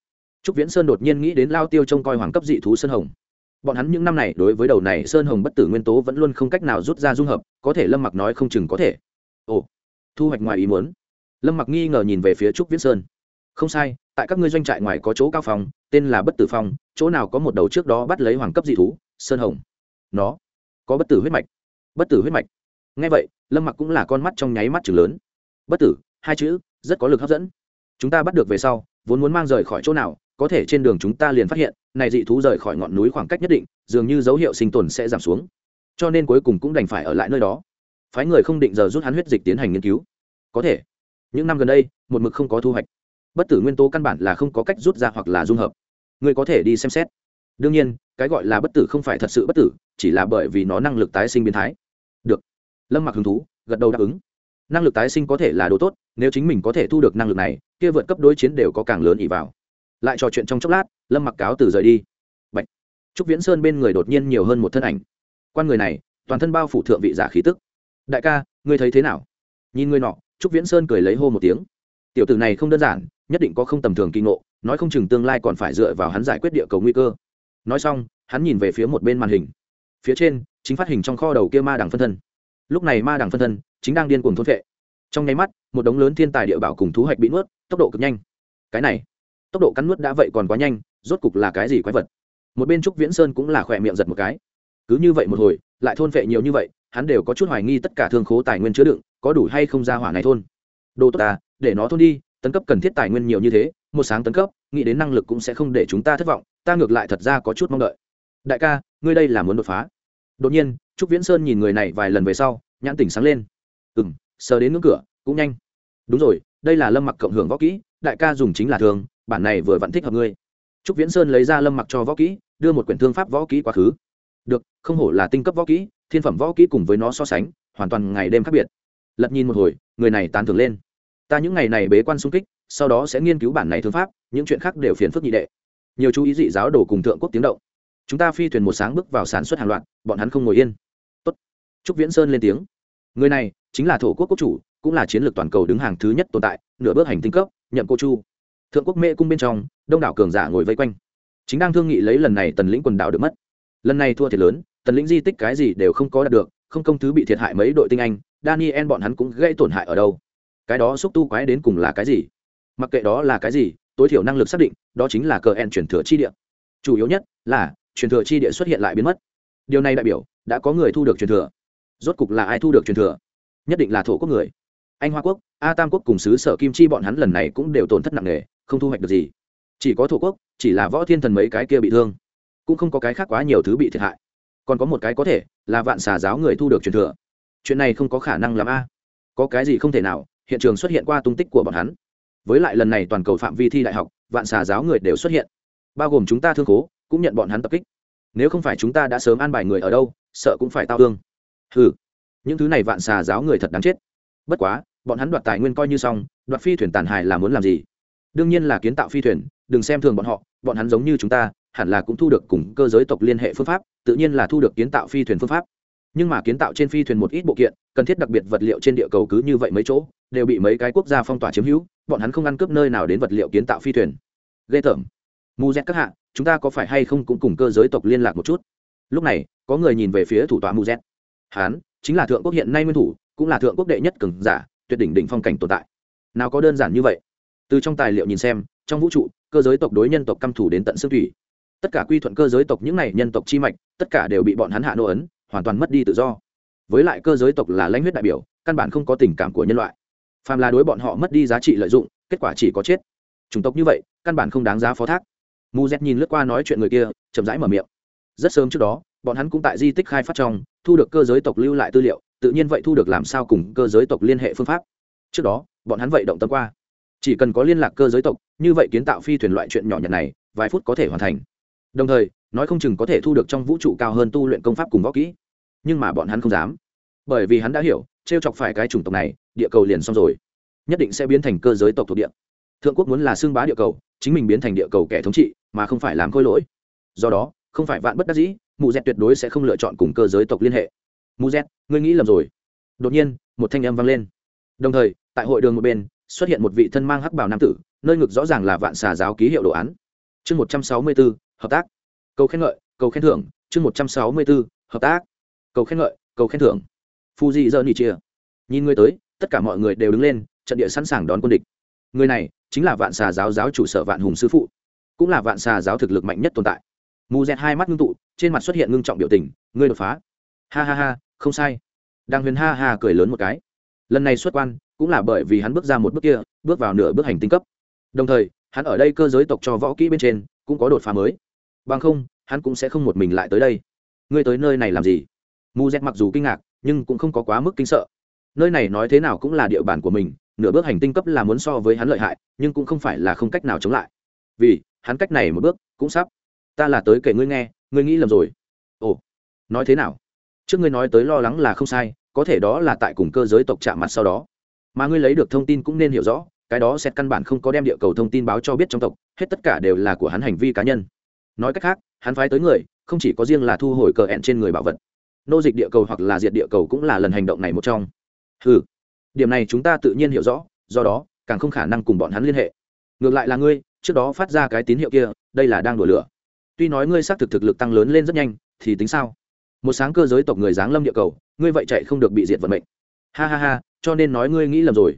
trúc viễn sơn đột nhiên nghĩ đến lao tiêu trông coi hoàng cấp dị thú sơn hồng. Bọn hắn những năm này đối với đầu này sơn hồng bất tử nguyên tố vẫn luôn không cách nào rút ra dung hợp, có thể lâm mặc nói không chừng có thể. Ồ, thu hoạch ngoài ý muốn. Lâm mặc nghi ngờ nhìn về phía trúc viễn sơn. Không sai, tại các ngươi doanh trại ngoài có chỗ cao phòng, tên là bất tử phong, chỗ nào có một đầu trước đó bắt lấy hoàng cấp dị thú, sơn hồng. Nó có bất tử huyết mạch. Bất tử huyết mạch. Ngay vậy, lâm mặc cũng là con mắt trong nháy mắt chừng lớn. Bất tử, hai chữ, rất có lực hấp dẫn. Chúng ta bắt được về sau, vốn muốn mang rời khỏi chỗ nào có thể trên đường chúng ta liền phát hiện, này dị thú rời khỏi ngọn núi khoảng cách nhất định, dường như dấu hiệu sinh tồn sẽ giảm xuống. Cho nên cuối cùng cũng đành phải ở lại nơi đó. Phái người không định giờ rút hắn huyết dịch tiến hành nghiên cứu. Có thể. Những năm gần đây, một mực không có thu hoạch. Bất tử nguyên tố căn bản là không có cách rút ra hoặc là dung hợp. Người có thể đi xem xét. Đương nhiên, cái gọi là bất tử không phải thật sự bất tử, chỉ là bởi vì nó năng lực tái sinh biến thái. Được. Lâm mặc hứng thú, gật đầu đáp ứng. Năng lực tái sinh có thể là đồ tốt, nếu chính mình có thể thu được năng lực này, kia vượt cấp đối chiến đều có càng lớn ỉ vào lại trò chuyện trong chốc lát, lâm mặc cáo từ rời đi. Bạch. trúc viễn sơn bên người đột nhiên nhiều hơn một thân ảnh. Quan người này, toàn thân bao phủ thượng vị giả khí tức. Đại ca, ngươi thấy thế nào? Nhìn người nọ, trúc viễn sơn cười lấy hô một tiếng. Tiểu tử này không đơn giản, nhất định có không tầm thường kinh ngộ, nói không chừng tương lai còn phải dựa vào hắn giải quyết địa cầu nguy cơ. Nói xong, hắn nhìn về phía một bên màn hình. Phía trên, chính phát hình trong kho đầu kia ma đằng phân thân. Lúc này ma đằng phân thân chính đang điên cuồng thôn vệ trong nháy mắt, một đống lớn thiên tài địa bảo cùng thú hoạch bị nuốt, tốc độ cực nhanh. Cái này tốc độ cắn nuốt đã vậy còn quá nhanh, rốt cục là cái gì quái vật? Một bên trúc viễn sơn cũng là khỏe miệng giật một cái. Cứ như vậy một hồi, lại thôn vệ nhiều như vậy, hắn đều có chút hoài nghi tất cả thương khố tài nguyên chứa đựng, có đủ hay không ra hỏa này thôn. Đồ tốt ta, để nó thôn đi, tấn cấp cần thiết tài nguyên nhiều như thế, một sáng tấn cấp, nghĩ đến năng lực cũng sẽ không để chúng ta thất vọng, ta ngược lại thật ra có chút mong đợi. Đại ca, ngươi đây là muốn đột phá. Đột nhiên, trúc viễn sơn nhìn người này vài lần về sau, nhãn tỉnh sáng lên. Ừ m sờ đến ngưỡng cửa, cũng nhanh. Đúng rồi, đây là lâm mặc cộng hưởng võ kỹ, đại ca dùng chính là thường bản này vừa vẫn thích hợp ngươi. Trúc viễn sơn lấy ra lâm mặc cho võ kỹ, đưa một quyển thương pháp võ kỹ quá khứ. Được, không hổ là tinh cấp võ kỹ, thiên phẩm võ kỹ cùng với nó so sánh, hoàn toàn ngày đêm khác biệt. Lật nhìn một hồi, người này tán thưởng lên. Ta những ngày này bế quan xung kích, sau đó sẽ nghiên cứu bản này thương pháp, những chuyện khác đều phiền phức nhị đệ. Nhiều chú ý dị giáo đồ cùng thượng quốc tiếng động. Chúng ta phi thuyền một sáng bước vào sản xuất hàng loạt, bọn hắn không ngồi yên. Tốt. Trúc viễn sơn lên tiếng. Người này chính là thổ quốc quốc chủ, cũng là chiến lược toàn cầu đứng hàng thứ nhất tồn tại, nửa bước hành tinh cấp, nhậm cô chu thượng quốc mê cung bên trong, đông đảo cường giả ngồi vây quanh. Chính đang thương nghị lấy lần này tần lĩnh quần đảo được mất. Lần này thua thiệt lớn, tần lĩnh di tích cái gì đều không có đạt được, không công thứ bị thiệt hại mấy đội tinh anh, daniel bọn hắn cũng gây tổn hại ở đâu. Cái đó xúc tu quái đến cùng là cái gì? Mặc kệ đó là cái gì, tối thiểu năng lực xác định, đó chính là cờ en chuyển thừa chi địa. Chủ yếu nhất là, truyền thừa chi địa xuất hiện lại biến mất. Điều này đại biểu, đã có người thu được truyền thừa. Rốt cục là ai thu được truyền thừa? Nhất định là thổ quốc người. Anh hoa quốc, a tam quốc cùng xứ sở kim chi bọn hắn lần này cũng đều tổn thất nặng nề không thu hoạch được gì. Chỉ có thổ quốc, chỉ là võ thiên thần mấy cái kia bị thương. Cũng không có cái khác quá nhiều thứ bị thiệt hại. Còn có một cái có thể là vạn xà giáo người thu được truyền thừa. Chuyện này không có khả năng làm a. Có cái gì không thể nào, hiện trường xuất hiện qua tung tích của bọn hắn. Với lại lần này toàn cầu phạm vi thi đại học, vạn xà giáo người đều xuất hiện. Bao gồm chúng ta thương cố cũng nhận bọn hắn tập kích. Nếu không phải chúng ta đã sớm an bài người ở đâu, sợ cũng phải tao thương. Ừ những thứ này vạn xà giáo người thật đáng chết. Bất quá, bọn hắn đoạt tài nguyên coi như xong, đoạt phi thuyền tàn hại là muốn làm gì? Đương nhiên là kiến tạo phi thuyền, đừng xem thường bọn họ, bọn hắn giống như chúng ta, hẳn là cũng thu được cùng cơ giới tộc liên hệ phương pháp, tự nhiên là thu được kiến tạo phi thuyền phương pháp. Nhưng mà kiến tạo trên phi thuyền một ít bộ kiện, cần thiết đặc biệt vật liệu trên địa cầu cứ như vậy mấy chỗ, đều bị mấy cái quốc gia phong tỏa chiếm hữu, bọn hắn không ăn cướp nơi nào đến vật liệu kiến tạo phi thuyền. Ghê tởm. Mu z các hạ, chúng ta có phải hay không cũng cùng cơ giới tộc liên lạc một chút? Lúc này, có người nhìn về phía thủ tọa mu z. Hán, chính là thượng quốc hiện nay nguyên thủ, cũng là thượng quốc đệ nhất cường giả, tuyệt đỉnh đỉnh phong cảnh tồn tại. Nào có đơn giản như vậy? Từ trong tài liệu nhìn xem, trong vũ trụ, cơ giới tộc đối nhân tộc căm thủ đến tận xương thủy. Tất cả quy thuận cơ giới tộc những này nhân tộc chi mạch, tất cả đều bị bọn hắn hạ nô ấn, hoàn toàn mất đi tự do. Với lại cơ giới tộc là lãnh huyết đại biểu, căn bản không có tình cảm của nhân loại. Phàm là đối bọn họ mất đi giá trị lợi dụng, kết quả chỉ có chết. Chủng tộc như vậy, căn bản không đáng giá phó thác. Mu z nhìn lướt qua nói chuyện người kia, chậm rãi mở miệng. Rất sớm trước đó, bọn hắn cũng tại di tích khai phát trong, thu được cơ giới tộc lưu lại tư liệu, tự nhiên vậy thu được làm sao cùng cơ giới tộc liên hệ phương pháp. Trước đó, bọn hắn vậy động tâm qua chỉ cần có liên lạc cơ giới tộc, như vậy kiến tạo phi thuyền loại chuyện nhỏ nhặt này, vài phút có thể hoàn thành. Đồng thời, nói không chừng có thể thu được trong vũ trụ cao hơn tu luyện công pháp cùng võ kỹ. Nhưng mà bọn hắn không dám. Bởi vì hắn đã hiểu t r e o chọc phải cái chủng tộc này, địa cầu liền xong rồi. Nhất định sẽ biến thành cơ giới tộc thuộc địa. Thượng quốc muốn là xưng bá địa cầu, chính mình biến thành địa cầu kẻ thống trị, mà không phải làm khôi lỗi. Do đó, không phải vạn bất đắc dĩ mụ dẹt tuyệt đối sẽ không lựa chọn cùng cơ giới tộc liên hệ. Mụ dẹt, ngươi nghĩ lầm rồi. Đột nhiên, một thanh âm vang lên. Đồng thời, tại hội đường một bên xuất hiện một vị thân mang hắc bảo nam tử, nơi ngực rõ ràng là vạn xà giáo ký hiệu đồ án. Chương một trăm sáu mươi bốn hợp tác. Cầu khen ngợi, cầu khen thưởng. Chương một trăm sáu mươi bốn hợp tác. Cầu khen ngợi, cầu khen thưởng. Phu di dơ nỉ chia nhìn người tới, tất cả mọi người đều đứng lên, trận địa sẵn sàng đón quân địch. Người này chính là vạn xà giáo giáo chủ sở vạn hùng sư phụ, cũng là vạn xà giáo thực lực mạnh nhất tồn tại. Mù dẹt hai mắt ngưng tụ, trên mặt xuất hiện ngưng trọng biểu tình, ngươi đột phá. Ha ha ha, không sai. Đang huyền ha ha cười lớn một cái lần này xuất quan, cũng là bởi vì hắn bước ra một bước kia, bước vào nửa bước hành tinh cấp. Đồng thời, hắn ở đây cơ giới tộc cho võ kỹ bên trên, cũng có đột phá mới. Bằng không, hắn cũng sẽ không một mình lại tới đây. Ngươi tới nơi này làm gì? Mu z mặc dù kinh ngạc, nhưng cũng không có quá mức kinh sợ. Nơi này nói thế nào cũng là địa bàn của mình, nửa bước hành tinh cấp là muốn so với hắn lợi hại, nhưng cũng không phải là không cách nào chống lại. Vì, hắn cách này một bước, cũng sắp. Ta là tới kể ngươi nghe, ngươi nghĩ lầm rồi. Ồ, nói thế nào? Trước ngươi nói tới lo lắng là không sai có thể đó là tại cùng cơ giới tộc chạm mặt sau đó. Mà ngươi lấy được thông tin cũng nên hiểu rõ, cái đó sẽ căn bản không có đem địa cầu thông tin báo cho biết trong tộc, hết tất cả đều là của hắn hành vi cá nhân. Nói cách khác, hắn phái tới người, không chỉ có riêng là thu hồi cờ ẹn trên người bảo vật. Nô dịch địa cầu hoặc là diệt địa cầu cũng là lần hành động này một trong. Ừ điểm này chúng ta tự nhiên hiểu rõ, do đó, càng không khả năng cùng bọn hắn liên hệ. Ngược lại là ngươi, trước đó phát ra cái tín hiệu kia, đây là đang đổ lửa. Tuy nói ngươi xác thực thực lực tăng lớn lên rất nhanh, thì tính sao? Một sáng cơ giới tộc người giáng lâm địa cầu ngươi vậy chạy không được bị diệt vận mệnh. Ha ha ha, cho nên nói ngươi nghĩ lầm rồi.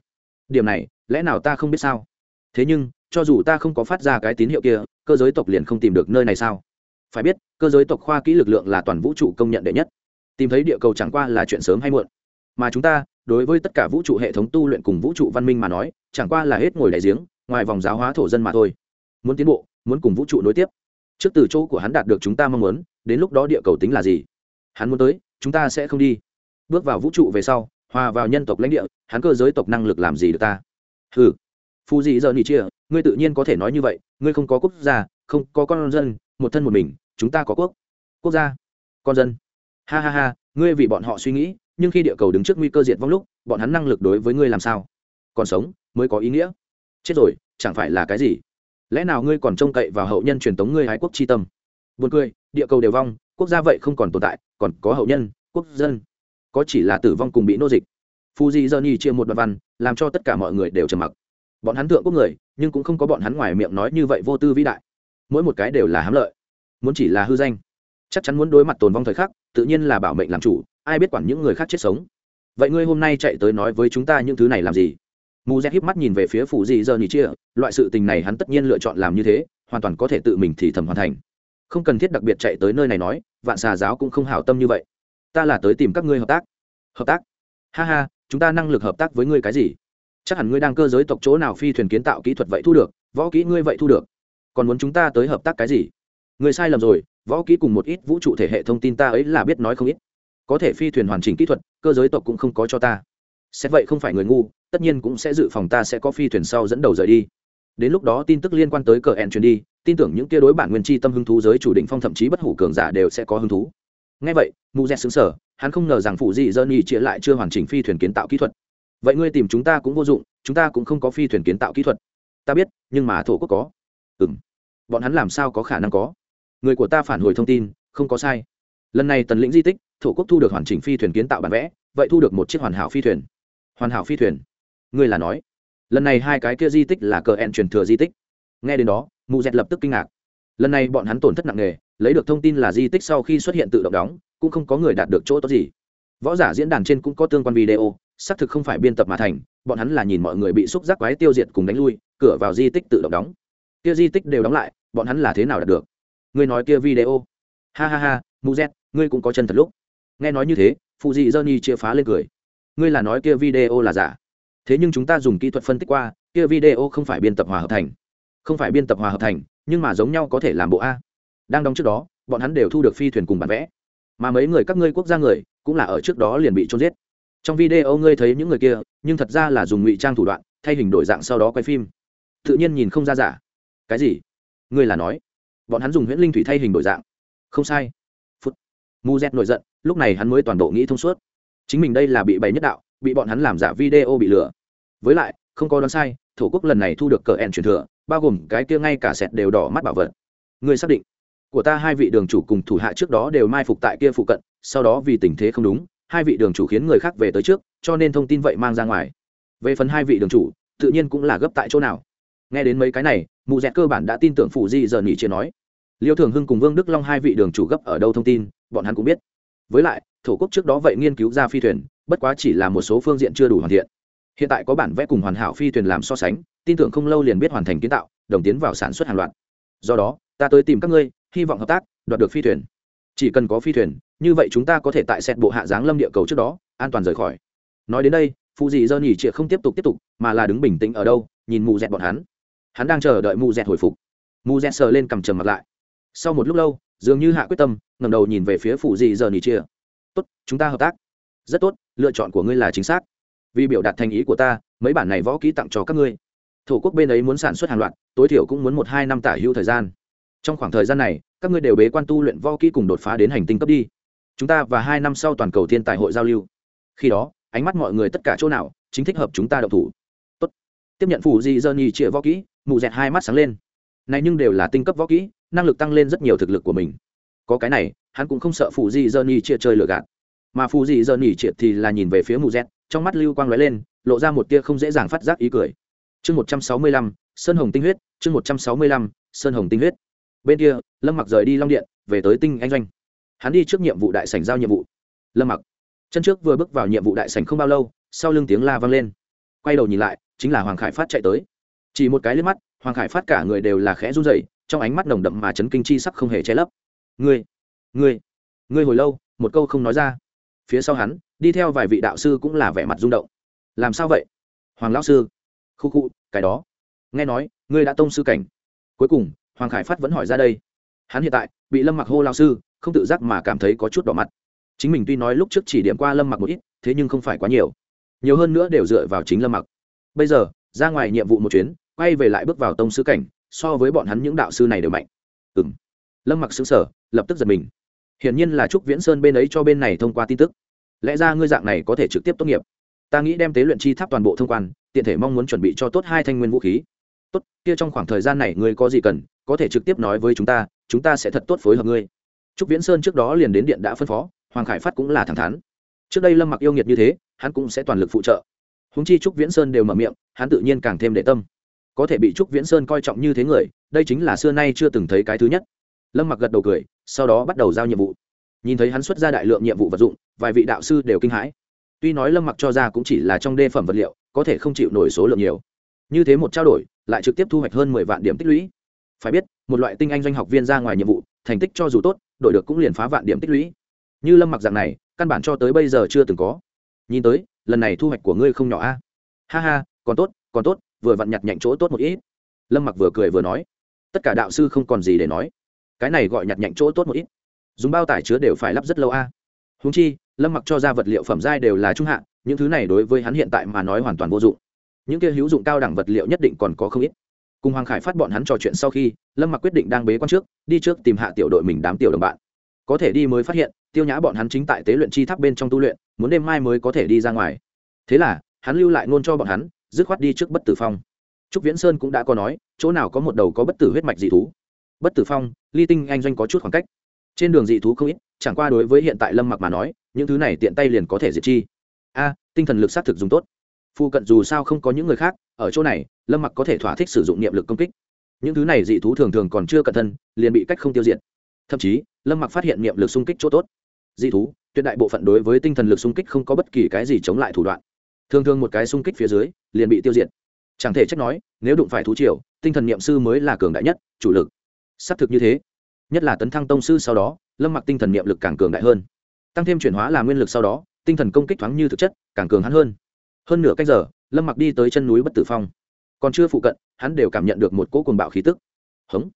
Điểm này, lẽ nào ta không biết sao? Thế nhưng, cho dù ta không có phát ra cái tín hiệu kia, cơ giới tộc liền không tìm được nơi này sao? Phải biết, cơ giới tộc khoa kỹ lực lượng là toàn vũ trụ công nhận đệ nhất. Tìm thấy địa cầu chẳng qua là chuyện sớm hay muộn. Mà chúng ta, đối với tất cả vũ trụ hệ thống tu luyện cùng vũ trụ văn minh mà nói, chẳng qua là hết ngồi đại giếng, ngoài vòng giáo hóa thổ dân mà thôi. Muốn tiến bộ, muốn cùng vũ trụ nối tiếp. Trước từ chỗ của hắn đạt được chúng ta mong muốn, đến lúc đó địa cầu tính là gì? Hắn muốn tới, chúng ta sẽ không đi bước vào vũ trụ về sau, hòa vào nhân tộc lãnh địa, hắn cơ giới tộc năng lực làm gì được ta? Ừ phù dị giờ nỉ chia, ngươi tự nhiên có thể nói như vậy, ngươi không có quốc gia, không có con dân, một thân một mình, chúng ta có quốc. Quốc gia. Con dân. Ha ha ha, ngươi vì bọn họ suy nghĩ, nhưng khi địa cầu đứng trước nguy cơ diệt vong lúc, bọn hắn năng lực đối với ngươi làm sao? Còn sống, mới có ý nghĩa. Chết rồi, chẳng phải là cái gì? Lẽ nào ngươi còn trông cậy vào hậu nhân truyền thống ngươi hái quốc chi tâm? Buồn cười, địa cầu đều vong, quốc gia vậy không còn tồn tại, còn có hậu nhân, quốc dân có chỉ là tử vong cùng bị nô dịch. Phu di dơ chia một đoạn văn, làm cho tất cả mọi người đều trầm mặc. Bọn hắn thượng quốc người, nhưng cũng không có bọn hắn ngoài miệng nói như vậy vô tư vĩ đại. Mỗi một cái đều là hám lợi, muốn chỉ là hư danh. Chắc chắn muốn đối mặt tồn vong thời khắc, tự nhiên là bảo mệnh làm chủ, ai biết quản những người khác chết sống. Vậy ngươi hôm nay chạy tới nói với chúng ta những thứ này làm gì? Mù z híp mắt nhìn về phía phụ dị giờ nhì chia, loại sự tình này hắn tất nhiên lựa chọn làm như thế, hoàn toàn có thể tự mình thì thầm hoàn thành. Không cần thiết đặc biệt chạy tới nơi này nói, vạn xà giáo cũng không hảo tâm như vậy ta là tới tìm các ngươi hợp tác. Hợp tác? Ha ha, chúng ta năng lực hợp tác với ngươi cái gì? Chắc hẳn ngươi đang cơ giới tộc chỗ nào phi thuyền kiến tạo kỹ thuật vậy thu được, võ kỹ ngươi vậy thu được. Còn muốn chúng ta tới hợp tác cái gì? Người sai lầm rồi, võ kỹ cùng một ít vũ trụ thể hệ thông tin ta ấy là biết nói không ít. Có thể phi thuyền hoàn chỉnh kỹ thuật, cơ giới tộc cũng không có cho ta. Xét vậy không phải người ngu, tất nhiên cũng sẽ dự phòng ta sẽ có phi thuyền sau dẫn đầu rời đi. Đến lúc đó tin tức liên quan tới cờ ẹn truyền đi, tin tưởng những tia đối bản nguyên chi tâm hứng thú giới chủ định phong thậm chí bất hủ cường giả đều sẽ có hứng thú. Ngay vậy mụ z xứng sở, hắn không ngờ rằng phụ dị dơ nhì chĩa lại chưa hoàn chỉnh phi thuyền kiến tạo kỹ thuật. Vậy ngươi tìm chúng ta cũng vô dụng, chúng ta cũng không có phi thuyền kiến tạo kỹ thuật. Ta biết, nhưng mà thổ quốc có. Ừ m bọn hắn làm sao có khả năng có? Người của ta phản hồi thông tin, không có sai. Lần này tần lĩnh di tích, thổ quốc thu được hoàn chỉnh phi thuyền kiến tạo bản vẽ, vậy thu được một chiếc hoàn hảo phi thuyền. Hoàn hảo phi thuyền. Ngươi là nói. Lần này hai cái kia di tích là cờ ẹn truyền thừa di tích. Nghe đến đó, mụ dẹt lập tức kinh ngạc lần này bọn hắn tổn thất nặng nề, lấy được thông tin là di tích sau khi xuất hiện tự động đóng, cũng không có người đạt được chỗ tốt gì. Võ giả diễn đàn trên cũng có tương quan video, xác thực không phải biên tập mà thành, bọn hắn là nhìn mọi người bị xúc giác quái tiêu diệt cùng đánh lui, cửa vào di tích tự động đóng. Kia di tích đều đóng lại, bọn hắn là thế nào đạt được? Ngươi nói kia video. Ha ha ha, mu z, ngươi cũng có chân thật lúc. Nghe nói như thế phụ dị johnny chia phá lên cười. Ngươi là nói kia video là giả. Thế nhưng chúng ta dùng kỹ thuật phân tích qua, kia video không phải biên tập hòa hợp thành không phải biên tập hòa hợp thành, nhưng mà giống nhau có thể làm bộ a. Đang đóng trước đó, bọn hắn đều thu được phi thuyền cùng bản vẽ. Mà mấy người các ngươi quốc gia người, cũng là ở trước đó liền bị trôn giết. Trong video ngươi thấy những người kia, nhưng thật ra là dùng ngụy trang thủ đoạn, thay hình đổi dạng sau đó quay phim. Tự nhiên nhìn không ra giả. Cái gì? Ngươi là nói. Bọn hắn dùng huyễn linh thủy thay hình đổi dạng. Không sai. Phút. Mu z nổi giận, lúc này hắn mới toàn bộ nghĩ thông suốt. Chính mình đây là bị bày nhất đạo, bị bọn hắn làm giả video bị lừa. Với lại, không có đoán sai, thổ quốc lần này thu được cờ ẻn truyền thừa bao gồm cái kia ngay cả sẹt đều đỏ mắt bảo vật. Người xác định, của ta hai vị đường chủ cùng thủ hạ trước đó đều mai phục tại kia phụ cận, sau đó vì tình thế không đúng, hai vị đường chủ khiến người khác về tới trước, cho nên thông tin vậy mang ra ngoài. Về phần hai vị đường chủ, tự nhiên cũng là gấp tại chỗ nào. Nghe đến mấy cái này, mụ dẹt cơ bản đã tin tưởng phụ di giờ nghỉ chia nói. Liêu thường hưng cùng vương đức long hai vị đường chủ gấp ở đâu thông tin, bọn hắn cũng biết. Với lại, thổ quốc trước đó vậy nghiên cứu ra phi thuyền, bất quá chỉ là một số phương diện chưa đủ hoàn thiện hiện tại có bản vẽ cùng hoàn hảo phi thuyền làm so sánh, tin tưởng không lâu liền biết hoàn thành kiến tạo, đồng tiến vào sản xuất hàng loạt. Do đó, ta tới tìm các ngươi, hy vọng hợp tác, đoạt được phi thuyền. Chỉ cần có phi thuyền, như vậy chúng ta có thể tại xét bộ hạ giáng lâm địa cầu trước đó, an toàn rời khỏi. Nói đến đây phụ dị dơ nhỉ trịa không tiếp tục tiếp tục, mà là đứng bình tĩnh ở đâu, nhìn mù dẹt bọn hắn. Hắn đang chờ đợi mù dẹt hồi phục. Mù dẹt sờ lên cầm trầm mặt lại. Sau một lúc lâu, dường như hạ quyết tâm ngầm đầu nhìn về phía phụ dị dơ nhỉ chia tốt, chúng ta hợp tác. Rất tốt, lựa chọn của ngươi là chính xác vì biểu đạt thành ý của ta, mấy bản này võ ký tặng cho các ngươi. Thổ quốc bên ấy muốn sản xuất hàng loạt, tối thiểu cũng muốn một hai năm tả hữu thời gian. Trong khoảng thời gian này, các ngươi đều bế quan tu luyện võ kỹ cùng đột phá đến hành tinh cấp đi. Chúng ta và hai năm sau toàn cầu thiên tài hội giao lưu. Khi đó, ánh mắt mọi người tất cả chỗ nào chính thích hợp chúng ta đậu thủ. Tốt. tiếp nhận phủ di dơ nhì chĩa võ kỹ mụ dẹt hai mắt sáng lên. Này nhưng đều là tinh cấp võ kỹ, năng lực tăng lên rất nhiều thực lực của mình. Có cái này, hắn cũng không sợ phủ di dơ nhì chĩa chơi lừa gạt. Mà phù di dơ nhì chĩa thì là nhìn về phía mù dẹt trong mắt lưu quang lóe lên, lộ ra một tia không dễ dàng phát giác ý cười. Chương một trăm sáu mươi lăm, sơn hồng tinh huyết, chương một trăm sáu mươi lăm, sơn hồng tinh huyết. Bên kia, lâm mặc rời đi long điện, về tới tinh anh doanh. Hắn đi trước nhiệm vụ đại sảnh giao nhiệm vụ. Lâm mặc, chân trước vừa bước vào nhiệm vụ đại sảnh không bao lâu, sau lưng tiếng la vang lên. Quay đầu nhìn lại, chính là hoàng khải phát chạy tới. Chỉ một cái liếc mắt, hoàng khải phát cả người đều là khẽ run rẩy, trong ánh mắt nồng đậm mà chấn kinh chi sắc không hề che lấp. Ngươi ngươi ngươi hồi lâu, một câu không nói ra phía sau hắn, đi theo vài vị đạo sư cũng là vẻ mặt rung động. Làm sao vậy? Hoàng lão sư. Khu khu, cái đó. Nghe nói, ngươi đã tông sư cảnh. Cuối cùng, hoàng khải phát vẫn hỏi ra đây. Hắn hiện tại, bị lâm mặc hô lao sư, không tự giác mà cảm thấy có chút đỏ mặt. Chính mình tuy nói lúc trước chỉ điểm qua lâm mặc một ít, thế nhưng không phải quá nhiều. Nhiều hơn nữa đều dựa vào chính lâm mặc. Bây giờ, ra ngoài nhiệm vụ một chuyến, quay về lại bước vào tông sư cảnh, so với bọn hắn những đạo sư này đều mạnh. Ừ m lâm mặc xứng sở lập tức giật mình hiển nhiên là trúc viễn sơn bên ấy cho bên này thông qua tin tức. Lẽ ra ngươi dạng này có thể trực tiếp tốt nghiệp. Ta nghĩ đem tế luyện chi tháp toàn bộ thông quan, tiện thể mong muốn chuẩn bị cho tốt hai thanh nguyên vũ khí. Tốt, kia trong khoảng thời gian này ngươi có gì cần, có thể trực tiếp nói với chúng ta chúng ta sẽ thật tốt phối hợp ngươi. Trúc viễn sơn trước đó liền đến điện đã phân phó, hoàng khải phát cũng là thẳng thắn. Trước đây lâm mặc yêu nghiệt như thế, hắn cũng sẽ toàn lực phụ trợ. Húng chi trúc viễn sơn đều mở miệng, hắn tự nhiên càng thêm đệ tâm. Có thể bị trúc viễn sơn coi trọng như thế người, đây chính là xưa nay chưa từng thấy cái thứ nhất lâm mặc gật đầu cười, sau đó bắt đầu giao nhiệm vụ. Nhìn thấy hắn xuất ra đại lượng nhiệm vụ vật dụng, vài vị đạo sư đều kinh hãi. Tuy nói lâm mặc cho ra cũng chỉ là trong đê phẩm vật liệu, có thể không chịu nổi số lượng nhiều. Như thế một trao đổi, lại trực tiếp thu hoạch hơn mười vạn điểm tích lũy. Phải biết, một loại tinh anh doanh học viên ra ngoài nhiệm vụ, thành tích cho dù tốt, đổi được cũng liền phá vạn điểm tích lũy. Như lâm mặc dạng này, căn bản cho tới bây giờ chưa từng có. Nhìn tới, lần này thu hoạch của ngươi không nhỏ a. Ha ha, còn tốt còn tốt, vừa vặn nhặt nhạnh chỗ tốt một ít. Lâm mặc vừa cười vừa nói. Tất cả đạo sư không còn gì để nói cái này gọi nhặt nhạnh chỗ tốt một ít. Dùng bao tải chứa đều phải lắp rất lâu a. Húng chi, lâm mặc cho ra vật liệu phẩm giai đều là trung hạ, những thứ này đối với hắn hiện tại mà nói hoàn toàn vô dụng. Những kia hữu dụng cao đẳng vật liệu nhất định còn có không ít. Cùng hoàng khải phát bọn hắn trò chuyện sau khi, lâm mặc quyết định đang bế quan trước, đi trước tìm hạ tiểu đội mình đám tiểu đồng bạn. Có thể đi mới phát hiện, tiêu nhã bọn hắn chính tại tế luyện chi tháp bên trong tu luyện, muốn đêm mai mới có thể đi ra ngoài. Thế là, hắn lưu lại ngôn cho bọn hắn, dứt khoát đi trước bất tử phong. Trúc viễn sơn cũng đã có nói, chỗ nào có một đầu có bất tử huyết mạch dị thú bất tử phong, ly tinh anh doanh có chút khoảng cách. Trên đường dị thú không ít, chẳng qua đối với hiện tại lâm mặc mà nói, những thứ này tiện tay liền có thể diệt chi. A, tinh thần lực xác thực dùng tốt. Phụ cận dù sao không có những người khác, ở chỗ này, lâm mặc có thể thỏa thích sử dụng niệm lực công kích. Những thứ này dị thú thường thường còn chưa cẩn thân liền bị cách không tiêu diệt. Thậm chí, lâm mặc phát hiện niệm lực xung kích chỗ tốt. Dị thú, tuyệt đại bộ phận đối với tinh thần lực xung kích không có bất kỳ cái gì chống lại thủ đoạn. Thường thường một cái xung kích phía dưới, liền bị tiêu diệt. Chẳng thể trách nói, nếu đụng phải thú triều, tinh thần niệm sư mới là cường đại nhất, chủ lực xác thực như thế. Nhất là tấn thăng tông sư sau đó, lâm mặc tinh thần niệm lực càng cường đại hơn. Tăng thêm chuyển hóa là nguyên lực sau đó, tinh thần công kích thoáng như thực chất, càng cường hắn hơn. Hơn nửa cách giờ, lâm mặc đi tới chân núi bất tử phong. Còn chưa phụ cận, hắn đều cảm nhận được một cỗ cuồng bạo khí tức. Hống.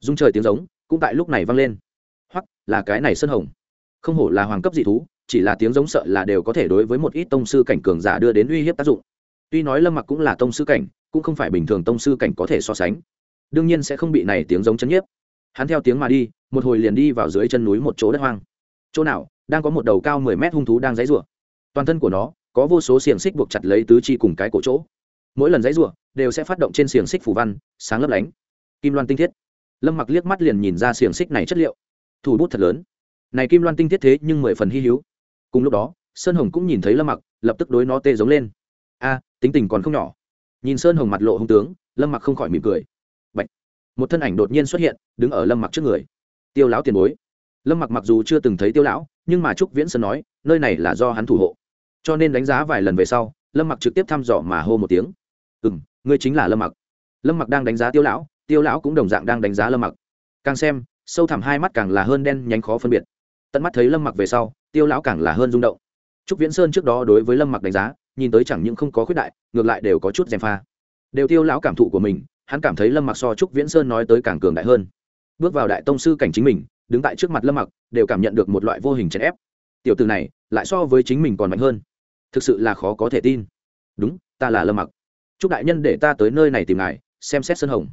Dung trời tiếng giống, cũng tại lúc này vang lên. Hoặc là cái này sân hồng. Không hổ là hoàng cấp dị thú, chỉ là tiếng giống sợ là đều có thể đối với một ít tông sư cảnh cường giả đưa đến uy hiếp tác dụng. Tuy nói lâm mặc cũng là tông sư cảnh, cũng không phải bình thường tông sư cảnh có thể so sánh đương nhiên sẽ không bị này tiếng giống chấn nhiếp. Hắn theo tiếng mà đi, một hồi liền đi vào dưới chân núi một chỗ đất hoang. Chỗ nào, đang có một đầu cao mười mét hung thú đang dãy rủa. Toàn thân của nó, có vô số xiềng xích buộc chặt lấy tứ chi cùng cái cổ chỗ. Mỗi lần dãy rủa, đều sẽ phát động trên xiềng xích phủ văn, sáng lấp lánh. Kim loan tinh thiết. Lâm mặc liếc mắt liền nhìn ra xiềng xích này chất liệu. Thủ bút thật lớn. Này kim loan tinh thiết thế nhưng mười phần hy hữu. Cùng lúc đó, sơn hồng cũng nhìn thấy lâm mặc, lập tức đối nó tê giống lên. A, tính tình còn không nhỏ. Nhìn sơn hồng mặt lộ hung tướng, lâm mặc không khỏi mỉm cười một thân ảnh đột nhiên xuất hiện, đứng ở lâm mặc trước người. Tiêu lão tiền bối. Lâm mặc mặc dù chưa từng thấy tiêu lão, nhưng mà trúc viễn sơn nói, nơi này là do hắn thủ hộ. Cho nên đánh giá vài lần về sau, lâm mặc trực tiếp thăm dò mà hô một tiếng. Ừ m ngươi chính là lâm mặc. Lâm mặc đang đánh giá tiêu lão tiêu lão cũng đồng dạng đang đánh giá lâm mặc. Càng xem, sâu thẳm hai mắt càng là hơn đen nhánh khó phân biệt. Tận mắt thấy lâm mặc về sau, tiêu lão càng là hơn rung động. Trúc viễn sơn trước đó đối với lâm mặc đánh giá, nhìn tới chẳng những không có khuyết đại, ngược lại đều có chút gièm pha. Đều tiêu lão cảm thụ của mình hắn cảm thấy lâm mặc so trúc viễn sơn nói tới càng cường đại hơn. Bước vào đại tông sư cảnh chính mình, đứng tại trước mặt lâm mặc, đều cảm nhận được một loại vô hình chèn ép. Tiểu từ này, lại so với chính mình còn mạnh hơn. Thực sự là khó có thể tin. Đúng, ta là lâm mặc. Chúc đại nhân để ta tới nơi này tìm ngài, xem xét sân hồng.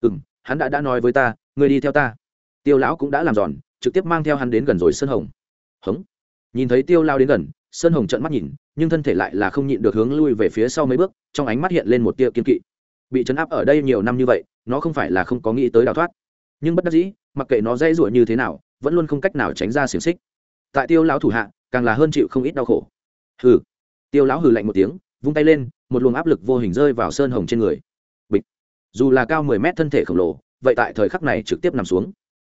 Ừ m hắn đã đã nói với ta người đi theo ta. Tiêu lão cũng đã làm giòn, trực tiếp mang theo hắn đến gần rồi sân hồng. Hống. Nhìn thấy tiêu lao đến gần sơn hồng trợn mắt nhìn, nhưng thân thể lại là không nhịn được hướng lui về phía sau mấy bước, trong ánh mắt hiện lên một tia kiên kỵ bị chấn áp ở đây nhiều năm như vậy nó không phải là không có nghĩ tới đào thoát. Nhưng bất đắc dĩ mặc kệ nó dây dụa như thế nào vẫn luôn không cách nào tránh ra xiềng xích. Tại tiêu lão thủ hạ càng là hơn chịu không ít đau khổ. Hừ. Tiêu lão hừ lạnh một tiếng vung tay lên một luồng áp lực vô hình rơi vào sơn hồng trên người. Bịch. Dù là cao mười mét thân thể khổng lồ vậy tại thời khắc này trực tiếp nằm xuống.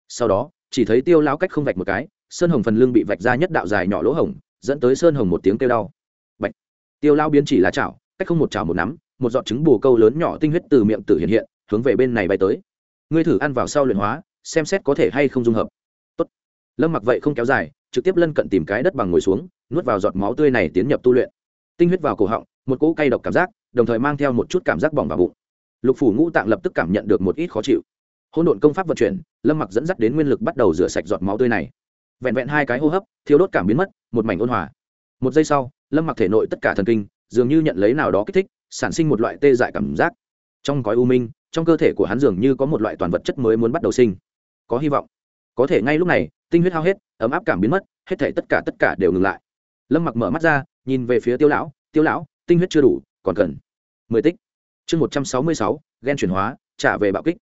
Sau đó chỉ thấy tiêu lão cách không vạch một cái sơn hồng phần lưng bị vạch ra nhất đạo dài nhỏ lỗ hồng, dẫn tới sơn hồng một tiếng kêu đau. Bạch. tiêu lão biến chỉ là chảo cách không một chảo một nắm một giọt trứng bù câu lớn nhỏ tinh huyết từ miệng tử hiện hiện, hướng về bên này bay tới. Ngươi thử ăn vào sau luyện hóa, xem xét có thể hay không dung hợp. Tốt. lâm mặc vậy không kéo dài, trực tiếp lân cận tìm cái đất bằng ngồi xuống, nuốt vào giọt máu tươi này tiến nhập tu luyện. Tinh huyết vào cổ họng, một cỗ cay độc cảm giác, đồng thời mang theo một chút cảm giác bỏng vào bụng. Lục phủ ngũ tạng lập tức cảm nhận được một ít khó chịu. Hỗn độn công pháp vận chuyển, lâm mặc dẫn dắt đến nguyên lực bắt đầu rửa sạch giọt máu tươi này. Vẹn vẹn hai cái hô hấp thiếu đốt cảm biến mất, một mảnh ôn hòa. Một giây sau, lâm mặc thể nội tất cả thần kinh, dường như nhận lấy nào đó kích thích sản sinh một loại tê dại cảm giác. Trong gói u minh, trong cơ thể của hắn dường như có một loại toàn vật chất mới muốn bắt đầu sinh. Có hy vọng. Có thể ngay lúc này, tinh huyết hao hết, ấm áp cảm biến mất, hết thể tất cả tất cả đều ngừng lại. Lâm mặc mở mắt ra, nhìn về phía tiêu lão. Tiêu lão, tinh huyết chưa đủ, còn cần mười tích. Chương một trăm sáu mươi sáu ghen chuyển hóa, trả về bạo kích.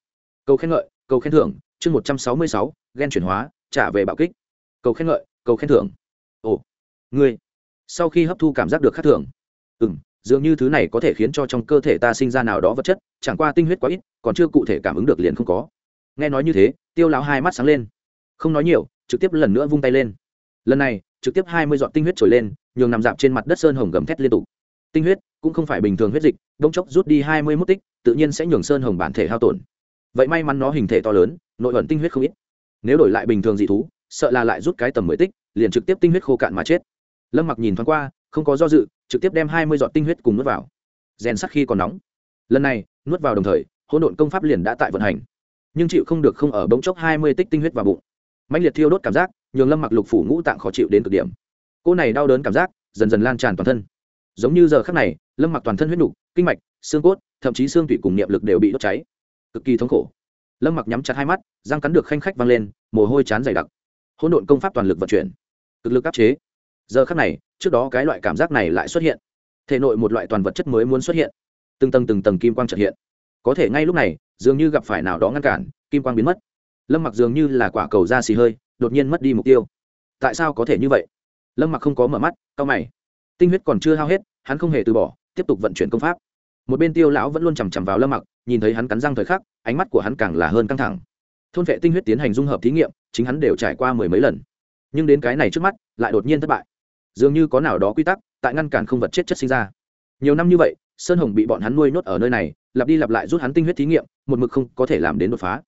Câu khen ngợi câu khen thưởng. Chương một trăm sáu mươi sáu ghen chuyển hóa, trả về bạo kích. Câu khen ngợi câu khen thưởng. Ồ, ngươi, sau khi hấp thu cảm giác được khắc thưởng. Ừ m dường như thứ này có thể khiến cho trong cơ thể ta sinh ra nào đó vật chất, chẳng qua tinh huyết quá ít, còn chưa cụ thể cảm ứng được liền không có. Nghe nói như thế, tiêu lão hai mắt sáng lên. Không nói nhiều, trực tiếp lần nữa vung tay lên. Lần này, trực tiếp hai mươi giọt tinh huyết trồi lên, nhường nằm dạp trên mặt đất sơn hồng gầm thét liên tục. Tinh huyết cũng không phải bình thường huyết dịch đông chốc rút đi hai mươi mốt tích, tự nhiên sẽ nhường sơn hồng bản thể hao tổn. Vậy may mắn nó hình thể to lớn, nội ẩn tinh huyết không ít. Nếu đổi lại bình thường dị thú, sợ là lại rút cái tầm mười tích, liền trực tiếp tinh huyết khô cạn mà chết. Lâm mặc nhìn thoáng qua, không có do dự trực tiếp đem hai mươi giọt tinh huyết cùng nuốt vào. Rèn sắc khi còn nóng. Lần này, nuốt vào đồng thời, hỗn độn công pháp liền đã tại vận hành. Nhưng chịu không được không ở bỗng chốc hai mươi tích tinh huyết vào bụng. Mãnh liệt thiêu đốt cảm giác, nhường lâm mặc lục phủ ngũ tạng khó chịu đến cực điểm. Cô này đau đớn cảm giác, dần dần lan tràn toàn thân. Giống như giờ khắc này, lâm mặc toàn thân huyết nục, kinh mạch, xương cốt, thậm chí xương tủy cùng niệm lực đều bị đốt cháy. Cực kỳ thống khổ. Lâm mặc nhắm chặt hai mắt, răng cắn được khanh khách vang lên, mồ hôi chán dày đặc. Hỗn độn công pháp toàn lực vận chuyển. Cực lực áp chế. Giờ khắc này trước đó cái loại cảm giác này lại xuất hiện. Thể nội một loại toàn vật chất mới muốn xuất hiện. Từng tầng từng tầng kim quang trật hiện. Có thể ngay lúc này, dường như gặp phải nào đó ngăn cản, kim quang biến mất. Lâm mặc dường như là quả cầu da xì hơi, đột nhiên mất đi mục tiêu. Tại sao có thể như vậy? Lâm mặc không có mở mắt, cau mày. Tinh huyết còn chưa hao hết, hắn không hề từ bỏ, tiếp tục vận chuyển công pháp. Một bên tiêu lão vẫn luôn chằm chằm vào lâm mặc, nhìn thấy hắn cắn răng thời khắc, ánh mắt của hắn càng là hơn căng thẳng. Thôn vệ tinh huyết tiến hành dung hợp thí nghiệm, chính hắn đều trải qua mười mấy lần. Nhưng đến cái này trước mắt, lại đột nhiên thất bại dường như có nào đó quy tắc, tại ngăn cản không vật chết chất sinh ra. Nhiều năm như vậy, sơn hồng bị bọn hắn nuôi nhốt ở nơi này, lặp đi lặp lại rút hắn tinh huyết thí nghiệm, một mực không có thể làm đến đột phá.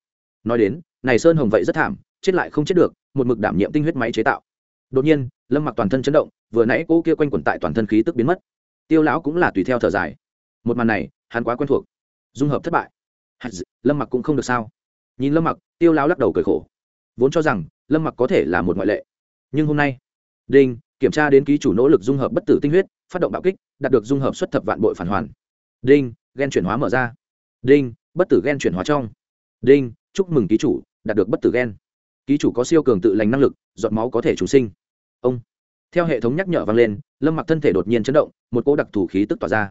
Nói đến, này sơn hồng vậy rất thảm, chết lại không chết được, một mực đảm nhiệm tinh huyết máy chế tạo. Đột nhiên, lâm mặc toàn thân chấn động, vừa nãy cô kia quanh quẩn tại toàn thân khí tức biến mất. Tiêu lão cũng là tùy theo thở dài. Một màn này, hắn quá quen thuộc. Dung hợp thất bại. Lâm mặc cũng không được sao. Nhìn lâm mặc, tiêu lão lắc đầu cười khổ. Vốn cho rằng, lâm mặc có thể là một ngoại lệ. Nhưng hôm nay, đinh kiểm tra đến ký chủ nỗ lực dung hợp bất tử tinh huyết phát động bạo kích đạt được dung hợp xuất thập vạn bội phản hoàn. Đinh gen chuyển hóa mở ra. Đinh bất tử gen chuyển hóa trong. Đinh chúc mừng ký chủ đạt được bất tử gen. Ký chủ có siêu cường tự lành năng lực giọt máu có thể chủ sinh. Ông. Theo hệ thống nhắc nhở vang lên lâm mặc thân thể đột nhiên chấn động một cỗ đặc thù khí tức tỏa ra.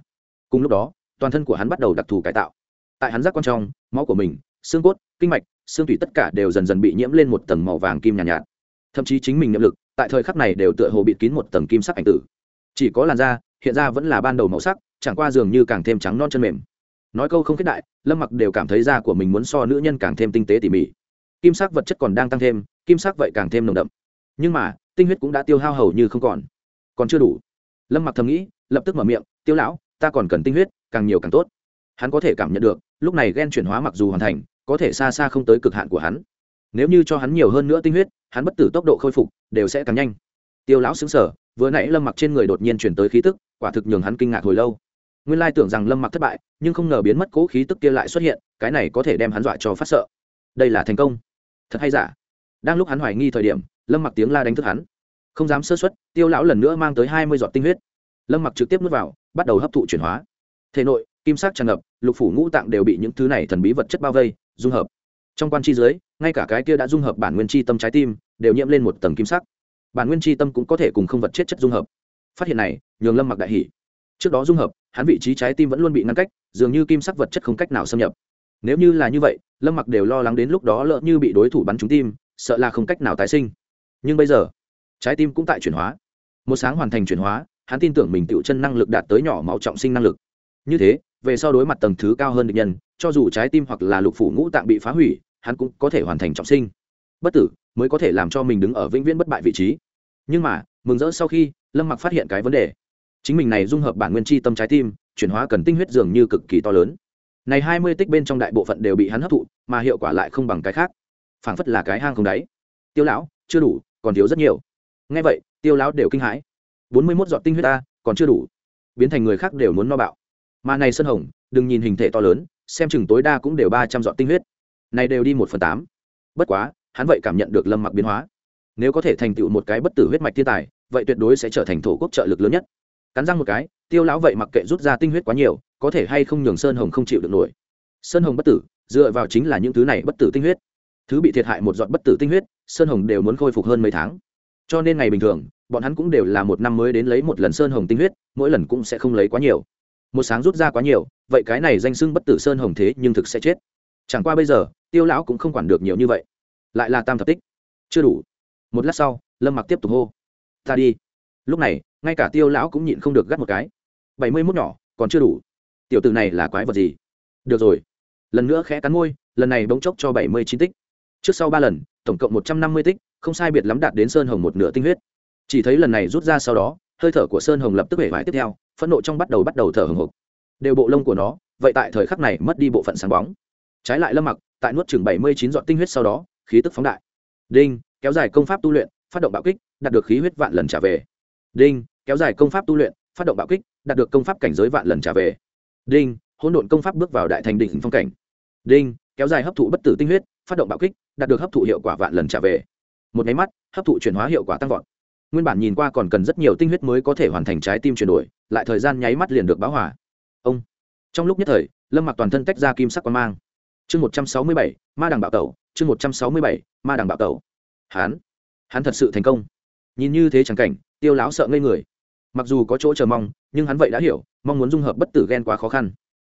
Cùng lúc đó toàn thân của hắn bắt đầu đặc thù cải tạo. Tại hắn giác quan trong máu của mình xương cốt kinh mạch xương thủy tất cả đều dần dần bị nhiễm lên một tầng màu vàng kim nhàn nhạt, nhạt. Thậm chí chính mình niệm lực tại thời khắc này đều tựa hồ bịt kín một tầng kim sắc ảnh tử. Chỉ có làn da, hiện ra vẫn là ban đầu màu sắc, chẳng qua dường như càng thêm trắng non chân mềm. Nói câu không kết đại, lâm mặc đều cảm thấy da của mình muốn so nữ nhân càng thêm tinh tế tỉ mỉ. Kim sắc vật chất còn đang tăng thêm, kim sắc vậy càng thêm nồng đậm. Nhưng mà, tinh huyết cũng đã tiêu hao hầu như không còn. Còn chưa đủ. Lâm mặc thầm nghĩ, lập tức mở miệng, tiêu lão, ta còn cần tinh huyết, càng nhiều càng tốt. Hắn có thể cảm nhận được, lúc này ghen chuyển hóa mặc dù hoàn thành, có thể xa xa không tới cực hạn của hắn. Nếu như cho hắn nhiều hơn nữa tinh huyết hắn bất tử tốc độ khôi phục đều sẽ càng nhanh. Tiêu lão xứng sở vừa nãy lâm mặc trên người đột nhiên chuyển tới khí tức, quả thực nhường hắn kinh ngạc hồi lâu. Nguyên lai tưởng rằng lâm mặc thất bại, nhưng không ngờ biến mất cố khí tức kia lại xuất hiện, cái này có thể đem hắn dọa cho phát sợ. Đây là thành công. Thật hay giả? Đang lúc hắn hoài nghi thời điểm, lâm mặc tiếng la đánh thức hắn. Không dám sơ xuất tiêu lão lần nữa mang tới hai mươi giọt tinh huyết. Lâm mặc trực tiếp n u ố t vào, bắt đầu hấp thụ chuyển hóa. Thể nội, kim sắc tràn ngập, lục phủ ngũ tạng đều bị những thứ này thần bí vật chất bao vây, dung hợp. Trong quan chi dưới, ngay cả cái kia đã dung hợp bản nguyên chi tâm trái tim đều nhiễm lên một tầng kim sắc. Bản nguyên chi tâm cũng có thể cùng không vật chết chất dung hợp. Phát hiện này, nhường lâm mặc đại hỷ trước đó dung hợp, hắn vị trí trái tim vẫn luôn bị ngăn cách, dường như kim sắc vật chất không cách nào xâm nhập. Nếu như là như vậy, lâm mặc đều lo lắng đến lúc đó lỡ như bị đối thủ bắn trúng tim, sợ là không cách nào tái sinh. Nhưng bây giờ, trái tim cũng tại chuyển hóa. Một sáng hoàn thành chuyển hóa, hắn tin tưởng mình tự chân năng lực đạt tới nhỏ máu trọng sinh năng lực. Như thế, về sau đối mặt tầng thứ cao hơn địch nhân, cho dù trái tim hoặc là lục phủ ngũ tạng bị phá hủy, hắn cũng có thể hoàn thành trọng sinh bất tử mới có thể làm cho mình đứng ở vĩnh viễn bất bại vị trí. Nhưng mà, mừng rỡ sau khi, lâm mặc phát hiện cái vấn đề. Chính mình này dung hợp bản nguyên chi tâm trái tim, chuyển hóa cần tinh huyết dường như cực kỳ to lớn. Này hai mươi tích bên trong đại bộ phận đều bị hắn hấp thụ, mà hiệu quả lại không bằng cái khác. Phảng phất là cái hang không đáy. Tiêu lão, chưa đủ, còn thiếu rất nhiều. Nghe vậy, tiêu lão đều kinh hãi. bốn mươi mốt giọt tinh huyết ta, còn chưa đủ. Biến thành người khác đều muốn no bạo. Mà này sân hồng, đừng nhìn hình thể to lớn, xem chừng tối đa cũng đều ba trăm giọt tinh huyết. Này đều đi một phần tám. Bất quá hắn vậy cảm nhận được lâm mặc biến hóa. Nếu có thể thành tựu một cái bất tử huyết mạch thiên tài, vậy tuyệt đối sẽ trở thành thổ quốc trợ lực lớn nhất. Cắn răng một cái, tiêu lão vậy mặc kệ rút ra tinh huyết quá nhiều, có thể hay không nhường sơn hồng không chịu được nổi. Sơn hồng bất tử, dựa vào chính là những thứ này bất tử tinh huyết. Thứ bị thiệt hại một giọt bất tử tinh huyết, sơn hồng đều muốn khôi phục hơn mấy tháng. Cho nên ngày bình thường, bọn hắn cũng đều là một năm mới đến lấy một lần sơn hồng tinh huyết, mỗi lần cũng sẽ không lấy quá nhiều. Một sáng rút ra quá nhiều, vậy cái này danh xưng bất tử sơn hồng thế nhưng thực sẽ chết. Chẳng qua bây giờ, tiêu lão cũng không quản được nhiều như vậy lại là tam thập tích. Chưa đủ. Một lát sau, lâm mặc tiếp tục hô. Ta đi. Lúc này, ngay cả tiêu lão cũng nhịn không được gắt một cái. Bảy mươi mốt nhỏ, còn chưa đủ. Tiểu t này là quái vật gì? Được rồi. Lần nữa khẽ cắn môi, lần này bỗng chốc cho bảy mươi chín tích. Trước sau ba lần, tổng cộng một trăm năm mươi tích, không sai biệt lắm đạt đến sơn hồng một nửa tinh huyết. Chỉ thấy lần này rút ra sau đó, hơi thở của sơn hồng lập tức hể vải tiếp theo, phẫn nộ trong bắt đầu bắt đầu thở hồng hộc đều bộ lông của nó, vậy tại thời khắc này mất đi bộ phận sáng bóng. Trái lại lâm mặc, tại nuốt chừng bảy mươi chín dọn tinh huyết sau đó khí tức phóng đại. Đinh, kéo dài công pháp tu luyện, phát động bạo kích, đạt được khí huyết vạn lần trả về. Đinh, kéo dài công pháp tu luyện, phát động bạo kích, đạt được công pháp cảnh giới vạn lần trả về. Đinh, hỗn độn công pháp bước vào đại thành đỉnh phong cảnh. Đinh, kéo dài hấp thụ bất tử tinh huyết, phát động bạo kích, đạt được hấp thụ hiệu quả vạn lần trả về. Một máy mắt, hấp thụ chuyển hóa hiệu quả tăng vọt. Nguyên bản nhìn qua còn cần rất nhiều tinh huyết mới có thể hoàn thành trái tim chuyển đổi, lại thời gian nháy mắt liền được báo hỏa ông. Trong lúc nhất thời, lâm mặc toàn thân tách ra kim sắc quan mang chương một trăm sáu mươi bảy, ma đằng bạo tẩu, chương một trăm sáu mươi bảy, ma đằng bạo tẩu. Hắn hắn thật sự thành công. Nhìn như thế chẳng cảnh, tiêu lão sợ ngây người. Mặc dù có chỗ chờ mong, nhưng hắn vậy đã hiểu, mong muốn dung hợp bất tử ghen quá khó khăn.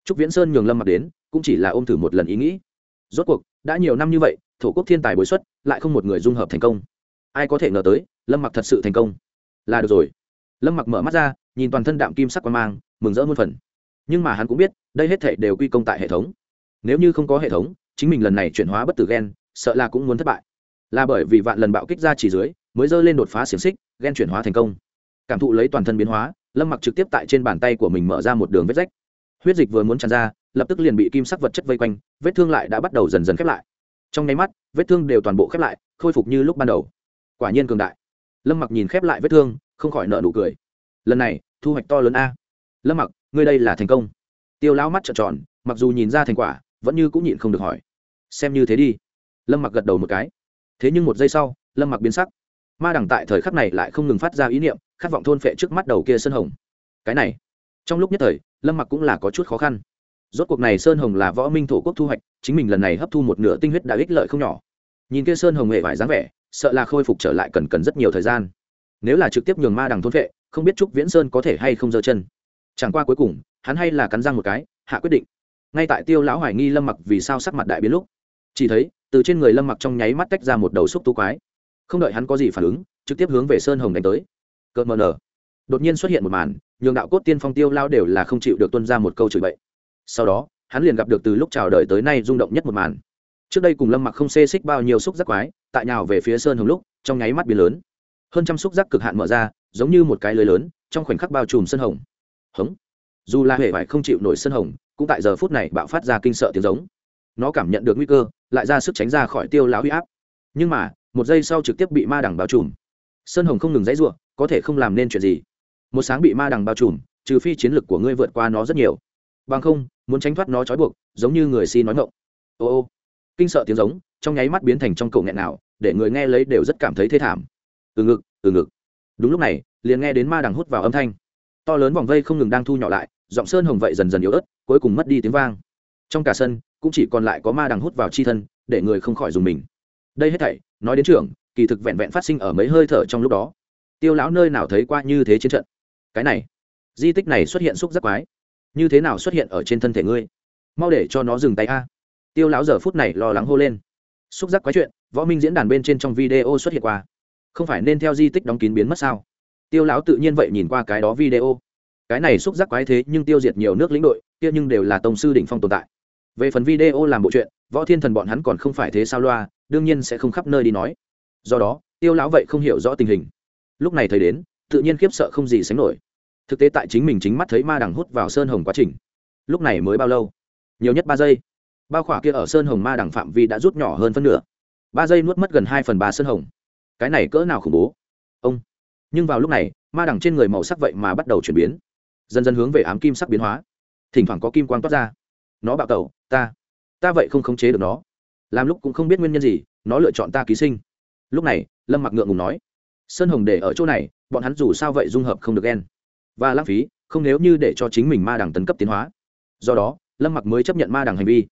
Trúc viễn sơn nhường lâm mặc đến, cũng chỉ là ôm thử một lần ý nghĩ. Rốt cuộc, đã nhiều năm như vậy, thổ quốc thiên tài bối xuất, lại không một người dung hợp thành công. Ai có thể ngờ tới, lâm mặc thật sự thành công. Là được rồi. Lâm mặc mở mắt ra, nhìn toàn thân đạm kim sắc quan mang, mừng rỡ muôn phần. Nhưng mà hắn cũng biết, đây hết thể đều quy công tại hệ thống nếu như không có hệ thống, chính mình lần này chuyển hóa bất tử gen, sợ là cũng muốn thất bại. Là bởi vì vạn lần bạo kích ra chỉ dưới, mới dơ lên đột phá xiềng xích, gen chuyển hóa thành công. Cảm thụ lấy toàn thân biến hóa, lâm mặc trực tiếp tại trên bàn tay của mình mở ra một đường vết rách. Huyết dịch vừa muốn tràn ra, lập tức liền bị kim sắc vật chất vây quanh, vết thương lại đã bắt đầu dần dần khép lại. Trong nháy mắt, vết thương đều toàn bộ khép lại, khôi phục như lúc ban đầu. Quả nhiên cường đại. Lâm mặc nhìn khép lại vết thương, không khỏi nợ nụ cười. Lần này, thu hoạch to lớn a. Lâm mặc, ngươi đây là thành công. Tiêu lão mắt trợn tròn, mặc dù nhìn ra thành quả vẫn như cũng nhịn không được hỏi. Xem như thế đi. Lâm mặc gật đầu một cái. Thế nhưng một giây sau, lâm mặc biến sắc. Ma đẳng tại thời khắc này lại không ngừng phát ra ý niệm, khát vọng thôn phệ trước mắt đầu kia sơn hồng. Cái này, trong lúc nhất thời, lâm mặc cũng là có chút khó khăn. Rốt cuộc này sơn hồng là võ minh thổ quốc thu hoạch, chính mình lần này hấp thu một nửa tinh huyết đã ích lợi không nhỏ. Nhìn kia sơn hồng hệ vải dáng vẻ, sợ là khôi phục trở lại cần cần rất nhiều thời gian. Nếu là trực tiếp nhường ma đằng thôn vệ không biết trúc viễn sơn có thể hay không giơ chân. Chẳng qua cuối cùng, hắn hay là cắn răng một cái, hạ quyết định ngay tại tiêu lão hoài nghi lâm mặc vì sao sắc mặt đại biến lúc. Chỉ thấy, từ trên người lâm mặc trong nháy mắt tách ra một đầu xúc tu quái. Không đợi hắn có gì phản ứng, trực tiếp hướng về sơn hồng đánh tới. Cợt mờ nở. Đột nhiên xuất hiện một màn, nhường đạo cốt tiên phong tiêu lao đều là không chịu được tuân ra một câu chửi bậy. Sau đó, hắn liền gặp được từ lúc chào đời tới nay rung động nhất một màn. Trước đây cùng lâm mặc không xê xích bao nhiêu xúc giác quái, tại nhào về phía sơn hồng lúc, trong nháy mắt biến lớn. Hơn trăm xúc giác cực hạn mở ra, giống như một cái lưới lớn, trong khoảnh khắc bao trùm sơn hồng. Hống. Dù là hệ vải không chịu nổi sơn hồng cũng tại giờ phút này bạo phát ra kinh sợ tiếng giống. Nó cảm nhận được nguy cơ, lại ra sức tránh ra khỏi tiêu láo huy áp. Nhưng mà, một giây sau trực tiếp bị ma đằng bao trùm. Sơn hồng không ngừng dãy r u ộ có thể không làm nên chuyện gì. Một sáng bị ma đằng bao trùm, trừ phi chiến lực của ngươi vượt qua nó rất nhiều. Bằng không, muốn tránh thoát nó trói buộc, giống như người si nói ngộng ô ô. Kinh sợ tiếng giống, trong nháy mắt biến thành trong cầu nghẹn nào, để người nghe lấy đều rất cảm thấy thê thảm. Từ ngực từ ngực. Đúng lúc này, liền nghe đến ma đằng hút vào âm thanh. To lớn vòng vây không ngừng đang thu nhỏ lại, giọng sơn hồng vậy dần dần yếu ớt cuối cùng mất đi tiếng vang. Trong cả sân, cũng chỉ còn lại có ma đằng hút vào chi thân, để người không khỏi dùng mình. Đây hết thảy, nói đến trưởng kỳ thực vẹn vẹn phát sinh ở mấy hơi thở trong lúc đó. Tiêu lão nơi nào thấy qua như thế chiến trận? Cái này, di tích này xuất hiện xúc giác quái. Như thế nào xuất hiện ở trên thân thể ngươi? Mau để cho nó dừng tay a. Tiêu lão giờ phút này lo lắng hô lên. Xúc giác quái chuyện, võ minh diễn đàn bên trên trong video xuất hiện qua. Không phải nên theo di tích đóng kín biến mất sao? Tiêu lão tự nhiên vậy nhìn qua cái đó video. Cái này xúc giác quái thế nhưng tiêu diệt nhiều nước lĩnh đội kia nhưng đều là tông sư đỉnh phong tồn tại. Về phần video làm bộ chuyện, võ thiên thần bọn hắn còn không phải thế sao loa, đương nhiên sẽ không khắp nơi đi nói. Do đó, tiêu lão vậy không hiểu rõ tình hình. Lúc này thấy đến, tự nhiên khiếp sợ không gì sánh nổi. Thực tế tại chính mình chính mắt thấy ma đằng hút vào sơn hồng quá trình. Lúc này mới bao lâu? Nhiều nhất ba giây. Bao khỏa kia ở sơn hồng ma đằng phạm vi đã rút nhỏ hơn phân nửa. Ba giây nuốt mất gần hai phần ba sơn hồng. Cái này cỡ nào khủng bố? Ông. Nhưng vào lúc này, ma đằng trên người màu sắc vậy mà bắt đầu chuyển biến. Dần dần hướng về ám kim sắc biến hóa thỉnh thoảng có kim quang toát ra. Nó bạo tẩu, ta ta vậy không khống chế được nó. Làm lúc cũng không biết nguyên nhân gì, nó lựa chọn ta ký sinh. Lúc này, lâm mặc ngượng ngùng nói, sơn hồng để ở chỗ này, bọn hắn dù sao vậy dung hợp không được ghen. Và lãng phí, không nếu như để cho chính mình ma đằng tấn cấp tiến hóa. Do đó, lâm mặc mới chấp nhận ma đằng hành vi.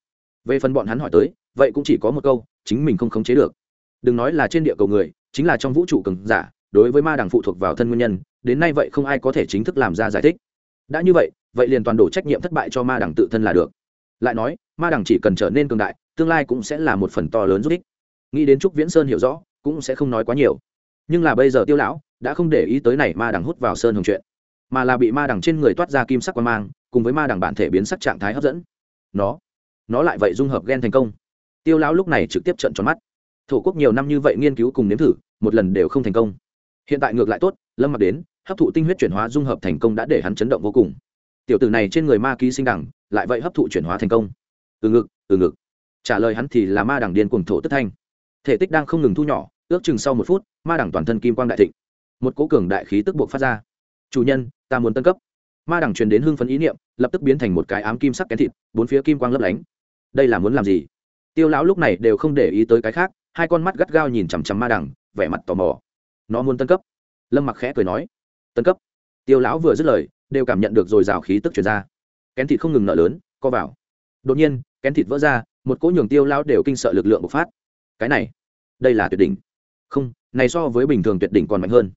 Về phần bọn hắn hỏi tới, vậy cũng chỉ có một câu, chính mình không khống chế được. Đừng nói là trên địa cầu người, chính là trong vũ trụ cường giả, đối với ma đằng phụ thuộc vào thân nguyên nhân, đến nay vậy không ai có thể chính thức làm ra giải thích. Đã như vậy vậy liền toàn đổ trách nhiệm thất bại cho ma đẳng tự thân là được. Lại nói, ma đẳng chỉ cần trở nên cường đại, tương lai cũng sẽ là một phần to lớn giúp ích. Nghĩ đến trúc viễn sơn hiểu rõ, cũng sẽ không nói quá nhiều. Nhưng là bây giờ tiêu lão đã không để ý tới này ma đẳng hút vào sơn hồng chuyện, mà là bị ma đẳng trên người toát ra kim sắc quan mang, cùng với ma đẳng bản thể biến sắc trạng thái hấp dẫn. Nó nó lại vậy dung hợp ghen thành công. Tiêu lão lúc này trực tiếp trận tròn mắt. Thổ quốc nhiều năm như vậy nghiên cứu cùng nếm thử, một lần đều không thành công. Hiện tại ngược lại tốt, lâm mặc đến, hấp thụ tinh huyết chuyển hóa dung hợp thành công đã để hắn chấn động vô cùng tiểu tử này trên người ma ký sinh đẳng, lại vậy hấp thụ chuyển hóa thành công. Từ ngực từ ngực. Trả lời hắn thì là ma đẳng điên cuồng thổ tức thanh. Thể tích đang không ngừng thu nhỏ, ước chừng sau một phút, ma đẳng toàn thân kim quang đại thịnh. Một cố cường đại khí tức buộc phát ra. Chủ nhân, ta muốn tân cấp. Ma đẳng truyền đến hưng phấn ý niệm, lập tức biến thành một cái ám kim sắc kén thịt, bốn phía kim quang lấp lánh. Đây là muốn làm gì? Tiêu lão lúc này đều không để ý tới cái khác, hai con mắt gắt gao nhìn chằm chằm ma đẳng, vẻ mặt tò mò. Nó muốn tân cấp. Lâm mặc khẽ cười nói. Tân cấp? Tiêu lão vừa dứt lời đều cảm nhận được rồi rào khí tức chuyển ra. Kén thịt không ngừng nở lớn, co vào. Đột nhiên, kén thịt vỡ ra, một cỗ nhường tiêu lao đều kinh sợ lực lượng bộc phát. Cái này, đây là tuyệt đỉnh. Không, này so với bình thường tuyệt đỉnh còn mạnh hơn.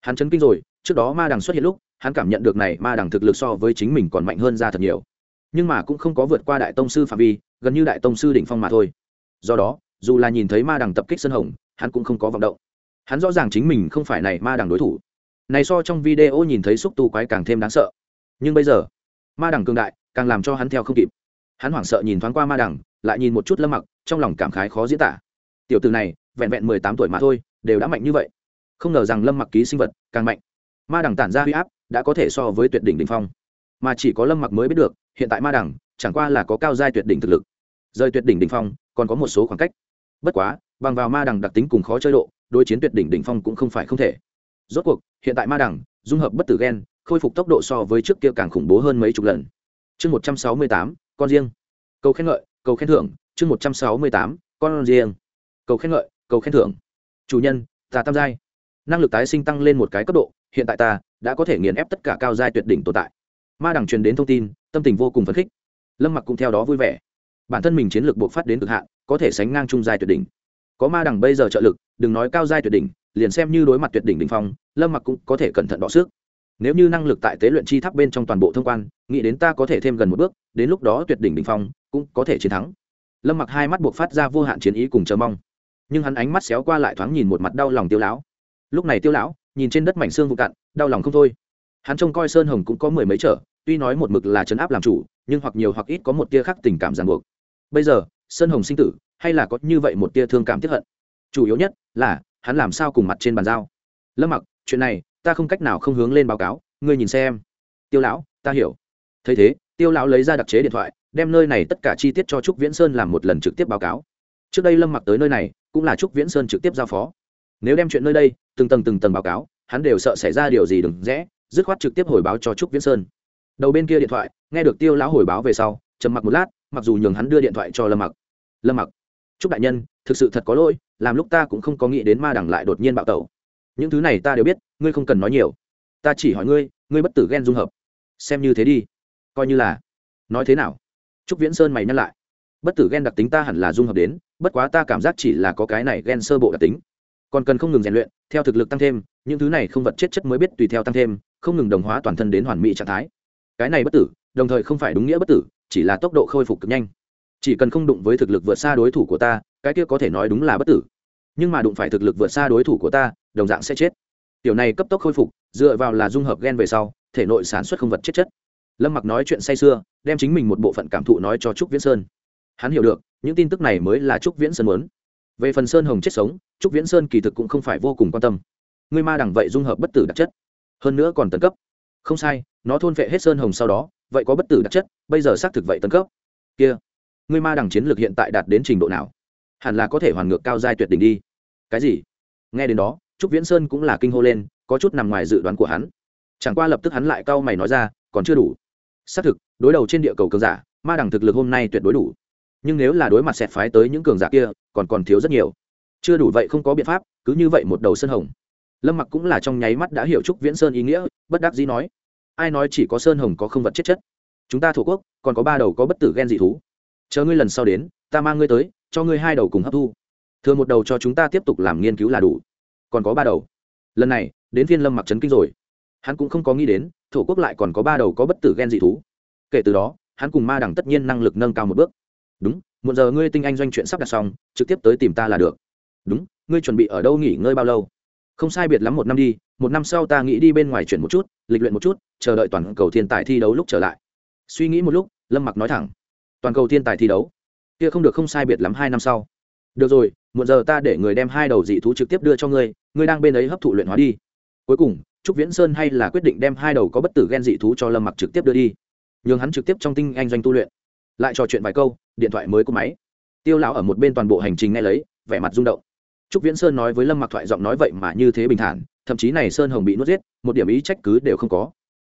Hắn chấn kinh rồi, trước đó ma đằng xuất hiện lúc, hắn cảm nhận được này ma đằng thực lực so với chính mình còn mạnh hơn ra thật nhiều. Nhưng mà cũng không có vượt qua đại tông sư phạm vi, gần như đại tông sư đỉnh phong mà thôi. Do đó, dù là nhìn thấy ma đằng tập kích sân hồng, hắn cũng không có vọng động. Hắn rõ ràng chính mình không phải này ma đằng đối thủ này so trong video nhìn thấy xúc tu quái càng thêm đáng sợ. Nhưng bây giờ, ma đằng cường đại, càng làm cho hắn theo không kịp. Hắn hoảng sợ nhìn thoáng qua ma đằng lại nhìn một chút lâm mặc, trong lòng cảm khái khó diễn tả. Tiểu từ này, vẹn vẹn mười tám tuổi mà thôi, đều đã mạnh như vậy. Không ngờ rằng lâm mặc ký sinh vật càng mạnh. Ma đằng tản ra huy áp, đã có thể so với tuyệt đỉnh đ ỉ n h phong. Mà chỉ có lâm mặc mới biết được, hiện tại ma đằng chẳng qua là có cao giai tuyệt đỉnh thực lực. Rời tuyệt đỉnh đ ỉ n h phong, còn có một số khoảng cách. Bất quá, bằng vào ma đằng đặc tính cùng khó chơi độ, đối chiến tuyệt đỉnh đ ỉ n h phong cũng không phải không thể rốt cuộc, hiện tại ma đẳng, dung hợp bất tử gen, khôi phục tốc độ so với trước kia càng khủng bố hơn mấy chục lần. Chương một trăm sáu mươi tám, con riêng. Cầu khen ngợi, cầu khen thưởng. Chương một trăm sáu mươi tám, con riêng. Cầu khen ngợi, cầu khen thưởng. Chủ nhân, ta tam giai. Năng lực tái sinh tăng lên một cái cấp độ, hiện tại ta đã có thể nghiền ép tất cả cao giai tuyệt đỉnh tồn tại. Ma đẳng truyền đến thông tin, tâm tình vô cùng phấn khích. Lâm mặc cũng theo đó vui vẻ. Bản thân mình chiến lược bộc phát đến cực hạn, có thể sánh ngang trung giai tuyệt đỉnh. Có ma đẳng bây giờ trợ lực, đừng nói cao giai tuyệt đỉnh liền xem như đối mặt tuyệt đỉnh đỉnh phong, lâm mặc cũng có thể cẩn thận bỏ sức. Nếu như năng lực tại tế luyện chi tháp bên trong toàn bộ thông quan, nghĩ đến ta có thể thêm gần một bước, đến lúc đó tuyệt đỉnh đỉnh phong cũng có thể chiến thắng. Lâm mặc hai mắt buộc phát ra vô hạn chiến ý cùng chờ mong. Nhưng hắn ánh mắt xéo qua lại thoáng nhìn một mặt đau lòng tiêu lão. lúc này tiêu lão nhìn trên đất mảnh xương vụn cạn, đau lòng không thôi. Hắn trông coi sơn hồng cũng có mười mấy trở, tuy nói một mực là chấn áp làm chủ, nhưng hoặc nhiều hoặc ít có một tia khác tình cảm ràng buộc. Bây giờ, sơn hồng sinh tử, hay là có như vậy một tia thương cảm tiếc hận? Chủ yếu nhất là hắn làm sao cùng mặt trên bàn giao? Lâm mặc, chuyện này, ta không cách nào không hướng lên báo cáo, ngươi nhìn xem. Tiêu lão, ta hiểu. Thấy thế, tiêu lão lấy ra đặc chế điện thoại, đem nơi này tất cả chi tiết cho trúc viễn sơn làm một lần trực tiếp báo cáo. Trước đây lâm mặc tới nơi này, cũng là trúc viễn sơn trực tiếp giao phó. Nếu đem chuyện nơi đây, từng tầng từng tầng báo cáo, hắn đều sợ xảy ra điều gì đừng rẽ, dứt khoát trực tiếp hồi báo cho trúc viễn sơn. Đầu bên kia điện thoại, nghe được tiêu lão hồi báo về sau, trầm mặc một lát, mặc dù nhường hắn đưa điện thoại cho lâm mặc. Lâm mặc, Trúc đại nhân, thực sự thật có lỗi làm lúc ta cũng không có nghĩ đến ma đằng lại đột nhiên bạo tẩu. Những thứ này ta đều biết, ngươi không cần nói nhiều. Ta chỉ hỏi ngươi ngươi bất tử ghen dung hợp. Xem như thế đi. Coi như là. Nói thế nào? Trúc viễn sơn mày nhắc lại. Bất tử ghen đặc tính ta hẳn là dung hợp đến, bất quá ta cảm giác chỉ là có cái này ghen sơ bộ đặc tính. Còn cần không ngừng rèn luyện, theo thực lực tăng thêm, những thứ này không vật chết chất mới biết tùy theo tăng thêm, không ngừng đồng hóa toàn thân đến hoàn mỹ trạng thái. Cái này bất tử, đồng thời không phải đúng nghĩa bất tử, chỉ là tốc độ khôi phục cực nhanh. Chỉ cần không đụng với thực lực vượt xa đối thủ của ta, cái kia có thể nói đúng là bất tử nhưng mà đụng phải thực lực vượt xa đối thủ của ta, đồng dạng sẽ chết. Tiểu này cấp tốc khôi phục, dựa vào là dung hợp gen về sau, thể nội sản xuất không vật chết chất. Lâm mặc nói chuyện say sưa, đem chính mình một bộ phận cảm thụ nói cho trúc viễn sơn. Hắn hiểu được, những tin tức này mới là trúc viễn sơn muốn. Về phần sơn hồng chết sống, trúc viễn sơn kỳ thực cũng không phải vô cùng quan tâm. Ngươi ma đẳng vậy dung hợp bất tử đặc chất. Hơn nữa còn tấn cấp. Không sai, nó thôn vệ hết sơn hồng sau đó, vậy có bất tử đặc chất, bây giờ xác thực vậy tấn cấp. Kia ngươi ma đẳng chiến lược hiện tại đạt đến trình độ nào? Hẳn là có thể hoàn ngược cao giai tuyệt đỉnh đi. Cái gì? Nghe đến đó, trúc viễn sơn cũng là kinh hô lên, có chút nằm ngoài dự đoán của hắn. Chẳng qua lập tức hắn lại cau mày nói ra, còn chưa đủ. Xác thực, đối đầu trên địa cầu cường giả, ma đẳng thực lực hôm nay tuyệt đối đủ. Nhưng nếu là đối mặt xẹt phái tới những cường giả kia, còn còn thiếu rất nhiều. Chưa đủ vậy không có biện pháp, cứ như vậy một đầu sơn hồng. Lâm mặc cũng là trong nháy mắt đã hiểu trúc viễn sơn ý nghĩa, bất đắc dĩ nói, ai nói chỉ có sơn hồng có không vật chết chất chúng ta thổ quốc, còn có ba đầu có bất tử ghen dị thú. Chờ ngươi lần sau đến, ta mang ngươi tới cho ngươi hai đầu cùng hấp thu. Thừa một đầu cho chúng ta tiếp tục làm nghiên cứu là đủ. Còn có ba đầu. Lần này, đến phiên lâm mặc trấn kinh rồi. Hắn cũng không có nghĩ đến, thổ quốc lại còn có ba đầu có bất tử ghen dị thú. Kể từ đó, hắn cùng ma đẳng tất nhiên năng lực nâng cao một bước. Đúng một giờ ngươi tinh anh doanh chuyện sắp đặt xong, trực tiếp tới tìm ta là được. Đúng, ngươi chuẩn bị ở đâu nghỉ ngơi bao lâu? Không sai biệt lắm một năm đi, một năm sau ta nghĩ đi bên ngoài chuyển một chút, lịch luyện một chút, chờ đợi toàn cầu thiên tài thi đấu lúc trở lại. Suy nghĩ một lúc, lâm mặc nói thẳng. Toàn cầu thiên tài thi đấu? Kia không được không sai biệt lắm hai năm sau. Được rồi một giờ ta để người đem hai đầu dị thú trực tiếp đưa cho ngươi ngươi đang bên ấy hấp thụ luyện hóa đi. Cuối cùng, trúc viễn sơn hay là quyết định đem hai đầu có bất tử ghen dị thú cho lâm mặc trực tiếp đưa đi. Nhường hắn trực tiếp trong tinh anh doanh tu luyện. Lại trò chuyện vài câu, điện thoại mới có máy. Tiêu lão ở một bên toàn bộ hành trình nghe lấy, vẻ mặt rung động. Trúc viễn sơn nói với lâm mặc thoại giọng nói vậy mà như thế bình thản, thậm chí này sơn hồng bị nuốt giết, một điểm ý trách cứ đều không có.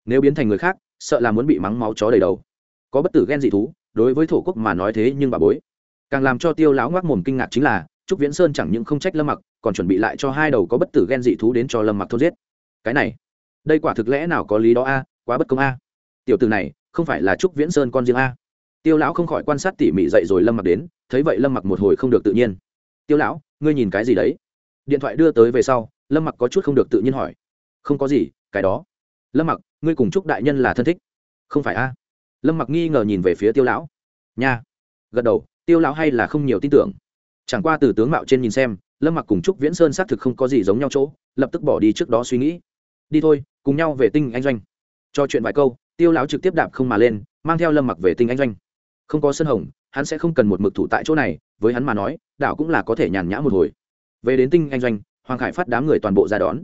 Nếu biến thành người khác, sợ là muốn bị mắng máu chó đầy đầu. Có bất tử ghen dị thú đối với thổ quốc mà nói thế nhưng bà bối. Càng làm cho tiêu lão ngoác mồm kinh ngạc chính là, trúc viễn sơn chẳng những không trách lâm mặc, còn chuẩn bị lại cho hai đầu có bất tử ghen dị thú đến cho lâm mặc thốt giết. Cái này, đây quả thực lẽ nào có lý đó a, quá bất công a. Tiểu từ này, không phải là trúc viễn sơn con riêng a. Tiêu lão không khỏi quan sát tỉ mỉ dậy rồi lâm mặc đến, thấy vậy lâm mặc một hồi không được tự nhiên. Tiêu lão, ngươi nhìn cái gì đấy? Điện thoại đưa tới về sau, lâm mặc có chút không được tự nhiên hỏi. Không có gì, cái đó. Lâm mặc, ngươi cùng trúc đại nhân là thân thích. Không phải a lâm mặc nghi ngờ nhìn về phía tiêu lão nha gật đầu tiêu lão hay là không nhiều tin tưởng chẳng qua từ tướng mạo trên nhìn xem lâm mặc cùng trúc viễn sơn xác thực không có gì giống nhau chỗ lập tức bỏ đi trước đó suy nghĩ đi thôi cùng nhau về tinh anh doanh cho chuyện vài câu tiêu lão trực tiếp đạp không mà lên mang theo lâm mặc về tinh anh doanh không có sân hồng hắn sẽ không cần một mực thủ tại chỗ này với hắn mà nói đảo cũng là có thể nhàn nhã một hồi về đến tinh anh doanh hoàng khải phát đám người toàn bộ ra đón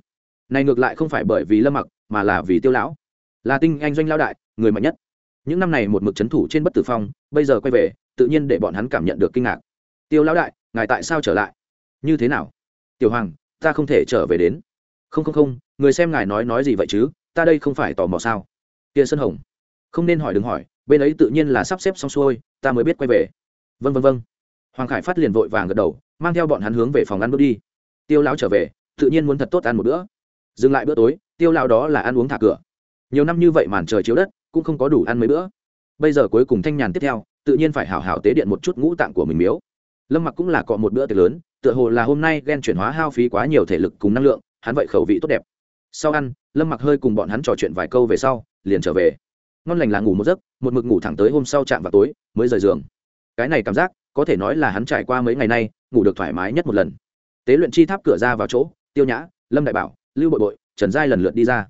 này ngược lại không phải bởi vì lâm mặc mà là vì tiêu lão là tinh anh doanh lao đại người mạnh nhất những năm này một mực c h ấ n thủ trên bất tử phong, bây giờ quay về, tự nhiên để bọn hắn cảm nhận được kinh ngạc. Tiêu lão đại, ngài tại sao trở lại? Như thế nào? Tiểu hoàng, ta không thể trở về đến. Không không không, người xem ngài nói nói gì vậy chứ? Ta đây không phải tò mò sao? Tia sân hồng, không nên hỏi đừng hỏi, bên ấy tự nhiên là sắp xếp xong xuôi, ta mới biết quay về. Vân vân vân hoàng khải phát liền vội vàng gật đầu, mang theo bọn hắn hướng về phòng ăn bước đi. Tiêu lão trở về, tự nhiên muốn thật tốt ăn một bữa. Dừng lại bữa tối, tiêu lão đó là ăn uống thả cửa. Nhiều năm như vậy màn trời chiếu đất cũng không có đủ ăn mấy bữa. Bây giờ cuối cùng thanh nhàn tiếp theo, tự nhiên phải hảo hảo tế điện một chút ngũ tạng của mình miếu. Lâm mặc cũng là cọ một bữa tiệc lớn, tựa hồ là hôm nay ghen chuyển hóa hao phí quá nhiều thể lực cùng năng lượng, hắn vậy khẩu vị tốt đẹp. Sau ăn, lâm mặc hơi cùng bọn hắn trò chuyện vài câu về sau, liền trở về. Ngon lành là ngủ một giấc, một mực ngủ thẳng tới hôm sau chạm vào tối, mới rời giường. Cái này cảm giác, có thể nói là hắn trải qua mấy ngày nay, ngủ được thoải mái nhất một lần. Tế luyện chi tháp cửa ra vào chỗ, tiêu nhã, lâm đại bảo, lưu bội bội, trần giai lần lượt đi ra.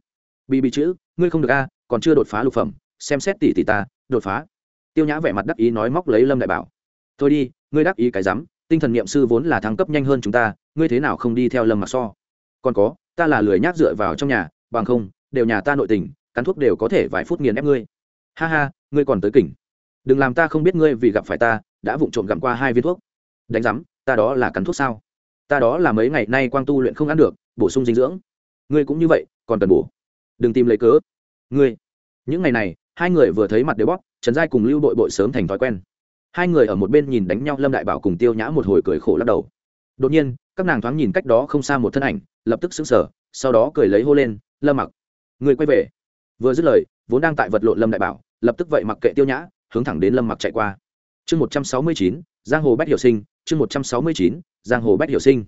Bị bị chữ ngươi không được a, còn chưa đột phá lục phẩm, xem xét tỷ tỷ ta, đột phá. Tiêu nhã vẻ mặt đắc ý nói móc lấy lâm đại bảo. Thôi đi, ngươi đắc ý cái rắm, tinh thần niệm sư vốn là thăng cấp nhanh hơn chúng ta, ngươi thế nào không đi theo lâm mặc so? Còn có, ta là lười nhác dựa vào trong nhà, bằng không, đều nhà ta nội tình, cắn thuốc đều có thể vài phút nghiền ép ngươi. Ha ha, ngươi còn tới kỉnh. Đừng làm ta không biết ngươi vì gặp phải ta, đã vụng trộm gặm qua hai viên thuốc. Đánh giám ta đó là cắn thuốc sao? Ta đó là mấy ngày nay quang tu luyện không ăn được, bổ sung dinh dưỡng. Ngươi cũng như vậy, còn cần bổ đừng tìm lấy cớ. Ngươi, những ngày này, hai người vừa thấy mặt đều bóp, trần giai cùng lưu bội bội sớm thành thói quen. Hai người ở một bên nhìn đánh nhau lâm đại bảo cùng tiêu nhã một hồi cười khổ lắc đầu. Đột nhiên, các nàng thoáng nhìn cách đó không xa một thân ảnh, lập tức xứng sở sau đó cười lấy hô lên, lâm mặc người quay về. Vừa dứt lời, vốn đang tại vật lộn lâm đại bảo, lập tức vậy mặc kệ tiêu nhã, hướng thẳng đến lâm mặc chạy qua. Chương một trăm sáu mươi chín, giang hồ bách hiểu sinh, chương một trăm sáu mươi chín, giang hồ bách hiểu sinh.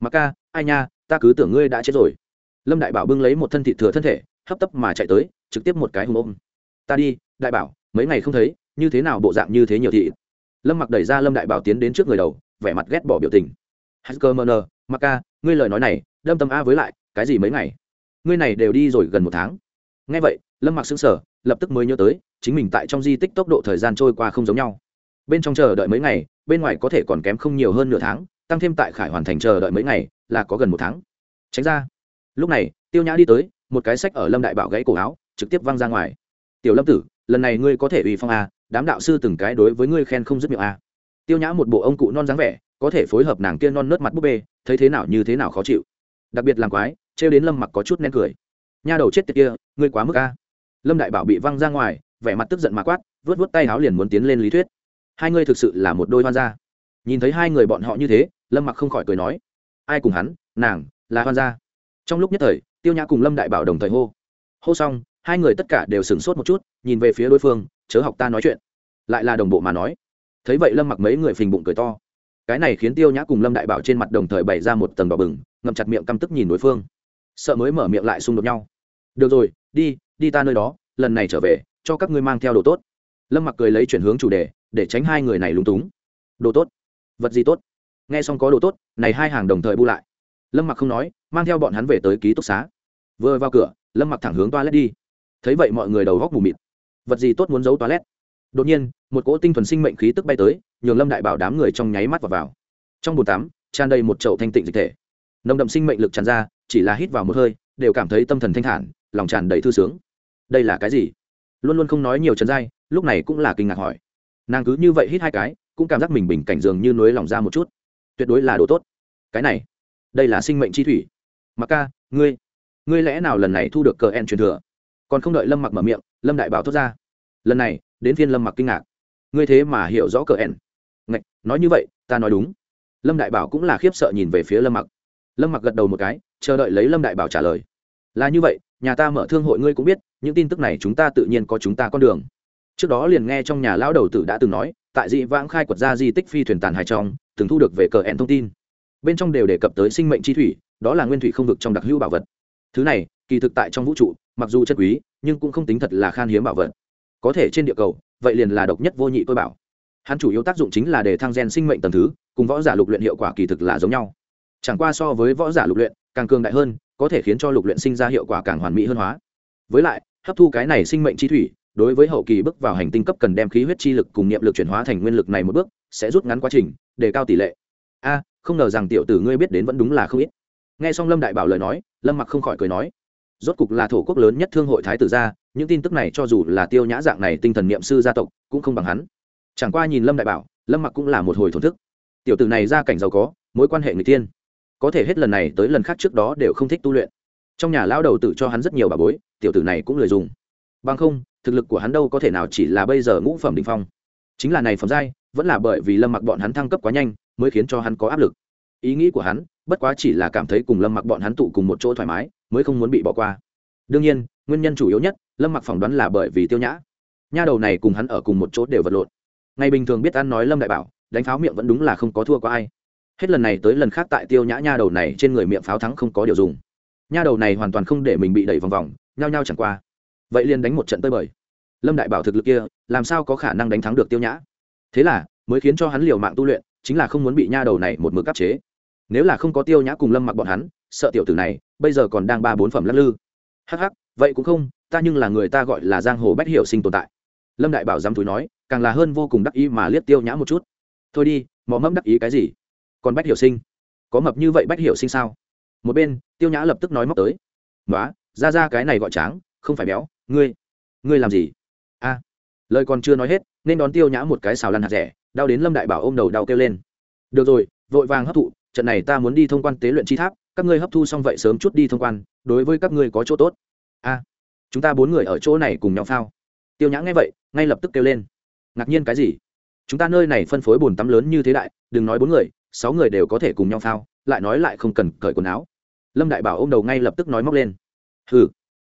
Mặc ca, ai nha, ta cứ tưởng ngươi đã chết rồi lâm đại bảo bưng lấy một thân thị thừa thân thể, hấp tấp mà chạy tới, trực tiếp một cái hùng ôm. Ta đi, đại bảo, mấy ngày không thấy, như thế nào bộ dạng như thế nhiều thị lâm mặc đẩy ra lâm đại bảo tiến đến trước người đầu, vẻ mặt ghét bỏ biểu tình. Hasker mờ mặc ca, ngươi lời nói này, đâm tâm a với lại, cái gì mấy ngày? Ngươi này đều đi rồi gần một tháng. Ngay vậy, lâm mặc xứng sở lập tức mới nhớ tới, chính mình tại trong di tích tốc độ thời gian trôi qua không giống nhau. Bên trong chờ đợi mấy ngày, bên ngoài có thể còn kém không nhiều hơn nửa tháng, tăng thêm tại khải hoàn thành chờ đợi mấy ngày, là có gần một tháng. Tránh ra lúc này, tiêu nhã đi tới, một cái sách ở lâm đại bảo gãy cổ áo, trực tiếp văng ra ngoài. Tiểu lâm tử, lần này ngươi có thể ủy phong a, đám đạo sư từng cái đối với ngươi khen không dứt miệng a. Tiêu nhã một bộ ông cụ non dáng vẻ, có thể phối hợp nàng tiên non nớt mặt búp bê, thấy thế nào như thế nào khó chịu. Đặc biệt làm quái, trêu đến lâm mặc có chút nén cười. Nha đầu chết tiệt kia, ngươi quá mức a. Lâm đại bảo bị văng ra ngoài, vẻ mặt tức giận mà quát, vớt vớt tay áo liền muốn tiến lên lý thuyết. Hai ngươi thực sự là một đôi hoan gia. Nhìn thấy hai người bọn họ như thế, lâm mặc không khỏi cười nói, ai cùng hắn, nàng là hoan gia? Trong lúc nhất thời, tiêu nhã cùng lâm đại bảo đồng thời hô. Hô xong, hai người tất cả đều sửng sốt một chút, nhìn về phía đối phương, chớ học ta nói chuyện. Lại là đồng bộ mà nói. Thấy vậy lâm mặc mấy người phình bụng cười to. Cái này khiến tiêu nhã cùng lâm đại bảo trên mặt đồng thời bày ra một tầng đỏ bừng, ngậm chặt miệng căm tức nhìn đối phương. Sợ mới mở miệng lại xung đột nhau. Được rồi, đi đi ta nơi đó, lần này trở về, cho các ngươi mang theo đồ tốt. Lâm mặc cười lấy chuyển hướng chủ đề, để tránh hai người này lúng túng. Đồ tốt? Vật gì tốt? Nghe xong có đồ tốt, này hai hàng đồng thời bu lại lâm mặc không nói mang theo bọn hắn về tới ký túc xá. Vừa vào cửa lâm mặc thẳng hướng toilet đi. Thấy vậy mọi người đầu góc mù mịt. Vật gì tốt muốn giấu toilet? Đột nhiên một cỗ tinh thuần sinh mệnh khí tức bay tới nhường lâm đại bảo đám người trong nháy mắt vào, vào. trong bồn tắm tràn đầy một chậu thanh tịnh dịch thể. Nồng đậm sinh mệnh lực tràn ra chỉ là hít vào một hơi đều cảm thấy tâm thần thanh thản lòng tràn đầy thư sướng. Đây là cái gì? Luôn luôn không nói nhiều trần dai lúc này cũng là kinh ngạc hỏi. Nàng cứ như vậy hít hai cái cũng cảm giác mình bình cảnh dường như nối lòng ra một chút. Tuyệt đối là đồ tốt. Cái này đây là sinh mệnh chi thủy. Mặc ca ngươi ngươi lẽ nào lần này thu được cờ en truyền thừa? Còn không đợi lâm mặc mở miệng lâm đại bảo thốt ra. Lần này đến phiên lâm mặc kinh ngạc. Ngươi thế mà hiểu rõ cờ en. Ngạch, nói như vậy ta nói đúng. Lâm đại bảo cũng là khiếp sợ nhìn về phía lâm mặc lâm mặc gật đầu một cái chờ đợi lấy lâm đại bảo trả lời. Là như vậy nhà ta mở thương hội ngươi cũng biết những tin tức này chúng ta tự nhiên có chúng ta con đường. Trước đó liền nghe trong nhà lão đầu tử đã từng nói tại dị vãng khai quật ra di tích phi thuyền tàn hài trong từng thu được về cờ ẻn thông tin bên trong đều đề cập tới sinh mệnh chi thủy, đó là nguyên thủy không vực trong đặc hữu bảo vật. Thứ này, kỳ thực tại trong vũ trụ, mặc dù chất quý, nhưng cũng không tính thật là khan hiếm bảo vật. Có thể trên địa cầu, vậy liền là độc nhất vô nhị tôi bảo. Hắn chủ yếu tác dụng chính là để thăng gen sinh mệnh tầng thứ, cùng võ giả lục luyện hiệu quả kỳ thực là giống nhau. Chẳng qua so với võ giả lục luyện, càng cường đại hơn, có thể khiến cho lục luyện sinh ra hiệu quả càng hoàn mỹ hơn hóa. Với lại, hấp thu cái này sinh mệnh chi thủy, đối với hậu kỳ bước vào hành tinh cấp cần đem khí huyết chi lực cùng niệm lực chuyển hóa thành nguyên lực này một bước, sẽ rút ngắn quá trình đề cao tỷ lệ. A không ngờ rằng tiểu tử ngươi biết đến vẫn đúng là không ít. Nghe xong lâm đại bảo lời nói, lâm mặc không khỏi cười nói, rốt cục là thổ quốc lớn nhất thương hội thái tử gia, những tin tức này cho dù là tiêu nhã dạng này tinh thần niệm sư gia tộc, cũng không bằng hắn. Chẳng qua nhìn lâm đại bảo, lâm mặc cũng là một hồi thổn thức. Tiểu tử này ra cảnh giàu có, mối quan hệ người tiên có thể hết lần này tới lần khác trước đó đều không thích tu luyện. Trong nhà lão đầu tử cho hắn rất nhiều bà bối, tiểu tử này cũng lười dùng. Bằng không, thực lực của hắn đâu có thể nào chỉ là bây giờ ngũ phẩm đ ỉ n h phong. Chính là này phẩm giai, vẫn là bởi vì lâm mặc bọn hắn thăng cấp quá nhanh mới khiến cho hắn có áp lực. Ý nghĩ của hắn, bất quá chỉ là cảm thấy cùng lâm mặc bọn hắn tụ cùng một chỗ thoải mái, mới không muốn bị bỏ qua. Đương nhiên, nguyên nhân chủ yếu nhất, lâm mặc phỏng đoán là bởi vì tiêu nhã. Nha đầu này cùng hắn ở cùng một chỗ đều vật lộn. Ngày bình thường biết ăn nói lâm đại bảo, đánh pháo miệng vẫn đúng là không có thua có ai. Hết lần này tới lần khác tại tiêu nhã nha đầu này trên người miệng pháo thắng không có điều dùng. Nha đầu này hoàn toàn không để mình bị đẩy vòng vòng, nhao nhao chẳng qua. Vậy liền đánh một trận tơi bời. Lâm đại bảo thực lực kia, làm sao có khả năng đánh thắng được tiêu nhã? Thế là, mới khiến cho hắn liều mạng tu luyện chính là không muốn bị nha đầu này một mực áp chế. Nếu là không có tiêu nhã cùng lâm mặc bọn hắn, sợ tiểu tử này bây giờ còn đang ba bốn phẩm lắc lư. Hắc hắc, vậy cũng không, ta nhưng là người ta gọi là giang hồ bách hiểu sinh tồn tại. Lâm đại bảo dám túi nói, càng là hơn vô cùng đắc ý mà liếc tiêu nhã một chút. Thôi đi, mò mẫm đắc ý cái gì? Còn bách hiểu sinh? Có mập như vậy bách hiểu sinh sao? Một bên, tiêu nhã lập tức nói móc tới. Nói ra ra cái này gọi tráng, không phải béo, ngươi ngươi làm gì? A, lời còn chưa nói hết, nên đón tiêu nhã một cái xào lăn hạt rẻ đau đến lâm đại bảo ôm đầu đau kêu lên. Được rồi, vội vàng hấp thụ, trận này ta muốn đi thông quan tế luyện chi tháp, các ngươi hấp thu xong vậy sớm chút đi thông quan, đối với các ngươi có chỗ tốt. A, chúng ta bốn người ở chỗ này cùng nhau phao. Tiêu nhã nghe vậy, ngay lập tức kêu lên. Ngạc nhiên cái gì? Chúng ta nơi này phân phối bồn tắm lớn như thế đại, đừng nói bốn người, sáu người đều có thể cùng nhau phao, lại nói lại không cần cởi quần áo. Lâm đại bảo ôm đầu ngay lập tức nói móc lên. Hừ.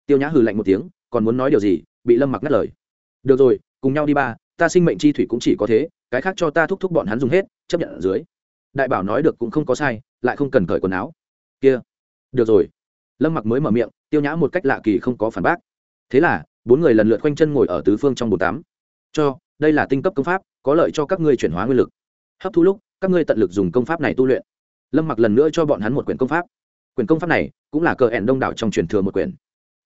Tiêu nhã hừ lạnh một tiếng, còn muốn nói điều gì? Bị lâm mặc ngắt lời. Được rồi, cùng nhau đi ba ta sinh mệnh chi thủy cũng chỉ có thế, cái khác cho ta thúc thúc bọn hắn dùng hết, chấp nhận ở dưới. Đại bảo nói được cũng không có sai, lại không cần cởi quần áo. Kia, được rồi. Lâm mặc mới mở miệng, tiêu nhã một cách lạ kỳ không có phản bác. Thế là, bốn người lần lượt quanh chân ngồi ở tứ phương trong bồn tắm. Cho, đây là tinh cấp công pháp, có lợi cho các ngươi chuyển hóa nguyên lực. Hấp thu lúc, các ngươi tận lực dùng công pháp này tu luyện. Lâm mặc lần nữa cho bọn hắn một quyển công pháp. Quyển công pháp này, cũng là cờ ẻn đông đảo trong truyền thừa một quyển.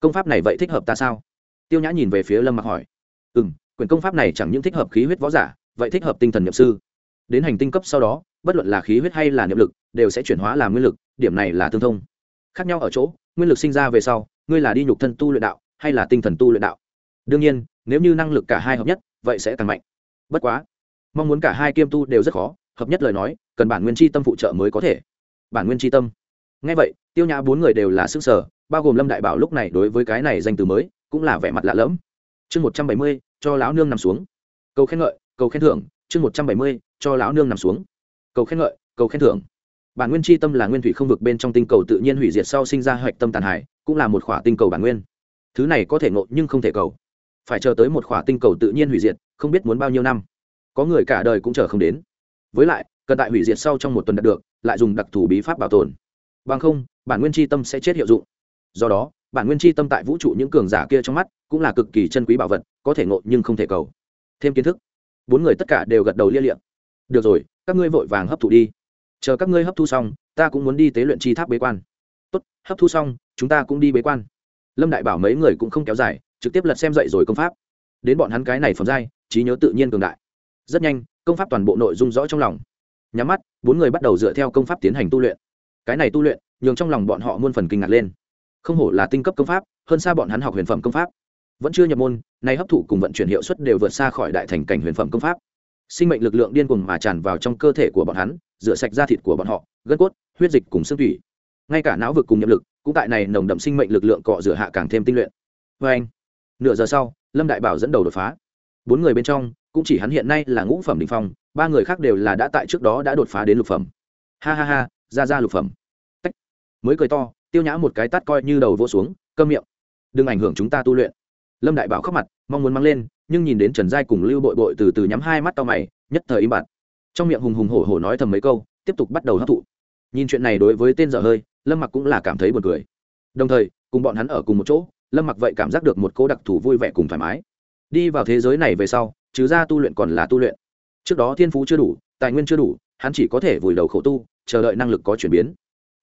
Công pháp này vậy thích hợp ta sao? Tiêu nhã nhìn về phía lâm mặc hỏi. Ừ m quyển công pháp này chẳng những thích hợp khí huyết võ giả, vậy thích hợp tinh thần nhậm sư. Đến hành tinh cấp sau đó, bất luận là khí huyết hay là niệm lực, đều sẽ chuyển hóa làm nguyên lực, điểm này là tương thông. Khác nhau ở chỗ, nguyên lực sinh ra về sau, ngươi là đi nhục thân tu luyện đạo, hay là tinh thần tu luyện đạo? Đương nhiên, nếu như năng lực cả hai hợp nhất, vậy sẽ càng mạnh. Bất quá, mong muốn cả hai kiêm tu đều rất khó, hợp nhất lời nói, cần bản nguyên tri tâm phụ trợ mới có thể. Bản nguyên tri tâm. Ngay vậy, tiêu nhã bốn người đều là sức sở bao gồm lâm đại bảo lúc này đối với cái này danh từ mới, cũng là vẻ mặt lạ lẫm chương một trăm bảy mươi, cho lão nương nằm xuống. Cầu khen ngợi, cầu khen thưởng, chương một trăm bảy mươi, cho lão nương nằm xuống. Cầu khen ngợi, cầu khen thưởng. Bản nguyên tri tâm là nguyên thủy không vực bên trong tinh cầu tự nhiên hủy diệt sau sinh ra hoạch tâm tàn hải cũng là một khỏa tinh cầu bản nguyên. Thứ này có thể ngộ nhưng không thể cầu. Phải chờ tới một khỏa tinh cầu tự nhiên hủy diệt, không biết muốn bao nhiêu năm. Có người cả đời cũng chờ không đến. Với lại, cần tại hủy diệt sau trong một tuần đạt được, lại dùng đặc thù bí pháp bảo tồn. Bằng không, bản nguyên tri tâm sẽ chết hiệu dụng. Do đó bản nguyên chi tâm tại vũ trụ những cường giả kia trong mắt cũng là cực kỳ chân quý bảo vật, có thể ngộ nhưng không thể cầu. Thêm kiến thức. Bốn người tất cả đều gật đầu lia liệm được rồi, các ngươi vội vàng hấp thụ đi. Chờ các ngươi hấp thu xong, ta cũng muốn đi tế luyện chi tháp bế quan. Tốt, hấp thu xong, chúng ta cũng đi bế quan. Lâm đại bảo mấy người cũng không kéo dài, trực tiếp lật xem dậy rồi công pháp. Đến bọn hắn cái này phẩm giai, trí nhớ tự nhiên cường đại. Rất nhanh, công pháp toàn bộ nội dung rõ trong lòng. Nhắm mắt, bốn người bắt đầu dựa theo công pháp tiến hành tu luyện. Cái này tu luyện, nhường trong lòng bọn họ muôn phần kinh ngạc lên không hổ là tinh cấp công pháp, hơn xa bọn hắn học huyền phẩm công pháp. Vẫn chưa nhập môn, nay hấp thụ cùng vận chuyển hiệu suất đều vượt xa khỏi đại thành cảnh huyền phẩm công pháp. Sinh mệnh lực lượng điên cuồng mà tràn vào trong cơ thể của bọn hắn, rửa sạch da thịt của bọn họ, gân cốt, huyết dịch cùng xương thủy. Ngay cả não vực cùng nhiệm lực, cũng tại này nồng đậm sinh mệnh lực lượng cọ rửa hạ càng thêm tinh luyện. Vê anh, nửa giờ sau, lâm đại bảo dẫn đầu đột phá. Bốn người bên trong, cũng chỉ hắn hiện nay là ngũ phẩm đình phong, ba người khác đều là đã tại trước đó đã đột phá đến lục phẩm. Ha ha ha, ra ra lục phẩm. Tách. mới cười to tiêu nhã một cái tắt coi như đầu vỗ xuống cơm miệng. Đừng ảnh hưởng chúng ta tu luyện. Lâm đại bảo khóc mặt, mong muốn mang lên, nhưng nhìn đến trần giai cùng lưu bội bội từ từ nhắm hai mắt to mày, nhất thời im bặt. Trong miệng hùng hùng hổ hổ nói thầm mấy câu, tiếp tục bắt đầu hấp thụ. Nhìn chuyện này đối với tên dở hơi, lâm mặc cũng là cảm thấy buồn cười. Đồng thời, cùng bọn hắn ở cùng một chỗ, lâm mặc vậy cảm giác được một cô đặc thù vui vẻ cùng thoải mái. Đi vào thế giới này về sau chứ ra tu luyện còn là tu luyện. Trước đó thiên phú chưa đủ, tài nguyên chưa đủ, hắn chỉ có thể vùi đầu khổ tu, chờ đợi năng lực có chuyển biến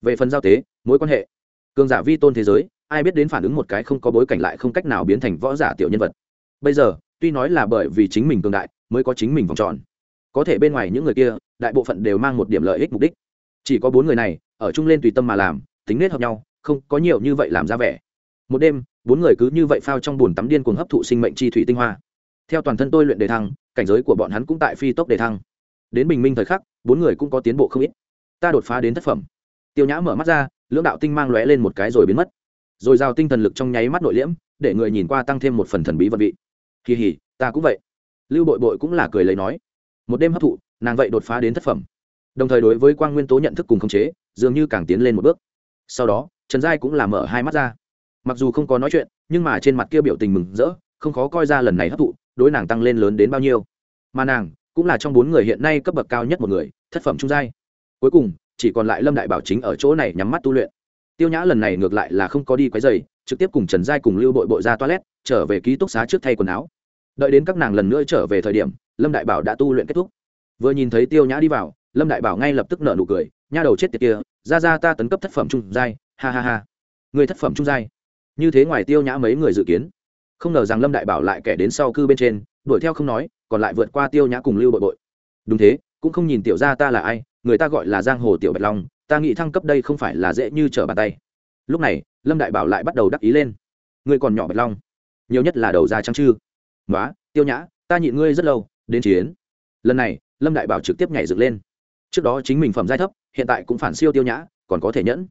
về phần giao tế, mối quan hệ. Cường giả vi tôn thế giới, ai biết đến phản ứng một cái không có bối cảnh lại không cách nào biến thành võ giả tiểu nhân vật. Bây giờ, tuy nói là bởi vì chính mình cường đại, mới có chính mình vòng tròn. Có thể bên ngoài những người kia, đại bộ phận đều mang một điểm lợi ích mục đích. Chỉ có bốn người này, ở chung lên tùy tâm mà làm, tính nết hợp nhau, không có nhiều như vậy làm ra vẻ. Một đêm, bốn người cứ như vậy phao trong bùn tắm điên cuồng hấp thụ sinh mệnh chi thủy tinh hoa. Theo toàn thân tôi luyện đề thăng, cảnh giới của bọn hắn cũng tại phi tốc đề thăng. Đến bình minh thời khắc, bốn người cũng có tiến bộ không ít. Ta đột phá đến thất phẩm tiêu nhã mở mắt ra, lưỡng đạo tinh mang lóe lên một cái rồi biến mất. Rồi giao tinh thần lực trong nháy mắt nội liễm, để người nhìn qua tăng thêm một phần thần bí vật vị. Kỳ hỉ ta cũng vậy. Lưu bội bội cũng là cười lấy nói. Một đêm hấp thụ, nàng vậy đột phá đến thất phẩm. Đồng thời đối với quang nguyên tố nhận thức cùng khống chế, dường như càng tiến lên một bước. Sau đó, trần giai cũng là mở hai mắt ra. Mặc dù không có nói chuyện, nhưng mà trên mặt kia biểu tình mừng rỡ, không khó coi ra lần này hấp thụ, đối nàng tăng lên lớn đến bao nhiêu. Mà nàng, cũng là trong bốn người hiện nay cấp bậc cao nhất một người, thất phẩm trung giai. Cuối cùng chỉ còn lại lâm đại bảo chính ở chỗ này nhắm mắt tu luyện. Tiêu nhã lần này ngược lại là không có đi quấy dày trực tiếp cùng trần giai cùng lưu bội bội ra toilet, trở về ký túc xá trước thay quần áo. Đợi đến các nàng lần nữa trở về thời điểm, lâm đại bảo đã tu luyện kết thúc. Vừa nhìn thấy tiêu nhã đi vào, lâm đại bảo ngay lập tức nở nụ cười, nha đầu chết tiệt kia, ra ra ta tấn cấp thất phẩm trung giai, ha ha ha. Người thất phẩm trung giai. Như thế ngoài tiêu nhã mấy người dự kiến. Không ngờ rằng lâm đại bảo lại kẻ đến sau cư bên trên, đuổi theo không nói, còn lại vượt qua tiêu nhã cùng lưu bội bội. Đúng thế, cũng không nhìn tiểu ra ta là ai người ta gọi là giang hồ tiểu bạch long, ta nghĩ thăng cấp đây không phải là dễ như trở bàn tay. Lúc này, lâm đại bảo lại bắt đầu đắc ý lên. Ngươi còn nhỏ bạch long, nhiều nhất là đầu da trắng chư nói tiêu nhã, ta nhịn ngươi rất lâu, đến chiến. Lần này, lâm đại bảo trực tiếp nhảy dựng lên. Trước đó chính mình phẩm giai thấp, hiện tại cũng phản siêu tiêu nhã, còn có thể nhẫn.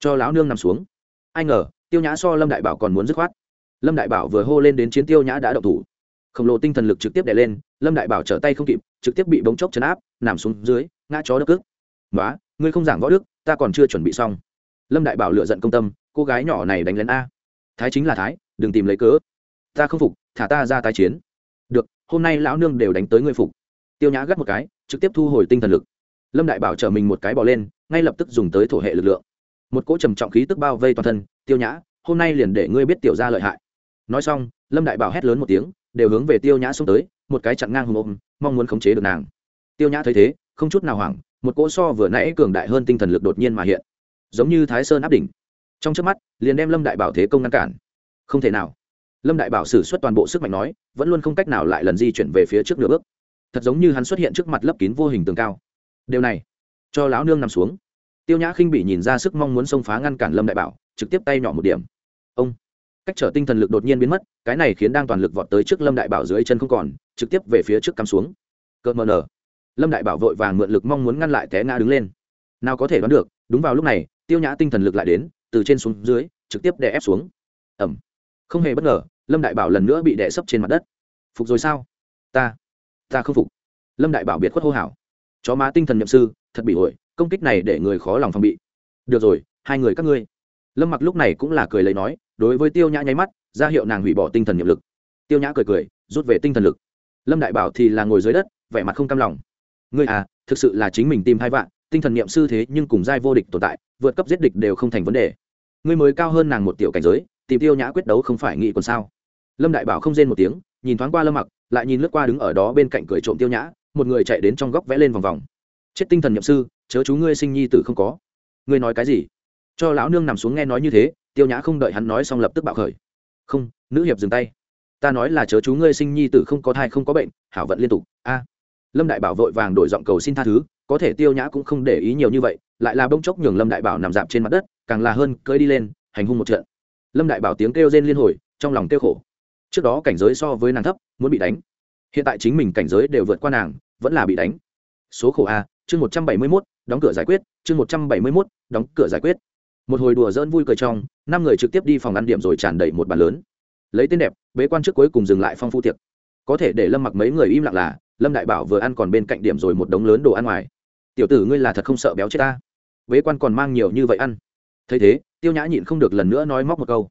Cho lão nương nằm xuống. Ai ngờ, tiêu nhã so lâm đại bảo còn muốn dứt khoát. Lâm đại bảo vừa hô lên đến chiến tiêu nhã đã đậu thủ khổng lồ tinh thần lực trực tiếp đè lên, lâm đại bảo trở tay không kịp, trực tiếp bị bóng chốc chấn áp, nằm xuống dưới, ngã chó đất cước. Nói ngươi không giảng võ đức, ta còn chưa chuẩn bị xong. Lâm đại bảo lựa giận công tâm, cô gái nhỏ này đánh lén a. Thái chính là thái, đừng tìm lấy cớ. Ta không phục, thả ta ra tái chiến. Được, hôm nay lão nương đều đánh tới ngươi phục. Tiêu nhã gắt một cái, trực tiếp thu hồi tinh thần lực. Lâm đại bảo chở mình một cái bỏ lên, ngay lập tức dùng tới thổ hệ lực lượng. Một cỗ trầm trọng khí tức bao vây toàn thân, tiêu nhã, hôm nay liền để ngươi biết tiểu ra lợi hại. Nói xong, lâm đại bảo hét lớn một tiếng đều hướng về tiêu nhã xông tới, một cái chặn ngang hùng ôm, mong muốn khống chế được nàng. Tiêu nhã thấy thế, không chút nào hoảng, một cỗ so vừa nãy cường đại hơn tinh thần lực đột nhiên mà hiện, giống như thái sơn áp đỉnh. Trong trước mắt, liền đem lâm đại bảo thế công ngăn cản. Không thể nào. Lâm đại bảo xử suất toàn bộ sức mạnh nói, vẫn luôn không cách nào lại lần di chuyển về phía trước nửa bước. Thật giống như hắn xuất hiện trước mặt lấp kín vô hình tường cao. Điều này, cho lão nương nằm xuống. Tiêu nhã khinh bị nhìn ra sức mong muốn xông phá ngăn cản lâm đại bảo, trực tiếp tay nhỏ một điểm. Ông cách trở tinh thần lực đột nhiên biến mất, cái này khiến đang toàn lực vọt tới trước lâm đại bảo dưới chân không còn, trực tiếp về phía trước cắm xuống. Cợt mờ nở. Lâm đại bảo vội vàng mượn lực mong muốn ngăn lại té ngã đứng lên. Nào có thể đoán được, đúng vào lúc này, tiêu nhã tinh thần lực lại đến, từ trên xuống dưới, trực tiếp đè ép xuống. Ẩm không hề bất ngờ, lâm đại bảo lần nữa bị đè sấp trên mặt đất. Phục rồi sao? Ta ta không phục. Lâm đại bảo biệt khuất hô hào. Chó má tinh thần nhậm sư, thật bị ổi công kích này để người khó lòng phòng bị. Được rồi, hai người các ngươi. Lâm mặc lúc này cũng là cười lấy nói đối với tiêu nhã nháy mắt, ra hiệu nàng hủy bỏ tinh thần nhiệm lực. Tiêu nhã cười cười, rút về tinh thần lực. Lâm đại bảo thì là ngồi dưới đất, vẻ mặt không cam lòng. Ngươi à thực sự là chính mình tìm hai vạn, tinh thần niệm sư thế nhưng cùng giai vô địch tồn tại, vượt cấp giết địch đều không thành vấn đề. Ngươi mới cao hơn nàng một tiểu cảnh giới, tìm tiêu nhã quyết đấu không phải nghĩ còn sao? Lâm đại bảo không rên một tiếng, nhìn thoáng qua lâm mặc, lại nhìn lướt qua đứng ở đó bên cạnh cười trộm tiêu nhã, một người chạy đến trong góc vẽ lên vòng vòng. Chết tinh thần nhậm sư, chớ chú ngươi sinh nhi tử không có. Ngươi nói cái gì? Cho lão nương nằm xuống nghe nói như thế tiêu nhã không đợi hắn nói xong lập tức bạo khởi. Không, nữ hiệp dừng tay. Ta nói là chớ chú ngươi sinh nhi tử không có thai không có bệnh, hảo vận liên tục. A. Lâm đại bảo vội vàng đổi giọng cầu xin tha thứ, có thể tiêu nhã cũng không để ý nhiều như vậy, lại là bông chốc nhường lâm đại bảo nằm dạp trên mặt đất, càng là hơn cơi đi lên, hành hung một trận. Lâm đại bảo tiếng kêu rên liên hồi, trong lòng kêu khổ. Trước đó cảnh giới so với nàng thấp, muốn bị đánh. Hiện tại chính mình cảnh giới đều vượt qua nàng, vẫn là bị đánh. Số khổ a, chương một trăm bảy mươi mốt, đóng cửa giải quyết, chương một trăm bảy mươi mốt, đóng cửa giải quyết một hồi đùa dỡn vui cười trong, năm người trực tiếp đi phòng ăn điểm rồi tràn đầy một bàn lớn. Lấy tên đẹp, bế quan trước cuối cùng dừng lại phong phu tiệc. Có thể để lâm mặc mấy người im lặng là, lâm đại bảo vừa ăn còn bên cạnh điểm rồi một đống lớn đồ ăn ngoài. Tiểu tử ngươi là thật không sợ béo chết ta. Bế quan còn mang nhiều như vậy ăn. Thấy thế, tiêu nhã nhịn không được lần nữa nói móc một câu.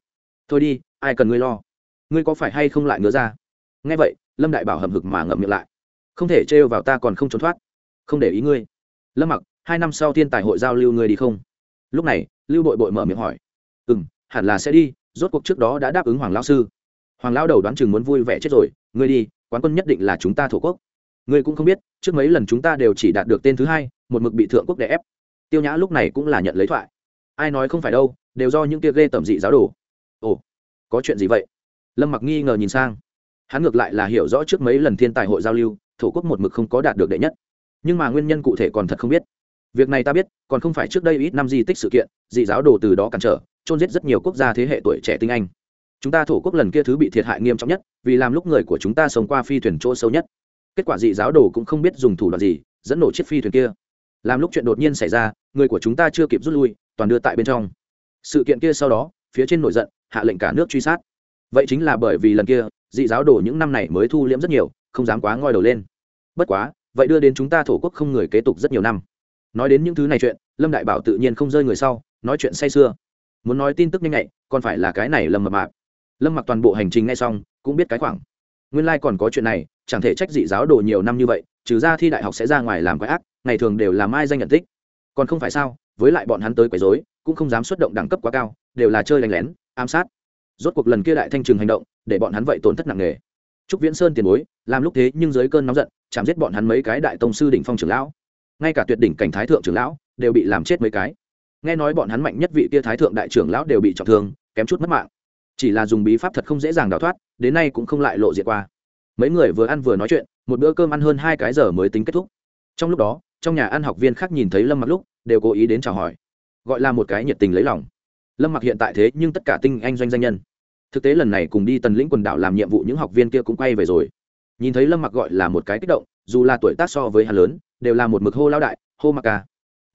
Thôi đi, ai cần ngươi lo? Ngươi có phải hay không lại ngứa ra? Nghe vậy, lâm đại bảo hầm hực mà ngậm miệng lại. Không thể trêu vào ta còn không trốn thoát. Không để ý ngươi. Lâm mặc, hai năm sau thiên tài hội giao lưu ngươi đi không? Lúc này lưu bội bội mở miệng hỏi. Ừ m hẳn là sẽ đi, rốt cuộc trước đó đã đáp ứng hoàng lao sư. Hoàng lao đầu đoán chừng muốn vui vẻ chết rồi, ngươi đi, quán quân nhất định là chúng ta thổ quốc. Ngươi cũng không biết, trước mấy lần chúng ta đều chỉ đạt được tên thứ hai, một mực bị thượng quốc đè ép. Tiêu nhã lúc này cũng là nhận lấy thoại. Ai nói không phải đâu, đều do những kia ghê tẩm dị giáo đồ. Ồ, có chuyện gì vậy? Lâm mặc nghi ngờ nhìn sang. Hắn ngược lại là hiểu rõ trước mấy lần thiên tài hội giao lưu, thổ quốc một mực không có đạt được đệ nhất. Nhưng mà nguyên nhân cụ thể còn thật không biết việc này ta biết, còn không phải trước đây ít năm di tích sự kiện, dị giáo đồ từ đó cản trở trôn giết rất nhiều quốc gia thế hệ tuổi trẻ tinh anh. Chúng ta thổ quốc lần kia thứ bị thiệt hại nghiêm trọng nhất, vì làm lúc người của chúng ta sống qua phi thuyền chỗ sâu nhất. Kết quả dị giáo đồ cũng không biết dùng thủ đoạn gì, dẫn nổ chiếc phi thuyền kia. Làm lúc chuyện đột nhiên xảy ra, người của chúng ta chưa kịp rút lui, toàn đưa tại bên trong. Sự kiện kia sau đó, phía trên nổi giận, hạ lệnh cả nước truy sát. Vậy chính là bởi vì lần kia, dị giáo đồ những năm này mới thu liễm rất nhiều, không dám quá ngoi đầu lên. Bất quá, vậy đưa đến chúng ta thổ quốc không người kế tục rất nhiều năm nói đến những thứ này chuyện, lâm đại bảo tự nhiên không rơi người sau, nói chuyện say sưa. Muốn nói tin tức nhanh nhạy, còn phải là cái này lâm mập mạp. Lâm mặc toàn bộ hành trình ngay xong, cũng biết cái khoảng. Nguyên lai、like、còn có chuyện này, chẳng thể trách dị giáo đồ nhiều năm như vậy, trừ ra thi đại học sẽ ra ngoài làm quái ác, ngày thường đều làm ai danh nhận tích. Còn không phải sao, với lại bọn hắn tới quấy dối cũng không dám xuất động đẳng cấp quá cao, đều là chơi đánh lén, ám sát. Rốt cuộc lần kia đại thanh trừng hành động, để bọn hắn vậy tổn thất nặng nề. Trúc viễn sơn tiền bối, làm lúc thế nhưng dưới cơn nóng giận, chạm giết bọn hắn mấy cái đại tông sư đỉnh phong trưởng lão ngay cả tuyệt đỉnh cảnh thái thượng trưởng lão đều bị làm chết mấy cái. Nghe nói bọn hắn mạnh nhất vị kia thái thượng đại trưởng lão đều bị trọng thương, kém chút mất mạng. Chỉ là dùng bí pháp thật không dễ dàng đào thoát, đến nay cũng không lại lộ diện qua. Mấy người vừa ăn vừa nói chuyện, một bữa cơm ăn hơn hai cái giờ mới tính kết thúc. Trong lúc đó, trong nhà ăn học viên khác nhìn thấy lâm mặc lúc, đều cố ý đến chào hỏi. Gọi là một cái nhiệt tình lấy lòng. Lâm mặc hiện tại thế nhưng tất cả tinh anh doanh danh nhân. Thực tế lần này cùng đi tần lĩnh quần đảo làm nhiệm vụ những học viên kia cũng quay về rồi. Nhìn thấy lâm mặc gọi là một cái kích động, dù là tuổi tác so với hắn lớn đều là một mực hô lao đại, hô mặc ca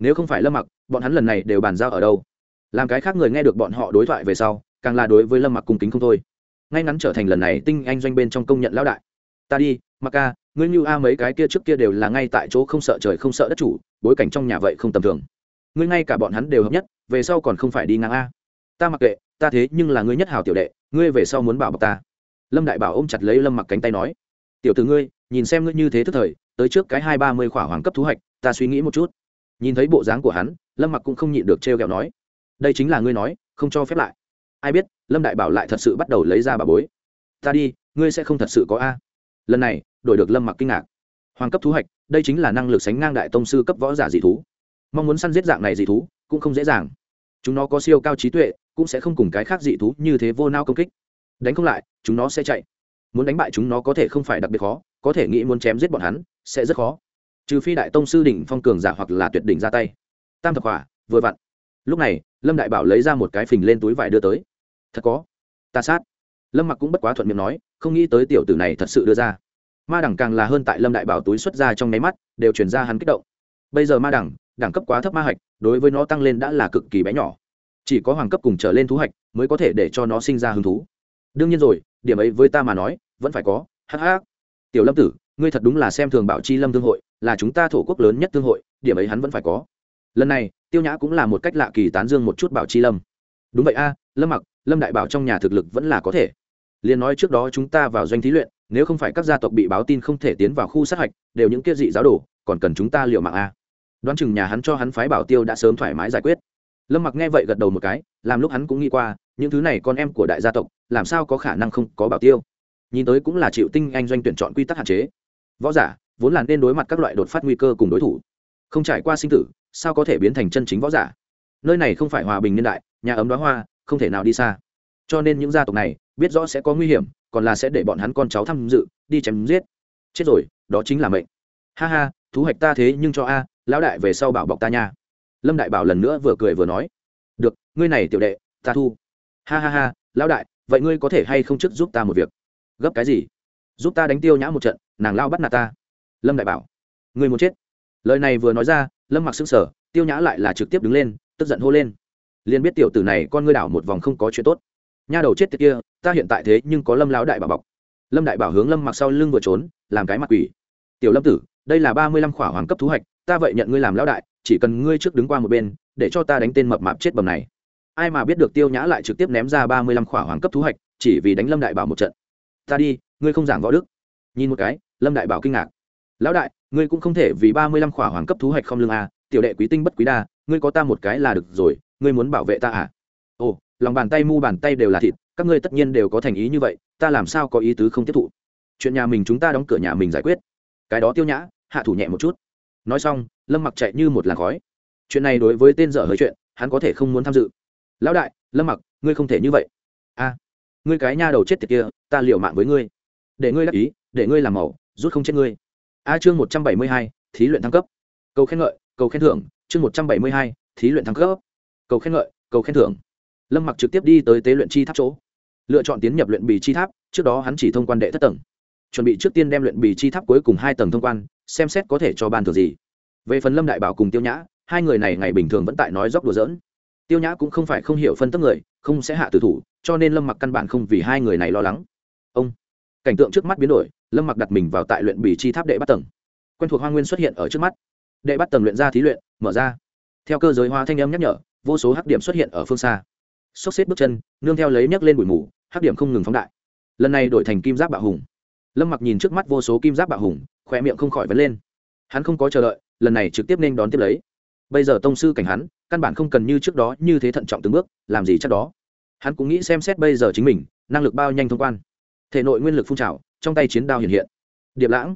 nếu không phải lâm mặc, bọn hắn lần này đều bàn giao ở đâu? Làm cái khác người nghe được bọn họ đối thoại về sau, càng là đối với lâm mặc cung kính không thôi. Ngay ngắn trở thành lần này tinh anh doanh bên trong công nhận lão đại. Ta đi, mặc ca ngươi như a mấy cái kia trước kia đều là ngay tại chỗ không sợ trời không sợ đất chủ, bối cảnh trong nhà vậy không tầm thường. Ngươi ngay cả bọn hắn đều hợp nhất, về sau còn không phải đi ngang a. Ta mặc kệ, ta thế nhưng là ngươi nhất hào tiểu đệ, ngươi về sau muốn bảo bọc ta. Lâm đại bảo ôm chặt lấy lâm mặc cánh tay nói, tiểu từ ngươi, nhìn xem ngươi như thế thức thời tới trước cái hai ba mươi khỏa hoàng cấp thú hạch, ta suy nghĩ một chút. Nhìn thấy bộ dáng của hắn lâm mặc cũng không nhịn được trêu kẹo nói đây chính là ngươi nói không cho phép lại. Ai biết lâm đại bảo lại thật sự bắt đầu lấy ra bà bối. Ta đi ngươi sẽ không thật sự có a. Lần này đổi được lâm mặc kinh ngạc. Hoàng cấp thú hạch, đây chính là năng lực sánh ngang đại tông sư cấp võ giả dị thú. Mong muốn săn giết dạng này dị thú cũng không dễ dàng. Chúng nó có siêu cao trí tuệ cũng sẽ không cùng cái khác dị thú như thế vô nao công kích. Đánh không lại chúng nó sẽ chạy muốn đánh bại chúng nó có thể không phải đặc biệt khó, có thể nghĩ muốn chém giết bọn hắn, sẽ rất khó. Trừ phi đại tông sư đỉnh phong cường giả hoặc là tuyệt đỉnh ra tay. Tam thập hỏa, vừa vặn. Lúc này, lâm đại bảo lấy ra một cái phình lên túi vải đưa tới. Thật có. Ta sát. Lâm mặc cũng bất quá thuận miệng nói, không nghĩ tới tiểu tử này thật sự đưa ra. Ma đẳng càng là hơn tại lâm đại bảo túi xuất ra trong nháy mắt, đều chuyển ra hắn kích động. Bây giờ ma đẳng đẳng cấp quá thấp ma hạch, đối với nó tăng lên đã là cực kỳ bé nhỏ. Chỉ có hoàng cấp cùng trở lên thú hạch mới có thể để cho nó sinh ra hứng thú đương nhiên rồi, điểm ấy với ta mà nói, vẫn phải có. Hh tiểu lâm tử, ngươi thật đúng là xem thường bảo chi lâm thương hội, là chúng ta thổ quốc lớn nhất thương hội, điểm ấy hắn vẫn phải có. Lần này, tiêu nhã cũng là một cách lạ kỳ tán dương một chút bảo chi lâm. Đúng vậy a, lâm mặc, lâm đại bảo trong nhà thực lực vẫn là có thể. Liền nói trước đó chúng ta vào doanh thí luyện, nếu không phải các gia tộc bị báo tin không thể tiến vào khu sát hạch, đều những kia dị giáo đồ, còn cần chúng ta liệu mạng a. Đoán chừng nhà hắn cho hắn phái bảo tiêu đã sớm thoải mái giải quyết. Lâm mặc nghe vậy gật đầu một cái, làm lúc hắn cũng nghĩ qua những thứ này con em của đại gia tộc, làm sao có khả năng không có bảo tiêu? Nhìn tới cũng là chịu tinh anh doanh tuyển chọn quy tắc hạn chế. Võ giả, vốn là nên đối mặt các loại đột phát nguy cơ cùng đối thủ. Không trải qua sinh tử, sao có thể biến thành chân chính võ giả? Nơi này không phải hòa bình niên đại, nhà ấm đóa hoa, không thể nào đi xa. Cho nên những gia tộc này, biết rõ sẽ có nguy hiểm, còn là sẽ để bọn hắn con cháu tham dự, đi chém giết. Chết rồi, đó chính là mệnh. Ha ha, thú hoạch ta thế nhưng cho a, lão đại về sau bảo bọc ta nha. Lâm đại bảo lần nữa vừa cười vừa nói. Được, ngươi này tiểu đệ, ta thu ha ha ha, lão đại, vậy ngươi có thể hay không trước giúp ta một việc? Gấp cái gì? Giúp ta đánh tiêu nhã một trận, nàng lao bắt nạt ta. Lâm đại bảo, ngươi muốn chết. Lời này vừa nói ra, lâm mặc xứng sở tiêu nhã lại là trực tiếp đứng lên, tức giận hô lên. Liền biết tiểu tử này con ngươi đảo một vòng không có chuyện tốt. Nha đầu chết tiệt kia, ta hiện tại thế nhưng có lâm lão đại bảo bọc. Lâm đại bảo hướng lâm mặc sau lưng vừa trốn, làm cái mặt quỷ. Tiểu lâm tử, đây là ba mươi lăm khỏa hoàng cấp thú hạch, ta vậy nhận ngươi làm lão đại, chỉ cần ngươi trước đứng qua một bên, để cho ta đánh tên mập mạp chết bầm này ai mà biết được tiêu nhã lại trực tiếp ném ra ba mươi lăm khỏa hoàng cấp thú hạch, chỉ vì đánh lâm đại bảo một trận. Ta đi, ngươi không giảng võ đức. Nhìn một cái, lâm đại bảo kinh ngạc. Lão đại, ngươi cũng không thể vì ba mươi lăm khỏa hoàng cấp thú hạch không lương a tiểu đệ quý tinh bất quý đa, ngươi có ta một cái là được rồi, ngươi muốn bảo vệ ta à? Ồ, lòng bàn tay mu bàn tay đều là thịt, các ngươi tất nhiên đều có thành ý như vậy, ta làm sao có ý tứ không tiếp thụ? Chuyện nhà mình chúng ta đóng cửa nhà mình giải quyết. Cái đó tiêu nhã, hạ thủ nhẹ một chút. Nói xong, lâm mặc chạy như một làn khói. Chuyện này đối với tên dở hơi chuyện, hắn có thể không muốn tham dự lão đại, lâm mặc, ngươi không thể như vậy. A, ngươi cái nha đầu chết tiệt kia, ta liều mạng với ngươi. Để ngươi đắc ý, để ngươi làm màu, rút không chết ngươi. A, chương một trăm bảy mươi hai, thí luyện thăng cấp. Cầu khen ngợi, cầu khen thưởng, chương một trăm bảy mươi hai, thí luyện thăng cấp. Cầu khen ngợi, cầu khen thưởng. Lâm mặc trực tiếp đi tới tế luyện chi tháp chỗ. Lựa chọn tiến nhập luyện bì chi tháp, trước đó hắn chỉ thông quan đệ thất tầng. Chuẩn bị trước tiên đem luyện bì chi tháp cuối cùng hai tầng thông quan, xem xét có thể cho ban thường gì. Về phần lâm đại bảo cùng tiêu nhã, hai người này ngày bình thường vẫn tại nói dốc đùa dỡn tiêu nhã cũng không phải không hiểu phân tức người, không sẽ hạ tử thủ, cho nên lâm mặc căn bản không vì hai người này lo lắng. Ông, cảnh tượng trước mắt biến đổi, lâm mặc đặt mình vào tại luyện bì chi tháp đệ bắt tầng. Quen thuộc hoa nguyên xuất hiện ở trước mắt. Đệ bắt tầng luyện ra thí luyện, mở ra. Theo cơ giới hoa thanh âm nhắc nhở, vô số hắc điểm xuất hiện ở phương xa. Sốc xếp bước chân, nương theo lấy nhấc lên bụi mù, hắc điểm không ngừng phóng đại. Lần này đổi thành kim giáp bạo hùng. Lâm mặc nhìn trước mắt vô số kim giáp bạo hùng khỏe miệng không khỏi vấn lên. Hắn không có chờ đợi, lần này trực tiếp nên đón tiếp lấy. Bây giờ tông sư cảnh hắn căn bản không cần như trước đó như thế thận trọng từng bước, làm gì chắc đó. Hắn cũng nghĩ xem xét bây giờ chính mình, năng lực bao nhanh thông quan. Thể nội nguyên lực phun trào, trong tay chiến đao hiện hiện. Điệp lãng,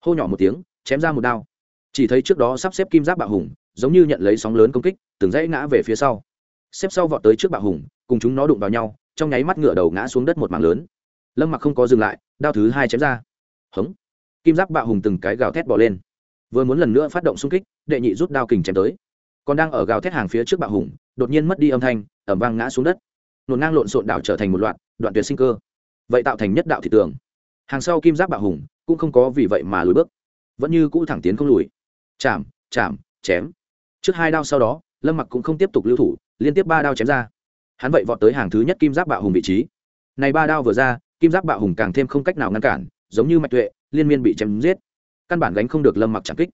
hô nhỏ một tiếng, chém ra một đao. Chỉ thấy trước đó sắp xếp kim giáp bạo hùng, giống như nhận lấy sóng lớn công kích, từng dãy ngã về phía sau. Xếp sau vọt tới trước bạo hùng, cùng chúng nó đụng vào nhau, trong nháy mắt ngựa đầu ngã xuống đất một mảng lớn. Lâm mặc không có dừng lại, đao thứ hai chém ra. Hống. Kim giáp bạo hùng từng cái gào thét bỏ lên. Vừa muốn lần nữa phát động xung kích, đệ nhị rút đao kình chém tới còn đang ở gào thét hàng phía trước bạo hùng, đột nhiên mất đi âm thanh ẩm vang ngã xuống đất. Nổn ngang lộn xộn đảo trở thành một loạt, đoạn tuyệt sinh cơ. Vậy tạo thành nhất đạo thị tường. Hàng sau kim giáp bạo hùng, cũng không có vì vậy mà lùi bước. Vẫn như cũ thẳng tiến không lùi. Chạm chạm, chém. Trước hai đao sau đó, lâm mặc cũng không tiếp tục lưu thủ, liên tiếp ba đao chém ra. Hắn vậy vọt tới hàng thứ nhất kim giáp bạo hùng vị trí. Này ba đao vừa ra, kim giáp bạo hùng càng thêm không cách nào ngăn cản, giống như mạch tuệ, liên miên bị chém giết. Căn bản gánh không được lâm mặc chẳng kích.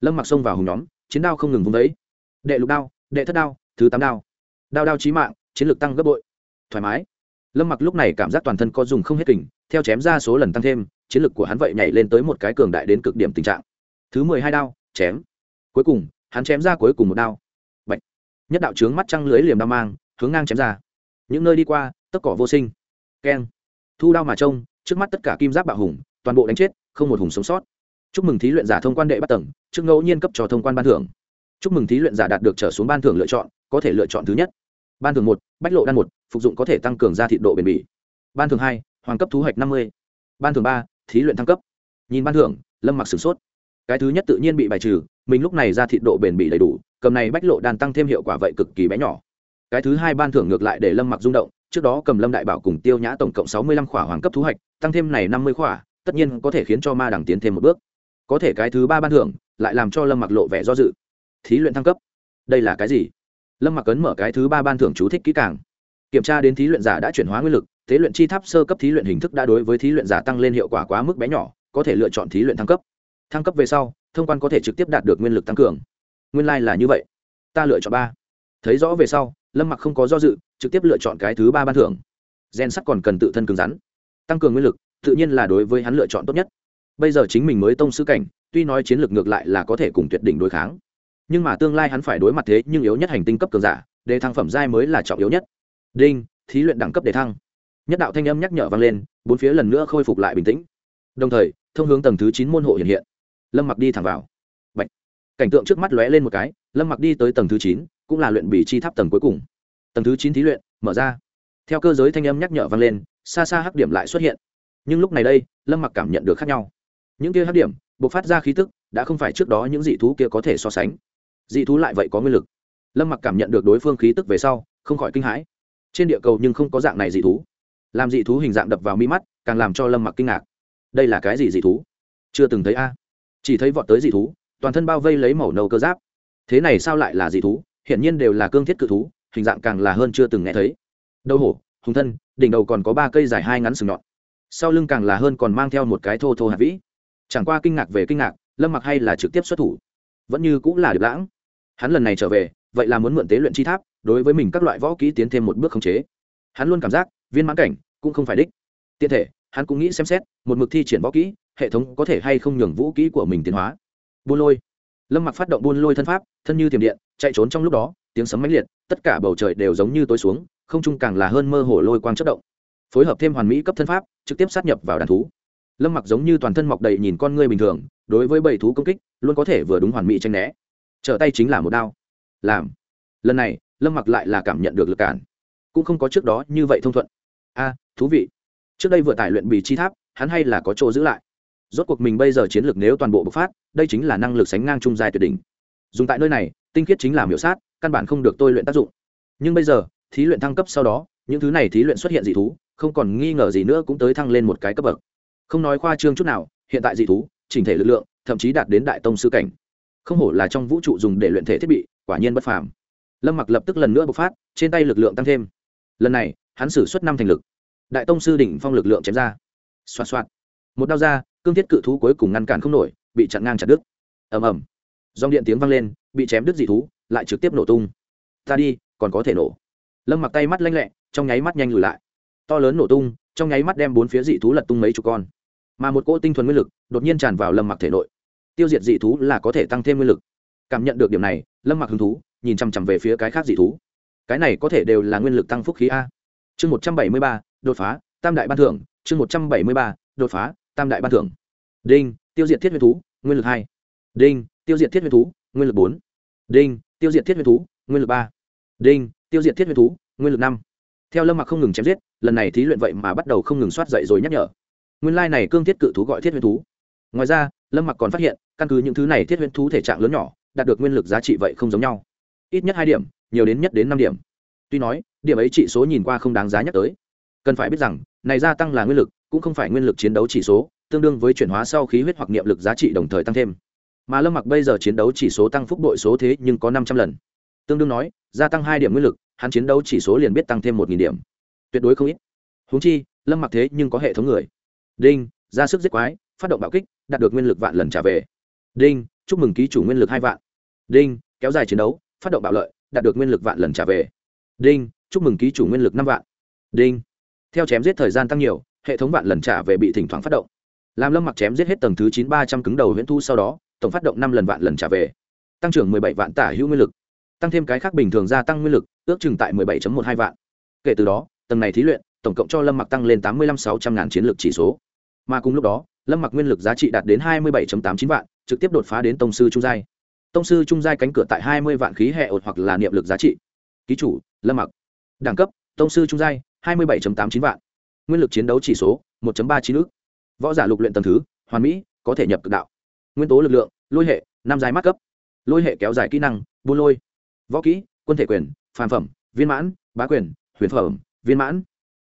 Lâm mặc xông vào hùng nhóm, chiến đao không ngừng vung đấy đệ lục đao, đệ thất đao, thứ tám đao. Đao đao chí mạng, chiến lược tăng gấp bội. Thoải mái. Lâm mặc lúc này cảm giác toàn thân có dùng không hết kình, theo chém ra số lần tăng thêm, chiến lược của hắn vậy nhảy lên tới một cái cường đại đến cực điểm tình trạng. Thứ mười hai đao, chém. Cuối cùng, hắn chém ra cuối cùng một đao. Bạch. nhất đạo trướng mắt trăng lưới liềm đao mang, hướng ngang chém ra. Những nơi đi qua tất cỏ vô sinh. Keng. Thu đao mà trông, trước mắt tất cả kim giáp bạo hùng, toàn bộ đánh chết, không một hùng sống sót. Chúc mừng thí luyện giả thông quan đệ bắt tầng, trước ngẫu nhiên cấp cho thông quan ban thưởng chúc mừng thí luyện giả đạt được trở xuống ban thưởng lựa chọn có thể lựa chọn thứ nhất. Ban thưởng một bách lộ đan một phục dụng có thể tăng cường gia thị độ bền bỉ. Ban thưởng hai hoàng cấp thú hoạch năm mươi. Ban thưởng ba thí luyện thăng cấp. Nhìn ban thưởng lâm mặc sửng sốt. Cái thứ nhất tự nhiên bị bài trừ mình lúc này ra thị độ bền bỉ đầy đủ cầm này bách lộ đan tăng thêm hiệu quả vậy cực kỳ bé nhỏ. Cái thứ hai ban thưởng ngược lại để lâm mặc rung động trước đó cầm lâm đại bảo cùng tiêu nhã tổng cộng sáu mươi lăm khỏa hoàng cấp thú hoạch, tăng thêm này năm mươi khỏa tất nhiên có thể khiến cho ma đẳng tiến thêm một bước. Có thể cái thứ ba ban thưởng lại làm cho lâm mặc lộ vẻ do dự thí luyện thăng cấp. Đây là cái gì? Lâm mặc cấn mở cái thứ ba ban thưởng chú thích kỹ càng. Kiểm tra đến thí luyện giả đã chuyển hóa nguyên lực, thế luyện chi tháp sơ cấp thí luyện hình thức đã đối với thí luyện giả tăng lên hiệu quả quá mức bé nhỏ, có thể lựa chọn thí luyện thăng cấp. Thăng cấp về sau, thông quan có thể trực tiếp đạt được nguyên lực tăng cường. Nguyên lai、like、là như vậy. Ta lựa chọn ba. Thấy rõ về sau, lâm mặc không có do dự, trực tiếp lựa chọn cái thứ ba ban thưởng. Gen sắt còn cần tự thân cứng rắn. Tăng cường nguyên lực, tự nhiên là đối với hắn lựa chọn tốt nhất. Bây giờ chính mình mới tông sư cảnh, tuy nói chiến lược ngược lại là có thể cùng tuyệt đỉnh đối kháng nhưng mà tương lai hắn phải đối mặt thế nhưng yếu nhất hành tinh cấp cường giả, đề thăng phẩm giai mới là trọng yếu nhất. Đinh, thí luyện đẳng cấp đề thăng. Nhất đạo thanh âm nhắc nhở vang lên, bốn phía lần nữa khôi phục lại bình tĩnh. Đồng thời, thông hướng tầng thứ chín môn hộ hiện hiện. Lâm mặc đi thẳng vào. Bạch. cảnh tượng trước mắt lóe lên một cái, lâm mặc đi tới tầng thứ chín, cũng là luyện bì chi tháp tầng cuối cùng. Tầng thứ chín thí luyện, mở ra. Theo cơ giới thanh âm nhắc nhở vang lên, xa xa hắc điểm lại xuất hiện. Nhưng lúc này đây, lâm mặc cảm nhận được khác nhau. Những kia hắc điểm b ộ c phát ra khí tức, đã không phải trước đó những dị thú kia có thể so sánh dị thú lại vậy có nguyên lực. Lâm mặc cảm nhận được đối phương khí tức về sau, không khỏi kinh hãi. Trên địa cầu nhưng không có dạng này dị thú. Làm dị thú hình dạng đập vào mi mắt, càng làm cho lâm mặc kinh ngạc. Đây là cái gì dị thú? Chưa từng thấy a. Chỉ thấy vọt tới dị thú, toàn thân bao vây lấy màu nâu cơ giáp. Thế này sao lại là dị thú? Hiển nhiên đều là cương thiết cự thú, hình dạng càng là hơn chưa từng nghe thấy. Đầu hổ, hùng thân, đỉnh đầu còn có ba cây dài hai ngắn sừng nhọn. Sau lưng càng là hơn còn mang theo một cái thô thô hạt vĩ. Chẳng qua kinh ngạc về kinh ngạc, lâm mặc hay là trực tiếp xuất thủ. Vẫn như cũng là điệp lãng hắn lần này trở về, vậy là muốn mượn tế luyện chi tháp, đối với mình các loại võ kỹ tiến thêm một bước khống chế. Hắn luôn cảm giác, viên mãn cảnh cũng không phải đích. Tiện thể, hắn cũng nghĩ xem xét, một mực thi triển võ kỹ, hệ thống có thể hay không nhường vũ kỹ của mình tiến hóa. Buôn lôi. Lâm mặc phát động buôn lôi thân pháp, thân như tiềm điện, chạy trốn trong lúc đó, tiếng sấm mãnh liệt, tất cả bầu trời đều giống như tối xuống, không trung càng là hơn mơ hồ lôi quang chất động. Phối hợp thêm hoàn mỹ cấp thân pháp, trực tiếp sát nhập vào đàn thú. Lâm mặc giống như toàn thân mọc đầy nhìn con ngươi bình thường, đối với bầy thú công kích, luôn có thể vừa đúng hoàn mỹ tranh né trở tay chính là một đao. Làm. Lần này, lâm mặc lại là cảm nhận được lực cản. Cũng không có trước đó như vậy thông thuận. A, thú vị. Trước đây vừa tải luyện bì chi tháp, hắn hay là có chỗ giữ lại. Rốt cuộc mình bây giờ chiến lược nếu toàn bộ bộc phát, đây chính là năng lực sánh ngang trung dài tuyệt đỉnh. Dùng tại nơi này, tinh khiết chính là miểu sát, căn bản không được tôi luyện tác dụng. Nhưng bây giờ, thí luyện thăng cấp sau đó, những thứ này thí luyện xuất hiện dị thú, không còn nghi ngờ gì nữa cũng tới thăng lên một cái cấp bậc. Không nói khoa trương chút nào, hiện tại dị thú, chỉnh thể lực lượng, thậm chí đạt đến đại tông sư cảnh không hổ là trong vũ trụ dùng để luyện thể thiết bị, quả nhiên bất phàm. Lâm mặc lập tức lần nữa bộc phát, trên tay lực lượng tăng thêm. Lần này, hắn xử suất năm thành lực. Đại tông sư đỉnh phong lực lượng chém ra. Xoạt xoạt. Một đao ra, cương thiết cự thú cuối cùng ngăn cản không nổi, bị chặn ngang chặt đứt. Ầm ầm. Dòng điện tiếng vang lên, bị chém đứt dị thú, lại trực tiếp nổ tung. Ta đi, còn có thể nổ. Lâm mặc tay mắt lanh lẹ, trong nháy mắt nhanh lùi lại. To lớn nổ tung, trong nháy mắt đem bốn phía dị thú lật tung mấy chục con. Mà một cỗ tinh thuần nguyên lực đột nhiên tràn vào lâm mặc thể nội tiêu diệt dị thú là có thể tăng thêm nguyên lực. Cảm nhận được điểm này, lâm mặc hứng thú, nhìn chằm chằm về phía cái khác dị thú. Cái này có thể đều là nguyên lực tăng phúc khí a. Chương một trăm bảy mươi ba, đột phá, tam đại ban thưởng. Chương một trăm bảy mươi ba, đột phá, tam đại ban thưởng. Đinh, tiêu diệt thiết huyết thú, nguyên lực hai. Đinh, tiêu diệt thiết huyết thú, nguyên lực bốn. Đinh, tiêu diệt thiết huyết thú, nguyên lực ba. Đinh, tiêu diệt thiết huyết thú, nguyên lực năm. Theo lâm mặc không ngừng chém giết, lần này thí luyện vậy mà bắt đầu không ngừng soát dậy rồi nhắc nhở. Nguyên lai này cương thiết cự thú gọi thiết huyết thú. Ngoài ra lâm mặc còn phát hiện căn cứ những thứ này thiết huyễn thú thể trạng lớn nhỏ đạt được nguyên lực giá trị vậy không giống nhau ít nhất hai điểm nhiều đến nhất đến năm điểm tuy nói điểm ấy trị số nhìn qua không đáng giá nhắc tới cần phải biết rằng này gia tăng là nguyên lực cũng không phải nguyên lực chiến đấu chỉ số tương đương với chuyển hóa sau khí huyết hoặc niệm lực giá trị đồng thời tăng thêm mà lâm mặc bây giờ chiến đấu chỉ số tăng phúc đội số thế nhưng có năm trăm lần tương đương nói gia tăng hai điểm nguyên lực hắn chiến đấu chỉ số liền biết tăng thêm một nghìn điểm tuyệt đối không ít húng chi lâm mặc thế nhưng có hệ thống người đinh ra sức giết quái phát động bạo kích, đạt được nguyên lực vạn lần trả về. Đinh, chúc mừng ký chủ nguyên lực hai vạn. Đinh, kéo dài chiến đấu, phát động bạo lợi, đạt được nguyên lực vạn lần trả về. Đinh, chúc mừng ký chủ nguyên lực năm vạn. Đinh. Theo chém giết thời gian tăng nhiều, hệ thống vạn lần trả về bị thỉnh thoảng phát động. Làm lâm mặc chém giết hết tầng thứ chín ba trăm cứng đầu huyễn thu sau đó, tổng phát động năm lần vạn lần trả về. Tăng trưởng mười bảy vạn tả hữu nguyên lực. Tăng thêm cái khác bình thường gia tăng nguyên lực, ước chừng tại mười bảy một hai vạn. Kể từ đó, tầng này thí luyện, tổng cộng cho lâm mặc tăng lên tám mươi năm sáu trăm ngàn chiến lược chỉ số mà cùng lúc đó, lâm mặc nguyên lực giá trị đạt đến hai mươi bảy tám chín vạn, trực tiếp đột phá đến tông sư trung giai. Tông sư trung giai cánh cửa tại hai mươi vạn khí hệ ột hoặc là niệm lực giá trị. Ký chủ, lâm mặc. Đẳng cấp, tông sư trung giai, hai mươi bảy tám chín vạn. Nguyên lực chiến đấu chỉ số, một ba chín ước võ giả lục luyện tầng thứ, hoàn mỹ, có thể nhập cực đạo. Nguyên tố lực lượng, lôi hệ, năm giai mắc cấp. Lôi hệ kéo dài kỹ năng, buôn lôi. Võ kỹ, quân thể quyền, phàm phẩm, viên mãn, bá quyền, huyền phẩm, viên mãn.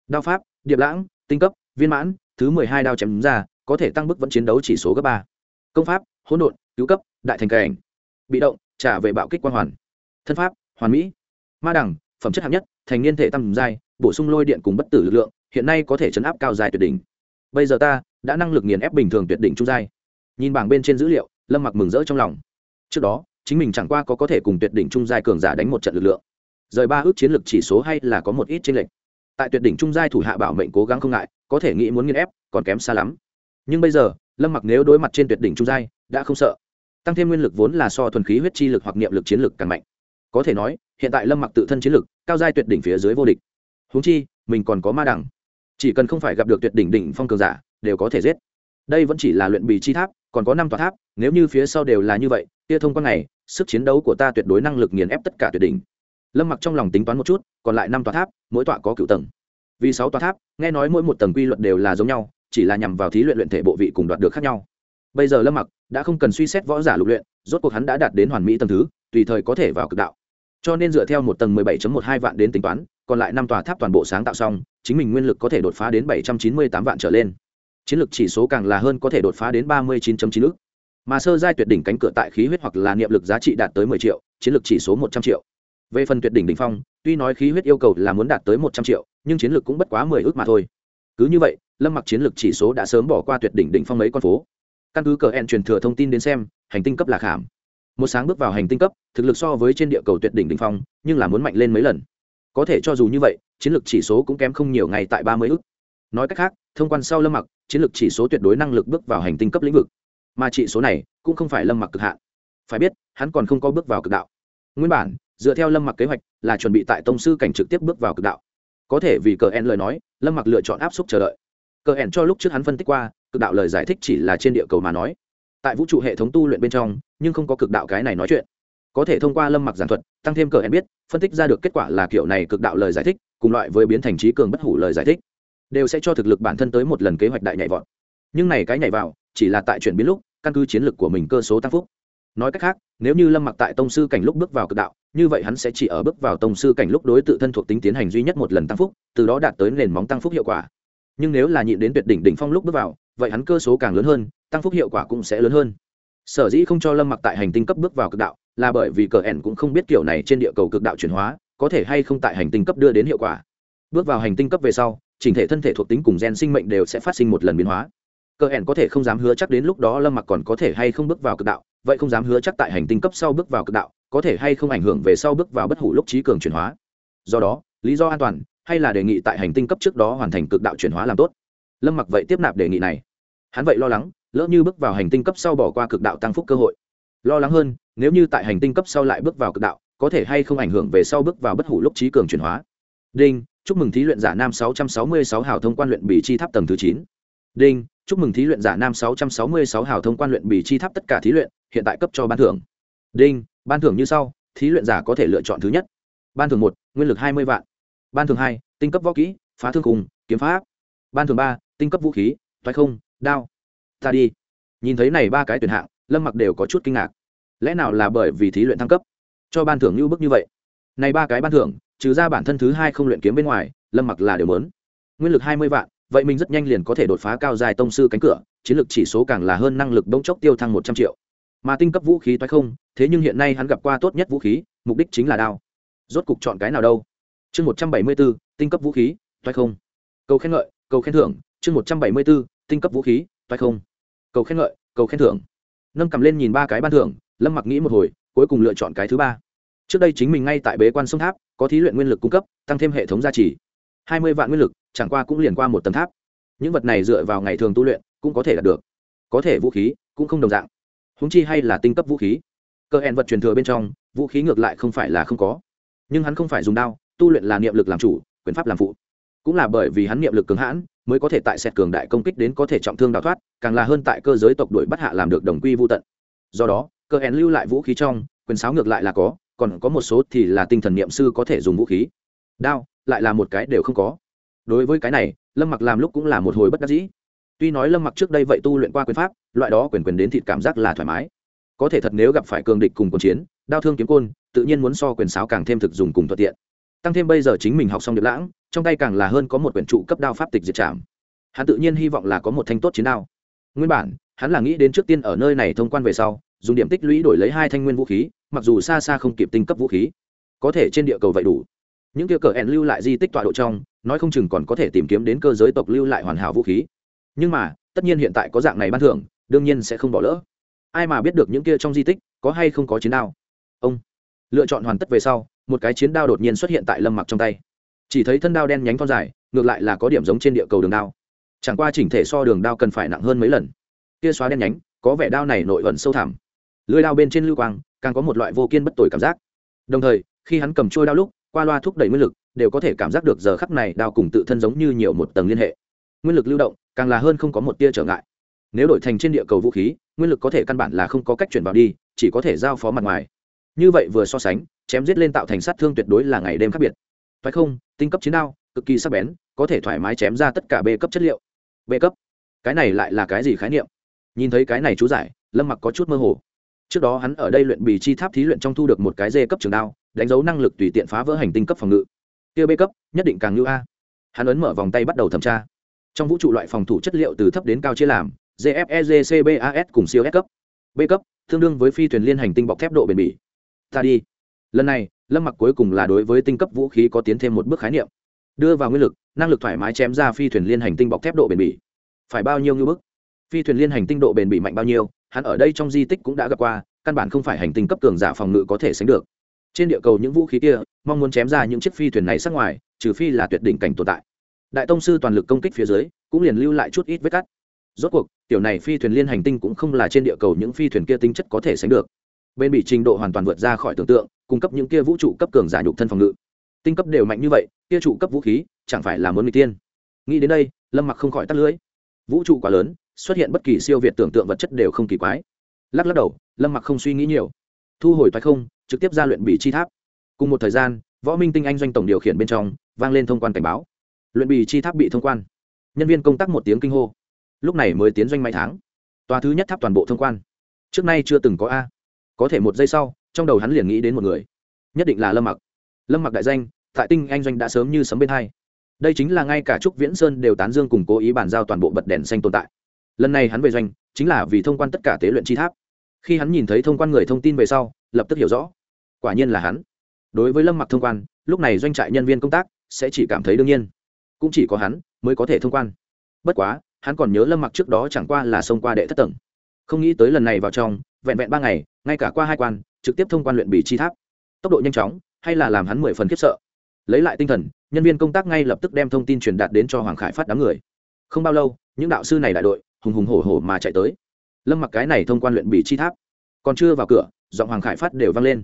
Đao pháp, điệp lãng, tinh cấp, viên mãn thứ mười hai đao chém ra, có thể tăng bức vẫn chiến đấu chỉ số cấp ba. Công pháp, hỗn độn, cứu cấp, đại thành cảnh. Bị động, trả về bạo kích quan hoàn. Thân pháp, hoàn mỹ. Ma đẳng, phẩm chất hạng nhất, thành niên thể tăng giai, bổ sung lôi điện cùng bất tử lực lượng, hiện nay có thể chấn áp cao dài tuyệt đỉnh. Bây giờ ta đã năng lực nghiền ép bình thường tuyệt đỉnh trung giai. Nhìn bảng bên trên dữ liệu, lâm mặc mừng rỡ trong lòng. Trước đó, chính mình chẳng qua có có thể cùng tuyệt đỉnh trung giai cường giả đánh một trận lực lượng. Rời ba ước chiến lược chỉ số hay là có một ít chênh lệch. Tại tuyệt đỉnh trung giai thủ hạ bảo mệnh cố gắng không ngại có thể nghĩ muốn nghiên ép, còn kém xa lắm. Nhưng bây giờ, lâm mặc nếu đối mặt trên tuyệt đỉnh trung giai, đã không sợ. Tăng thêm nguyên lực vốn là so thuần khí huyết chi lực hoặc niệm lực chiến lực càng mạnh. Có thể nói, hiện tại lâm mặc tự thân chiến lực, cao giai tuyệt đỉnh phía dưới vô địch. Huống chi, mình còn có ma đẳng. Chỉ cần không phải gặp được tuyệt đỉnh đỉnh phong cường giả, đều có thể giết. Đây vẫn chỉ là luyện bì chi tháp, còn có năm tòa tháp, nếu như phía sau đều là như vậy, tia thông quan này, sức chiến đấu của ta tuyệt đối năng lực nghiền ép tất cả tuyệt đỉnh. Lâm mặc trong lòng tính toán một chút, còn lại năm tòa tháp, mỗi tọa có cựu tầng vì sáu tòa tháp, nghe nói mỗi một tầng quy luật đều là giống nhau, chỉ là nhằm vào thí luyện luyện thể bộ vị cùng đoạt được khác nhau. Bây giờ lâm mặc đã không cần suy xét võ giả lục luyện, rốt cuộc hắn đã đạt đến hoàn mỹ tầng thứ, tùy thời có thể vào cực đạo. Cho nên dựa theo một tầng mười bảy một hai vạn đến tính toán, còn lại năm tòa tháp toàn bộ sáng tạo xong, chính mình nguyên lực có thể đột phá đến bảy trăm chín mươi tám vạn trở lên. Chiến lược chỉ số càng là hơn có thể đột phá đến 39.9 ức. Mà sơ giai tuyệt đỉnh cánh cửa tại khí huyết hoặc là niệm lực giá trị đạt tới mười triệu, chiến lược chỉ số một trăm triệu. Về phần tuyệt đỉnh đỉnh phong, tuy nói khí huyết yêu cầu là muốn đạt tới một trăm triệu nhưng chiến lược cũng bất quá mười ước mà thôi. Cứ như vậy, lâm mặc chiến lược chỉ số đã sớm bỏ qua tuyệt đỉnh đỉnh phong mấy con phố. Căn cứ cờ hẹn truyền thừa thông tin đến xem, hành tinh cấp là khảm. Một sáng bước vào hành tinh cấp, thực lực so với trên địa cầu tuyệt đỉnh đỉnh phong, nhưng là muốn mạnh lên mấy lần. Có thể cho dù như vậy, chiến lược chỉ số cũng kém không nhiều ngày tại ba mươi ước. Nói cách khác, thông quan sau lâm mặc, chiến lược chỉ số tuyệt đối năng lực bước vào hành tinh cấp lĩnh vực. Mà chỉ số này cũng không phải lâm mặc cực hạn. Phải biết, hắn còn không có bước vào cực đạo. Nguyên bản, dựa theo lâm mặc kế hoạch, là chuẩn bị tại tông sư cảnh trực tiếp bước vào cực đạo có thể vì cờ en lời nói, lâm mặc lựa chọn áp suất chờ đợi. Cờ en cho lúc trước hắn phân tích qua, cực đạo lời giải thích chỉ là trên địa cầu mà nói. Tại vũ trụ hệ thống tu luyện bên trong, nhưng không có cực đạo cái này nói chuyện. Có thể thông qua lâm mặc giảng thuật, tăng thêm cờ en biết, phân tích ra được kết quả là kiểu này cực đạo lời giải thích, cùng loại với biến thành trí cường bất hủ lời giải thích, đều sẽ cho thực lực bản thân tới một lần kế hoạch đại nhảy vọt. Nhưng này cái nhảy vào, chỉ là tại chuyển biến lúc, căn cứ chiến lược của mình cơ số tăng phúc nói cách khác, nếu như lâm mặc tại tông sư cảnh lúc bước vào cực đạo, như vậy hắn sẽ chỉ ở bước vào tông sư cảnh lúc đối tự thân thuộc tính tiến hành duy nhất một lần tăng phúc, từ đó đạt tới nền móng tăng phúc hiệu quả. Nhưng nếu là nhịn đến tuyệt đỉnh đỉnh phong lúc bước vào, vậy hắn cơ số càng lớn hơn, tăng phúc hiệu quả cũng sẽ lớn hơn. Sở dĩ không cho lâm mặc tại hành tinh cấp bước vào cực đạo, là bởi vì cờ ẻn cũng không biết kiểu này trên địa cầu cực đạo chuyển hóa, có thể hay không tại hành tinh cấp đưa đến hiệu quả. Bước vào hành tinh cấp về sau, chỉnh thể thân thể thuộc tính cùng gen sinh mệnh đều sẽ phát sinh một lần biến hóa. Cờ ẻn có thể không dám hứa chắc đến lúc đó lâm mặc còn có thể hay không bước vào cực đạo vậy không dám hứa chắc tại hành tinh cấp sau bước vào cực đạo, có thể hay không ảnh hưởng về sau bước vào bất hủ lúc trí cường chuyển hóa. Do đó, lý do an toàn, hay là đề nghị tại hành tinh cấp trước đó hoàn thành cực đạo chuyển hóa làm tốt? Lâm mặc vậy tiếp nạp đề nghị này. Hắn vậy lo lắng, lỡ như bước vào hành tinh cấp sau bỏ qua cực đạo tăng phúc cơ hội. Lo lắng hơn, nếu như tại hành tinh cấp sau lại bước vào cực đạo, có thể hay không ảnh hưởng về sau bước vào bất hủ lúc trí cường chuyển hóa. Đinh, chúc mừng thí luyện giả nam 666 hào thông quan luyện bì chi tháp tầng thứ 9. đinh, chúc mừng thí luyện giả nam 666 hào thông quan luyện bì chi tháp tất cả thí luyện hiện tại cấp cho ban thưởng. Đinh ban thưởng như sau thí luyện giả có thể lựa chọn thứ nhất. Ban thưởng một nguyên lực 20 vạn. Ban thưởng hai tinh cấp võ kỹ phá thương cùng kiếm pháp. Ban thưởng ba tinh cấp vũ khí toái không đao. Ta đi. Nhìn thấy này ba cái tuyển hạng lâm mặc đều có chút kinh ngạc. Lẽ nào là bởi vì thí luyện thăng cấp? Cho ban thưởng như bức như vậy. Này ba cái ban thưởng trừ ra bản thân thứ hai không luyện kiếm bên ngoài lâm mặc là đều muốn, nguyên lực hai mươi vạn vậy mình rất nhanh liền có thể đột phá cao dài tông sư cánh cửa chiến lược chỉ số càng là hơn năng lực bỗng chốc tiêu thăng một trăm triệu mà tinh cấp vũ khí toái không, thế nhưng hiện nay hắn gặp qua tốt nhất vũ khí, mục đích chính là đao. Rốt cục chọn cái nào đâu? Chương một trăm bảy mươi b ố tinh cấp vũ khí, toái không. Cầu khen ngợi, cầu khen thưởng, chương một trăm bảy mươi b ố tinh cấp vũ khí, toái không. Cầu khen ngợi, cầu khen thưởng. Nâng cầm lên nhìn ba cái ban thưởng, lâm mặc nghĩ một hồi, cuối cùng lựa chọn cái thứ ba. Trước đây chính mình ngay tại bế quan sông tháp, có thí luyện nguyên lực cung cấp, tăng thêm hệ thống gia trì. Hai mươi vạn nguyên lực, chẳng qua cũng liền qua một tầng tháp. Những vật này dựa vào ngày thường tu luyện, cũng có thể đạt được. Có thể vũ khí, cũng không đồng dạng húng chi hay là tinh cấp vũ khí. Cơ hẹn vật truyền thừa bên trong, vũ khí ngược lại không phải là không có. Nhưng hắn không phải dùng đao, tu luyện là niệm lực làm chủ, quyền pháp làm phụ. Cũng là bởi vì hắn niệm lực cường hãn, mới có thể tại xét cường đại công kích đến có thể trọng thương đào thoát, càng là hơn tại cơ giới tộc đuổi bắt hạ làm được đồng quy vô tận. Do đó, cơ hẹn lưu lại vũ khí trong, quyền sáo ngược lại là có, còn có một số thì là tinh thần niệm sư có thể dùng vũ khí. Đao, lại là một cái đều không có. Đối với cái này, lâm mặc làm lúc cũng là một hồi bất đắc dĩ tuy nói lâm mặc trước đây vậy tu luyện qua quyền pháp, loại đó quyền quyền đến thịt cảm giác là thoải mái. Có thể thật nếu gặp phải cường địch cùng cuộc chiến, đao thương kiếm côn, tự nhiên muốn so quyền sáo càng thêm thực dùng cùng thuận tiện. Tăng thêm bây giờ chính mình học xong điệp lãng, trong tay càng là hơn có một quyển trụ cấp đao pháp tịch diệt trảm. Hắn tự nhiên hy vọng là có một thanh tốt chiến đao. Nguyên bản, hắn là nghĩ đến trước tiên ở nơi này thông quan về sau, dùng điểm tích lũy đổi lấy hai thanh nguyên vũ khí, mặc dù xa xa không kịp tinh cấp vũ khí. Có thể trên địa cầu vậy đủ. Những kia cờ ẻn lưu lại di tích tọa độ trong, nói không chừng còn có thể tìm kiếm đến cơ giới tộc lưu lại hoàn hảo vũ khí nhưng mà, tất nhiên hiện tại có dạng này ban thưởng, đương nhiên sẽ không bỏ lỡ. Ai mà biết được những kia trong di tích có hay không có chiến đao? Ông lựa chọn hoàn tất về sau, một cái chiến đao đột nhiên xuất hiện tại lâm mặc trong tay. Chỉ thấy thân đao đen nhánh con dài, ngược lại là có điểm giống trên địa cầu đường đao. Chẳng qua chỉnh thể so đường đao cần phải nặng hơn mấy lần. Kia xóa đen nhánh, có vẻ đao này nội ẩn sâu thẳm. Lưới đao bên trên lưu quang, càng có một loại vô kiên bất tồi cảm giác. Đồng thời, khi hắn cầm trôi đao lúc, qua loa thúc đẩy nguyên lực, đều có thể cảm giác được giờ khắc này đao cùng tự thân giống như nhiều một tầng liên hệ nguyên lực lưu động, càng là hơn không có một tia trở ngại. Nếu đổi thành trên địa cầu vũ khí, nguyên lực có thể căn bản là không có cách chuyển vào đi, chỉ có thể giao phó mặt ngoài. Như vậy vừa so sánh, chém giết lên tạo thành sát thương tuyệt đối là ngày đêm khác biệt. Phải không? Tinh cấp chiến đao, cực kỳ sắc bén, có thể thoải mái chém ra tất cả b cấp chất liệu. B cấp? Cái này lại là cái gì khái niệm? Nhìn thấy cái này chú giải, lâm mặc có chút mơ hồ. Trước đó hắn ở đây luyện bì chi tháp thí luyện trong thu được một cái dê cấp trường đao, đánh dấu năng lực tùy tiện phá vỡ hành tinh cấp phòng ngự. Tiêu b cấp, nhất định càng như a. Hắn ấn mở vòng tay bắt đầu thẩm tra trong vũ trụ loại phòng thủ chất liệu từ thấp đến cao chia làm gfegcbas cùng siêu s cấp. B cấp, tương đương với phi thuyền liên hành tinh bọc thép độ bền bỉ. Ta đi. Lần này, lâm mặc cuối cùng là đối với tinh cấp vũ khí có tiến thêm một bước khái niệm. Đưa vào nguyên lực, năng lực thoải mái chém ra phi thuyền liên hành tinh bọc thép độ bền bỉ. Phải bao nhiêu như bức? Phi thuyền liên hành tinh độ bền bỉ mạnh bao nhiêu? Hắn ở đây trong di tích cũng đã gặp qua, căn bản không phải hành tinh cấp cường giả phòng ngự có thể sánh được. Trên địa cầu những vũ khí kia, mong muốn chém ra những chiếc phi thuyền này sát ngoài, trừ phi là tuyệt đỉnh cảnh tồn tại đại tông sư toàn lực công kích phía dưới, cũng liền lưu lại chút ít vết cắt. Rốt cuộc, tiểu này phi thuyền liên hành tinh cũng không là trên địa cầu những phi thuyền kia tính chất có thể sánh được. Bên bị trình độ hoàn toàn vượt ra khỏi tưởng tượng, cung cấp những kia vũ trụ cấp cường giả nhục thân phòng ngự. Tinh cấp đều mạnh như vậy, kia trụ cấp vũ khí, chẳng phải là muốn người tiên? Nghĩ đến đây, lâm mặc không khỏi tắt lưới vũ trụ quá lớn, xuất hiện bất kỳ siêu việt tưởng tượng vật chất đều không kỳ quái. Lắc lắc đầu, lâm mặc không suy nghĩ nhiều. Thu hồi thoái không, trực tiếp ra luyện bị chi tháp. Cùng một thời gian, võ minh tinh anh doanh tổng điều khiển bên trong, vang lên thông quan cảnh báo luyện bì chi tháp bị thông quan. Nhân viên công tác một tiếng kinh hô. Lúc này mới tiến doanh mấy tháng. Tòa thứ nhất tháp toàn bộ thông quan. Trước nay chưa từng có a. Có thể một giây sau, trong đầu hắn liền nghĩ đến một người. Nhất định là lâm mặc. Lâm mặc đại danh, tại tinh anh doanh đã sớm như sấm bên hai. Đây chính là ngay cả trúc viễn sơn đều tán dương cùng cố ý bàn giao toàn bộ bật đèn xanh tồn tại. Lần này hắn về doanh, chính là vì thông quan tất cả tế luyện chi tháp. Khi hắn nhìn thấy thông quan người thông tin về sau, lập tức hiểu rõ. Quả nhiên là hắn. Đối với lâm mặc thông quan, lúc này doanh trại nhân viên công tác sẽ chỉ cảm thấy đương nhiên cũng chỉ có hắn mới có thể thông quan. Bất quá, hắn còn nhớ lâm mặc trước đó chẳng qua là xông qua đệ thất tầng. Không nghĩ tới lần này vào trong, vẹn vẹn ba ngày, ngay cả qua hai quan, trực tiếp thông quan luyện bị chi tháp. Tốc độ nhanh chóng, hay là làm hắn mười phần khiếp sợ. Lấy lại tinh thần, nhân viên công tác ngay lập tức đem thông tin truyền đạt đến cho hoàng khải phát đám người. Không bao lâu, những đạo sư này đại đội, hùng hùng hổ hổ mà chạy tới. Lâm mặc cái này thông quan luyện bị chi tháp. Còn chưa vào cửa, giọng hoàng khải phát đều vang lên.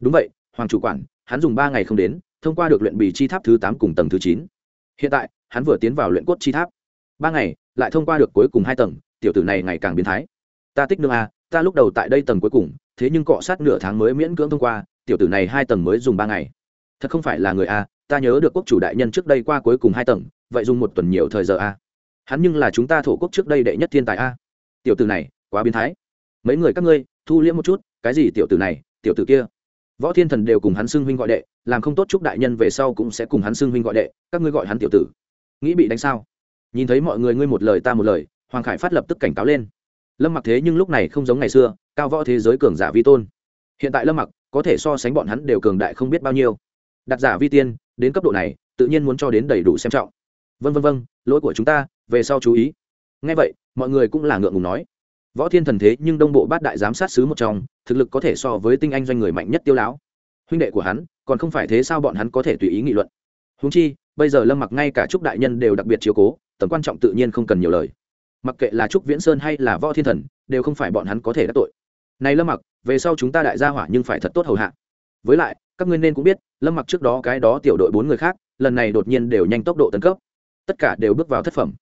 Đúng vậy, hoàng chủ quản, hắn dùng ba ngày không đến, thông qua được luyện bì chi tháp thứ tám cùng tầng thứ chín hiện tại, hắn vừa tiến vào luyện cốt chi tháp. Ba ngày, lại thông qua được cuối cùng hai tầng, tiểu tử này ngày càng biến thái. Ta tích nương a à, ta lúc đầu tại đây tầng cuối cùng, thế nhưng cọ sát nửa tháng mới miễn cưỡng thông qua, tiểu tử này hai tầng mới dùng ba ngày. Thật không phải là người a ta nhớ được quốc chủ đại nhân trước đây qua cuối cùng hai tầng, vậy dùng một tuần nhiều thời giờ a hắn nhưng là chúng ta thổ quốc trước đây đệ nhất thiên tài a tiểu tử này, quá biến thái. Mấy người các ngươi, thu liễm một chút, cái gì tiểu tử này, tiểu tử kia? Võ thiên thần đều cùng hắn xưng huynh gọi đệ, làm không tốt chúc đại nhân về sau cũng sẽ cùng hắn xưng huynh gọi đệ, các ngươi gọi hắn tiểu tử. Nghĩ bị đánh sao? Nhìn thấy mọi người ngươi một lời ta một lời, hoàng khải phát lập tức cảnh cáo lên. Lâm mặc thế nhưng lúc này không giống ngày xưa, cao võ thế giới cường giả vi tôn. Hiện tại lâm mặc có thể so sánh bọn hắn đều cường đại không biết bao nhiêu. Đặt giả vi tiên, đến cấp độ này, tự nhiên muốn cho đến đầy đủ xem trọng. Vân vân vân lỗi của chúng ta, về sau chú ý. Ngay vậy, mọi người cũng là ngượng ngùng nói võ thiên thần thế nhưng đông bộ bát đại giám sát sứ một trong, thực lực có thể so với tinh anh doanh người mạnh nhất tiêu lão. Huynh đệ của hắn, còn không phải thế sao bọn hắn có thể tùy ý nghị luận? Húng chi, bây giờ lâm mặc ngay cả trúc đại nhân đều đặc biệt chiếu cố, tầm quan trọng tự nhiên không cần nhiều lời. Mặc kệ là trúc viễn sơn hay là võ thiên thần, đều không phải bọn hắn có thể đắc tội. Này lâm mặc, về sau chúng ta đại gia hỏa nhưng phải thật tốt hầu hạ. Với lại, các ngươi nên cũng biết, lâm mặc trước đó cái đó tiểu đội bốn người khác, lần này đột nhiên đều nhanh tốc độ tấn cấp. Tất cả đều bước vào thất phẩm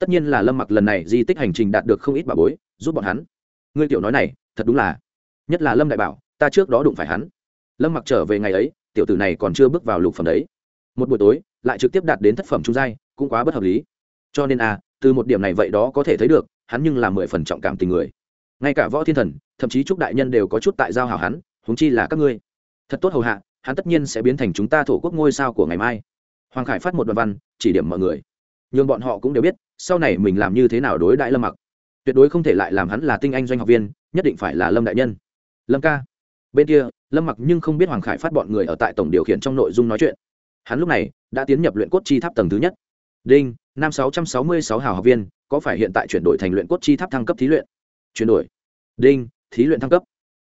tất nhiên là lâm mặc lần này di tích hành trình đạt được không ít bà bối, giúp bọn hắn. Ngươi tiểu nói này, thật đúng là. Nhất là lâm đại bảo, ta trước đó đụng phải hắn. Lâm mặc trở về ngày ấy, tiểu tử này còn chưa bước vào lục phẩm đấy. Một buổi tối, lại trực tiếp đạt đến thất phẩm trung giai, cũng quá bất hợp lý. Cho nên a từ một điểm này vậy đó có thể thấy được, hắn nhưng là mười phần trọng cảm tình người. Ngay cả võ thiên thần, thậm chí trúc đại nhân đều có chút tại giao hảo hắn, huống chi là các ngươi. Thật tốt hầu hạ, hắn tất nhiên sẽ biến thành chúng ta thổ quốc ngôi sao của ngày mai. Hoàng khải phát một đoạn văn, chỉ điểm mọi người nhưng bọn họ cũng đều biết, sau này mình làm như thế nào đối đại lâm mặc. Tuyệt đối không thể lại làm hắn là tinh anh doanh học viên, nhất định phải là lâm đại nhân. Lâm ca. Bên kia, lâm mặc nhưng không biết hoàng khải phát bọn người ở tại tổng điều khiển trong nội dung nói chuyện. Hắn lúc này đã tiến nhập luyện cốt chi tháp tầng thứ nhất. Đinh, năm sáu trăm sáu mươi sáu hào học viên, có phải hiện tại chuyển đổi thành luyện cốt chi tháp thăng cấp thí luyện? Chuyển đổi. Đinh, thí luyện thăng cấp.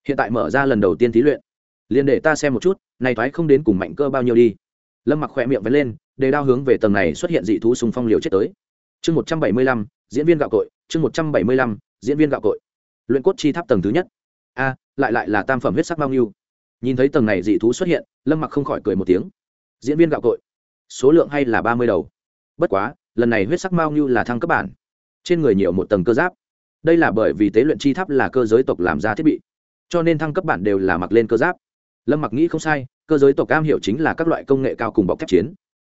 Hiện tại mở ra lần đầu tiên thí luyện. Liền để ta xem một chút, này thoái không đến cùng mạnh cơ bao nhiêu đi. Lâm mặc khỏe miệng vẫn lên để đao hướng về tầng này xuất hiện dị thú sùng phong liều chết tới. Chương một trăm bảy mươi lăm, diễn viên gạo cội, chương một trăm bảy mươi lăm, diễn viên gạo cội. Luyện cốt chi tháp tầng thứ nhất. A, lại lại là tam phẩm huyết sắc bao nhiêu? Nhìn thấy tầng này dị thú xuất hiện, lâm mặc không khỏi cười một tiếng. Diễn viên gạo cội, số lượng hay là ba mươi đầu? Bất quá, lần này huyết sắc mao như là thăng cấp bản. Trên người nhiều một tầng cơ giáp. Đây là bởi vì tế luyện chi tháp là cơ giới tộc làm ra thiết bị, cho nên thăng cấp bản đều là mặc lên cơ giáp. Lâm mặc nghĩ không sai, cơ giới tộc cam hiểu chính là các loại công nghệ cao cùng bọc thép chiến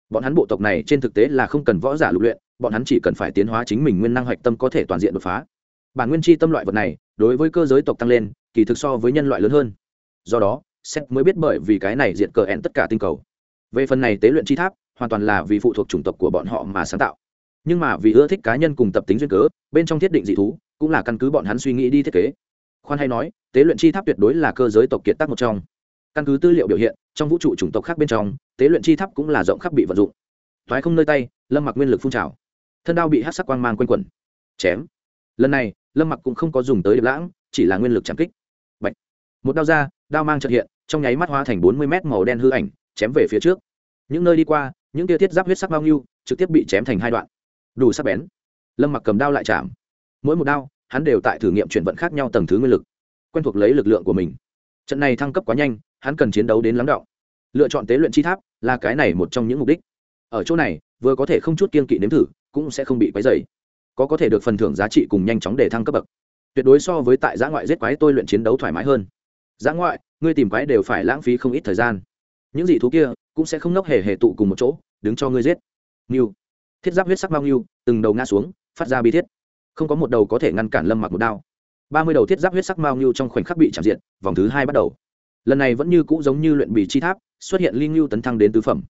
bọn hắn bộ tộc này trên thực tế là không cần võ giả lục luyện, bọn hắn chỉ cần phải tiến hóa chính mình nguyên năng hoạch tâm có thể toàn diện đột phá. Bản nguyên chi tâm loại vật này, đối với cơ giới tộc tăng lên, kỳ thực so với nhân loại lớn hơn. Do đó xét mới biết bởi vì cái này diện cờ ẹn tất cả tinh cầu. Về phần này tế luyện chi tháp, hoàn toàn là vì phụ thuộc chủng tộc của bọn họ mà sáng tạo. Nhưng mà vì ưa thích cá nhân cùng tập tính duyên cớ, bên trong thiết định dị thú, cũng là căn cứ bọn hắn suy nghĩ đi thiết kế. Khoan hay nói, tế luyện chi tháp tuyệt đối là cơ giới tộc kiệt tác một trong. Căn cứ tư liệu biểu hiện, trong vũ trụ chủng tộc khác bên trong tế luyện chi tháp cũng là rộng khắp bị vận dụng. Thoái không nơi tay, lâm mặc nguyên lực phun trào. Thân đao bị hát sắc quang mang quanh quẩn. Chém. Lần này, lâm mặc cũng không có dùng tới điệp lãng, chỉ là nguyên lực chạm kích. Bạch. một đao ra, đao mang trật hiện, trong nháy mắt hóa thành bốn mươi mét màu đen hư ảnh, chém về phía trước. Những nơi đi qua, những tia thiết giáp huyết sắc bao nhiêu, trực tiếp bị chém thành hai đoạn. Đủ sắc bén. Lâm mặc cầm đao lại chạm. Mỗi một đao, hắn đều tại thử nghiệm chuyển vận khác nhau tầng thứ nguyên lực, quen thuộc lấy lực lượng của mình. Trận này thăng cấp quá nhanh, hắn cần chiến đấu đến lắng động lựa chọn tế luyện chi tháp là cái này một trong những mục đích. Ở chỗ này, vừa có thể không chút kiên kỵ nếm thử, cũng sẽ không bị quấy dày có có thể được phần thưởng giá trị cùng nhanh chóng để thăng cấp bậc. Tuyệt đối so với tại giã ngoại giết quái tôi luyện chiến đấu thoải mái hơn. Giã ngoại, ngươi tìm quái đều phải lãng phí không ít thời gian. Những gì thú kia cũng sẽ không nốc hề hề tụ cùng một chỗ, đứng cho ngươi giết. Nghiêu thiết giáp huyết sắc bao nghiêu từng đầu ngã xuống, phát ra bi thiết. Không có một đầu có thể ngăn cản lâm mặc một đao. Ba mươi đầu thiết giáp huyết sắc mao ngưu trong khoảnh khắc bị chạm diện, vòng thứ hai bắt đầu. Lần này vẫn như cũ giống như luyện bì chi tháp xuất hiện linh lưu tấn thăng đến tứ phẩm.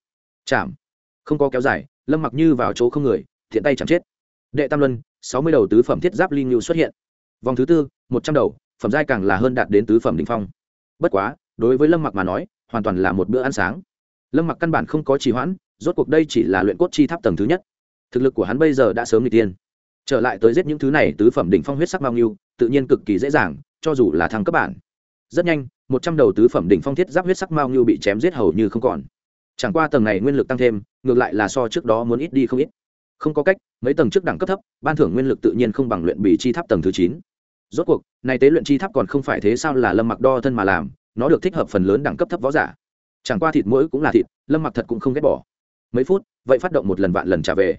Chạm không có kéo dài, lâm mặc như vào chỗ không người, thiện tay chạm chết. Đệ tam luân, sáu mươi đầu tứ phẩm thiết giáp linh lưu xuất hiện. Vòng thứ tư, một trăm đầu, phẩm giai càng là hơn đạt đến tứ phẩm đ ỉ n h phong. Bất quá, đối với lâm mặc mà nói, hoàn toàn là một bữa ăn sáng. Lâm mặc căn bản không có trì hoãn, rốt cuộc đây chỉ là luyện cốt chi tháp tầng thứ nhất. Thực lực của hắn bây giờ đã sớm n g tiên. Trở lại tới giết những thứ này tứ phẩm đỉnh phong huyết sắc bao nhiêu, tự nhiên cực kỳ dễ dàng, cho dù là thăng cấp bản. Rất nhanh một trăm đầu tứ phẩm đỉnh phong thiết giáp huyết sắc mao như bị chém giết hầu như không còn. Chẳng qua tầng này nguyên lực tăng thêm, ngược lại là so trước đó muốn ít đi không ít. Không có cách, mấy tầng trước đẳng cấp thấp, ban thưởng nguyên lực tự nhiên không bằng luyện bị chi tháp tầng thứ chín. Rốt cuộc, này tế luyện chi tháp còn không phải thế sao là lâm mặc đo thân mà làm, nó được thích hợp phần lớn đẳng cấp thấp võ giả. Chẳng qua thịt mỗi cũng là thịt, lâm mặc thật cũng không ghét bỏ. Mấy phút, vậy phát động một lần vạn lần trả về.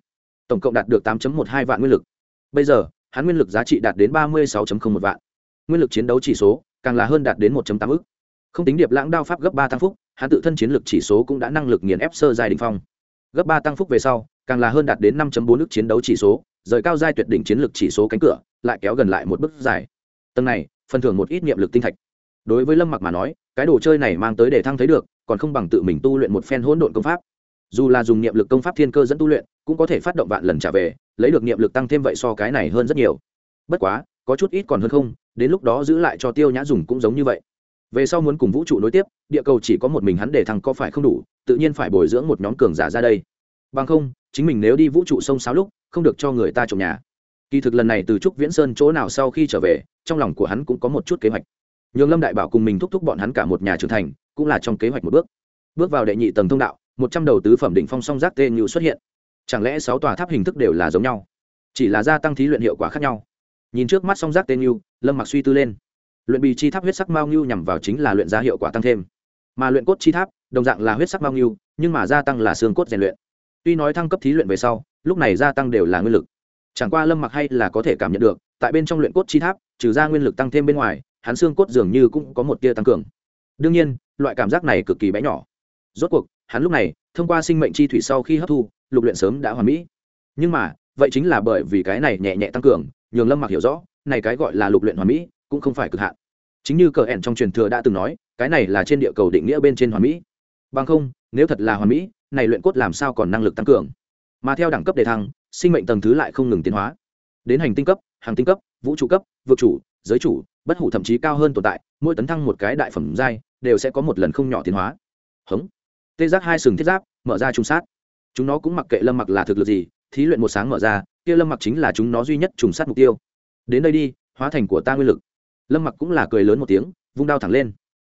Tổng cộng đạt được tám một hai vạn nguyên lực. Bây giờ, hắn nguyên lực giá trị đạt đến ba mươi sáu một vạn. Nguyên lực chiến đấu chỉ số càng là hơn đạt đến một tám ức. Không tính điệp lãng đao pháp gấp ba tăng phúc, hắn tự thân chiến lực chỉ số cũng đã năng lực nghiền ép sơ giai đỉnh phong. Gấp ba tăng phúc về sau, càng là hơn đạt đến năm bốn ức chiến đấu chỉ số, rời cao giai tuyệt đỉnh chiến lực chỉ số cánh cửa, lại kéo gần lại một bước dài. Tầng này, phần thưởng một ít niệm lực tinh thạch. Đối với lâm mặc mà nói, cái đồ chơi này mang tới để thăng thấy được, còn không bằng tự mình tu luyện một phen hỗn độn công pháp. Dù là dùng niệm lực công pháp thiên cơ dẫn tu luyện, cũng có thể phát động vạn lần trả về, lấy được niệm lực tăng thêm vậy so cái này hơn rất nhiều. Bất quá có chút ít còn hơn không, đến lúc đó giữ lại cho tiêu nhã dùng cũng giống như vậy. Về sau muốn cùng vũ trụ nối tiếp, địa cầu chỉ có một mình hắn để thằng có phải không đủ, tự nhiên phải bồi dưỡng một nhóm cường giả ra đây. Bằng không, chính mình nếu đi vũ trụ sông sáo lúc, không được cho người ta trồng nhà. Kỳ thực lần này từ trúc viễn sơn chỗ nào sau khi trở về, trong lòng của hắn cũng có một chút kế hoạch. Nhường lâm đại bảo cùng mình thúc thúc bọn hắn cả một nhà trưởng thành, cũng là trong kế hoạch một bước. Bước vào đệ nhị tầng thông đạo, một trăm đầu tứ phẩm đỉnh phong song giác tê như xuất hiện. Chẳng lẽ sáu tòa tháp hình thức đều là giống nhau? Chỉ là gia tăng thí luyện hiệu quả khác nhau nhìn trước mắt song giác tên như lâm mặc suy tư lên. Luyện bì chi tháp huyết sắc mao ngưu nhằm vào chính là luyện ra hiệu quả tăng thêm. Mà luyện cốt chi tháp, đồng dạng là huyết sắc mao ngưu nhưng mà gia tăng là xương cốt rèn luyện. Tuy nói thăng cấp thí luyện về sau, lúc này gia tăng đều là nguyên lực. Chẳng qua lâm mặc hay là có thể cảm nhận được, tại bên trong luyện cốt chi tháp, trừ ra nguyên lực tăng thêm bên ngoài, hắn xương cốt dường như cũng có một tia tăng cường. Đương nhiên, loại cảm giác này cực kỳ bé nhỏ. Rốt cuộc, hắn lúc này, thông qua sinh mệnh chi thủy sau khi hấp thu, lục luyện sớm đã hoàn mỹ. Nhưng mà, vậy chính là bởi vì cái này nhẹ nhẹ tăng cường nhường lâm mặc hiểu rõ, này cái gọi là lục luyện hoàn mỹ cũng không phải cực hạn. Chính như cờ ẻn trong truyền thừa đã từng nói, cái này là trên địa cầu định nghĩa bên trên hoàn mỹ. Bằng không, nếu thật là hoàn mỹ, này luyện cốt làm sao còn năng lực tăng cường? Mà theo đẳng cấp đề thăng, sinh mệnh tầng thứ lại không ngừng tiến hóa. Đến hành tinh cấp, hàng tinh cấp, vũ trụ cấp vượt chủ, giới chủ, bất hủ thậm chí cao hơn tồn tại, mỗi tấn thăng một cái đại phẩm giai, đều sẽ có một lần không nhỏ tiến hóa. Hống. Tê giác hai sừng thiết giáp, mở ra trung sát. Chúng nó cũng mặc kệ lâm mặc là thực lực gì thí luyện một sáng mở ra, kia lâm mặc chính là chúng nó duy nhất trùng sát mục tiêu. Đến đây đi, hóa thành của ta nguyên lực. Lâm mặc cũng là cười lớn một tiếng, vung đao thẳng lên.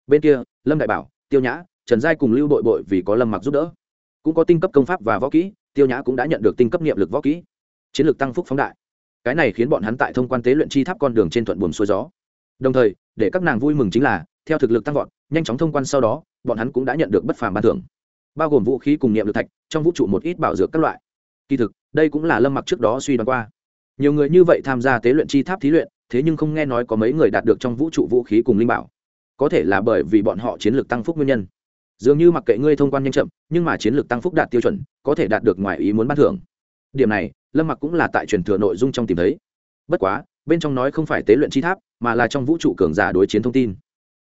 Bên kia, lâm đại bảo, tiêu nhã, trần giai cùng lưu bội bội vì có lâm mặc giúp đỡ. Cũng có tinh cấp công pháp và võ kỹ, tiêu nhã cũng đã nhận được tinh cấp niệm lực võ kỹ. Chiến lược tăng phúc phóng đại. Cái này khiến bọn hắn tại thông quan tế luyện chi tháp con đường trên thuận buồm xuôi gió. Đồng thời, để các nàng vui mừng chính là, theo thực lực tăng vọt, nhanh chóng thông quan sau đó, bọn hắn cũng đã nhận được bất phàm ban thưởng. Bao gồm vũ khí cùng niệm lực thạch, trong vũ trụ một ít bảo dược các loại. Kỳ thực đây cũng là lâm mặc trước đó suy đoán qua. Nhiều người như vậy tham gia tế luyện chi tháp thí luyện, thế nhưng không nghe nói có mấy người đạt được trong vũ trụ vũ khí cùng linh bảo. Có thể là bởi vì bọn họ chiến lược tăng phúc nguyên nhân. Dường như mặc kệ ngươi thông quan nhanh chậm, nhưng mà chiến lược tăng phúc đạt tiêu chuẩn, có thể đạt được ngoài ý muốn ban thưởng. Điểm này, lâm mặc cũng là tại truyền thừa nội dung trong tìm thấy. Bất quá, bên trong nói không phải tế luyện chi tháp, mà là trong vũ trụ cường giả đối chiến thông tin.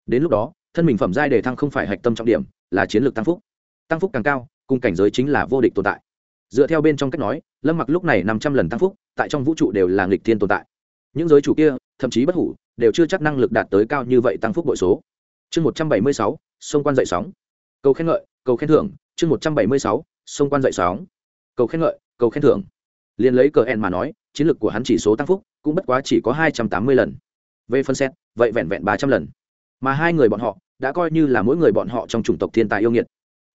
Đến lúc đó, thân mình phẩm giai đề thăng không phải hạch tâm trọng điểm, là chiến lược tăng phúc. Tăng phúc càng cao, cùng cảnh giới chính là vô địch tồn tại dựa theo bên trong cách nói, lâm mặc lúc này năm trăm lần tăng phúc, tại trong vũ trụ đều là nghịch thiên tồn tại. Những giới chủ kia, thậm chí bất hủ, đều chưa chắc năng lực đạt tới cao như vậy tăng phúc bội số. Chương một trăm bảy mươi sáu, sông quan dậy sóng. Cầu khen ngợi, cầu khen thưởng. Chương một trăm bảy mươi sáu, sông quan dậy sóng. Cầu khen ngợi, cầu khen thưởng. Liền lấy cờ en mà nói, chiến lược của hắn chỉ số tăng phúc cũng bất quá chỉ có hai trăm tám mươi lần. Về phân xét, vậy vẹn vẹn ba trăm lần. Mà hai người bọn họ, đã coi như là mỗi người bọn họ trong chủng tộc thiên tài yêu nghiệt.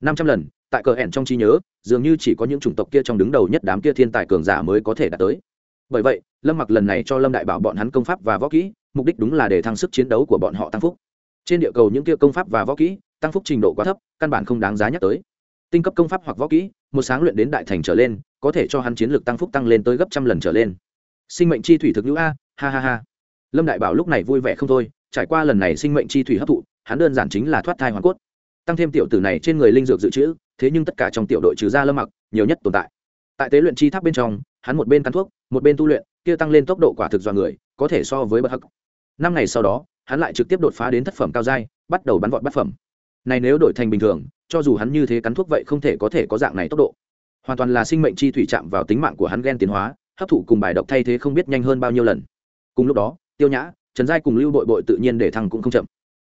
Năm trăm lần tại cờ ẻn trong trí nhớ, dường như chỉ có những chủng tộc kia trong đứng đầu nhất đám kia thiên tài cường giả mới có thể đạt tới. Bởi vậy, lâm mặc lần này cho lâm đại bảo bọn hắn công pháp và võ kỹ, mục đích đúng là để thăng sức chiến đấu của bọn họ tăng phúc. Trên địa cầu những kia công pháp và võ kỹ, tăng phúc trình độ quá thấp, căn bản không đáng giá nhắc tới. Tinh cấp công pháp hoặc võ kỹ, một sáng luyện đến đại thành trở lên, có thể cho hắn chiến lược tăng phúc tăng lên tới gấp trăm lần trở lên. Sinh mệnh chi thủy thực hữu a, ha ha ha. Lâm đại bảo lúc này vui vẻ không thôi, trải qua lần này sinh mệnh chi thủy hấp thụ, hắn đơn giản chính là thoát thai hoàn cốt. Tăng thêm tiểu tử này trên người linh dược dự trữ thế nhưng tất cả trong tiểu đội trừ ra lâm mặc, nhiều nhất tồn tại. Tại tế luyện chi tháp bên trong, hắn một bên cắn thuốc, một bên tu luyện, kia tăng lên tốc độ quả thực do người, có thể so với bất hắc. Năm ngày sau đó, hắn lại trực tiếp đột phá đến thất phẩm cao giai, bắt đầu bắn vọt bát phẩm. Này nếu đổi thành bình thường, cho dù hắn như thế cắn thuốc vậy không thể có thể có dạng này tốc độ. Hoàn toàn là sinh mệnh chi thủy chạm vào tính mạng của hắn ghen tiến hóa, hấp thụ cùng bài độc thay thế không biết nhanh hơn bao nhiêu lần. Cùng lúc đó, tiêu nhã, trần giai cùng lưu bội bội tự nhiên để thăng cũng không chậm.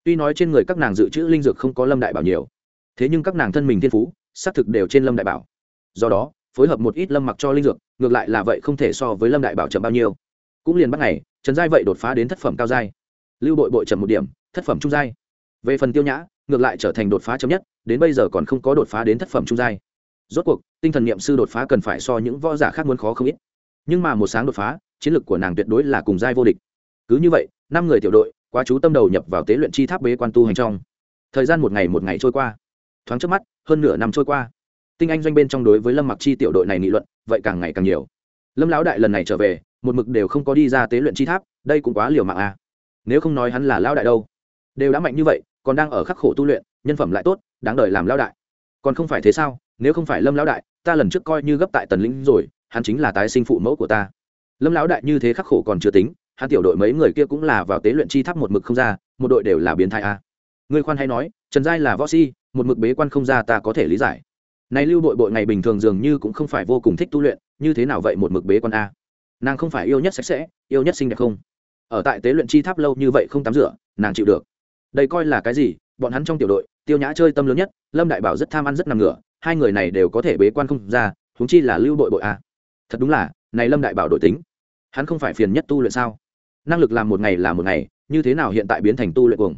Tuy nói trên người các nàng dự trữ linh dược không có lâm đại bảo nhiều thế nhưng các nàng thân mình thiên phú, xác thực đều trên lâm đại bảo. Do đó, phối hợp một ít lâm mặc cho linh dược, ngược lại là vậy không thể so với lâm đại bảo chậm bao nhiêu. Cũng liền bắt ngày, trần giai vậy đột phá đến thất phẩm cao giai. Lưu bội bội chậm một điểm, thất phẩm trung giai. Về phần tiêu nhã, ngược lại trở thành đột phá chậm nhất, đến bây giờ còn không có đột phá đến thất phẩm trung giai. Rốt cuộc, tinh thần niệm sư đột phá cần phải so những võ giả khác muốn khó không ít. Nhưng mà một sáng đột phá, chiến lược của nàng tuyệt đối là cùng giai vô địch. Cứ như vậy, năm người tiểu đội, quá chú tâm đầu nhập vào tế luyện chi tháp bế quan tu hành trong. Thời gian một ngày một ngày trôi qua thoáng trước mắt, hơn nửa năm trôi qua. Tinh anh doanh bên trong đối với lâm mặc chi tiểu đội này nghị luận, vậy càng ngày càng nhiều. Lâm lão đại lần này trở về, một mực đều không có đi ra tế luyện chi tháp, đây cũng quá liều mạng a à. nếu không nói hắn là lão đại đâu. Đều đã mạnh như vậy, còn đang ở khắc khổ tu luyện, nhân phẩm lại tốt, đáng đời làm lão đại. Còn không phải thế sao? Nếu không phải lâm lão đại, ta lần trước coi như gấp tại tần lĩnh rồi, hắn chính là tái sinh phụ mẫu của ta. Lâm lão đại như thế khắc khổ còn chưa tính, hắn tiểu đội mấy người kia cũng là vào tế luyện chi tháp một mực không ra, một đội đều là biến thái a ngươi khoan hay nói, trần giai là võ si một mực bế quan không ra ta có thể lý giải. Này lưu đội bội ngày bình thường dường như cũng không phải vô cùng thích tu luyện, như thế nào vậy một mực bế quan a? Nàng không phải yêu nhất sạch sẽ, yêu nhất xinh đẹp không? Ở tại tế luyện chi tháp lâu như vậy không tắm rửa, nàng chịu được. Đây coi là cái gì? Bọn hắn trong tiểu đội, tiêu nhã chơi tâm lớn nhất, lâm đại bảo rất tham ăn rất nằm ngửa, hai người này đều có thể bế quan không ra, huống chi là lưu đội bội a. Thật đúng là, này lâm đại bảo đội tính. Hắn không phải phiền nhất tu luyện sao? Năng lực làm một ngày là một ngày, như thế nào hiện tại biến thành tu luyện cuồng?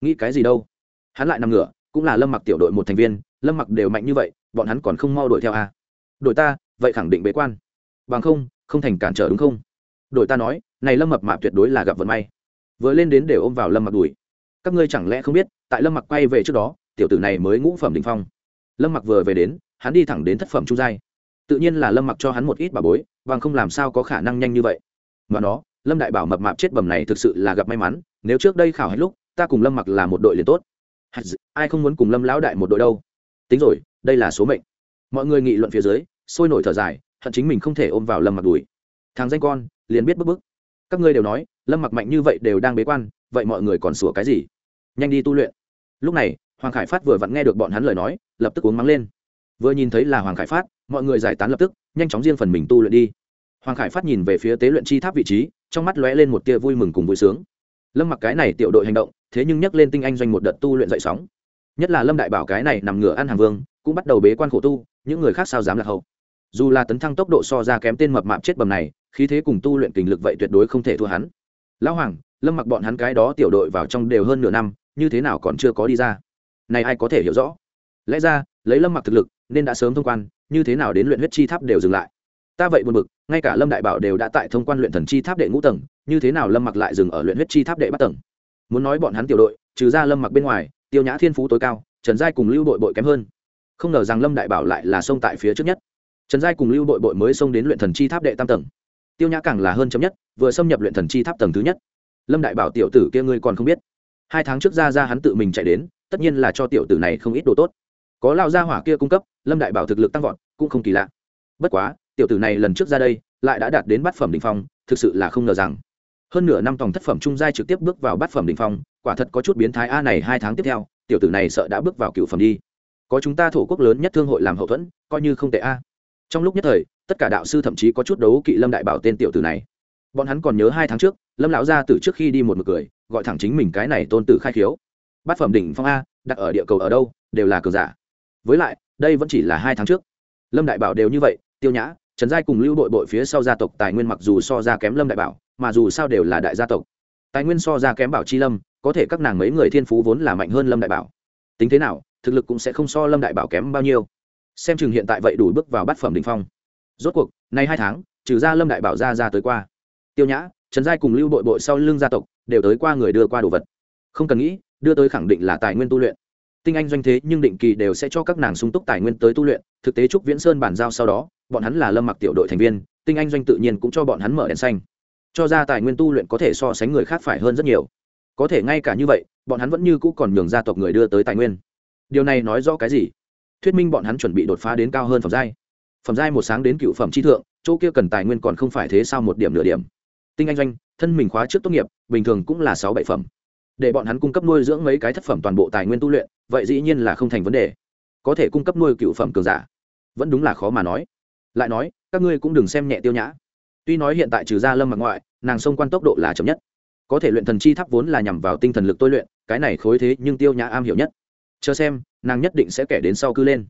Nghĩ cái gì đâu? Hắn lại nằm ngửa cũng là lâm mặc tiểu đội một thành viên, lâm mặc đều mạnh như vậy, bọn hắn còn không mau đuổi theo a à? đội ta, vậy khẳng định bế quan. Bằng không không thành cản trở đúng không? Đội ta nói, này lâm mập mạp tuyệt đối là gặp vận may. Vừa lên đến đều ôm vào lâm mặc đuổi. Các ngươi chẳng lẽ không biết, tại lâm mặc quay về trước đó, tiểu tử này mới ngũ phẩm đình phong. Lâm mặc vừa về đến, hắn đi thẳng đến thất phẩm trung giai. Tự nhiên là lâm mặc cho hắn một ít bà bối, bằng không làm sao có khả năng nhanh như vậy. Mà đó, lâm đại bảo mập mạp chết bầm này thực sự là gặp may mắn, nếu trước đây khảo hết lúc, ta cùng lâm mặc là một đội liền tốt ai không muốn cùng lâm lão đại một đội đâu? Tính rồi, đây là số mệnh. Mọi người nghị luận phía dưới, sôi nổi thở dài, hận chính mình không thể ôm vào lâm mặc đùi. Thằng danh con, liền biết bức bức. Các ngươi đều nói, lâm mặc mạnh như vậy đều đang bế quan, vậy mọi người còn sủa cái gì? Nhanh đi tu luyện. Lúc này, hoàng khải phát vừa vặn nghe được bọn hắn lời nói, lập tức uống mắng lên. Vừa nhìn thấy là hoàng khải phát, mọi người giải tán lập tức, nhanh chóng riêng phần mình tu luyện đi. Hoàng khải phát nhìn về phía tế luyện chi tháp vị trí, trong mắt lóe lên một tia vui mừng cùng vui sướng lâm mặc cái này tiểu đội hành động, thế nhưng nhắc lên tinh anh doanh một đợt tu luyện dậy sóng. Nhất là lâm đại bảo cái này nằm ngửa ăn hàng vương, cũng bắt đầu bế quan khổ tu, những người khác sao dám lạc hậu. Dù là tấn thăng tốc độ so ra kém tên mập mạp chết bầm này, khí thế cùng tu luyện kình lực vậy tuyệt đối không thể thua hắn. Lão hoàng, lâm mặc bọn hắn cái đó tiểu đội vào trong đều hơn nửa năm, như thế nào còn chưa có đi ra? Này ai có thể hiểu rõ? Lẽ ra, lấy lâm mặc thực lực, nên đã sớm thông quan, như thế nào đến luyện huyết chi tháp đều dừng lại? Ta vậy buồn bực, ngay cả lâm đại bảo đều đã tại thông quan luyện thần chi tháp đệ ngũ tầng, như thế nào lâm mặc lại dừng ở luyện huyết chi tháp đệ bắt tầng? Muốn nói bọn hắn tiểu đội, trừ ra lâm mặc bên ngoài, tiêu nhã thiên phú tối cao, trần giai cùng lưu đội bội kém hơn. Không ngờ rằng lâm đại bảo lại là sông tại phía trước nhất. Trần giai cùng lưu đội bội mới xông đến luyện thần chi tháp đệ tam tầng. Tiêu nhã càng là hơn chấm nhất, vừa xâm nhập luyện thần chi tháp tầng thứ nhất. Lâm đại bảo tiểu tử kia ngươi còn không biết. Hai tháng trước ra ra hắn tự mình chạy đến, tất nhiên là cho tiểu tử này không ít đồ tốt. Có lao gia hỏa kia cung cấp, lâm đại bảo thực lực tăng vọt, cũng không kỳ lạ. Bất quá tiểu tử này lần trước ra đây, lại đã đạt đến bát phẩm đ ỉ n h phong, thực sự là không ngờ rằng. Hơn nửa năm tòng thất phẩm trung giai trực tiếp bước vào bát phẩm đ ỉ n h phong, quả thật có chút biến thái a này hai tháng tiếp theo, tiểu tử này sợ đã bước vào cựu phẩm đi. Có chúng ta thổ quốc lớn nhất thương hội làm hậu thuẫn, coi như không tệ a. Trong lúc nhất thời, tất cả đạo sư thậm chí có chút đấu kỵ lâm đại bảo tên tiểu tử này. Bọn hắn còn nhớ hai tháng trước, lâm lão gia từ trước khi đi một mực cười, gọi thẳng chính mình cái này tôn tử khai khiếu. Bát phẩm đỉnh phong a, đặt ở địa cầu ở đâu, đều là cờ giả. Với lại, đây vẫn chỉ là hai tháng trước. Lâm đại bảo đều như vậy, tiêu nhã trần giai cùng lưu đội bội phía sau gia tộc tài nguyên mặc dù so ra kém lâm đại bảo, mà dù sao đều là đại gia tộc. Tài nguyên so ra kém bảo chi lâm, có thể các nàng mấy người thiên phú vốn là mạnh hơn lâm đại bảo. Tính thế nào, thực lực cũng sẽ không so lâm đại bảo kém bao nhiêu. Xem chừng hiện tại vậy đủ bước vào bát phẩm đình phong. Rốt cuộc, nay hai tháng, trừ ra lâm đại bảo ra ra tới qua. Tiêu nhã, trần giai cùng lưu đội bội sau lưng gia tộc, đều tới qua người đưa qua đồ vật. Không cần nghĩ, đưa tới khẳng định là tài nguyên tu luyện. Tinh anh doanh thế nhưng định kỳ đều sẽ cho các nàng sung túc tài nguyên tới tu luyện, thực tế trúc viễn sơn bàn giao sau đó bọn hắn là lâm mặc tiểu đội thành viên, tinh anh doanh tự nhiên cũng cho bọn hắn mở đèn xanh. Cho ra tài nguyên tu luyện có thể so sánh người khác phải hơn rất nhiều. Có thể ngay cả như vậy, bọn hắn vẫn như cũ còn nhường gia tộc người đưa tới tài nguyên. Điều này nói rõ cái gì? Thuyết minh bọn hắn chuẩn bị đột phá đến cao hơn phẩm giai. Phẩm giai một sáng đến cựu phẩm chi thượng, chỗ kia cần tài nguyên còn không phải thế sao một điểm nửa điểm. Tinh anh doanh, thân mình khóa trước tốt nghiệp, bình thường cũng là sáu bảy phẩm. Để bọn hắn cung cấp nuôi dưỡng mấy cái thất phẩm toàn bộ tài nguyên tu luyện, vậy dĩ nhiên là không thành vấn đề. Có thể cung cấp nuôi cựu phẩm cường giả. Vẫn đúng là khó mà nói lại nói, các ngươi cũng đừng xem nhẹ tiêu nhã. Tuy nói hiện tại trừ ra lâm mặc ngoại nàng xông quan tốc độ là chậm nhất. Có thể luyện thần chi tháp vốn là nhằm vào tinh thần lực tôi luyện, cái này khối thế nhưng tiêu nhã am hiểu nhất. Chờ xem, nàng nhất định sẽ kể đến sau cư lên.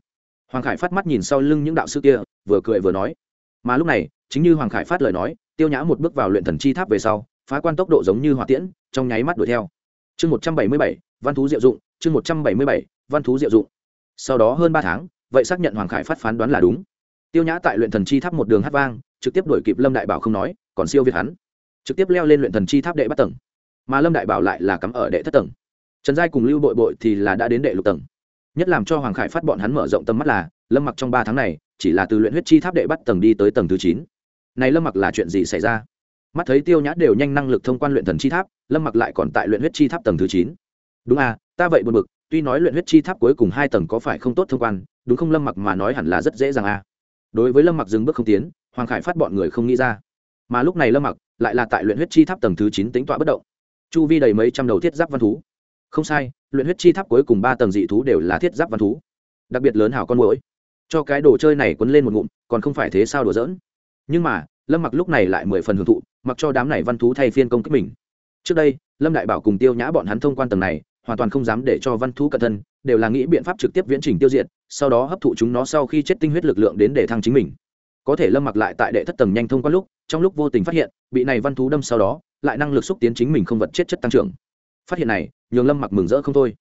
Hoàng khải phát mắt nhìn sau lưng những đạo sư kia, vừa cười vừa nói. Mà lúc này, chính như hoàng khải phát lời nói, tiêu nhã một bước vào luyện thần chi tháp về sau, phá quan tốc độ giống như hỏa tiễn, trong nháy mắt đuổi theo. Chương một trăm bảy mươi bảy, văn thú diệu dụng, chương một trăm bảy mươi bảy, văn thú diệu dụng. Sau đó hơn ba tháng, vậy xác nhận hoàng khải phát phán đoán là đúng tiêu nhã tại luyện thần chi tháp một đường hát vang, trực tiếp đuổi kịp lâm đại bảo không nói, còn siêu việt hắn. Trực tiếp leo lên luyện thần chi tháp đệ bắt tầng. Mà lâm đại bảo lại là cắm ở đệ thất tầng. Trần giai cùng lưu bội bội thì là đã đến đệ lục tầng. Nhất làm cho hoàng khải phát bọn hắn mở rộng tâm mắt là, lâm mặc trong ba tháng này, chỉ là từ luyện huyết chi tháp đệ bắt tầng đi tới tầng thứ chín. Này lâm mặc là chuyện gì xảy ra? Mắt thấy tiêu nhã đều nhanh năng lực thông quan luyện thần chi tháp, lâm mặc lại còn tại luyện huyết chi tháp tầng thứ chín. Đúng à ta vậy buồn bực, tuy nói luyện huyết chi tháp cuối cùng hai tầng có phải không tốt thông quan, đúng không lâm mặc mà nói hẳn là rất dễ dàng à đối với lâm mặc dừng bước không tiến, hoàng khải phát bọn người không nghĩ ra. Mà lúc này lâm mặc lại là tại luyện huyết chi tháp tầng thứ chín tính tọa bất động. Chu vi đầy mấy trăm đầu thiết giáp văn thú. Không sai, luyện huyết chi tháp cuối cùng ba tầng dị thú đều là thiết giáp văn thú. Đặc biệt lớn hảo con mũi cho cái đồ chơi này quấn lên một ngụm, còn không phải thế sao đùa giỡn. Nhưng mà, lâm mặc lúc này lại mười phần hưởng thụ, mặc cho đám này văn thú thay phiên công kích mình. Trước đây, lâm đại bảo cùng tiêu nhã bọn hắn thông quan tầng này, hoàn toàn không dám để cho văn thú cẩn thân đều là nghĩ biện pháp trực tiếp viễn trình tiêu diệt sau đó hấp thụ chúng nó sau khi chết tinh huyết lực lượng đến để thăng chính mình. Có thể lâm mặc lại tại đệ thất tầng nhanh thông qua lúc trong lúc vô tình phát hiện bị này văn thú đâm sau đó lại năng lực xúc tiến chính mình không vật chết chất tăng trưởng. Phát hiện này nhường lâm mặc mừng rỡ không thôi.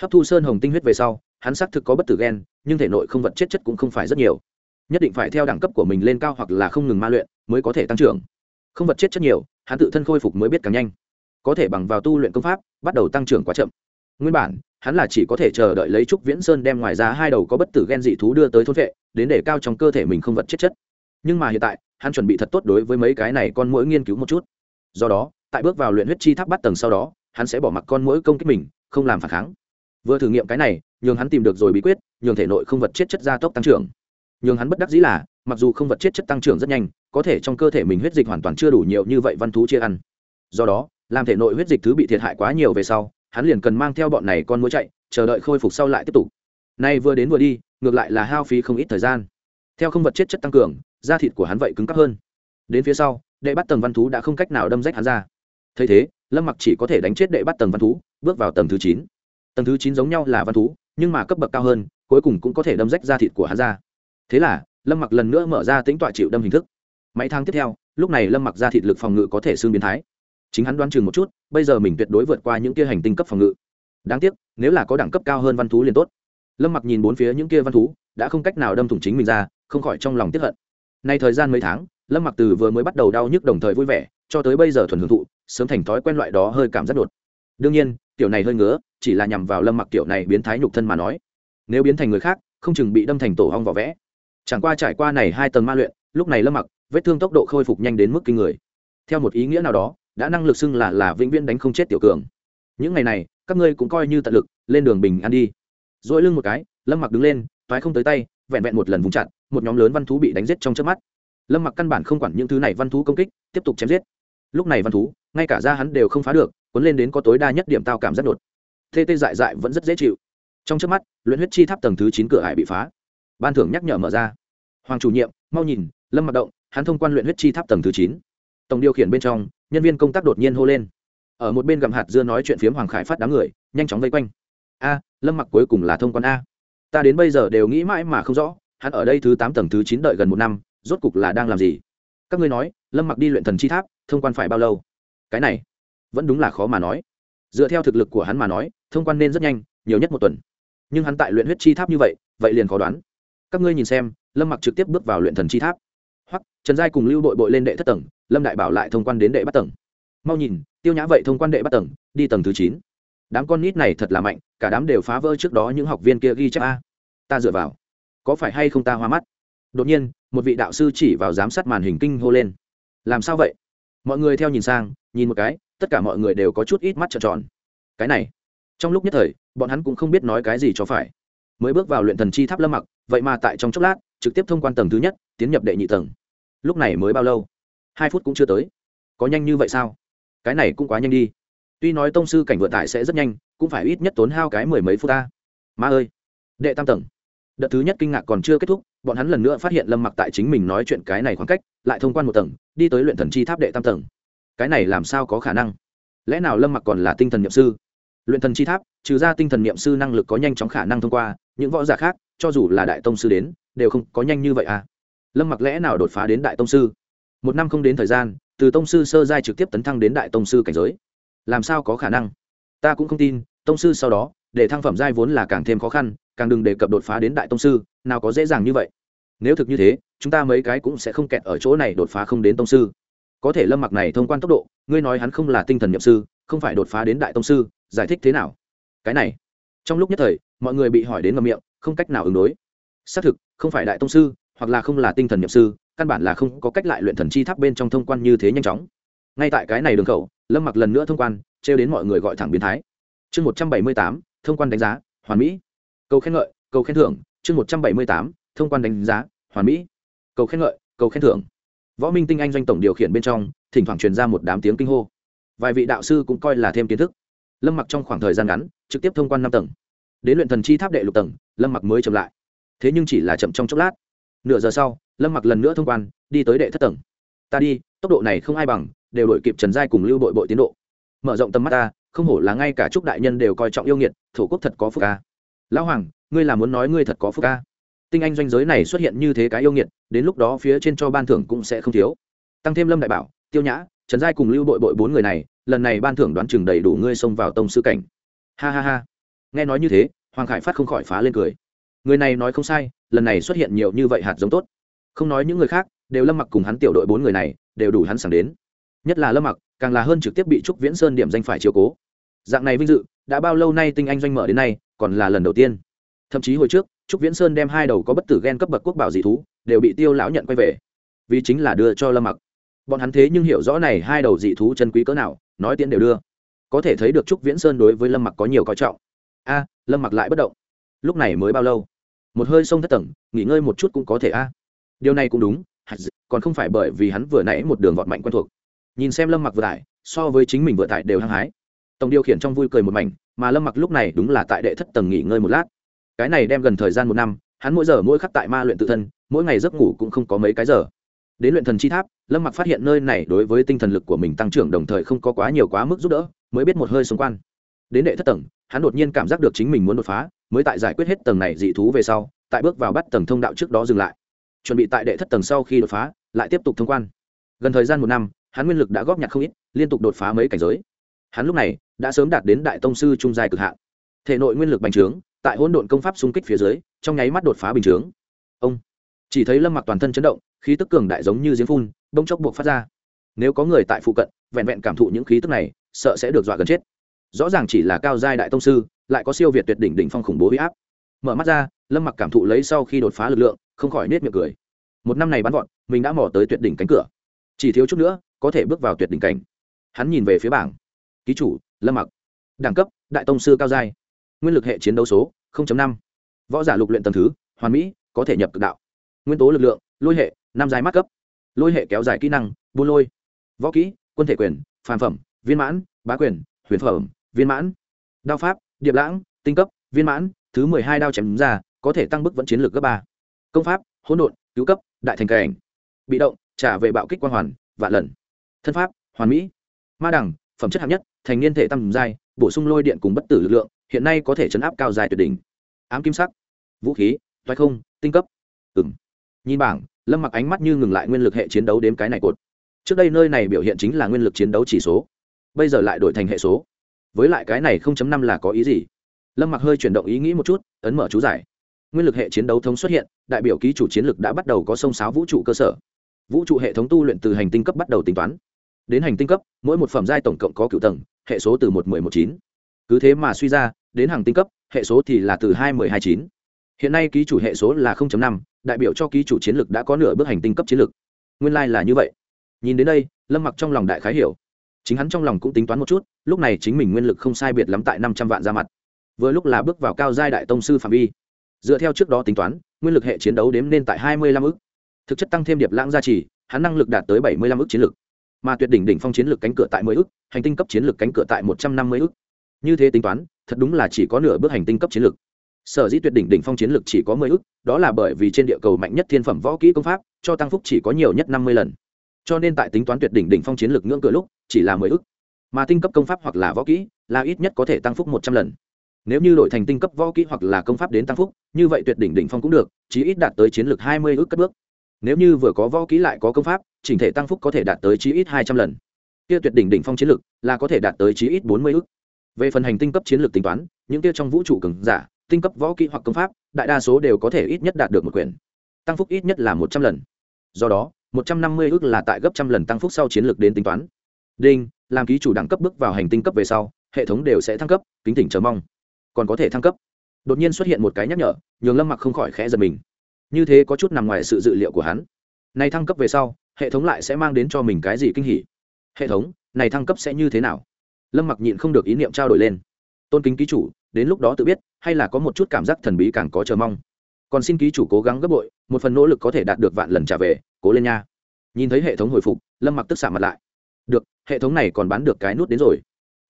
Hấp thu sơn hồng tinh huyết về sau hắn xác thực có bất tử ghen, nhưng thể nội không vật chết chất cũng không phải rất nhiều. Nhất định phải theo đẳng cấp của mình lên cao hoặc là không ngừng ma luyện mới có thể tăng trưởng. Không vật chết chất nhiều hắn tự thân khôi phục mới biết càng nhanh. Có thể bằng vào tu luyện công pháp bắt đầu tăng trưởng quá chậm. Nguyên bản hắn là chỉ có thể chờ đợi lấy trúc viễn sơn đem ngoài ra hai đầu có bất tử ghen dị thú đưa tới thôn vệ, đến để cao trong cơ thể mình không vật chết chất. Nhưng mà hiện tại, hắn chuẩn bị thật tốt đối với mấy cái này con mũi nghiên cứu một chút. Do đó, tại bước vào luyện huyết chi tháp bắt tầng sau đó, hắn sẽ bỏ mặc con mũi công kích mình, không làm phản kháng. Vừa thử nghiệm cái này, nhường hắn tìm được rồi bí quyết, nhường thể nội không vật chết chất gia tốc tăng trưởng. Nhường hắn bất đắc dĩ là, mặc dù không vật chết chất tăng trưởng rất nhanh, có thể trong cơ thể mình huyết dịch hoàn toàn chưa đủ nhiều như vậy văn thú chia ăn. Do đó, làm thể nội huyết dịch thứ bị thiệt hại quá nhiều về sau hắn liền cần mang theo bọn này con mũi chạy, chờ đợi khôi phục sau lại tiếp tục. Nay vừa đến vừa đi, ngược lại là hao phí không ít thời gian. Theo không vật chết chất tăng cường, da thịt của hắn vậy cứng cắp hơn. Đến phía sau, đệ bắt tầng văn thú đã không cách nào đâm rách hắn ra. Thấy thế, lâm mặc chỉ có thể đánh chết đệ bắt tầng văn thú, bước vào tầng thứ chín. Tầng thứ chín giống nhau là văn thú, nhưng mà cấp bậc cao hơn, cuối cùng cũng có thể đâm rách da thịt của hắn ra. Thế là, lâm mặc lần nữa mở ra tính tọa chịu đâm hình thức. Mấy tháng tiếp theo, lúc này lâm mặc ra thịt lực phòng ngự có thể xương biến thái chính hắn đoán chừng một chút, bây giờ mình tuyệt đối vượt qua những kia hành tinh cấp phòng ngự. Đáng tiếc, nếu là có đẳng cấp cao hơn văn thú liền tốt. Lâm mặc nhìn bốn phía những kia văn thú, đã không cách nào đâm thủng chính mình ra, không khỏi trong lòng tiếp hận. Nay thời gian mấy tháng, lâm mặc từ vừa mới bắt đầu đau nhức đồng thời vui vẻ, cho tới bây giờ thuần hưởng thụ, sớm thành thói quen loại đó hơi cảm giác đột. Đương nhiên kiểu này hơi ngứa, chỉ là nhằm vào lâm mặc kiểu này biến thái nhục thân mà nói. Nếu biến thành người khác, không chừng bị đâm thành tổ hong vỏ vẽ. Chẳng qua trải qua này hai tầng ma luyện, lúc này lâm mặc, vết thương tốc độ khôi phục nhanh đến mức kinh người. Theo một ý nghĩa nào đó đã năng lực xưng là là vĩnh viễn đánh không chết tiểu cường. Những ngày này, các ngươi cũng coi như tận lực, lên đường bình an đi. Dỗi lưng một cái, lâm mặc đứng lên, toái không tới tay, vẹn vẹn một lần vùng chặn một nhóm lớn văn thú bị đánh giết trong trước mắt. Lâm mặc căn bản không quản những thứ này văn thú công kích, tiếp tục chém giết. Lúc này văn thú, ngay cả ra hắn đều không phá được, cuốn lên đến có tối đa nhất điểm tao cảm rất đột. Tê tê dại dại vẫn rất dễ chịu. Trong trước mắt, luyện huyết chi tháp tầng thứ chín cửa hải bị phá. Ban thưởng nhắc nhở mở ra. Hoàng chủ nhiệm, mau nhìn, lâm mặc động, hắn thông quan luyện huyết chi tháp tầng thứ chín. Tổng điều khiển bên trong nhân viên công tác đột nhiên hô lên. Ở một bên gặm hạt dưa nói chuyện phiếm hoàng khải phát đám người, nhanh chóng vây quanh. A, lâm mặc cuối cùng là thông quan a. Ta đến bây giờ đều nghĩ mãi mà không rõ, hắn ở đây thứ tám tầng thứ chín đợi gần một năm, rốt cục là đang làm gì? Các ngươi nói, lâm mặc đi luyện thần chi tháp, thông quan phải bao lâu? Cái này, vẫn đúng là khó mà nói. Dựa theo thực lực của hắn mà nói, thông quan nên rất nhanh, nhiều nhất một tuần. Nhưng hắn tại luyện huyết chi tháp như vậy vậy liền khó đoán. Các ngươi nhìn xem, lâm mặc trực tiếp bước vào luyện thần chi tháp hoặc trần giai cùng lưu đội bội lên đệ thất tầng, lâm đại bảo lại thông quan đến đệ bắt tầng. Mau nhìn, tiêu nhã vậy thông quan đệ bắt tầng, đi tầng thứ chín. Đám con nít này thật là mạnh, cả đám đều phá vỡ trước đó những học viên kia ghi chép a. Ta dựa vào. Có phải hay không ta hoa mắt? Đột nhiên, một vị đạo sư chỉ vào giám sát màn hình kinh hô lên. Làm sao vậy? Mọi người theo nhìn sang, nhìn một cái, tất cả mọi người đều có chút ít mắt trợn tròn. Cái này, trong lúc nhất thời, bọn hắn cũng không biết nói cái gì cho phải. Mới bước vào luyện thần chi tháp lâm mặc, vậy mà tại trong chốc lát trực tiếp thông quan tầng thứ nhất, tiến nhập đệ nhị tầng. Lúc này mới bao lâu? Hai phút cũng chưa tới. Có nhanh như vậy sao? Cái này cũng quá nhanh đi. Tuy nói tông sư cảnh vượt tải sẽ rất nhanh, cũng phải ít nhất tốn hao cái mười mấy phút ta. Ma ơi! Đệ tam tầng. Đợt thứ nhất kinh ngạc còn chưa kết thúc, bọn hắn lần nữa phát hiện lâm mặc tại chính mình nói chuyện cái này khoảng cách, lại thông quan một tầng, đi tới luyện thần chi tháp đệ tam tầng. Cái này làm sao có khả năng? Lẽ nào lâm mặc còn là tinh thần nhậm sư? Luyện thần chi tháp, trừ ra tinh thần nhậm sư năng lực có nhanh chóng khả năng thông qua, những võ giả khác cho dù là đại tông sư đến, đều không có nhanh như vậy à. Lâm mặc lẽ nào đột phá đến đại tông sư? Một năm không đến thời gian, từ tông sư sơ giai trực tiếp tấn thăng đến đại tông sư cảnh giới. Làm sao có khả năng? Ta cũng không tin, tông sư sau đó, để thăng phẩm giai vốn là càng thêm khó khăn, càng đừng đề cập đột phá đến đại tông sư, nào có dễ dàng như vậy. Nếu thực như thế, chúng ta mấy cái cũng sẽ không kẹt ở chỗ này đột phá không đến tông sư. Có thể lâm mặc này thông quan tốc độ, ngươi nói hắn không là tinh thần nhậm sư, không phải đột phá đến đại tông sư, giải thích thế nào? Cái này, trong lúc nhất thời, mọi người bị hỏi đến ngầm miệng không cách nào ứng đối. Xác thực, không phải đại tông sư, hoặc là không là tinh thần nhập sư, căn bản là không có cách lại luyện thần chi tháp bên trong thông quan như thế nhanh chóng. Ngay tại cái này đường khẩu, lâm mặc lần nữa thông quan, trêu đến mọi người gọi thẳng biến thái. Chương một trăm bảy mươi tám, thông quan đánh giá, hoàn mỹ. Cầu khen ngợi, cầu khen thưởng, chương một trăm bảy mươi tám, thông quan đánh giá, hoàn mỹ. Cầu khen ngợi, cầu khen thưởng. Võ minh tinh anh doanh tổng điều khiển bên trong, thỉnh thoảng truyền ra một đám tiếng kinh hô. Vài vị đạo sư cũng coi là thêm kiến thức. Lâm mặc trong khoảng thời gian ngắn, trực tiếp thông quan năm tầng đến luyện thần chi tháp đệ lục tầng, lâm mặc mới chậm lại. Thế nhưng chỉ là chậm trong chốc lát. Nửa giờ sau, lâm mặc lần nữa thông quan, đi tới đệ thất tầng. Ta đi, tốc độ này không ai bằng, đều đội kịp trần giai cùng lưu đội bội tiến độ. Mở rộng tầm mắt ta, không hổ là ngay cả trúc đại nhân đều coi trọng yêu nghiệt, thổ quốc thật có phúc ca. Lão hoàng, ngươi là muốn nói ngươi thật có phúc ca? Tinh anh doanh giới này xuất hiện như thế cái yêu nghiệt, đến lúc đó phía trên cho ban thưởng cũng sẽ không thiếu. Tăng thêm lâm đại bảo, tiêu nhã, trần giai cùng lưu đội bội bốn người này, lần này ban thưởng đoán chừng đầy đủ ngươi xông vào tông sư cảnh. Ha ha ha nghe nói như thế, hoàng khải phát không khỏi phá lên cười. Người này nói không sai, lần này xuất hiện nhiều như vậy hạt giống tốt. Không nói những người khác, đều lâm mặc cùng hắn tiểu đội bốn người này, đều đủ hắn sẵn đến. Nhất là lâm mặc, càng là hơn trực tiếp bị trúc viễn sơn điểm danh phải chiều cố. Dạng này vinh dự, đã bao lâu nay tinh anh doanh mở đến nay, còn là lần đầu tiên. Thậm chí hồi trước, trúc viễn sơn đem hai đầu có bất tử ghen cấp bậc quốc bảo dị thú, đều bị tiêu lão nhận quay về. Vì chính là đưa cho lâm mặc. Bọn hắn thế nhưng hiểu rõ này hai đầu dị thú chân quý cỡ nào, nói tiễn đều đưa. Có thể thấy được trúc viễn sơn đối với lâm mặc có nhiều coi trọng a, lâm mặc lại bất động. Lúc này mới bao lâu? Một hơi sông thất tầng, nghỉ ngơi một chút cũng có thể a. Điều này cũng đúng còn không phải bởi vì hắn vừa nãy một đường vọt mạnh quen thuộc. Nhìn xem lâm mặc vừa tải, so với chính mình vừa tải đều hăng hái. Tổng điều khiển trong vui cười một mảnh, mà lâm mặc lúc này đúng là tại đệ thất tầng nghỉ ngơi một lát. Cái này đem gần thời gian một năm, hắn mỗi giờ mỗi khắc tại ma luyện tự thân, mỗi ngày giấc ngủ cũng không có mấy cái giờ. Đến luyện thần chi tháp, lâm mặc phát hiện nơi này đối với tinh thần lực của mình tăng trưởng đồng thời không có quá nhiều quá mức giúp đỡ, mới biết một hơi xung quan đến đệ thất tầng, hắn đột nhiên cảm giác được chính mình muốn đột phá, mới tại giải quyết hết tầng này dị thú về sau, tại bước vào bắt tầng thông đạo trước đó dừng lại. Chuẩn bị tại đệ thất tầng sau khi đột phá, lại tiếp tục thông quan. Gần thời gian một năm, hắn nguyên lực đã góp nhặt không ít, liên tục đột phá mấy cảnh giới. Hắn lúc này, đã sớm đạt đến đại tông sư trung dài cực hạn. Thể nội nguyên lực bành trướng, tại hỗn độn công pháp xung kích phía dưới, trong nháy mắt đột phá bình trướng. Ông, chỉ thấy lâm mặc toàn thân chấn động, khí tức cường đại giống như giếng phun bông chốc buộc phát ra. Nếu có người tại phụ cận, vẹn vẹn cảm thụ những khí tức này, sợ sẽ được dọa gần chết rõ ràng chỉ là cao giai đại tông sư, lại có siêu việt tuyệt đỉnh đỉnh phong khủng bố huy áp. Mở mắt ra, lâm mặc cảm thụ lấy sau khi đột phá lực lượng, không khỏi nết miệng cười. Một năm này bắn vọt, mình đã mò tới tuyệt đỉnh cánh cửa. Chỉ thiếu chút nữa, có thể bước vào tuyệt đỉnh cảnh. Hắn nhìn về phía bảng. Ký chủ, lâm mặc. Đẳng cấp, đại tông sư cao giai. Nguyên lực hệ chiến đấu số 0.5. võ giả lục luyện tầng thứ, hoàn mỹ, có thể nhập cực đạo. Nguyên tố lực lượng, lôi hệ, năm giai mắt cấp. Lôi hệ kéo dài kỹ năng, buôn lôi. Võ kỹ, quân thể quyền, phàm phẩm, viên mãn, bá quyền, huyền phẩm viên mãn, đao pháp, điệp lãng, tinh cấp, viên mãn, thứ mười hai đao chém ra, có thể tăng bức vẫn chiến lược cấp ba. Công pháp, hỗn độn, cứu cấp, đại thành cảnh. Bị động, trả về bạo kích quan hoàn, vạn lần. Thân pháp, hoàn mỹ. Ma đẳng, phẩm chất hạng nhất, thành niên thể tăng giai, bổ sung lôi điện cùng bất tử lực lượng, hiện nay có thể chấn áp cao dài tuyệt đỉnh. Ám kim sắc. Vũ khí, toái không, tinh cấp. Ừng nhìn bảng, lâm mặc ánh mắt như ngừng lại nguyên lực hệ chiến đấu đếm cái này cột. Trước đây nơi này biểu hiện chính là nguyên lực chiến đấu chỉ số. Bây giờ lại đổi thành hệ số với lại cái này 0.5 là có ý gì? Lâm mặc hơi chuyển động ý nghĩ một chút, ấn mở chú giải. Nguyên lực hệ chiến đấu thống xuất hiện, đại biểu ký chủ chiến lực đã bắt đầu có sông sáo vũ trụ cơ sở. Vũ trụ hệ thống tu luyện từ hành tinh cấp bắt đầu tính toán. Đến hành tinh cấp, mỗi một phẩm giai tổng cộng có cựu tầng, hệ số từ một mười một chín. Cứ thế mà suy ra, đến hàng tinh cấp, hệ số thì là từ hai mười hai chín. Hiện nay ký chủ hệ số là năm, đại biểu cho ký chủ chiến lực đã có nửa bước hành tinh cấp chiến lực. Nguyên lai、like、là như vậy. Nhìn đến đây, lâm mặc trong lòng đại khái hiểu chính hắn trong lòng cũng tính toán một chút, lúc này chính mình nguyên lực không sai biệt lắm tại năm trăm vạn ra mặt. Vừa lúc là bước vào cao giai đại tông sư phạm vi. Dựa theo trước đó tính toán, nguyên lực hệ chiến đấu đếm nên tại hai mươi lăm ức. Thực chất tăng thêm điệp lãng gia trì, hắn năng lực đạt tới bảy mươi lăm ức chiến lực. Mà tuyệt đỉnh đỉnh phong chiến lực cánh cửa tại mười ức, hành tinh cấp chiến lực cánh cửa tại một trăm năm mươi ức. Như thế tính toán, thật đúng là chỉ có nửa bước hành tinh cấp chiến lực. Sở dĩ tuyệt đỉnh đỉnh phong chiến lực chỉ có mười ức, đó là bởi vì trên địa cầu mạnh nhất thiên phẩm võ kỹ công pháp, cho tăng phúc chỉ có nhiều nhất năm mươi lần. Cho nên tại tính toán tuyệt đỉnh đỉnh phong chiến lực ngưỡng cửa lúc chỉ là mười ức. Mà tinh cấp công pháp hoặc là võ kỹ, là ít nhất có thể tăng phúc một trăm lần. Nếu như đổi thành tinh cấp võ kỹ hoặc là công pháp đến tăng phúc, như vậy tuyệt đỉnh đỉnh phong cũng được, chí ít đạt tới chiến lược hai mươi ước cất bước. Nếu như vừa có võ kỹ lại có công pháp, chỉnh thể tăng phúc có thể đạt tới chí ít hai trăm lần. Kia tuyệt đỉnh đỉnh phong chiến lược là có thể đạt tới chí ít bốn mươi ước về phần hành tinh cấp chiến lược tính toán, những kia trong vũ trụ cường giả, tinh cấp võ kỹ hoặc công pháp, đại đa số đều có thể ít nhất đạt được một quyển. Tăng phúc ít nhất là một trăm lần. Do đó, một trăm năm mươi ước là tại gấp trăm lần tăng phúc sau chiến lược đến tính toán đinh, làm ký chủ đẳng cấp bước vào hành tinh cấp về sau, hệ thống đều sẽ thăng cấp, kính tỉnh chờ mong. Còn có thể thăng cấp. Đột nhiên xuất hiện một cái nhắc nhở, nhường lâm mặc không khỏi khẽ giật mình. Như thế có chút nằm ngoài sự dự liệu của hắn. Này thăng cấp về sau, hệ thống lại sẽ mang đến cho mình cái gì kinh hỉ? Hệ thống, này thăng cấp sẽ như thế nào? Lâm mặc nhịn không được ý niệm trao đổi lên. Tôn kính ký chủ, đến lúc đó tự biết, hay là có một chút cảm giác thần bí càng có chờ mong. Còn xin ký chủ cố gắng gấp bội, một phần nỗ lực có thể đạt được vạn lần trả về, cố lên nha. Nhìn thấy hệ thống hồi phục, lâm mặc tức xạ mặt lại được, hệ thống này còn bán được cái nút đến rồi.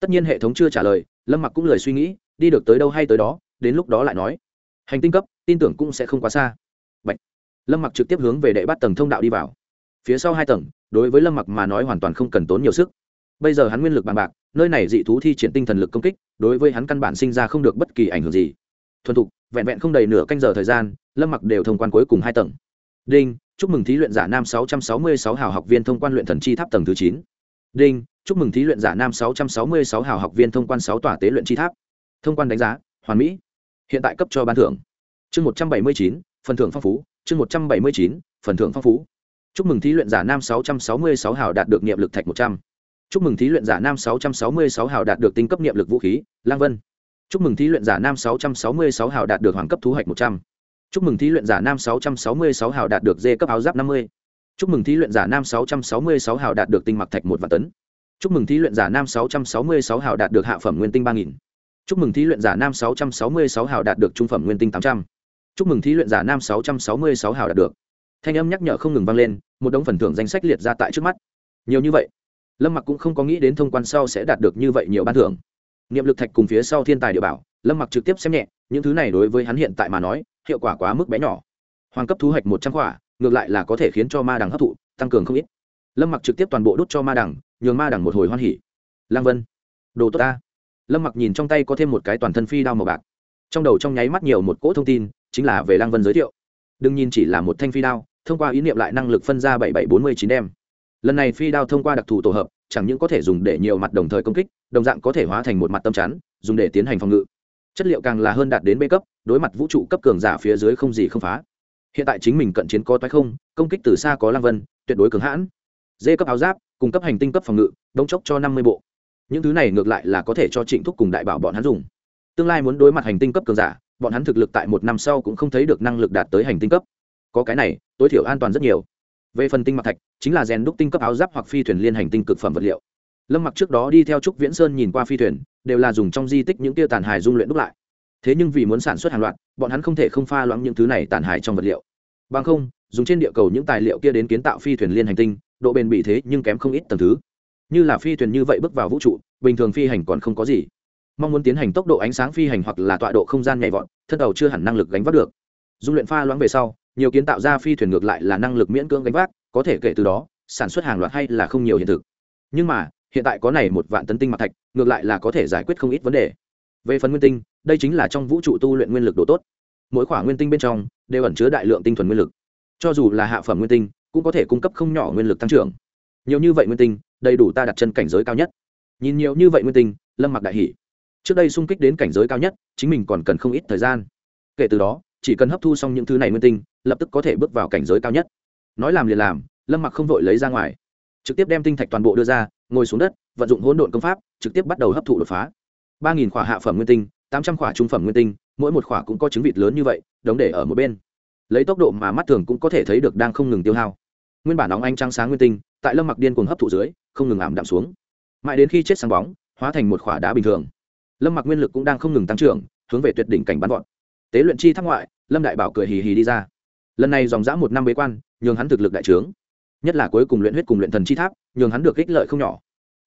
Tất nhiên hệ thống chưa trả lời, lâm mặc cũng lời suy nghĩ, đi được tới đâu hay tới đó, đến lúc đó lại nói. Hành tinh cấp, tin tưởng cũng sẽ không quá xa. Bạch. lâm mặc trực tiếp hướng về đệ bát tầng thông đạo đi vào. Phía sau hai tầng, đối với lâm mặc mà nói hoàn toàn không cần tốn nhiều sức. Bây giờ hắn nguyên lực bàn bạc, nơi này dị thú thi triển tinh thần lực công kích, đối với hắn căn bản sinh ra không được bất kỳ ảnh hưởng gì. Thuần thục, vẹn vẹn không đầy nửa canh giờ thời gian, lâm mặc đều thông quan cuối cùng hai tầng. Đinh, chúc mừng thí luyện giả nam sáu trăm sáu mươi sáu hào học viên thông quan luyện thần chi tháp tầng thứ chín đinh, chúc mừng thí luyện giả nam sáu trăm sáu mươi sáu hào học viên thông quan sáu tòa tế luyện chi tháp. Thông quan đánh giá, hoàn mỹ. Hiện tại cấp cho ban thưởng. Chương một trăm bảy mươi chín, phần thưởng phong phú. Chương một trăm bảy mươi chín, phần thưởng phong phú. Chúc mừng thí luyện giả nam sáu trăm sáu mươi sáu hào đạt được niệm lực thạch một trăm. Chúc mừng thí luyện giả nam sáu trăm sáu mươi sáu hào đạt được tinh cấp niệm lực vũ khí, lang vân. Chúc mừng thí luyện giả nam sáu trăm sáu mươi sáu hào đạt được hoàng cấp thú hạch một trăm. Chúc mừng thí luyện giả nam sáu trăm sáu mươi sáu hào đạt được dê cấp áo giáp năm mươi chúc mừng thí luyện giả nam sáu trăm sáu mươi sáu hào đạt được tinh mặc thạch một vạn tấn. Chúc mừng thí luyện giả nam sáu trăm sáu mươi sáu hào đạt được hạ phẩm nguyên tinh ba nghìn. Chúc mừng thí luyện giả nam sáu trăm sáu mươi sáu hào đạt được trung phẩm nguyên tinh tám trăm. Chúc mừng thí luyện giả nam sáu trăm sáu mươi sáu hào đạt được. Thanh âm nhắc nhở không ngừng vang lên, một đống phần thưởng danh sách liệt ra tại trước mắt. Nhiều như vậy, lâm mặc cũng không có nghĩ đến thông quan sau sẽ đạt được như vậy nhiều ban thưởng. Niệm lực thạch cùng phía sau thiên tài địa bảo, lâm mặc trực tiếp xem nhẹ, những thứ này đối với hắn hiện tại mà nói, hiệu quả quá mức bé nhỏ. Hoàng cấp thu hoạch một trăm quả ngược lại là có thể khiến cho ma đằng hấp thụ, tăng cường không ít. Lâm mặc trực tiếp toàn bộ đốt cho ma đằng, nhường ma đằng một hồi hoan hỉ. Lang vân, đồ tốt ta. Lâm mặc nhìn trong tay có thêm một cái toàn thân phi đao màu bạc. Trong đầu trong nháy mắt nhiều một cỗ thông tin, chính là về lang vân giới thiệu. Đừng nhìn chỉ là một thanh phi đao, thông qua ý niệm lại năng lực phân ra bảy bảy bốn mươi chín đem. Lần này phi đao thông qua đặc thù tổ hợp, chẳng những có thể dùng để nhiều mặt đồng thời công kích, đồng dạng có thể hóa thành một mặt tâm chắn, dùng để tiến hành phòng ngự. Chất liệu càng là hơn đạt đến b cấp, đối mặt vũ trụ cấp cường giả phía dưới không gì không phá hiện tại chính mình cận chiến có toái không, công kích từ xa có lang vân, tuyệt đối cường hãn. Dê cấp áo giáp, cung cấp hành tinh cấp phòng ngự, đống chốc cho năm mươi bộ. Những thứ này ngược lại là có thể cho trịnh thúc cùng đại bảo bọn hắn dùng. Tương lai muốn đối mặt hành tinh cấp cường giả, bọn hắn thực lực tại một năm sau cũng không thấy được năng lực đạt tới hành tinh cấp. Có cái này, tối thiểu an toàn rất nhiều. Về phần tinh mặc thạch, chính là rèn đúc tinh cấp áo giáp hoặc phi thuyền liên hành tinh cực phẩm vật liệu. Lâm mặc trước đó đi theo trúc viễn sơn nhìn qua phi thuyền, đều là dùng trong di tích những tia tàn hài dung luyện đúc lại. Thế nhưng vì muốn sản xuất hàng loạt, bọn hắn không thể không pha loãng những thứ này tàn hài trong vật liệu bằng không, dùng trên địa cầu những tài liệu kia đến kiến tạo phi thuyền liên hành tinh, độ bền bị thế nhưng kém không ít tầng thứ. Như là phi thuyền như vậy bước vào vũ trụ, bình thường phi hành còn không có gì. Mong muốn tiến hành tốc độ ánh sáng phi hành hoặc là tọa độ không gian nhảy vọt, thân tàu chưa hẳn năng lực gánh vác được. Dung luyện pha loãng về sau, nhiều kiến tạo ra phi thuyền ngược lại là năng lực miễn cưỡng gánh vác, có thể kể từ đó, sản xuất hàng loạt hay là không nhiều hiện thực. Nhưng mà, hiện tại có này một vạn tấn tinh mặt thạch, ngược lại là có thể giải quyết không ít vấn đề. Về phần nguyên tinh, đây chính là trong vũ trụ tu luyện nguyên lực độ tốt mỗi khoản nguyên tinh bên trong đều ẩn chứa đại lượng tinh thuần nguyên lực. Cho dù là hạ phẩm nguyên tinh, cũng có thể cung cấp không nhỏ nguyên lực tăng trưởng. Nhiều như vậy nguyên tinh, đầy đủ ta đặt chân cảnh giới cao nhất. Nhìn nhiều như vậy nguyên tinh, lâm mặc đại hỷ trước đây xung kích đến cảnh giới cao nhất, chính mình còn cần không ít thời gian. Kể từ đó, chỉ cần hấp thu xong những thứ này nguyên tinh, lập tức có thể bước vào cảnh giới cao nhất. Nói làm liền làm, lâm mặc không vội lấy ra ngoài. Trực tiếp đem tinh thạch toàn bộ đưa ra, ngồi xuống đất, vận dụng hỗn độn công pháp, trực tiếp bắt đầu hấp thụ đột phá. ba nghìn khỏa hạ phẩm nguyên tinh, tám trăm khỏa trung phẩm nguyên tinh mỗi một khỏa cũng có trứng vịt lớn như vậy đóng để ở một bên. Lấy tốc độ mà mắt thường cũng có thể thấy được đang không ngừng tiêu hao. Nguyên bản óng anh trắng sáng nguyên tinh, tại lâm mặc điên cuồng hấp thụ dưới, không ngừng ảm đạm xuống. Mãi đến khi chết sáng bóng, hóa thành một khỏa đá bình thường. Lâm mặc nguyên lực cũng đang không ngừng tăng trưởng, hướng về tuyệt đỉnh cảnh bắn gọn tế luyện chi thác ngoại, lâm đại bảo cười hì hì đi ra. Lần này dòng dã một năm bế quan, nhường hắn thực lực đại trướng. Nhất là cuối cùng luyện huyết cùng luyện thần chi tháp, nhường hắn được ích lợi không nhỏ.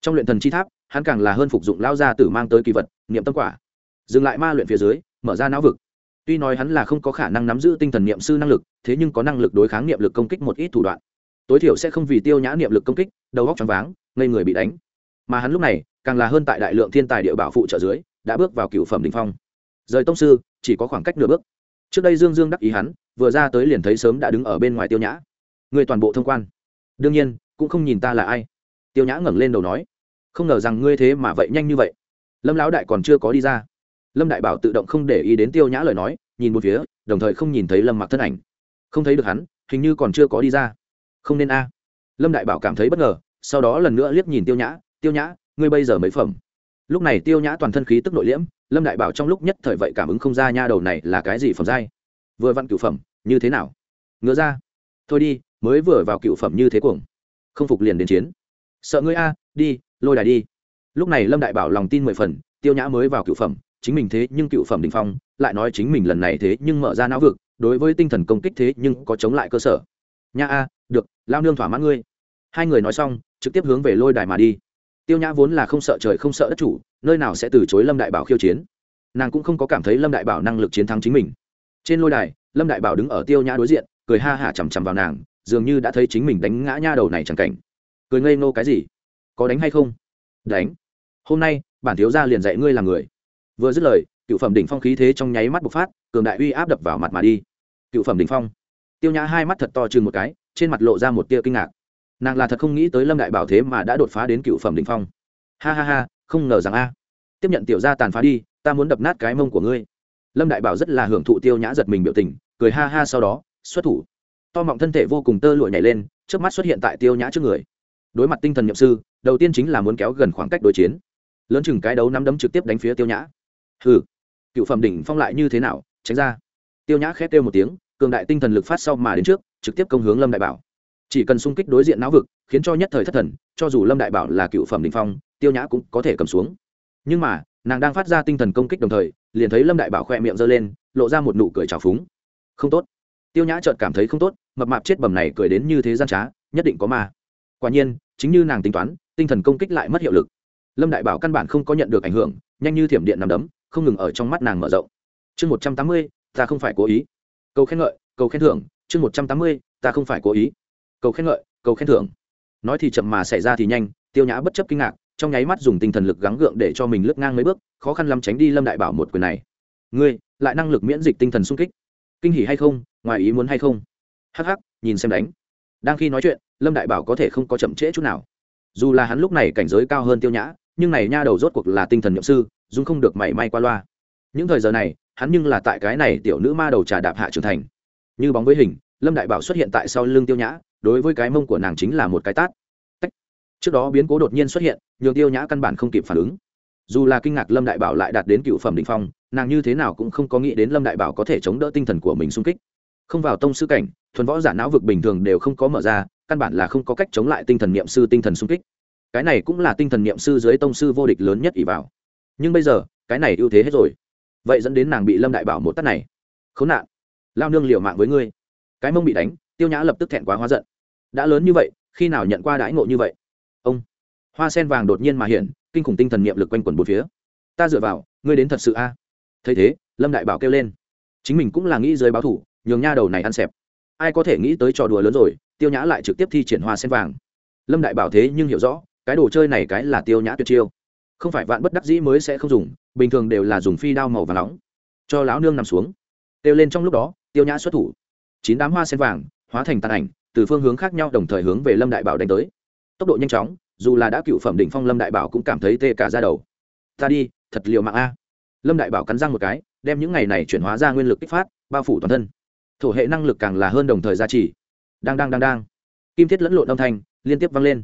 Trong luyện thần chi tháp, hắn càng là hơn phục dụng lao ra tử mang tới kỳ vật, niệm tâm quả. Dừng lại ma luyện phía dưới mở ra não vực. Tuy nói hắn là không có khả năng nắm giữ tinh thần niệm sư năng lực, thế nhưng có năng lực đối kháng niệm lực công kích một ít thủ đoạn. Tối thiểu sẽ không vì tiêu nhã niệm lực công kích, đầu góc choáng váng, ngây người bị đánh. Mà hắn lúc này, càng là hơn tại đại lượng thiên tài địa bảo phụ trợ dưới, đã bước vào cựu phẩm đình phong. Rời tông sư, chỉ có khoảng cách nửa bước. Trước đây dương dương đắc ý hắn, vừa ra tới liền thấy sớm đã đứng ở bên ngoài tiêu nhã. Người toàn bộ thông quan. Đương nhiên, cũng không nhìn ta là ai. Tiêu nhã ngẩng lên đầu nói, không ngờ rằng ngươi thế mà vậy nhanh như vậy. Lâm lão đại còn chưa có đi ra lâm đại bảo tự động không để ý đến tiêu nhã lời nói, nhìn một phía, đồng thời không nhìn thấy lâm mặc thân ảnh. Không thấy được hắn, hình như còn chưa có đi ra. Không nên a. Lâm đại bảo cảm thấy bất ngờ, sau đó lần nữa liếc nhìn tiêu nhã tiêu nhã, ngươi bây giờ mấy phẩm? Lúc này tiêu nhã toàn thân khí tức nội liễm, lâm đại bảo trong lúc nhất thời vậy cảm ứng không ra nha đầu này là cái gì phẩm giai. Vừa vặn cựu phẩm, như thế nào? Ngứa ra. Thôi đi, mới vừa vào cựu phẩm như thế cuồng. Không phục liền đến chiến. Sợ ngươi a, đi, lôi đài đi. Lúc này lâm đại bảo lòng tin mười phần, tiêu nhã mới vào cựu phẩm chính mình thế nhưng cựu phẩm đình phong, lại nói chính mình lần này thế nhưng mở ra não vực, đối với tinh thần công kích thế nhưng có chống lại cơ sở. Nha a, được, lao nương thỏa mãn ngươi. Hai người nói xong, trực tiếp hướng về lôi đài mà đi. Tiêu nhã vốn là không sợ trời không sợ đất chủ, nơi nào sẽ từ chối lâm đại bảo khiêu chiến. Nàng cũng không có cảm thấy lâm đại bảo năng lực chiến thắng chính mình. Trên lôi đài, lâm đại bảo đứng ở tiêu nhã đối diện, cười ha hả chằm chằm vào nàng, dường như đã thấy chính mình đánh ngã nha đầu này chẳng cảnh. Cười ngây nô cái gì? Có đánh hay không? Đánh. Hôm nay, bản thiếu gia liền dạy ngươi làm người vừa dứt lời, cựu phẩm đỉnh phong khí thế trong nháy mắt bộc phát, cường đại uy áp đập vào mặt mà đi. Cựu phẩm đỉnh phong. Tiêu nhã hai mắt thật to chừng một cái, trên mặt lộ ra một tia kinh ngạc. Nàng là thật không nghĩ tới lâm đại bảo thế mà đã đột phá đến cựu phẩm đỉnh phong. Ha ha ha, không ngờ rằng a. Tiếp nhận tiểu gia tàn phá đi, ta muốn đập nát cái mông của ngươi. Lâm đại bảo rất là hưởng thụ tiêu nhã giật mình biểu tình, cười ha ha sau đó, xuất thủ. To mọng thân thể vô cùng tơ lụa nhảy lên trước mắt xuất hiện tại tiêu nhã trước người. Đối mặt tinh thần nhậm sư, đầu tiên chính là muốn kéo gần khoảng cách đối chiến. Lớn chừng cái đấu nắm đấm trực tiếp đánh phía tiêu nhã hừ. Cựu phẩm đỉnh phong lại như thế nào, tránh ra. Tiêu nhã khét kêu một tiếng, cường đại tinh thần lực phát sau mà đến trước, trực tiếp công hướng lâm đại bảo. Chỉ cần xung kích đối diện não vực, khiến cho nhất thời thất thần, cho dù lâm đại bảo là cựu phẩm đỉnh phong, tiêu nhã cũng có thể cầm xuống. Nhưng mà, nàng đang phát ra tinh thần công kích đồng thời, liền thấy lâm đại bảo khoe miệng giơ lên, lộ ra một nụ cười trào phúng. Không tốt. Tiêu nhã chợt cảm thấy không tốt, mập mạp chết bầm này cười đến như thế gian trá, nhất định có ma. Quả nhiên, chính như nàng tính toán, tinh thần công kích lại mất hiệu lực. Lâm đại bảo căn bản không có nhận được ảnh hưởng, nhanh như thiểm điện nằm đấm không ngừng ở trong mắt nàng mở rộng. Chương một trăm tám mươi, ta không phải cố ý. Câu khen ngợi câu khen thưởng, chương một trăm tám mươi, ta không phải cố ý. Câu khen ngợi câu khen thưởng. Nói thì chậm mà xảy ra thì nhanh, tiêu nhã bất chấp kinh ngạc, trong nháy mắt dùng tinh thần lực gắng gượng để cho mình lướt ngang mấy bước, khó khăn lắm tránh đi lâm đại bảo một quyền này. Ngươi, lại năng lực miễn dịch tinh thần sung kích. Kinh hỉ hay không, ngoài ý muốn hay không? Hắc hắc, nhìn xem đánh. Đang khi nói chuyện, lâm đại bảo có thể không có chậm trễ chút nào. Dù là hắn lúc này cảnh giới cao hơn tiêu nhã, nhưng này nha đầu rốt cuộc là tinh thần nhậm sư dung không được mảy may qua loa. Những thời giờ này, hắn nhưng là tại cái này tiểu nữ ma đầu trà đạp hạ trưởng thành. Như bóng với hình, lâm đại bảo xuất hiện tại sau lưng tiêu nhã, đối với cái mông của nàng chính là một cái tát. Tách. trước đó biến cố đột nhiên xuất hiện, nhường tiêu nhã căn bản không kịp phản ứng. Dù là kinh ngạc lâm đại bảo lại đạt đến cựu phẩm đỉnh phong, nàng như thế nào cũng không có nghĩ đến lâm đại bảo có thể chống đỡ tinh thần của mình xung kích. Không vào tông sư cảnh, thuần võ giả não vực bình thường đều không có mở ra, căn bản là không có cách chống lại tinh thần niệm sư tinh thần xung kích. Cái này cũng là tinh thần niệm sư dưới tông sư vô địch lớn nhất ỷ vào nhưng bây giờ, cái này ưu thế hết rồi. Vậy dẫn đến nàng bị lâm đại bảo một tắt này. Khốn nạn. Lao nương liều mạng với ngươi. Cái mông bị đánh, tiêu nhã lập tức thẹn quá hóa giận. Đã lớn như vậy, khi nào nhận qua đãi ngộ như vậy? Ông. Hoa sen vàng đột nhiên mà hiện, kinh khủng tinh thần niệm lực quanh quẩn bốn phía. Ta dựa vào, ngươi đến thật sự a. Thấy thế, lâm đại bảo kêu lên. Chính mình cũng là nghĩ dưới báo thủ, nhường nha đầu này ăn xẹp. Ai có thể nghĩ tới trò đùa lớn rồi, tiêu nhã lại trực tiếp thi triển hoa sen vàng. Lâm đại bảo thế nhưng hiểu rõ, cái đồ chơi này cái là tiêu nhã tuyệt chiêu không phải vạn bất đắc dĩ mới sẽ không dùng, bình thường đều là dùng phi đao màu và nóng. Cho lão nương nằm xuống. Tiêu lên trong lúc đó, tiêu nhã xuất thủ. Chín đám hoa sen vàng, hóa thành tàn ảnh, từ phương hướng khác nhau đồng thời hướng về lâm đại bảo đánh tới. Tốc độ nhanh chóng, dù là đã cựu phẩm đỉnh phong lâm đại bảo cũng cảm thấy tê cả ra đầu. Ta đi, thật liều mạng a. Lâm đại bảo cắn răng một cái, đem những ngày này chuyển hóa ra nguyên lực kích phát, bao phủ toàn thân. Thổ hệ năng lực càng là hơn đồng thời gia trì. Đang đang đang đang. Kim thiết lẫn lộn âm thanh liên tiếp vang lên.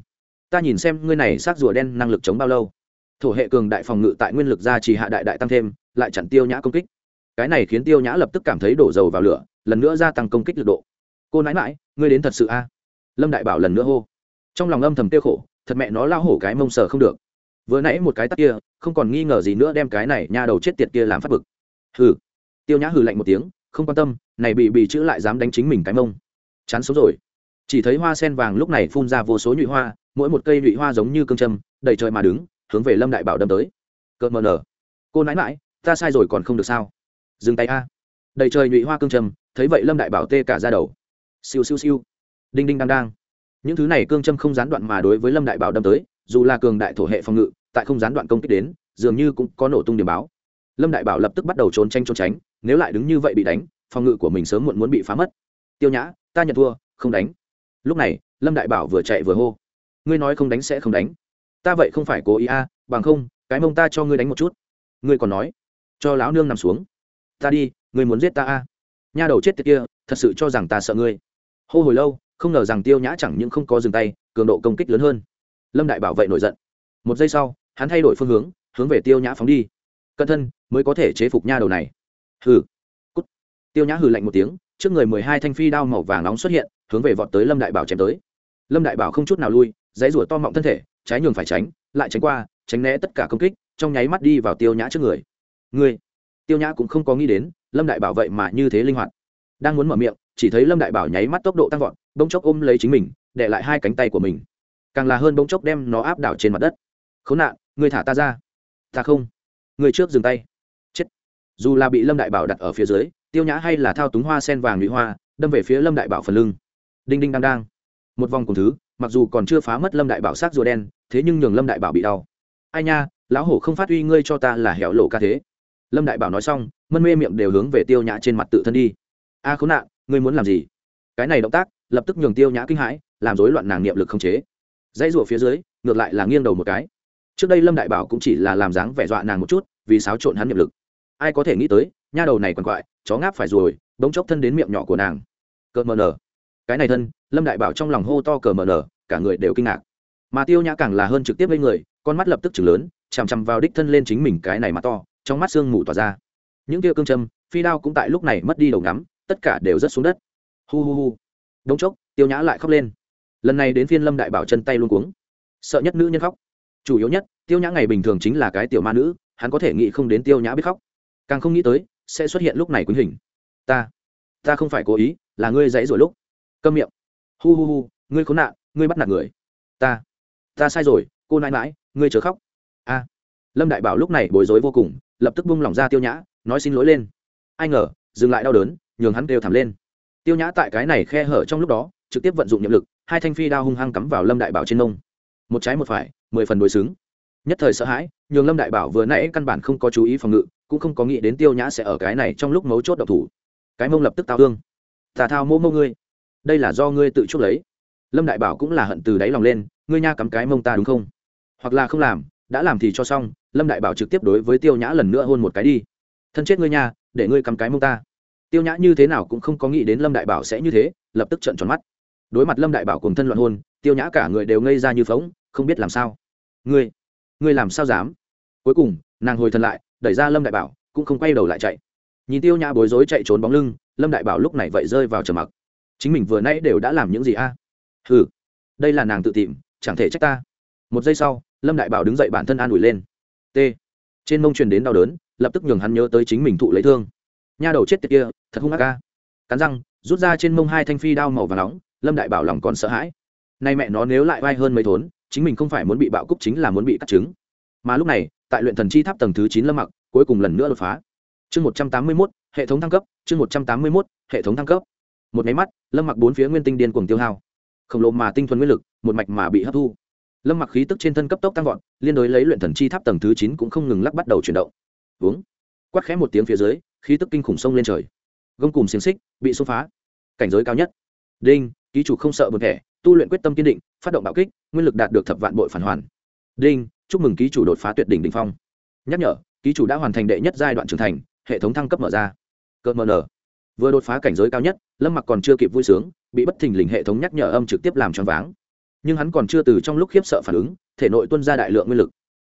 Ta nhìn xem ngươi này xác rùa đen năng lực chống bao lâu thổ hệ cường đại phòng ngự tại nguyên lực gia trì hạ đại đại tăng thêm, lại chặn tiêu nhã công kích. Cái này khiến tiêu nhã lập tức cảm thấy đổ dầu vào lửa, lần nữa gia tăng công kích lực độ. Cô nãi mãi ngươi đến thật sự a? À? Lâm đại bảo lần nữa hô. Trong lòng âm thầm tiêu khổ, thật mẹ nó lao hổ cái mông sờ không được. Vừa nãy một cái tắt kia, không còn nghi ngờ gì nữa đem cái này nha đầu chết tiệt kia làm phát bực. Hừ. Tiêu nhã hừ lạnh một tiếng, không quan tâm, này bị bị chữ lại dám đánh chính mình cái mông. Chán sống rồi. Chỉ thấy hoa sen vàng lúc này phun ra vô số nhụy hoa, mỗi một cây nhụy hoa giống như cương châm, đầy trời mà đứng hướng về lâm đại bảo đâm tới. Cợt mờ nở. Cô nãi mãi ta sai rồi còn không được sao? Dừng tay a. Đầy trời nhụy hoa cương trầm, thấy vậy lâm đại bảo tê cả ra đầu. Siêu siêu siêu. Đinh đinh đang đang. Những thứ này cương châm không gián đoạn mà đối với lâm đại bảo đâm tới, dù là cường đại thổ hệ phòng ngự, tại không gián đoạn công kích đến, dường như cũng có nổ tung điểm báo. Lâm đại bảo lập tức bắt đầu trốn tranh trốn tránh, nếu lại đứng như vậy bị đánh, phòng ngự của mình sớm muộn muốn bị phá mất. Tiêu nhã, ta nhận thua, không đánh. Lúc này, lâm đại bảo vừa chạy vừa hô. Ngươi nói không đánh sẽ không đánh ta vậy không phải cố ý a à, bằng không cái mông ta cho ngươi đánh một chút. Ngươi còn nói cho lão nương nằm xuống. Ta đi ngươi muốn giết ta a. À. nha đầu chết tiệt kia thật sự cho rằng ta sợ ngươi. Hô hồi lâu không ngờ rằng tiêu nhã chẳng những không có dừng tay cường độ công kích lớn hơn. Lâm đại bảo vệ nổi giận. Một giây sau hắn thay đổi phương hướng hướng về tiêu nhã phóng đi. Cẩn thân mới có thể chế phục nha đầu này. Hừ. Cút. Tiêu nhã hừ lạnh một tiếng trước người mười hai thanh phi đao màu vàng nóng xuất hiện hướng về vọt tới lâm đại bảo chém tới. Lâm đại bảo không chút nào lui dãy rủa to mọng thân thể trái nhường phải tránh, lại tránh qua, tránh né tất cả công kích, trong nháy mắt đi vào tiêu nhã trước người. Người tiêu nhã cũng không có nghĩ đến, lâm đại bảo vậy mà như thế linh hoạt. Đang muốn mở miệng, chỉ thấy lâm đại bảo nháy mắt tốc độ tăng vọt, bỗng chốc ôm lấy chính mình, để lại hai cánh tay của mình. Càng là hơn bỗng chốc đem nó áp đảo trên mặt đất. Khốn nạn người thả ta ra. Ta không. Người trước dừng tay. Chết. Dù là bị lâm đại bảo đặt ở phía dưới, tiêu nhã hay là thao túng hoa sen vàng nhụy hoa, đâm về phía lâm đại bảo phần lưng. Đinh đinh đang đang một vòng cùng thứ, mặc dù còn chưa phá mất lâm đại bảo sát rùa đen thế nhưng nhường lâm đại bảo bị đau. Ai nha, lão hổ không phát uy ngươi cho ta là hẻo lộ ca thế. Lâm đại bảo nói xong, mân mê miệng đều hướng về tiêu nhã trên mặt tự thân đi. A khốn nạn, ngươi muốn làm gì? Cái này động tác, lập tức nhường tiêu nhã kinh hãi, làm rối loạn nàng niệm lực không chế. Dãy rủa phía dưới, ngược lại là nghiêng đầu một cái. Trước đây lâm đại bảo cũng chỉ là làm dáng vẻ dọa nàng một chút, vì xáo trộn hắn niệm lực. Ai có thể nghĩ tới, nha đầu này còn quại, chó ngáp phải rồi, bỗng chốc thân đến miệng nhỏ của nàng. Cợt mờ nở. Cái này thân, lâm đại bảo trong lòng hô to cờ mờ nở, cả người đều kinh ngạc mà tiêu nhã càng là hơn trực tiếp lên người, con mắt lập tức chừng lớn, chằm chằm vào đích thân lên chính mình cái này mà to, trong mắt sương mù tỏa ra. Những kia cương châm, phi đao cũng tại lúc này mất đi đầu ngắm, tất cả đều rớt xuống đất. Hu hu hu. Đống chốc, tiêu nhã lại khóc lên. Lần này đến phiên lâm đại bảo chân tay luôn cuống. Sợ nhất nữ nhân khóc. Chủ yếu nhất, tiêu nhã ngày bình thường chính là cái tiểu ma nữ, hắn có thể nghĩ không đến tiêu nhã biết khóc. Càng không nghĩ tới, sẽ xuất hiện lúc này quýnh hình. Ta ta không phải cố ý, là ngươi dãy rồi lúc. Câm miệng. Hu hu hu, ngươi khốn nạn, ngươi bắt nạt người. Ta ta sai rồi, cô nãi mãi ngươi chớ khóc. A. Lâm đại bảo lúc này bối rối vô cùng, lập tức buông lỏng ra tiêu nhã, nói xin lỗi lên. Ai ngờ, dừng lại đau đớn, nhường hắn đều thảm lên. Tiêu nhã tại cái này khe hở trong lúc đó, trực tiếp vận dụng nhiệm lực, hai thanh phi đao hung hăng cắm vào lâm đại bảo trên nông một trái một phải, mười phần đối xứng. Nhất thời sợ hãi, nhường lâm đại bảo vừa nãy căn bản không có chú ý phòng ngự, cũng không có nghĩ đến tiêu nhã sẽ ở cái này trong lúc mấu chốt độc thủ. Cái mông lập tức tao thương. Tà thao mô mô ngươi. Đây là do ngươi tự chuốc lấy lâm đại bảo cũng là hận từ đáy lòng lên, ngươi nha cắm cái mông ta đúng không? Hoặc là không làm, đã làm thì cho xong, lâm đại bảo trực tiếp đối với tiêu nhã lần nữa hôn một cái đi. Thân chết ngươi nha, để ngươi cắm cái mông ta. Tiêu nhã như thế nào cũng không có nghĩ đến lâm đại bảo sẽ như thế, lập tức trận tròn mắt. Đối mặt lâm đại bảo cùng thân loạn hôn, tiêu nhã cả người đều ngây ra như phóng không biết làm sao. Ngươi ngươi làm sao dám? Cuối cùng, nàng hồi thần lại, đẩy ra lâm đại bảo, cũng không quay đầu lại chạy. Nhìn tiêu nhã bối rối chạy trốn bóng lưng, lâm đại bảo lúc này vậy rơi vào trầm mặc. Chính mình vừa nãy đều đã làm những gì a? à? Ừ đây là nàng tự tìm, chẳng thể trách ta. Một giây sau, lâm đại bảo đứng dậy bản thân an ủi lên. T. Trên mông truyền đến đau đớn, lập tức nhường hắn nhớ tới chính mình thụ lấy thương. Nha đầu chết tiệt kia, thật hung ác ca. Cắn răng, rút ra trên mông hai thanh phi đao màu và nóng, lâm đại bảo lòng còn sợ hãi. Nay mẹ nó nếu lại vai hơn mấy thốn, chính mình không phải muốn bị bạo cúc chính là muốn bị cắt trứng. Mà lúc này, tại luyện thần chi tháp tầng thứ chín lâm mặc, cuối cùng lần nữa đột phá. Chương một trăm tám mươi mốt, hệ thống thăng cấp, chương một trăm tám mươi mốt, hệ thống thăng cấp. Một máy mắt, lâm mặc bốn phía nguyên tinh điên cuồng tiêu hao khổng lồ mà tinh thuần nguyên lực, một mạch mà bị hấp thu. Lâm mặc khí tức trên thân cấp tốc tăng vọt, liên đối lấy luyện thần chi tháp tầng thứ chín cũng không ngừng lắc bắt đầu chuyển động. Uống. Quát khẽ một tiếng phía dưới, khí tức kinh khủng sông lên trời. Gông cùng xiềng xích, bị xô phá. Cảnh giới cao nhất. Đinh, ký chủ không sợ bật thẻ, tu luyện quyết tâm kiên định, phát động bạo kích, nguyên lực đạt được thập vạn bội phản hoàn. Đinh, chúc mừng ký chủ đột phá tuyệt đỉnh đỉnh phong. Nhắc nhở, ký chủ đã hoàn thành đệ nhất giai đoạn trưởng thành, hệ thống thăng cấp mở ra. Cơn mờ nở. Vừa đột phá cảnh giới cao nhất, lâm mặc còn chưa kịp vui sướng bị bất thình lình hệ thống nhắc nhở âm trực tiếp làm choáng váng. Nhưng hắn còn chưa từ trong lúc khiếp sợ phản ứng, thể nội tuân ra đại lượng nguyên lực.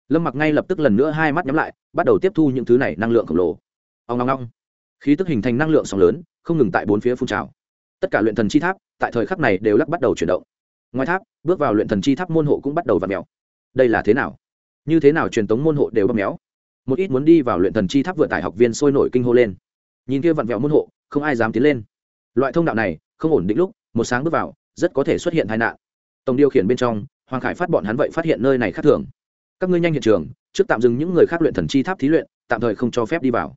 Lâm mặc ngay lập tức lần nữa hai mắt nhắm lại, bắt đầu tiếp thu những thứ này năng lượng khổng lồ. Ông ong ong. Khí tức hình thành năng lượng sóng lớn, không ngừng tại bốn phía phun trào. Tất cả luyện thần chi tháp, tại thời khắc này đều lắc bắt đầu chuyển động. Ngoài tháp, bước vào luyện thần chi tháp môn hộ cũng bắt đầu v ặ mèo. Đây là thế nào? Như thế nào truyền tống môn hộ đều bóp méo một ít muốn đi vào luyện thần chi tháp vừa tải học viên sôi nổi kinh hô lên. Nhìn kia vặn vẹo môn hộ, không ai dám tiến lên. Loại thông đạo này không ổn định lúc, một sáng bước vào, rất có thể xuất hiện tai nạn. Tổng điều khiển bên trong, hoàng khải phát bọn hắn vậy phát hiện nơi này khác thường. Các ngươi nhanh hiện trường, trước tạm dừng những người khác luyện thần chi tháp thí luyện, tạm thời không cho phép đi vào.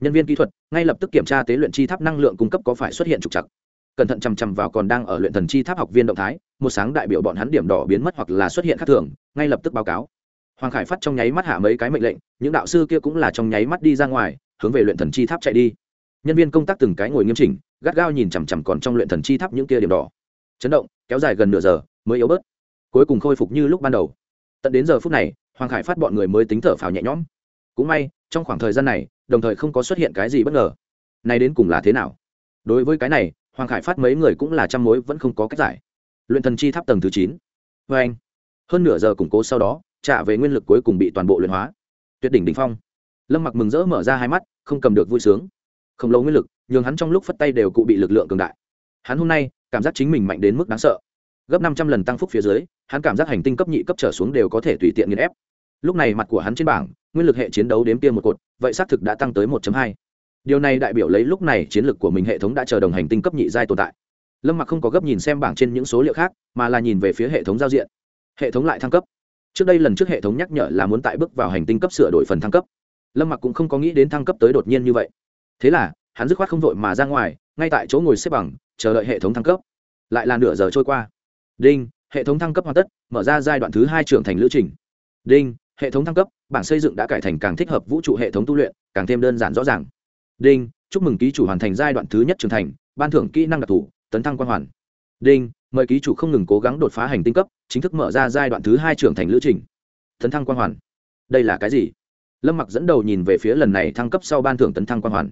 Nhân viên kỹ thuật, ngay lập tức kiểm tra tế luyện chi tháp năng lượng cung cấp có phải xuất hiện trục chặt cẩn thận chằm chằm vào còn đang ở luyện thần chi tháp học viên động thái, một sáng đại biểu bọn hắn điểm đỏ biến mất hoặc là xuất hiện khác thường, ngay lập tức báo cáo. Hoàng khải phát trong nháy mắt hạ mấy cái mệnh lệnh, những đạo sư kia cũng là trong nháy mắt đi ra ngoài, hướng về luyện thần chi tháp chạy đi nhân viên công tác từng cái ngồi nghiêm chỉnh, gắt gao nhìn chằm chằm còn trong luyện thần chi tháp những kia điểm đỏ. Chấn động, kéo dài gần nửa giờ, mới yếu bớt. Cuối cùng khôi phục như lúc ban đầu. Tận đến giờ phút này, hoàng khải phát bọn người mới tính thở phào nhẹ nhõm. Cũng may, trong khoảng thời gian này, đồng thời không có xuất hiện cái gì bất ngờ. Này đến cùng là thế nào? Đối với cái này, hoàng khải phát mấy người cũng là trăm mối vẫn không có cách giải. Luyện thần chi tháp tầng thứ chín. Vê anh, hơn nửa giờ củng cố sau đó, trả về nguyên lực cuối cùng bị toàn bộ luyện hóa. Tuyệt đỉnh đình phong. Lâm mặc mừng rỡ mở ra hai mắt, không cầm được vui sướng không lâu nguyên lực, nhường hắn trong lúc phất tay đều cụ bị lực lượng cường đại. Hắn hôm nay, cảm giác chính mình mạnh đến mức đáng sợ. Gấp năm trăm lần tăng phúc phía dưới, hắn cảm giác hành tinh cấp nhị cấp trở xuống đều có thể tùy tiện nghiền ép. Lúc này mặt của hắn trên bảng, nguyên lực hệ chiến đấu đếm tiêm một cột, vậy xác thực đã tăng tới 1 hai. Điều này đại biểu lấy lúc này chiến lược của mình hệ thống đã chờ đồng hành tinh cấp nhị giai tồn tại. Lâm mặc không có gấp nhìn xem bảng trên những số liệu khác, mà là nhìn về phía hệ thống giao diện. Hệ thống lại thăng cấp. Trước đây lần trước hệ thống nhắc nhở là muốn tại bước vào hành tinh cấp sửa đổi phần thăng cấp. Lâm mặc cũng không có nghĩ đến thăng cấp tới đột nhiên như vậy thế là, hắn dứt khoát không vội mà ra ngoài, ngay tại chỗ ngồi xếp bằng, chờ đợi hệ thống thăng cấp. Lại là nửa giờ trôi qua. Đinh, hệ thống thăng cấp hoàn tất, mở ra giai đoạn thứ hai trưởng thành lữ trình. Đinh, hệ thống thăng cấp, bảng xây dựng đã cải thành càng thích hợp vũ trụ hệ thống tu luyện, càng thêm đơn giản rõ ràng. Đinh, chúc mừng ký chủ hoàn thành giai đoạn thứ nhất trưởng thành, ban thưởng kỹ năng đặc thù, tấn thăng quan hoàn. Đinh, mời ký chủ không ngừng cố gắng đột phá hành tinh cấp, chính thức mở ra giai đoạn thứ hai trưởng thành lữ trình. Tấn thăng quan hoàn. Đây là cái gì? Lâm mặc dẫn đầu nhìn về phía lần này thăng cấp sau ban thưởng tấn thăng quan hoàn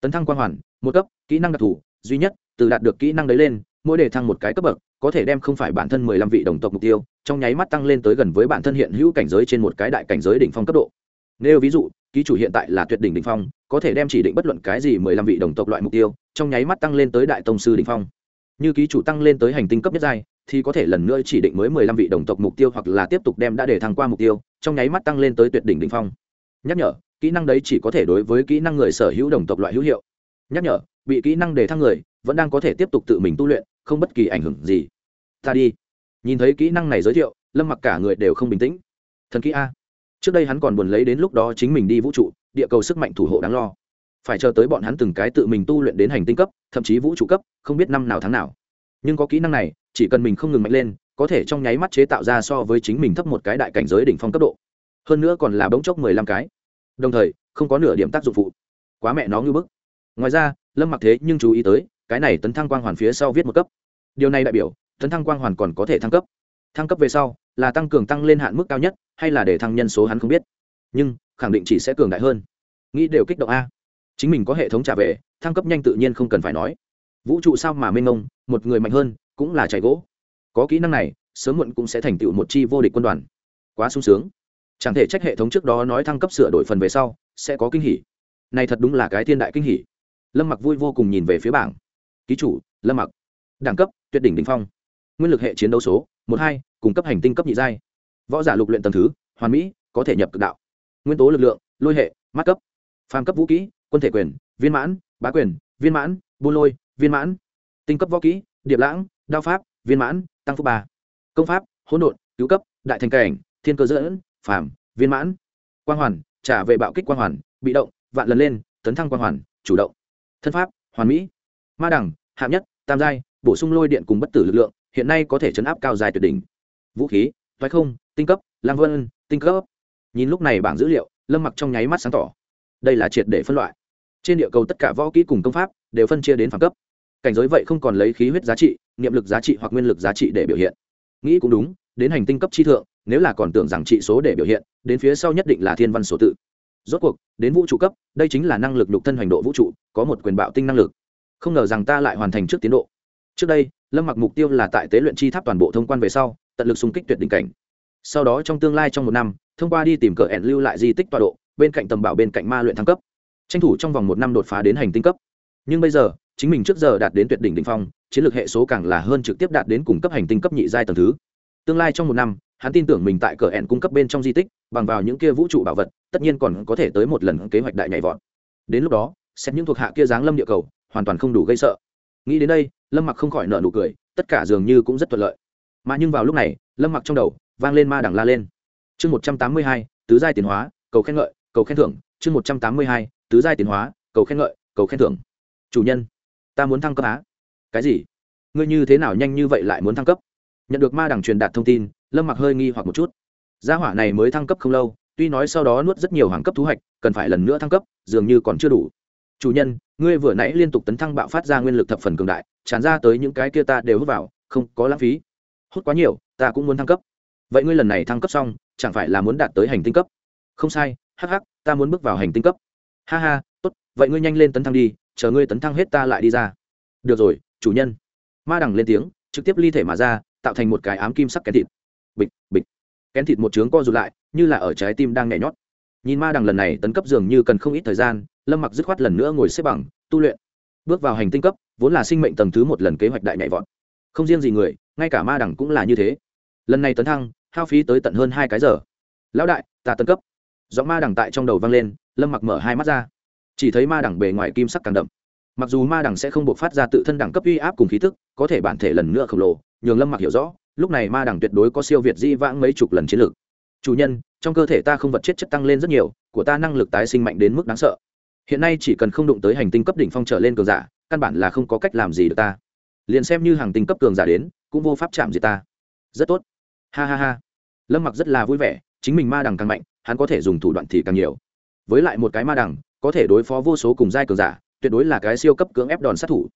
tấn thăng quang hoàn, một cấp, kỹ năng đặc thù, duy nhất, từ đạt được kỹ năng đấy lên, mỗi đề thăng một cái cấp bậc, có thể đem không phải bản thân mười lăm vị đồng tộc mục tiêu, trong nháy mắt tăng lên tới gần với bản thân hiện hữu cảnh giới trên một cái đại cảnh giới đỉnh phong cấp độ. Nếu ví dụ, ký chủ hiện tại là tuyệt đỉnh đỉnh phong, có thể đem chỉ định bất luận cái gì mười lăm vị đồng tộc loại mục tiêu, trong nháy mắt tăng lên tới đại tông sư đỉnh phong. Như ký chủ tăng lên tới hành tinh cấp nhất giai, thì có thể lần nữa chỉ định mới mười lăm vị đồng tộc mục tiêu hoặc là tiếp tục đem đã để thăng qua mục tiêu, trong nháy mắt tăng lên tới tuyệt đỉnh đỉnh phong. Nhắc nhở kỹ năng đấy chỉ có thể đối với kỹ năng người sở hữu đồng tộc loại hữu hiệu. Nhắc nhở, bị kỹ năng đề thăng người, vẫn đang có thể tiếp tục tự mình tu luyện, không bất kỳ ảnh hưởng gì. Ta đi. Nhìn thấy kỹ năng này giới thiệu, lâm mặc cả người đều không bình tĩnh. Thần kỹ a. Trước đây hắn còn buồn lấy đến lúc đó chính mình đi vũ trụ, địa cầu sức mạnh thủ hộ đáng lo. Phải chờ tới bọn hắn từng cái tự mình tu luyện đến hành tinh cấp, thậm chí vũ trụ cấp, không biết năm nào tháng nào. Nhưng có kỹ năng này, chỉ cần mình không ngừng mạnh lên, có thể trong nháy mắt chế tạo ra so với chính mình thấp một cái đại cảnh giới đỉnh phong cấp độ. Hơn nữa còn là bỗng chốc mười lăm cái đồng thời, không có nửa điểm tác dụng phụ. Quá mẹ nó ngư bức. Ngoài ra, lâm mặc thế nhưng chú ý tới, cái này tấn thăng quang hoàn phía sau viết một cấp. Điều này đại biểu, tấn thăng quang hoàn còn có thể thăng cấp. Thăng cấp về sau, là tăng cường tăng lên hạn mức cao nhất, hay là để thăng nhân số hắn không biết. Nhưng, khẳng định chỉ sẽ cường đại hơn. Nghĩ đều kích động a. Chính mình có hệ thống trả về, thăng cấp nhanh tự nhiên không cần phải nói. Vũ trụ sao mà mênh mông, một người mạnh hơn, cũng là chạy gỗ. Có kỹ năng này, sớm muộn cũng sẽ thành tựu một chi vô địch quân đoàn. Quá sung sướng chẳng thể trách hệ thống trước đó nói thăng cấp sửa đổi phần về sau, sẽ có kinh hỉ. Này thật đúng là cái thiên đại kinh hỉ. Lâm mặc vui vô cùng nhìn về phía bảng. Ký chủ, lâm mặc. Đẳng cấp, tuyệt đỉnh đ ỉ n h phong. Nguyên lực hệ chiến đấu số, một hai, cung cấp hành tinh cấp nhị giai. Võ giả lục luyện tầm thứ, hoàn mỹ, có thể nhập cực đạo. Nguyên tố lực lượng, lôi hệ mát cấp. Phàm cấp vũ kỹ, quân thể quyền, viên mãn, bá quyền, viên mãn, buôn lôi, viên mãn. Tinh cấp võ kỹ, điệp lãng, đao pháp, viên mãn, tăng phúc ba. Công pháp, hỗn độn, cứu cấp, đại thành cảnh, thiên cơ dẫn phàm, viên mãn. Quang hoàn, trả về bạo kích quang hoàn, bị động, vạn lần lên, tấn thăng quang hoàn, chủ động. Thân pháp, hoàn mỹ. Ma đẳng, hạng nhất, tam giai, bổ sung lôi điện cùng bất tử lực lượng, hiện nay có thể chấn áp cao dài tuyệt đỉnh. Vũ khí thoái không, tinh cấp, lang vân, tinh cấp. Nhìn lúc này bảng dữ liệu, lâm mặc trong nháy mắt sáng tỏ. Đây là triệt để phân loại. Trên địa cầu tất cả võ kỹ cùng công pháp đều phân chia đến phản cấp. Cảnh giới vậy không còn lấy khí huyết giá trị, niệm lực giá trị hoặc nguyên lực giá trị để biểu hiện. Nghĩ cũng đúng, đến hành tinh cấp chi thượng nếu là còn tưởng rằng trị số để biểu hiện, đến phía sau nhất định là thiên văn số tự. Rốt cuộc, đến vũ trụ cấp, đây chính là năng lực lục thân hành độ vũ trụ, có một quyền bạo tinh năng lực. Không ngờ rằng ta lại hoàn thành trước tiến độ. Trước đây, lâm mặc mục tiêu là tại tế luyện chi tháp toàn bộ thông quan về sau, tận lực xung kích tuyệt đỉnh cảnh. Sau đó trong tương lai trong một năm, thông qua đi tìm cờ ẻn lưu lại di tích tọa độ, bên cạnh tầm bảo bên cạnh ma luyện thăng cấp. Tranh thủ trong vòng một năm đột phá đến hành tinh cấp. Nhưng bây giờ, chính mình trước giờ đạt đến tuyệt đỉnh đỉnh phong, chiến lược hệ số càng là hơn trực tiếp đạt đến cùng cấp hành tinh cấp nhị giai tầng thứ. Tương lai trong một năm hắn tin tưởng mình tại cờ ẻn cung cấp bên trong di tích, bằng vào những kia vũ trụ bảo vật, tất nhiên còn có thể tới một lần kế hoạch đại nhảy vọt. Đến lúc đó, xét những thuộc hạ kia giáng lâm địa cầu, hoàn toàn không đủ gây sợ. Nghĩ đến đây, lâm mặc không khỏi nợ nụ cười, tất cả dường như cũng rất thuận lợi. Mà nhưng vào lúc này, lâm mặc trong đầu vang lên ma đằng la lên. Chương một trăm tám mươi hai, tứ giai tiến hóa, cầu khen ngợi, cầu khen thưởng. Chương một trăm tám mươi hai, tứ giai tiến hóa, cầu khen ngợi, cầu khen thưởng. Chủ nhân, ta muốn thăng cấp á. Cái gì? Ngươi như thế nào nhanh như vậy lại muốn thăng cấp? Nhận được ma đằng truyền đạt thông tin lâm mặc hơi nghi hoặc một chút. Gia hỏa này mới thăng cấp không lâu, tuy nói sau đó nuốt rất nhiều hoàng cấp thu hoạch cần phải lần nữa thăng cấp, dường như còn chưa đủ. Chủ nhân, ngươi vừa nãy liên tục tấn thăng bạo phát ra nguyên lực thập phần cường đại, tràn ra tới những cái kia ta đều hút vào, không có lãng phí. Hút quá nhiều, ta cũng muốn thăng cấp. Vậy ngươi lần này thăng cấp xong, chẳng phải là muốn đạt tới hành tinh cấp? Không sai hh ta muốn bước vào hành tinh cấp. Ha ha, tốt, vậy ngươi nhanh lên tấn thăng đi, chờ ngươi tấn thăng hết ta lại đi ra. Được rồi, chủ nhân. Ma đằng lên tiếng, trực tiếp ly thể mà ra, tạo thành một cái ám kim sắc kén thịt bịch bịch. Kén thịt một trướng co rụt lại, như là ở trái tim đang nhảy nhót. Nhìn ma đằng lần này tấn cấp dường như cần không ít thời gian, lâm mặc dứt khoát lần nữa ngồi xếp bằng, tu luyện. Bước vào hành tinh cấp, vốn là sinh mệnh tầng thứ một lần kế hoạch đại nhảy vọt. Không riêng gì người, ngay cả ma đằng cũng là như thế. Lần này tấn thăng, hao phí tới tận hơn hai cái giờ. Lão đại, ta tấn cấp. Giọng ma đằng tại trong đầu vang lên, lâm mặc mở hai mắt ra. Chỉ thấy ma đằng bề ngoài kim sắc càng đậm. Mặc dù ma đằng sẽ không buộc phát ra tự thân đẳng cấp uy áp cùng khí thức có thể bản thể lần nữa khổng lồ, nhường lâm mặc hiểu rõ lúc này ma đẳng tuyệt đối có siêu việt di vãng mấy chục lần chiến lược. Chủ nhân, trong cơ thể ta không vật chất chất tăng lên rất nhiều, của ta năng lực tái sinh mạnh đến mức đáng sợ. Hiện nay chỉ cần không đụng tới hành tinh cấp đỉnh phong trở lên cường giả, căn bản là không có cách làm gì được ta. Liền xem như hàng tinh cấp cường giả đến, cũng vô pháp chạm gì ta. Rất tốt. Ha ha ha. Lâm mặc rất là vui vẻ, chính mình ma đằng càng mạnh, hắn có thể dùng thủ đoạn thì càng nhiều. Với lại một cái ma đằng có thể đối phó vô số cùng giai cường giả, tuyệt đối là cái siêu cấp cưỡng ép đòn sát thủ.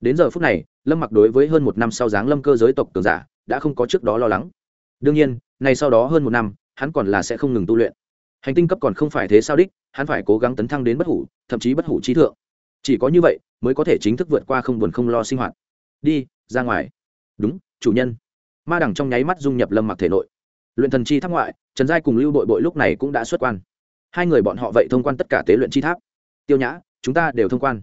Đến giờ phút này, lâm mặc đối với hơn một năm sau dáng lâm cơ giới tộc cường giả đã không có trước đó lo lắng. Đương nhiên này sau đó hơn một năm, hắn còn là sẽ không ngừng tu luyện. Hành tinh cấp còn không phải thế sao đích, hắn phải cố gắng tấn thăng đến bất hủ, thậm chí bất hủ trí thượng. Chỉ có như vậy, mới có thể chính thức vượt qua không buồn không lo sinh hoạt. Đi, ra ngoài. Đúng, chủ nhân. Ma đẳng trong nháy mắt dung nhập lâm mặc thể nội. Luyện thần chi tháp ngoại, trần giai cùng lưu bội bội lúc này cũng đã xuất quan. Hai người bọn họ vậy thông quan tất cả tế luyện chi tháp. Tiêu nhã, chúng ta đều thông quan.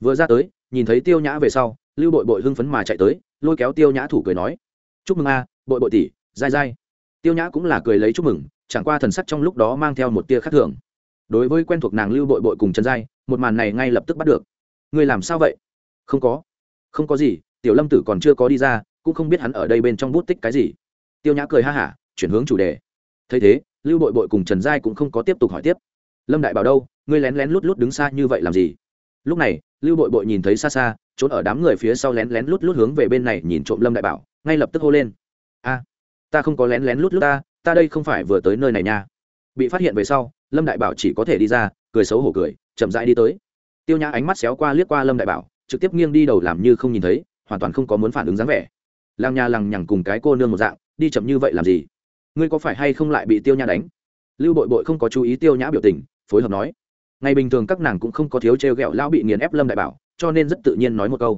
Vừa ra tới, nhìn thấy tiêu nhã về sau, lưu bội bội hưng phấn mà chạy tới, lôi kéo tiêu nhã thủ cười nói chúc mừng a, bội bội tỷ, dai dai. Tiêu nhã cũng là cười lấy chúc mừng, chẳng qua thần sắc trong lúc đó mang theo một tia khác thường. Đối với quen thuộc nàng lưu bội bội cùng trần giai, một màn này ngay lập tức bắt được. Người làm sao vậy? Không có. Không có gì, tiểu lâm tử còn chưa có đi ra, cũng không biết hắn ở đây bên trong bút tích cái gì. Tiêu nhã cười ha hả, chuyển hướng chủ đề. Thấy thế, lưu bội bội cùng trần giai cũng không có tiếp tục hỏi tiếp. Lâm đại bảo đâu? Ngươi lén lén lút lút đứng xa như vậy làm gì? Lúc này, lưu bội bội nhìn thấy xa xa, trốn ở đám người phía sau lén lén lút lút hướng về bên này nhìn trộm lâm đại bảo ngay lập tức hô lên. A, ta không có lén lén lút lút ta ta đây không phải vừa tới nơi này nha. Bị phát hiện về sau, lâm đại bảo chỉ có thể đi ra, cười xấu hổ cười, chậm rãi đi tới. Tiêu nhã ánh mắt xéo qua liếc qua lâm đại bảo, trực tiếp nghiêng đi đầu làm như không nhìn thấy, hoàn toàn không có muốn phản ứng dáng vẻ. Lang nha lằng nhằng cùng cái cô nương một dạng, đi chậm như vậy làm gì? Ngươi có phải hay không lại bị tiêu nhã đánh? Lưu bội bội không có chú ý tiêu nhã biểu tình, phối hợp nói, ngày bình thường các nàng cũng không có thiếu t r e o g ẹ o lão bị nghiền ép lâm đại bảo, cho nên rất tự nhiên nói một câu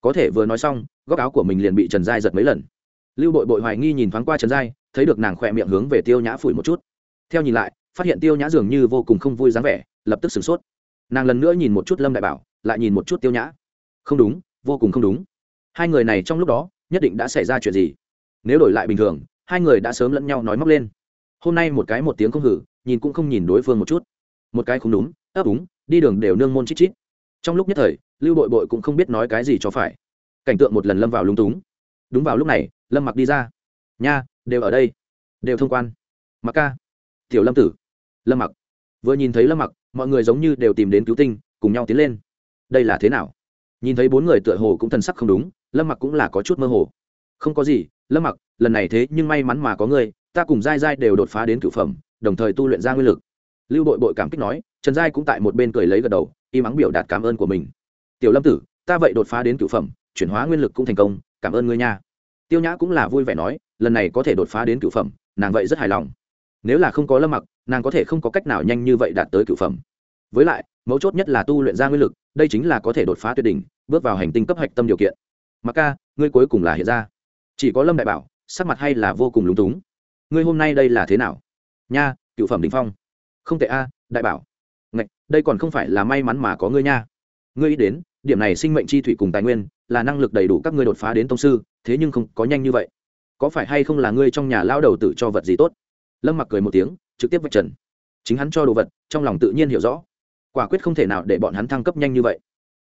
có thể vừa nói xong, góc áo của mình liền bị trần giai giật mấy lần. Lưu bội bội hoài nghi nhìn thoáng qua trần giai, thấy được nàng khỏe miệng hướng về tiêu nhã phủi một chút. Theo nhìn lại, phát hiện tiêu nhã dường như vô cùng không vui dáng vẻ, lập tức sửng sốt. Nàng lần nữa nhìn một chút lâm đại bảo, lại nhìn một chút tiêu nhã. Không đúng, vô cùng không đúng. Hai người này trong lúc đó, nhất định đã xảy ra chuyện gì? Nếu đổi lại bình thường, hai người đã sớm lẫn nhau nói móc lên. Hôm nay một cái một tiếng không hử, nhìn cũng không nhìn đối phương một chút. Một cái không đúng, ấp úng, đi đường đều nương môn chít chít trong lúc nhất thời, lưu bội bội cũng không biết nói cái gì cho phải. Cảnh tượng một lần lâm vào lung túng. Đúng vào lúc này, lâm mặc đi ra. Nha, đều ở đây. Đều thông quan. Mặc ca. Tiểu lâm tử. Lâm mặc. Vừa nhìn thấy lâm mặc, mọi người giống như đều tìm đến cứu tinh, cùng nhau tiến lên. Đây là thế nào? Nhìn thấy bốn người tựa hồ cũng thần sắc không đúng, lâm mặc cũng là có chút mơ hồ. Không có gì, lâm mặc, lần này thế nhưng may mắn mà có người ta cùng dai dai đều đột phá đến cửu phẩm, đồng thời tu luyện ra nguyên lực lưu bội bội cảm kích nói, trần giai cũng tại một bên cười lấy gật đầu, y mắng biểu đạt cảm ơn của mình. Tiểu lâm tử, ta vậy đột phá đến cửu phẩm, chuyển hóa nguyên lực cũng thành công, cảm ơn ngươi nha. Tiêu nhã cũng là vui vẻ nói, lần này có thể đột phá đến cửu phẩm, nàng vậy rất hài lòng. Nếu là không có lâm mặc, nàng có thể không có cách nào nhanh như vậy đạt tới cửu phẩm. Với lại, mấu chốt nhất là tu luyện ra nguyên lực, đây chính là có thể đột phá tuyệt đỉnh, bước vào hành tinh cấp hạch tâm điều kiện. Mặc ca, ngươi cuối cùng là hiện ra. Chỉ có lâm đại bảo, sắc mặt hay là vô cùng lúng túng. Ngươi hôm nay đây là thế nào? Nha, cựu phẩm đình phong không tệ a đại bảo. Ngạch, đây còn không phải là may mắn mà có ngươi nha. Ngươi ý đến điểm này sinh mệnh chi thủy cùng tài nguyên là năng lực đầy đủ các ngươi đột phá đến tông sư thế nhưng không có nhanh như vậy. Có phải hay không là ngươi trong nhà lao đầu tử cho vật gì tốt? Lâm mặc cười một tiếng trực tiếp vạch trần. Chính hắn cho đồ vật trong lòng tự nhiên hiểu rõ. Quả quyết không thể nào để bọn hắn thăng cấp nhanh như vậy.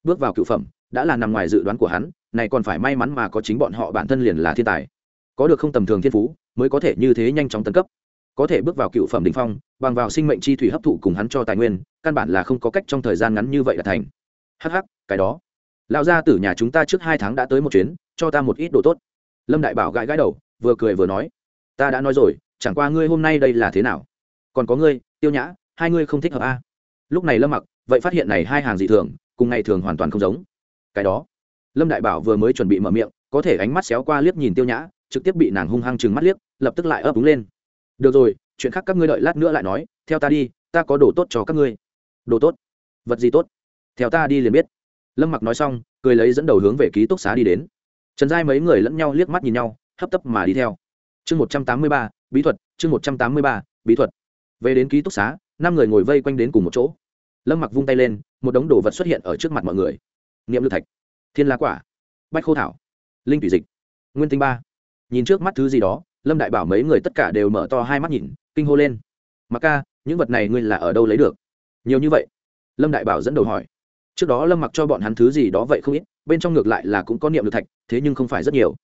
Bước vào cựu phẩm đã là nằm ngoài dự đoán của hắn này còn phải may mắn mà có chính bọn họ bản thân liền là thiên tài. Có được không tầm thường thiên phú mới có thể như thế nhanh chóng tấn cấp có thể bước vào cựu phẩm đ ỉ n h phong, bằng vào sinh mệnh chi thủy hấp thụ cùng hắn cho tài nguyên, căn bản là không có cách trong thời gian ngắn như vậy là thành. Hh cái đó. Lão gia tử nhà chúng ta trước hai tháng đã tới một chuyến, cho ta một ít đồ tốt. Lâm đại bảo gãi gãi đầu, vừa cười vừa nói. Ta đã nói rồi, chẳng qua ngươi hôm nay đây là thế nào? Còn có ngươi, tiêu nhã, hai ngươi không thích hợp a? À? lúc này lâm mặc, vậy phát hiện này hai hàng dị thường, cùng ngày thường hoàn toàn không giống. Cái đó. Lâm đại bảo vừa mới chuẩn bị mở miệng, có thể ánh mắt xéo qua liếc nhìn tiêu nhã, trực tiếp bị nàng hung hăng chừng mắt liếc, lập tức lại ấp úng lên được rồi, chuyện khác các ngươi đợi lát nữa lại nói, theo ta đi, ta có đồ tốt cho các ngươi. Đồ tốt? Vật gì tốt? Theo ta đi liền biết. Lâm mặc nói xong, cười lấy dẫn đầu hướng về ký túc xá đi đến. Trần giai mấy người lẫn nhau liếc mắt nhìn nhau, hấp tấp mà đi theo. Chương một trăm tám mươi ba, bí thuật, chương một trăm tám mươi ba, bí thuật. Về đến ký túc xá, năm người ngồi vây quanh đến cùng một chỗ. Lâm mặc vung tay lên, một đống đồ vật xuất hiện ở trước mặt mọi người. Niệm lưu thạch, thiên la quả, bách khô thảo, linh thủy dịch, nguyên tinh ba. Nhìn trước mắt thứ gì đó lâm đại bảo mấy người tất cả đều mở to hai mắt nhìn, kinh hô lên. Mặc ca, những vật này ngươi là ở đâu lấy được? Nhiều như vậy. Lâm đại bảo dẫn đầu hỏi. Trước đó lâm mặc cho bọn hắn thứ gì đó vậy không ít, bên trong ngược lại là cũng có niệm lực thạch, thế nhưng không phải rất nhiều.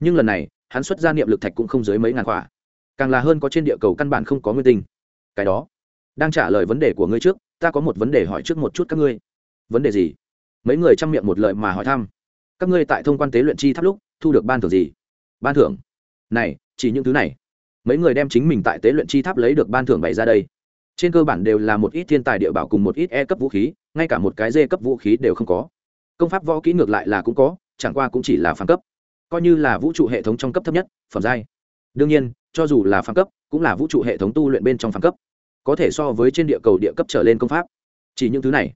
Nhưng lần này, hắn xuất ra niệm lực thạch cũng không dưới mấy ngàn quả. Càng là hơn có trên địa cầu căn bản không có nguyên tinh. Cái đó, đang trả lời vấn đề của ngươi trước, ta có một vấn đề hỏi trước một chút các ngươi. Vấn đề gì? Mấy người chăm miệng một lời mà hỏi thăm. Các ngươi tại thông quan tế luyện chi tháp lúc, thu được ban thưởng gì? Ban thưởng? Này chỉ những thứ này. Mấy người đem chính mình tại tế luyện chi tháp lấy được ban thưởng bày ra đây. Trên cơ bản đều là một ít thiên tài địa bảo cùng một ít e cấp vũ khí, ngay cả một cái d cấp vũ khí đều không có. Công pháp võ kỹ ngược lại là cũng có, chẳng qua cũng chỉ là phản cấp. Coi như là vũ trụ hệ thống trong cấp thấp nhất, phẩm giai. Đương nhiên, cho dù là phản cấp, cũng là vũ trụ hệ thống tu luyện bên trong phản cấp. Có thể so với trên địa cầu địa cấp trở lên công pháp. Chỉ những thứ này.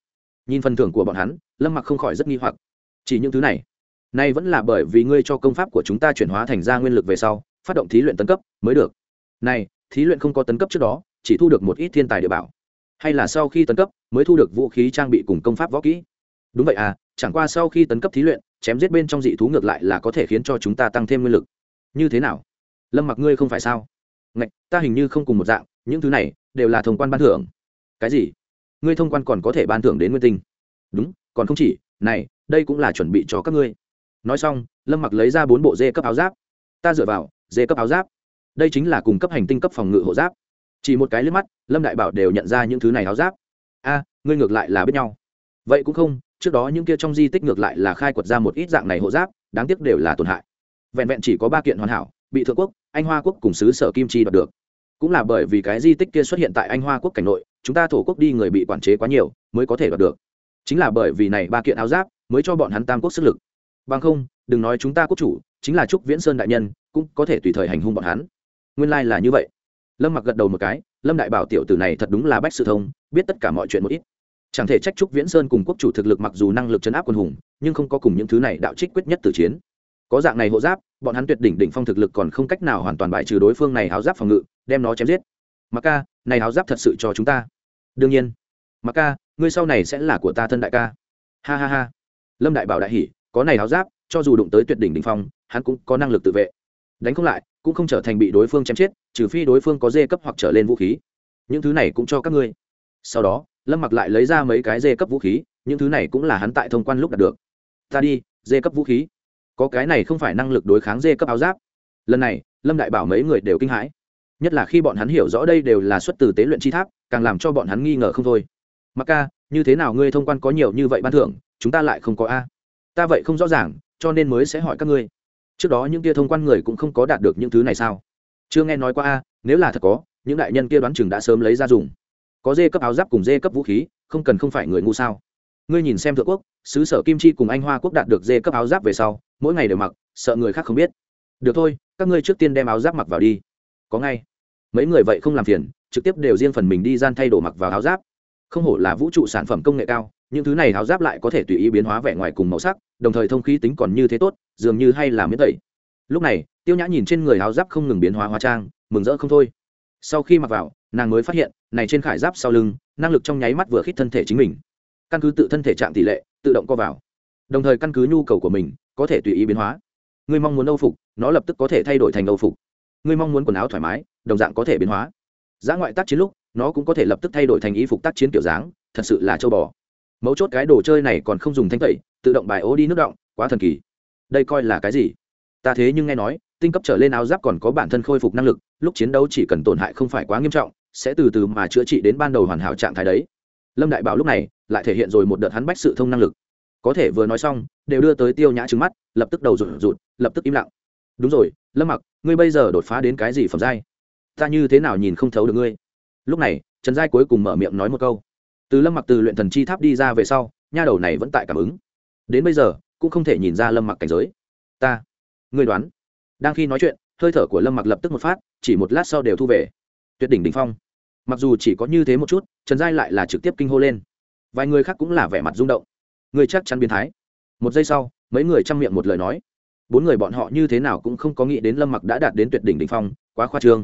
Nhìn phần thưởng của bọn hắn, lâm mặc không khỏi rất nghi hoặc. Chỉ những thứ này. Nay vẫn là bởi vì ngươi cho công pháp của chúng ta chuyển hóa thành ra nguyên lực về sau phát động thí luyện tấn cấp mới được. Này, thí luyện không có tấn cấp trước đó, chỉ thu được một ít thiên tài địa bảo. Hay là sau khi tấn cấp, mới thu được vũ khí trang bị cùng công pháp võ kỹ. Đúng vậy à chẳng qua sau khi tấn cấp thí luyện, chém giết bên trong dị thú ngược lại là có thể khiến cho chúng ta tăng thêm nguyên lực. Như thế nào? Lâm mặc ngươi không phải sao? Ngạch, ta hình như không cùng một dạng, những thứ này đều là thông quan ban thưởng. Cái gì? Ngươi thông quan còn có thể ban thưởng đến nguyên tinh. Đúng, còn không chỉ, này, đây cũng là chuẩn bị cho các ngươi. Nói xong, lâm mặc lấy ra bốn bộ dê cấp áo giáp. Ta dựa vào dê cấp áo giáp. Đây chính là cung cấp hành tinh cấp phòng ngự hộ giáp. Chỉ một cái liếc mắt, lâm đại bảo đều nhận ra những thứ này áo giáp. A, ngươi ngược lại là biết nhau. Vậy cũng không, trước đó những kia trong di tích ngược lại là khai quật ra một ít dạng này hộ giáp, đáng tiếc đều là tổn hại. Vẹn vẹn chỉ có ba kiện hoàn hảo, bị thượng quốc, anh hoa quốc cùng xứ sở kim chi đoạt được. Cũng là bởi vì cái di tích kia xuất hiện tại anh hoa quốc cảnh nội, chúng ta thổ quốc đi người bị quản chế quá nhiều, mới có thể đoạt được. Chính là bởi vì này ba kiện áo giáp, mới cho bọn hắn tam quốc sức lực. Bằng không, đừng nói chúng ta quốc chủ, chính là trúc viễn sơn đại nhân cũng có thể tùy thời hành hung bọn hắn. Nguyên lai、like、là như vậy. Lâm mặc gật đầu một cái, lâm đại bảo tiểu tử này thật đúng là bách sự thông, biết tất cả mọi chuyện một ít. Chẳng thể trách trúc viễn sơn cùng quốc chủ thực lực mặc dù năng lực chấn áp quân hùng, nhưng không có cùng những thứ này đạo trích quyết nhất từ chiến. Có dạng này hộ giáp, bọn hắn tuyệt đỉnh đỉnh phong thực lực còn không cách nào hoàn toàn bại trừ đối phương này áo giáp phòng ngự, đem nó chém giết. Mặc ca, này áo giáp thật sự cho chúng ta. Đương nhiên. Mặc ca, ngươi sau này sẽ là của ta thân đại ca. Ha ha ha. Lâm đại bảo đại hỉ, có này áo giáp, cho dù đụng tới tuyệt đỉnh đỉnh phong, hắn cũng có năng lực tự vệ đánh không lại, cũng không trở thành bị đối phương chém chết, trừ phi đối phương có dê cấp hoặc trở lên vũ khí. Những thứ này cũng cho các ngươi. Sau đó, lâm mặc lại lấy ra mấy cái dê cấp vũ khí, những thứ này cũng là hắn tại thông quan lúc đạt được. Ta đi, dê cấp vũ khí. Có cái này không phải năng lực đối kháng dê cấp áo giáp. Lần này, lâm đại bảo mấy người đều kinh hãi. Nhất là khi bọn hắn hiểu rõ đây đều là xuất từ tế luyện chi tháp, càng làm cho bọn hắn nghi ngờ không thôi. Mặc ca, như thế nào ngươi thông quan có nhiều như vậy ban thưởng, chúng ta lại không có a? Ta vậy không rõ ràng, cho nên mới sẽ hỏi các ngươi trước đó những kia thông quan người cũng không có đạt được những thứ này sao? Chưa nghe nói qua a, nếu là thật có, những đại nhân kia đoán chừng đã sớm lấy ra dùng. Có dê cấp áo giáp cùng dê cấp vũ khí, không cần không phải người ngu sao? Ngươi nhìn xem thượng quốc, xứ sở kim chi cùng anh hoa quốc đạt được dê cấp áo giáp về sau, mỗi ngày đều mặc, sợ người khác không biết. Được thôi, các ngươi trước tiên đem áo giáp mặc vào đi. Có ngay. Mấy người vậy không làm phiền, trực tiếp đều riêng phần mình đi gian thay đồ mặc vào áo giáp. Không hổ là vũ trụ sản phẩm công nghệ cao những thứ này áo giáp lại có thể tùy ý biến hóa vẻ ngoài cùng màu sắc, đồng thời thông khí tính còn như thế tốt, dường như hay là miễn tẩy. Lúc này, tiêu nhã nhìn trên người áo giáp không ngừng biến hóa hóa trang, mừng rỡ không thôi. Sau khi mặc vào, nàng mới phát hiện, này trên khải giáp sau lưng, năng lực trong nháy mắt vừa khít thân thể chính mình. Căn cứ tự thân thể trạng tỷ lệ, tự động co vào. Đồng thời căn cứ nhu cầu của mình, có thể tùy ý biến hóa. Ngươi mong muốn âu phục, nó lập tức có thể thay đổi thành âu phục. Ngươi mong muốn quần áo thoải mái, đồng dạng có thể biến hóa. Giá ngoại tác chiến lúc, nó cũng có thể lập tức thay đổi thành y phục tác chiến kiểu dáng, thật sự là châu bò mấu chốt cái đồ chơi này còn không dùng thanh tẩy, tự động bài ô đi nước động, quá thần kỳ. Đây coi là cái gì? Ta thế nhưng nghe nói, tinh cấp trở lên áo giáp còn có bản thân khôi phục năng lực, lúc chiến đấu chỉ cần tổn hại không phải quá nghiêm trọng, sẽ từ từ mà chữa trị đến ban đầu hoàn hảo trạng thái đấy. Lâm đại bảo lúc này, lại thể hiện rồi một đợt hắn bách sự thông năng lực. Có thể vừa nói xong, đều đưa tới tiêu nhã trứng mắt, lập tức đầu rụt rụt, lập tức im lặng. Đúng rồi, lâm mặc, ngươi bây giờ đột phá đến cái gì phẩm giai? Ta như thế nào nhìn không thấu được ngươi? Lúc này, trần giai cuối cùng mở miệng nói một câu từ lâm mặc từ luyện thần chi tháp đi ra về sau, nha đầu này vẫn tại cảm ứng. Đến bây giờ, cũng không thể nhìn ra lâm mặc cảnh giới. Ta, ngươi đoán. Đang khi nói chuyện, hơi thở của lâm mặc lập tức một phát, chỉ một lát sau đều thu về. Tuyệt đỉnh đ ỉ n h phong. Mặc dù chỉ có như thế một chút, trần giai lại là trực tiếp kinh hô lên. Vài người khác cũng là vẻ mặt rung động. Người chắc chắn biến thái. Một giây sau, mấy người chăm miệng một lời nói. Bốn người bọn họ như thế nào cũng không có nghĩ đến lâm mặc đã đạt đến tuyệt đỉnh đ ỉ n h phong, quá khoa trương.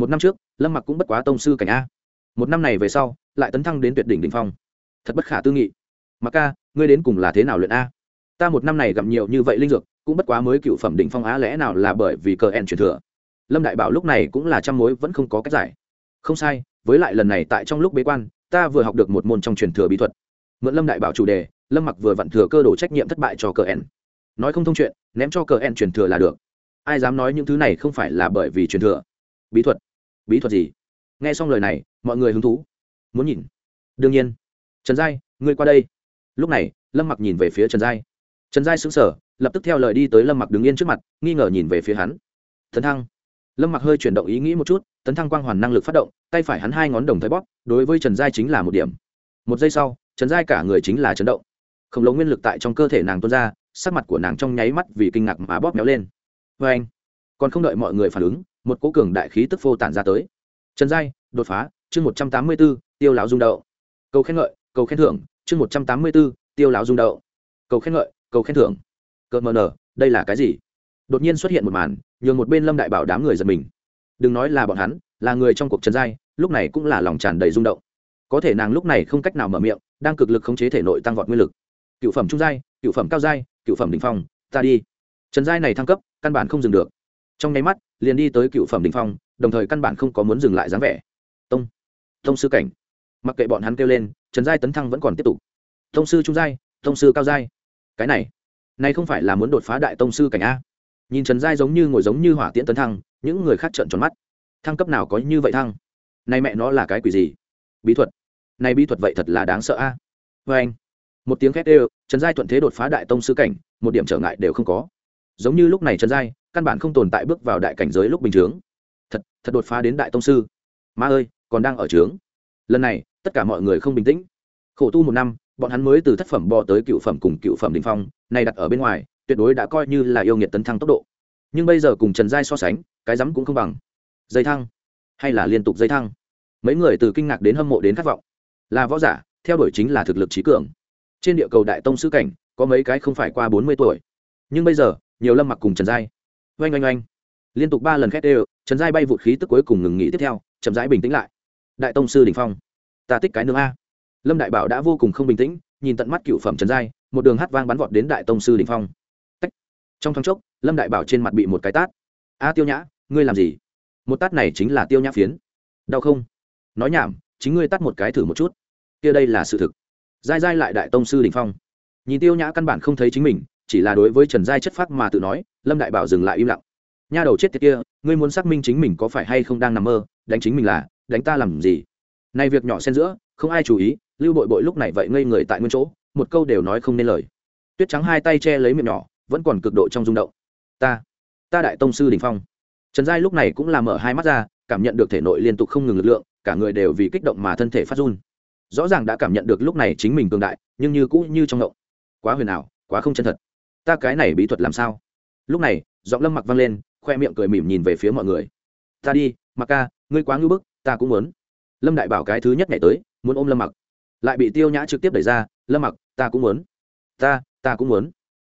Một năm trước, lâm mặc cũng bất quá tông sư cảnh a một năm này về sau, lại tấn thăng đến tuyệt đỉnh đ ỉ n h phong. Thật bất khả tư nghị. Mặc ca, ngươi đến cùng là thế nào luyện a? Ta một năm này gặp nhiều như vậy linh dược, cũng bất quá mới cựu phẩm đỉnh phong á, lẽ nào là bởi vì cờ en truyền thừa? Lâm đại bảo lúc này cũng là trăm mối, vẫn không có cách giải. Không sai, với lại lần này tại trong lúc bế quan, ta vừa học được một môn trong truyền thừa bí thuật. Mượn lâm đại bảo chủ đề, lâm mặc vừa vặn thừa cơ đồ trách nhiệm thất bại cho cờ en nói không thông chuyện, ném cho cờ en truyền thừa là được. Ai dám nói những thứ này không phải là bởi vì truyền thừa? Bí thuật. Bí thuật gì? Nghe xong lời này, mọi người hứng thú. Muốn nhìn? Đương nhiên. Trần giai, ngươi qua đây. Lúc này, lâm mặc nhìn về phía trần giai. Trần giai xứng sở lập tức theo lời đi tới lâm mặc đứng yên trước mặt, nghi ngờ nhìn về phía hắn. Tấn thăng. Lâm mặc hơi chuyển động ý nghĩ một chút, tấn thăng quang hoàn năng lực phát động, tay phải hắn hai ngón đồng thời bóp, đối với trần giai chính là một điểm. Một giây sau, trần giai cả người chính là chấn động. Khổng lồ nguyên lực tại trong cơ thể nàng tuôn ra, sắc mặt của nàng trong nháy mắt vì kinh ngạc mà bóp méo lên. Vê anh còn không đợi mọi người phản ứng, một cố cường đại khí tức phô tản ra tới trần giai, đột phá, chương một trăm tám mươi b ố tiêu lão dung đậu. Cầu khen ngợi, cầu khen thưởng, chương một trăm tám mươi b ố tiêu lão dung đậu. Cầu khen ngợi, cầu khen thưởng. Cợt mờ nở, đây là cái gì? Đột nhiên xuất hiện một màn, nhường một bên lâm đại bảo đám người giật mình. Đừng nói là bọn hắn, là người trong cuộc trần giai, lúc này cũng là lòng tràn đầy rung động. Có thể nàng lúc này không cách nào mở miệng, đang cực lực khống chế thể nội tăng vọt nguyên lực. Cựu phẩm trung giai, cựu phẩm cao giai, cựu phẩm đỉnh phong, ta đi. Trần giai này thăng cấp, căn bản không dừng được. Trong nháy mắt, liền đi tới cựu phẩm đỉnh phong đồng thời căn bản không có muốn dừng lại dáng vẻ. Tông tông sư cảnh. Mặc kệ bọn hắn kêu lên, trần giai tấn thăng vẫn còn tiếp tục. Tông sư trung giai, tông sư cao giai. Cái này này không phải là muốn đột phá đại tông sư cảnh a. Nhìn trần giai giống như ngồi giống như hỏa tiễn tấn thăng, những người khác trợn tròn mắt. Thăng cấp nào có như vậy thăng? Này mẹ nó là cái quỷ gì? Bí thuật. Này bí thuật vậy thật là đáng sợ a. Vê anh, một tiếng khét đều, trần giai thuận thế đột phá đại tông sư cảnh, một điểm trở ngại đều không có. Giống như lúc này trần giai, căn bản không tồn tại bước vào đại cảnh giới lúc bình thường thật đột phá đến đại tông sư. Ma ơi, còn đang ở trướng. Lần này, tất cả mọi người không bình tĩnh. Khổ tu một năm, bọn hắn mới từ thất phẩm bò tới cựu phẩm cùng cựu phẩm đình phong, này đặt ở bên ngoài, tuyệt đối đã coi như là yêu nghiệt tấn thăng tốc độ. Nhưng bây giờ cùng trần giai so sánh, cái rắm cũng không bằng. Dây thăng, hay là liên tục dây thăng? Mấy người từ kinh ngạc đến hâm mộ đến khát vọng. Là võ giả, theo đuổi chính là thực lực trí cường. Trên địa cầu đại tông sứ cảnh, có mấy cái không phải qua bốn mươi tuổi. Nhưng bây giờ, nhiều lâm mặc cùng trần giai. Oanh oanh oanh liên tục ba lần khét đều, trần giai bay vụt khí tức cuối cùng ngừng nghỉ tiếp theo, chậm rãi bình tĩnh lại. Đại tông sư đình phong, ta tích cái nương a. Lâm đại bảo đã vô cùng không bình tĩnh, nhìn tận mắt cựu phẩm trần giai, một đường hát vang bắn vọt đến đại tông sư đình phong. Tách. trong thoáng chốc, lâm đại bảo trên mặt bị một cái tát. A tiêu nhã, ngươi làm gì? Một tát này chính là tiêu nhã phiến. Đau không? Nói nhảm, chính ngươi tát một cái thử một chút. Kia đây là sự thực. Giai giai lại đại tông sư đình phong. Nhìn tiêu nhã căn bản không thấy chính mình, chỉ là đối với trần giai chất phác mà tự nói, lâm đại bảo dừng lại im lặng nha đầu chết tiệt kia, ngươi muốn xác minh chính mình có phải hay không đang nằm mơ, đánh chính mình là, đánh ta làm gì? Này việc nhỏ xen giữa, không ai chú ý, lưu bội bội lúc này vậy ngây người tại nguyên chỗ, một câu đều nói không nên lời. Tuyết trắng hai tay che lấy miệng nhỏ, vẫn còn cực độ trong rung động. Ta ta đại tông sư đình phong. Trần giai lúc này cũng làm mở hai mắt ra, cảm nhận được thể nội liên tục không ngừng lực lượng, cả người đều vì kích động mà thân thể phát run. Rõ ràng đã cảm nhận được lúc này chính mình cường đại, nhưng như cũ như trong động. Quá huyền ảo, quá không chân thật. Ta cái này bí thuật làm sao? Lúc này, giọng lâm mặc vang lên khoe miệng cười mỉm nhìn về phía mọi người. Ta đi mặc ca, ngươi quá ngưỡng bức, ta cũng muốn. Lâm đại bảo cái thứ nhất nhảy tới, muốn ôm lâm mặc. Lại bị tiêu nhã trực tiếp đẩy ra, lâm mặc, ta cũng muốn. Ta ta cũng muốn.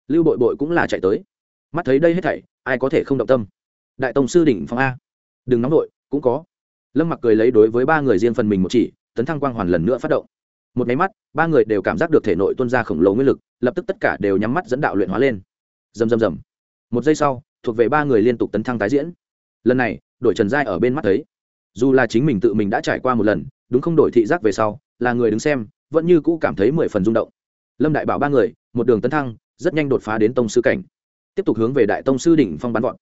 Lưu bội bội cũng là chạy tới. Mắt thấy đây hết thảy, ai có thể không động tâm? Đại tông sư đỉnh phong a. Đừng nóng đội cũng có. Lâm mặc cười lấy đối với ba người riêng phần mình một chỉ, tấn thăng quang hoàn lần nữa phát động. Một máy mắt, ba người đều cảm giác được thể nội tuân ra khổng lồ nguyên lực, lập tức tất cả đều nhắm mắt dẫn đạo luyện hóa lên. Rầm rầm rầm. Một giây sau thuộc về ba người liên tục tấn thăng tái diễn. Lần này đổi trần giai ở bên mắt thấy, dù là chính mình tự mình đã trải qua một lần, đúng không đổi thị giác về sau, là người đứng xem, vẫn như cũ cảm thấy mười phần rung động. Lâm đại bảo ba người, một đường tấn thăng, rất nhanh đột phá đến tông sư cảnh. Tiếp tục hướng về đại tông sư đỉnh phong bắn vọt.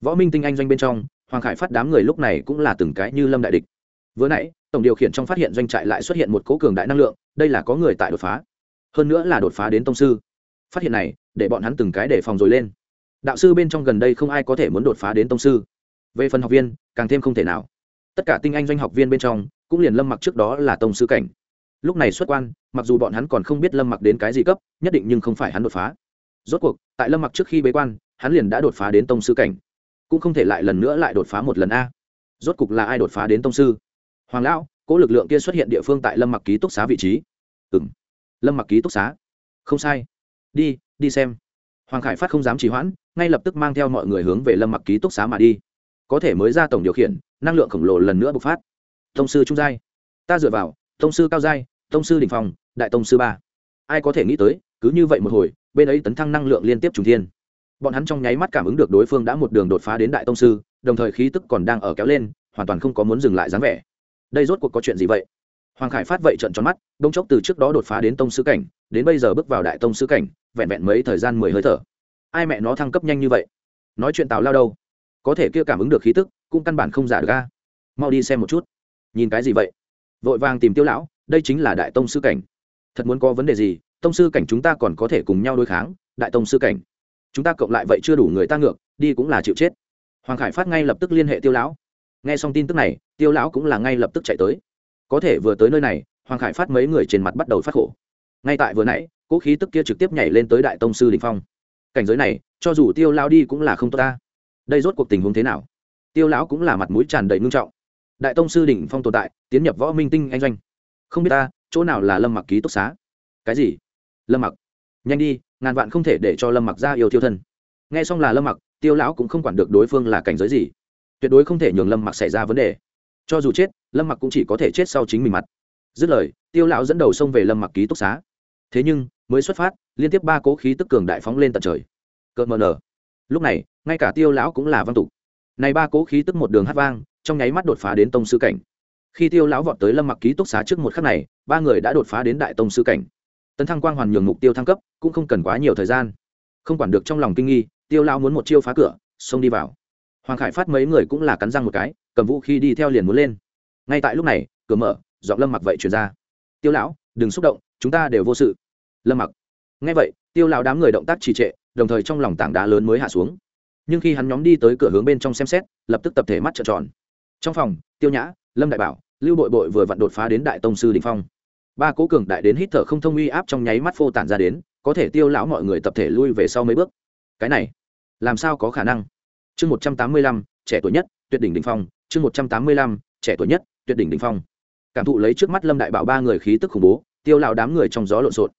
Võ minh tinh anh doanh bên trong, hoàng khải phát đám người lúc này cũng là từng cái như lâm đại địch. Vừa nãy, tổng điều khiển trong phát hiện doanh trại lại xuất hiện một cố cường đại năng lượng, đây là có người tại đột phá. Hơn nữa là đột phá đến tông sư. Phát hiện này, để bọn hắn từng cái để phòng rồi lên đạo sư bên trong gần đây không ai có thể muốn đột phá đến tông sư. Về phần học viên, càng thêm không thể nào. Tất cả tinh anh doanh học viên bên trong, cũng liền lâm mặc trước đó là tông sư cảnh. Lúc này xuất quan, mặc dù bọn hắn còn không biết lâm mặc đến cái gì cấp, nhất định nhưng không phải hắn đột phá. Rốt cuộc, tại lâm mặc trước khi bế quan, hắn liền đã đột phá đến tông sư cảnh. Cũng không thể lại lần nữa lại đột phá một lần a. Rốt cục là ai đột phá đến tông sư? Hoàng lão cỗ lực lượng kia xuất hiện địa phương tại lâm mặc ký túc xá vị trí. Ừ m lâm mặc ký túc xá. Không sai. Đi đi xem hoàng khải phát không dám trì hoãn, ngay lập tức mang theo mọi người hướng về lâm mặc ký túc xá mà đi. Có thể mới ra tổng điều khiển, năng lượng khổng lồ lần nữa bộc phát. Thông sư trung giai. Ta dựa vào thông sư cao giai thông sư đình phòng đại thông sư ba. Ai có thể nghĩ tới, cứ như vậy một hồi, bên ấy tấn thăng năng lượng liên tiếp trùng thiên. Bọn hắn trong nháy mắt cảm ứng được đối phương đã một đường đột phá đến đại tông sư, đồng thời khí tức còn đang ở kéo lên, hoàn toàn không có muốn dừng lại dáng vẻ. Đây rốt cuộc có chuyện gì vậy? Hoàng khải phát vậy trận tròn mắt, đông chốc từ trước đó đột phá đến tông sư cảnh, đến bây giờ bước vào đại tông sư cảnh, vẹn vẹn mấy thời gian mười hơi thở. Ai mẹ nó thăng cấp nhanh như vậy? Nói chuyện tào lao đâu? Có thể kia cảm ứng được khí tức, cũng căn bản không giả được ga mau đi xem một chút. Nhìn cái gì vậy? Vội vàng tìm tiêu lão, đây chính là đại tông sư cảnh. Thật muốn có vấn đề gì, tông sư cảnh chúng ta còn có thể cùng nhau đối kháng, đại tông sư cảnh. Chúng ta cộng lại vậy chưa đủ người ta ngược, đi cũng là chịu chết. Hoàng khải phát ngay lập tức liên hệ tiêu lão. Nghe xong tin tức này, tiêu lão cũng là ngay lập tức chạy tới có thể vừa tới nơi này, hoàng khải phát mấy người trên mặt bắt đầu phát khổ. Ngay tại vừa nãy, cỗ khí tức kia trực tiếp nhảy lên tới đại tông sư đình phong. Cảnh giới này, cho dù tiêu lão đi cũng là không tốt ta. Đây rốt cuộc tình huống thế nào? Tiêu lão cũng là mặt mũi tràn đầy ngưng trọng. Đại tông sư đỉnh phong tồn tại, tiến nhập võ minh tinh anh doanh. Không biết ta, chỗ nào là lâm mặc ký túc xá? Cái gì? Lâm mặc. Nhanh đi, ngàn vạn không thể để cho lâm mặc ra yêu tiêu thân. Nghe xong là lâm mặc, tiêu lão cũng không quản được đối phương là cảnh giới gì. Tuyệt đối không thể nhường lâm mặc xảy ra vấn đề. Cho dù chết lâm mặc cũng chỉ có thể chết sau chính mình mặt dứt lời tiêu lão dẫn đầu xông về lâm mặc ký túc xá thế nhưng mới xuất phát liên tiếp ba cố khí tức cường đại phóng lên tận trời cợt mờ nở. lúc này ngay cả tiêu lão cũng là văn tục này ba cố khí tức một đường hát vang trong nháy mắt đột phá đến tông sư cảnh khi tiêu lão vọt tới lâm mặc ký túc xá trước một khắc này ba người đã đột phá đến đại tông sư cảnh tấn thăng quang hoàn nhường mục tiêu thăng cấp cũng không cần quá nhiều thời gian không quản được trong lòng kinh nghi tiêu lão muốn một chiêu phá cửa xông đi vào hoàng khải phát mấy người cũng là cắn răng một cái cầm vũ khí đi theo liền muốn lên ngay tại lúc này, cửa mở, giọng lâm mặc vậy chuyển ra. Tiêu lão, đừng xúc động, chúng ta đều vô sự. Lâm mặc. Ngay vậy, tiêu lão đám người động tác trì trệ, đồng thời trong lòng tảng đá lớn mới hạ xuống. Nhưng khi hắn nhóm đi tới cửa hướng bên trong xem xét, lập tức tập thể mắt trợn tròn. Trong phòng, tiêu nhã, lâm đại bảo, lưu bội bội vừa vặn đột phá đến đại tông sư đình phong. Ba cố cường đại đến hít thở không thông uy áp trong nháy mắt phô tản ra đến, có thể tiêu lão mọi người tập thể lui về sau mấy bước. Cái này, làm sao có khả năng? Chương một trăm tám mươi lăm, trẻ tuổi nhất, tuyệt đỉnh đình phong. Chương một trăm tám mươi lăm, trẻ tuổi nhất tuyệt đỉnh đỉnh phong. Cảm thụ lấy trước mắt lâm đại bảo ba người khí tức khủng bố, tiêu lão đám người trong gió lộn xộn.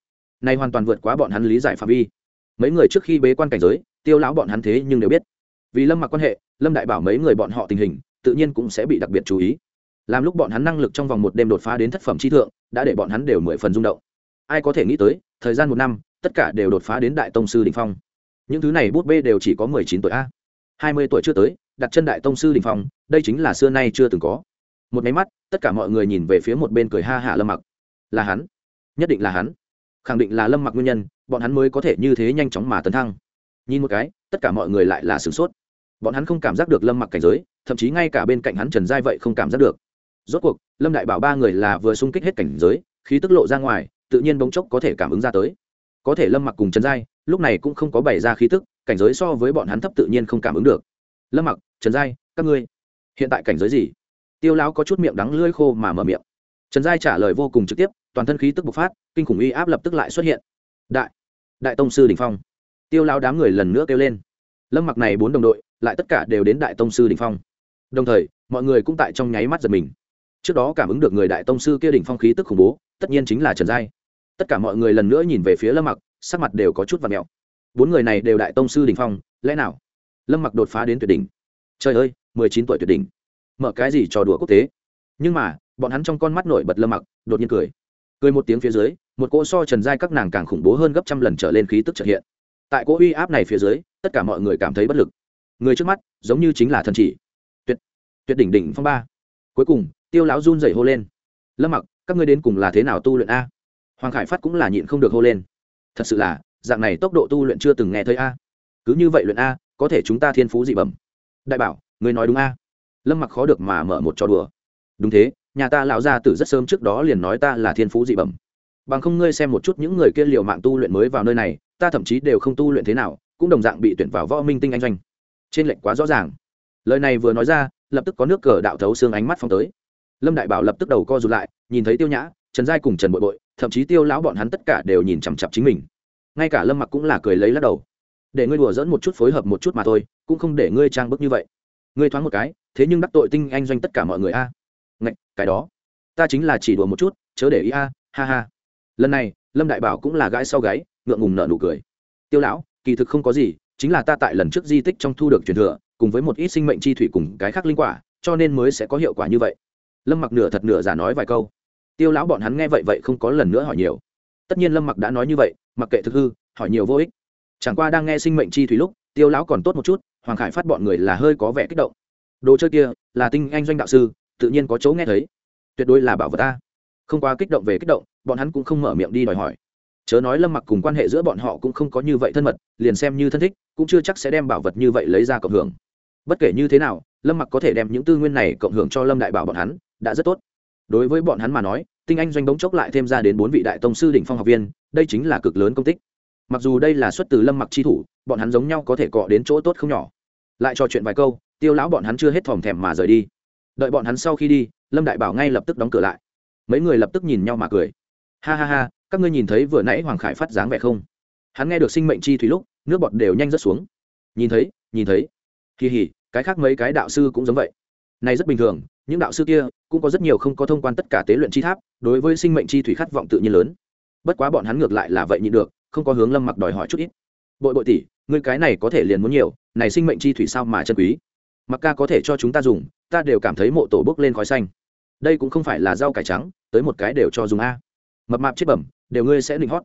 Nay hoàn toàn vượt quá bọn hắn lý giải phạm vi. Mấy người trước khi bế quan cảnh giới, tiêu lão bọn hắn thế nhưng đều biết. Vì lâm mặc quan hệ, lâm đại bảo mấy người bọn họ tình hình, tự nhiên cũng sẽ bị đặc biệt chú ý. Làm lúc bọn hắn năng lực trong vòng một đêm đột phá đến thất phẩm chi thượng, đã để bọn hắn đều mười phần rung động. Ai có thể nghĩ tới, thời gian một năm, tất cả đều đột phá đến đại tông sư đình phong. Những thứ này bút bê đều chỉ có mười chín tuổi a. Hai mươi tuổi chưa tới, đặt chân đại tông sư đình phong, đây chính là xưa nay chưa từng có một máy mắt, tất cả mọi người nhìn về phía một bên cười ha hả lâm mặc. Là hắn. Nhất định là hắn. Khẳng định là lâm mặc nguyên nhân, bọn hắn mới có thể như thế nhanh chóng mà tấn thăng. Nhìn một cái, tất cả mọi người lại là sửng sốt. Bọn hắn không cảm giác được lâm mặc cảnh giới, thậm chí ngay cả bên cạnh hắn trần giai vậy không cảm giác được. Rốt cuộc, lâm đại bảo ba người là vừa xung kích hết cảnh giới, khí tức lộ ra ngoài, tự nhiên bỗng chốc có thể cảm ứng ra tới. Có thể lâm mặc cùng trần giai, lúc này cũng không có bày ra khí tức, cảnh giới so với bọn hắn thấp tự nhiên không cảm ứng được. Lâm mặc, trần giai, các ngươi, hiện tại cảnh giới gì? Tiêu lão có chút miệng đắng lưỡi khô mà mở miệng. Trần giai trả lời vô cùng trực tiếp, toàn thân khí tức bộc phát, kinh khủng uy áp lập tức lại xuất hiện. Đại đại tông sư đình phong. Tiêu lão đám người lần nữa kêu lên. Lâm mặc này bốn đồng đội, lại tất cả đều đến đại tông sư đình phong. Đồng thời, mọi người cũng tại trong nháy mắt giật mình. Trước đó cảm ứng được người đại tông sư kia đỉnh phong khí tức khủng bố, tất nhiên chính là trần giai. Tất cả mọi người lần nữa nhìn về phía lâm mặc, sắc mặt đều có chút và mẹo. Bốn người này đều đại tông sư đỉnh phong, lẽ nào? Lâm mặc đột phá đến tuyệt đỉnh. Trời ơi, mười chín tuổi tuyệt đỉnh mở cái gì trò đùa quốc tế? Nhưng mà, bọn hắn trong con mắt nổi bật lâm mặc, đột nhiên cười. Cười một tiếng phía dưới, một cỗ so trần giai các nàng càng khủng bố hơn gấp trăm lần trở lên khí tức trợ hiện. Tại cỗ uy áp này phía dưới, tất cả mọi người cảm thấy bất lực. Người trước mắt, giống như chính là thần chỉ. Tuyệt tuyệt đỉnh đỉnh phong ba. Cuối cùng, tiêu lão run dậy hô lên. Lâm mặc, các ngươi đến cùng là thế nào tu luyện a? Hoàng khải phát cũng là nhịn không được hô lên. Thật sự là, dạng này tốc độ tu luyện chưa từng nghe thấy a. Cứ như vậy luyện a, có thể chúng ta thiên phú dị bẩm. Đại bảo người nói đúng a lâm mặc khó được mà mở một trò đùa. Đúng thế, nhà ta lão gia tử rất sớm trước đó liền nói ta là thiên phú dị bẩm. Bằng không ngươi xem một chút những người kia liều mạng tu luyện mới vào nơi này, ta thậm chí đều không tu luyện thế nào, cũng đồng dạng bị tuyển vào võ minh tinh anh doanh. Trên lệnh quá rõ ràng. Lời này vừa nói ra, lập tức có nước cờ đạo thấu xương ánh mắt phong tới. Lâm đại bảo lập tức đầu co rụt lại, nhìn thấy tiêu nhã, trần giai cùng trần bội bội, thậm chí tiêu lão bọn hắn tất cả đều nhìn chằm chặp chính mình. Ngay cả lâm mặc cũng là cười lấy lắc đầu. Để ngươi đùa dẫn một chút phối hợp một chút mà thôi, cũng không để ngươi trang bức như vậy ngươi thoáng một cái, thế nhưng đắc tội tinh anh doanh tất cả mọi người a. À. ngạch, cái đó. Ta chính là chỉ đùa một chút, chớ để ý a, ha ha. Lần này, lâm đại bảo cũng là gãi sau gáy, ngượng ngùng nợ nụ cười. Tiêu lão, kỳ thực không có gì, chính là ta tại lần trước di tích trong thu được truyền thừa, cùng với một ít sinh mệnh chi thủy cùng cái khác linh quả, cho nên mới sẽ có hiệu quả như vậy. Lâm mặc nửa thật nửa giả nói vài câu. Tiêu lão bọn hắn nghe vậy vậy không có lần nữa hỏi nhiều. Tất nhiên lâm mặc đã nói như vậy, mặc kệ thực hư, hỏi nhiều vô ích. Chẳng qua đang nghe sinh mệnh chi thủy lúc tiêu lão còn tốt một chút, hoàng khải phát bọn người là hơi có vẻ kích động. Đồ chơi kia, là tinh anh doanh đạo sư, tự nhiên có chỗ nghe thấy. Tuyệt đối là bảo vật ta. Không quá kích động về kích động, bọn hắn cũng không mở miệng đi đòi hỏi. Chớ nói lâm mặc cùng quan hệ giữa bọn họ cũng không có như vậy thân mật, liền xem như thân thích, cũng chưa chắc sẽ đem bảo vật như vậy lấy ra cộng hưởng. Bất kể như thế nào, lâm mặc có thể đem những tư nguyên này cộng hưởng cho lâm đại bảo bọn hắn, đã rất tốt. Đối với bọn hắn mà nói, tinh anh doanh bỗng chốc lại thêm ra đến bốn vị đại tông sư đỉnh phong học viên, đây chính là cực lớn công tích mặc dù đây là xuất từ lâm mặc chi thủ, bọn hắn giống nhau có thể cọ đến chỗ tốt không nhỏ. Lại trò chuyện vài câu, tiêu lão bọn hắn chưa hết thòm thèm mà rời đi. Đợi bọn hắn sau khi đi, lâm đại bảo ngay lập tức đóng cửa lại. Mấy người lập tức nhìn nhau mà cười. Ha ha ha, các ngươi nhìn thấy vừa nãy hoàng khải phát dáng vẻ không? Hắn nghe được sinh mệnh chi thủy lúc, nước bọt đều nhanh rớt xuống. Nhìn thấy nhìn thấy. Kỳ hỉ, cái khác mấy cái đạo sư cũng giống vậy. Này rất bình thường, những đạo sư kia cũng có rất nhiều không có thông quan tất cả tế luyện chi tháp, đối với sinh mệnh chi thủy khát vọng tự nhiên lớn. Bất quá bọn hắn ngược lại là vậy nhịn được không có hướng lâm mặc đòi hỏi chút ít. Bội bội tỷ, ngươi cái này có thể liền muốn nhiều, này sinh mệnh chi thủy sao mà chân quý? Mặc ca có thể cho chúng ta dùng, ta đều cảm thấy mộ tổ bốc lên khói xanh. Đây cũng không phải là rau cải trắng, tới một cái đều cho dùng a. Mập mạp chết bẩm, đều ngươi sẽ định hót.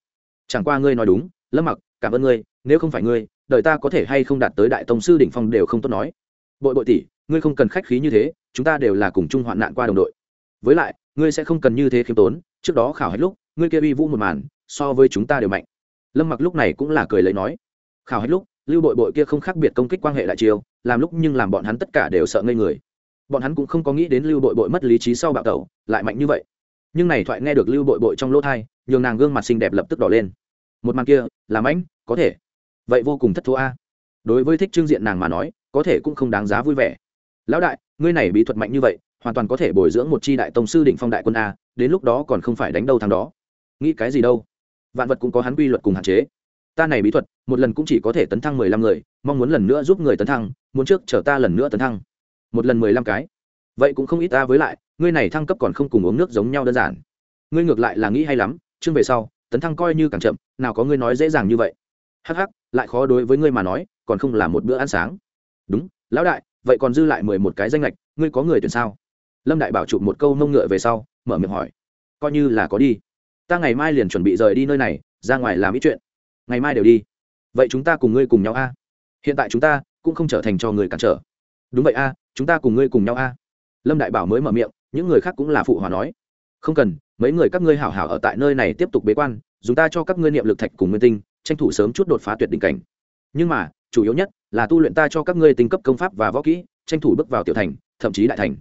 Chẳng qua ngươi nói đúng, lâm mặc, cảm ơn ngươi, nếu không phải ngươi, đời ta có thể hay không đạt tới đại tông sư đỉnh phong đều không tốt nói. Bội bội tỷ, ngươi không cần khách khí như thế, chúng ta đều là cùng chung hoạn nạn qua đồng đội. Với lại, ngươi sẽ không cần như thế khiêm tốn, trước đó khảo hết lúc, ngươi kia uy vũ một màn, so với chúng ta đều mạnh lâm mặc lúc này cũng là cười lấy nói, khảo hết lúc, lưu bội bội kia không khác biệt công kích quan hệ lại chiêu, làm lúc nhưng làm bọn hắn tất cả đều sợ ngây người. Bọn hắn cũng không có nghĩ đến lưu bội bội mất lý trí sau bạo tẩu, lại mạnh như vậy. Nhưng này thoại nghe được lưu bội bội trong lỗ thai nhường nàng gương mặt xinh đẹp lập tức đỏ lên. Một màn kia, làm ánh có thể. Vậy vô cùng thất thố a. Đối với thích trương diện nàng mà nói, có thể cũng không đáng giá vui vẻ. Lão đại, ngươi này bí thuật mạnh như vậy, hoàn toàn có thể bồi dưỡng một chi đại tông sư định phong đại quân a, đến lúc đó còn không phải đánh đâu thằng đó. Nghĩ cái gì đâu? Vạn vật cũng có hắn quy luật cùng hạn chế. Ta này bí thuật, một lần cũng chỉ có thể tấn thăng mười lăm người, mong muốn lần nữa giúp người tấn thăng, muốn trước chở ta lần nữa tấn thăng. Một lần mười lăm cái. Vậy cũng không ít ta với lại, ngươi này thăng cấp còn không cùng uống nước giống nhau đơn giản. Ngươi ngược lại là nghĩ hay lắm, chương về sau, tấn thăng coi như càng chậm, nào có ngươi nói dễ dàng như vậy. Hắc hắc, lại khó đối với ngươi mà nói, còn không là một bữa ăn sáng. Đúng, lão đại, vậy còn dư lại mười một cái danh lệch, ngươi có người tuyển sao? Lâm đại bảo chụp một câu nông ngựa về sau, mở miệng hỏi. Coi như là có đi ta ngày mai liền chuẩn bị rời đi nơi này, ra ngoài làm ít chuyện. Ngày mai đều đi. Vậy chúng ta cùng ngươi cùng nhau a. Hiện tại chúng ta cũng không trở thành cho người cản trở. Đúng vậy a, chúng ta cùng ngươi cùng nhau a. Lâm đại bảo mới mở miệng, những người khác cũng là phụ hòa nói. Không cần, mấy người các ngươi hảo hảo ở tại nơi này tiếp tục bế quan, dùng ta cho các ngươi niệm lực thạch cùng nguyên tinh, tranh thủ sớm chút đột phá tuyệt đỉnh cảnh. Nhưng mà, chủ yếu nhất là tu luyện ta cho các ngươi tinh cấp công pháp và võ kỹ, tranh thủ bước vào tiểu thành, thậm chí đại thành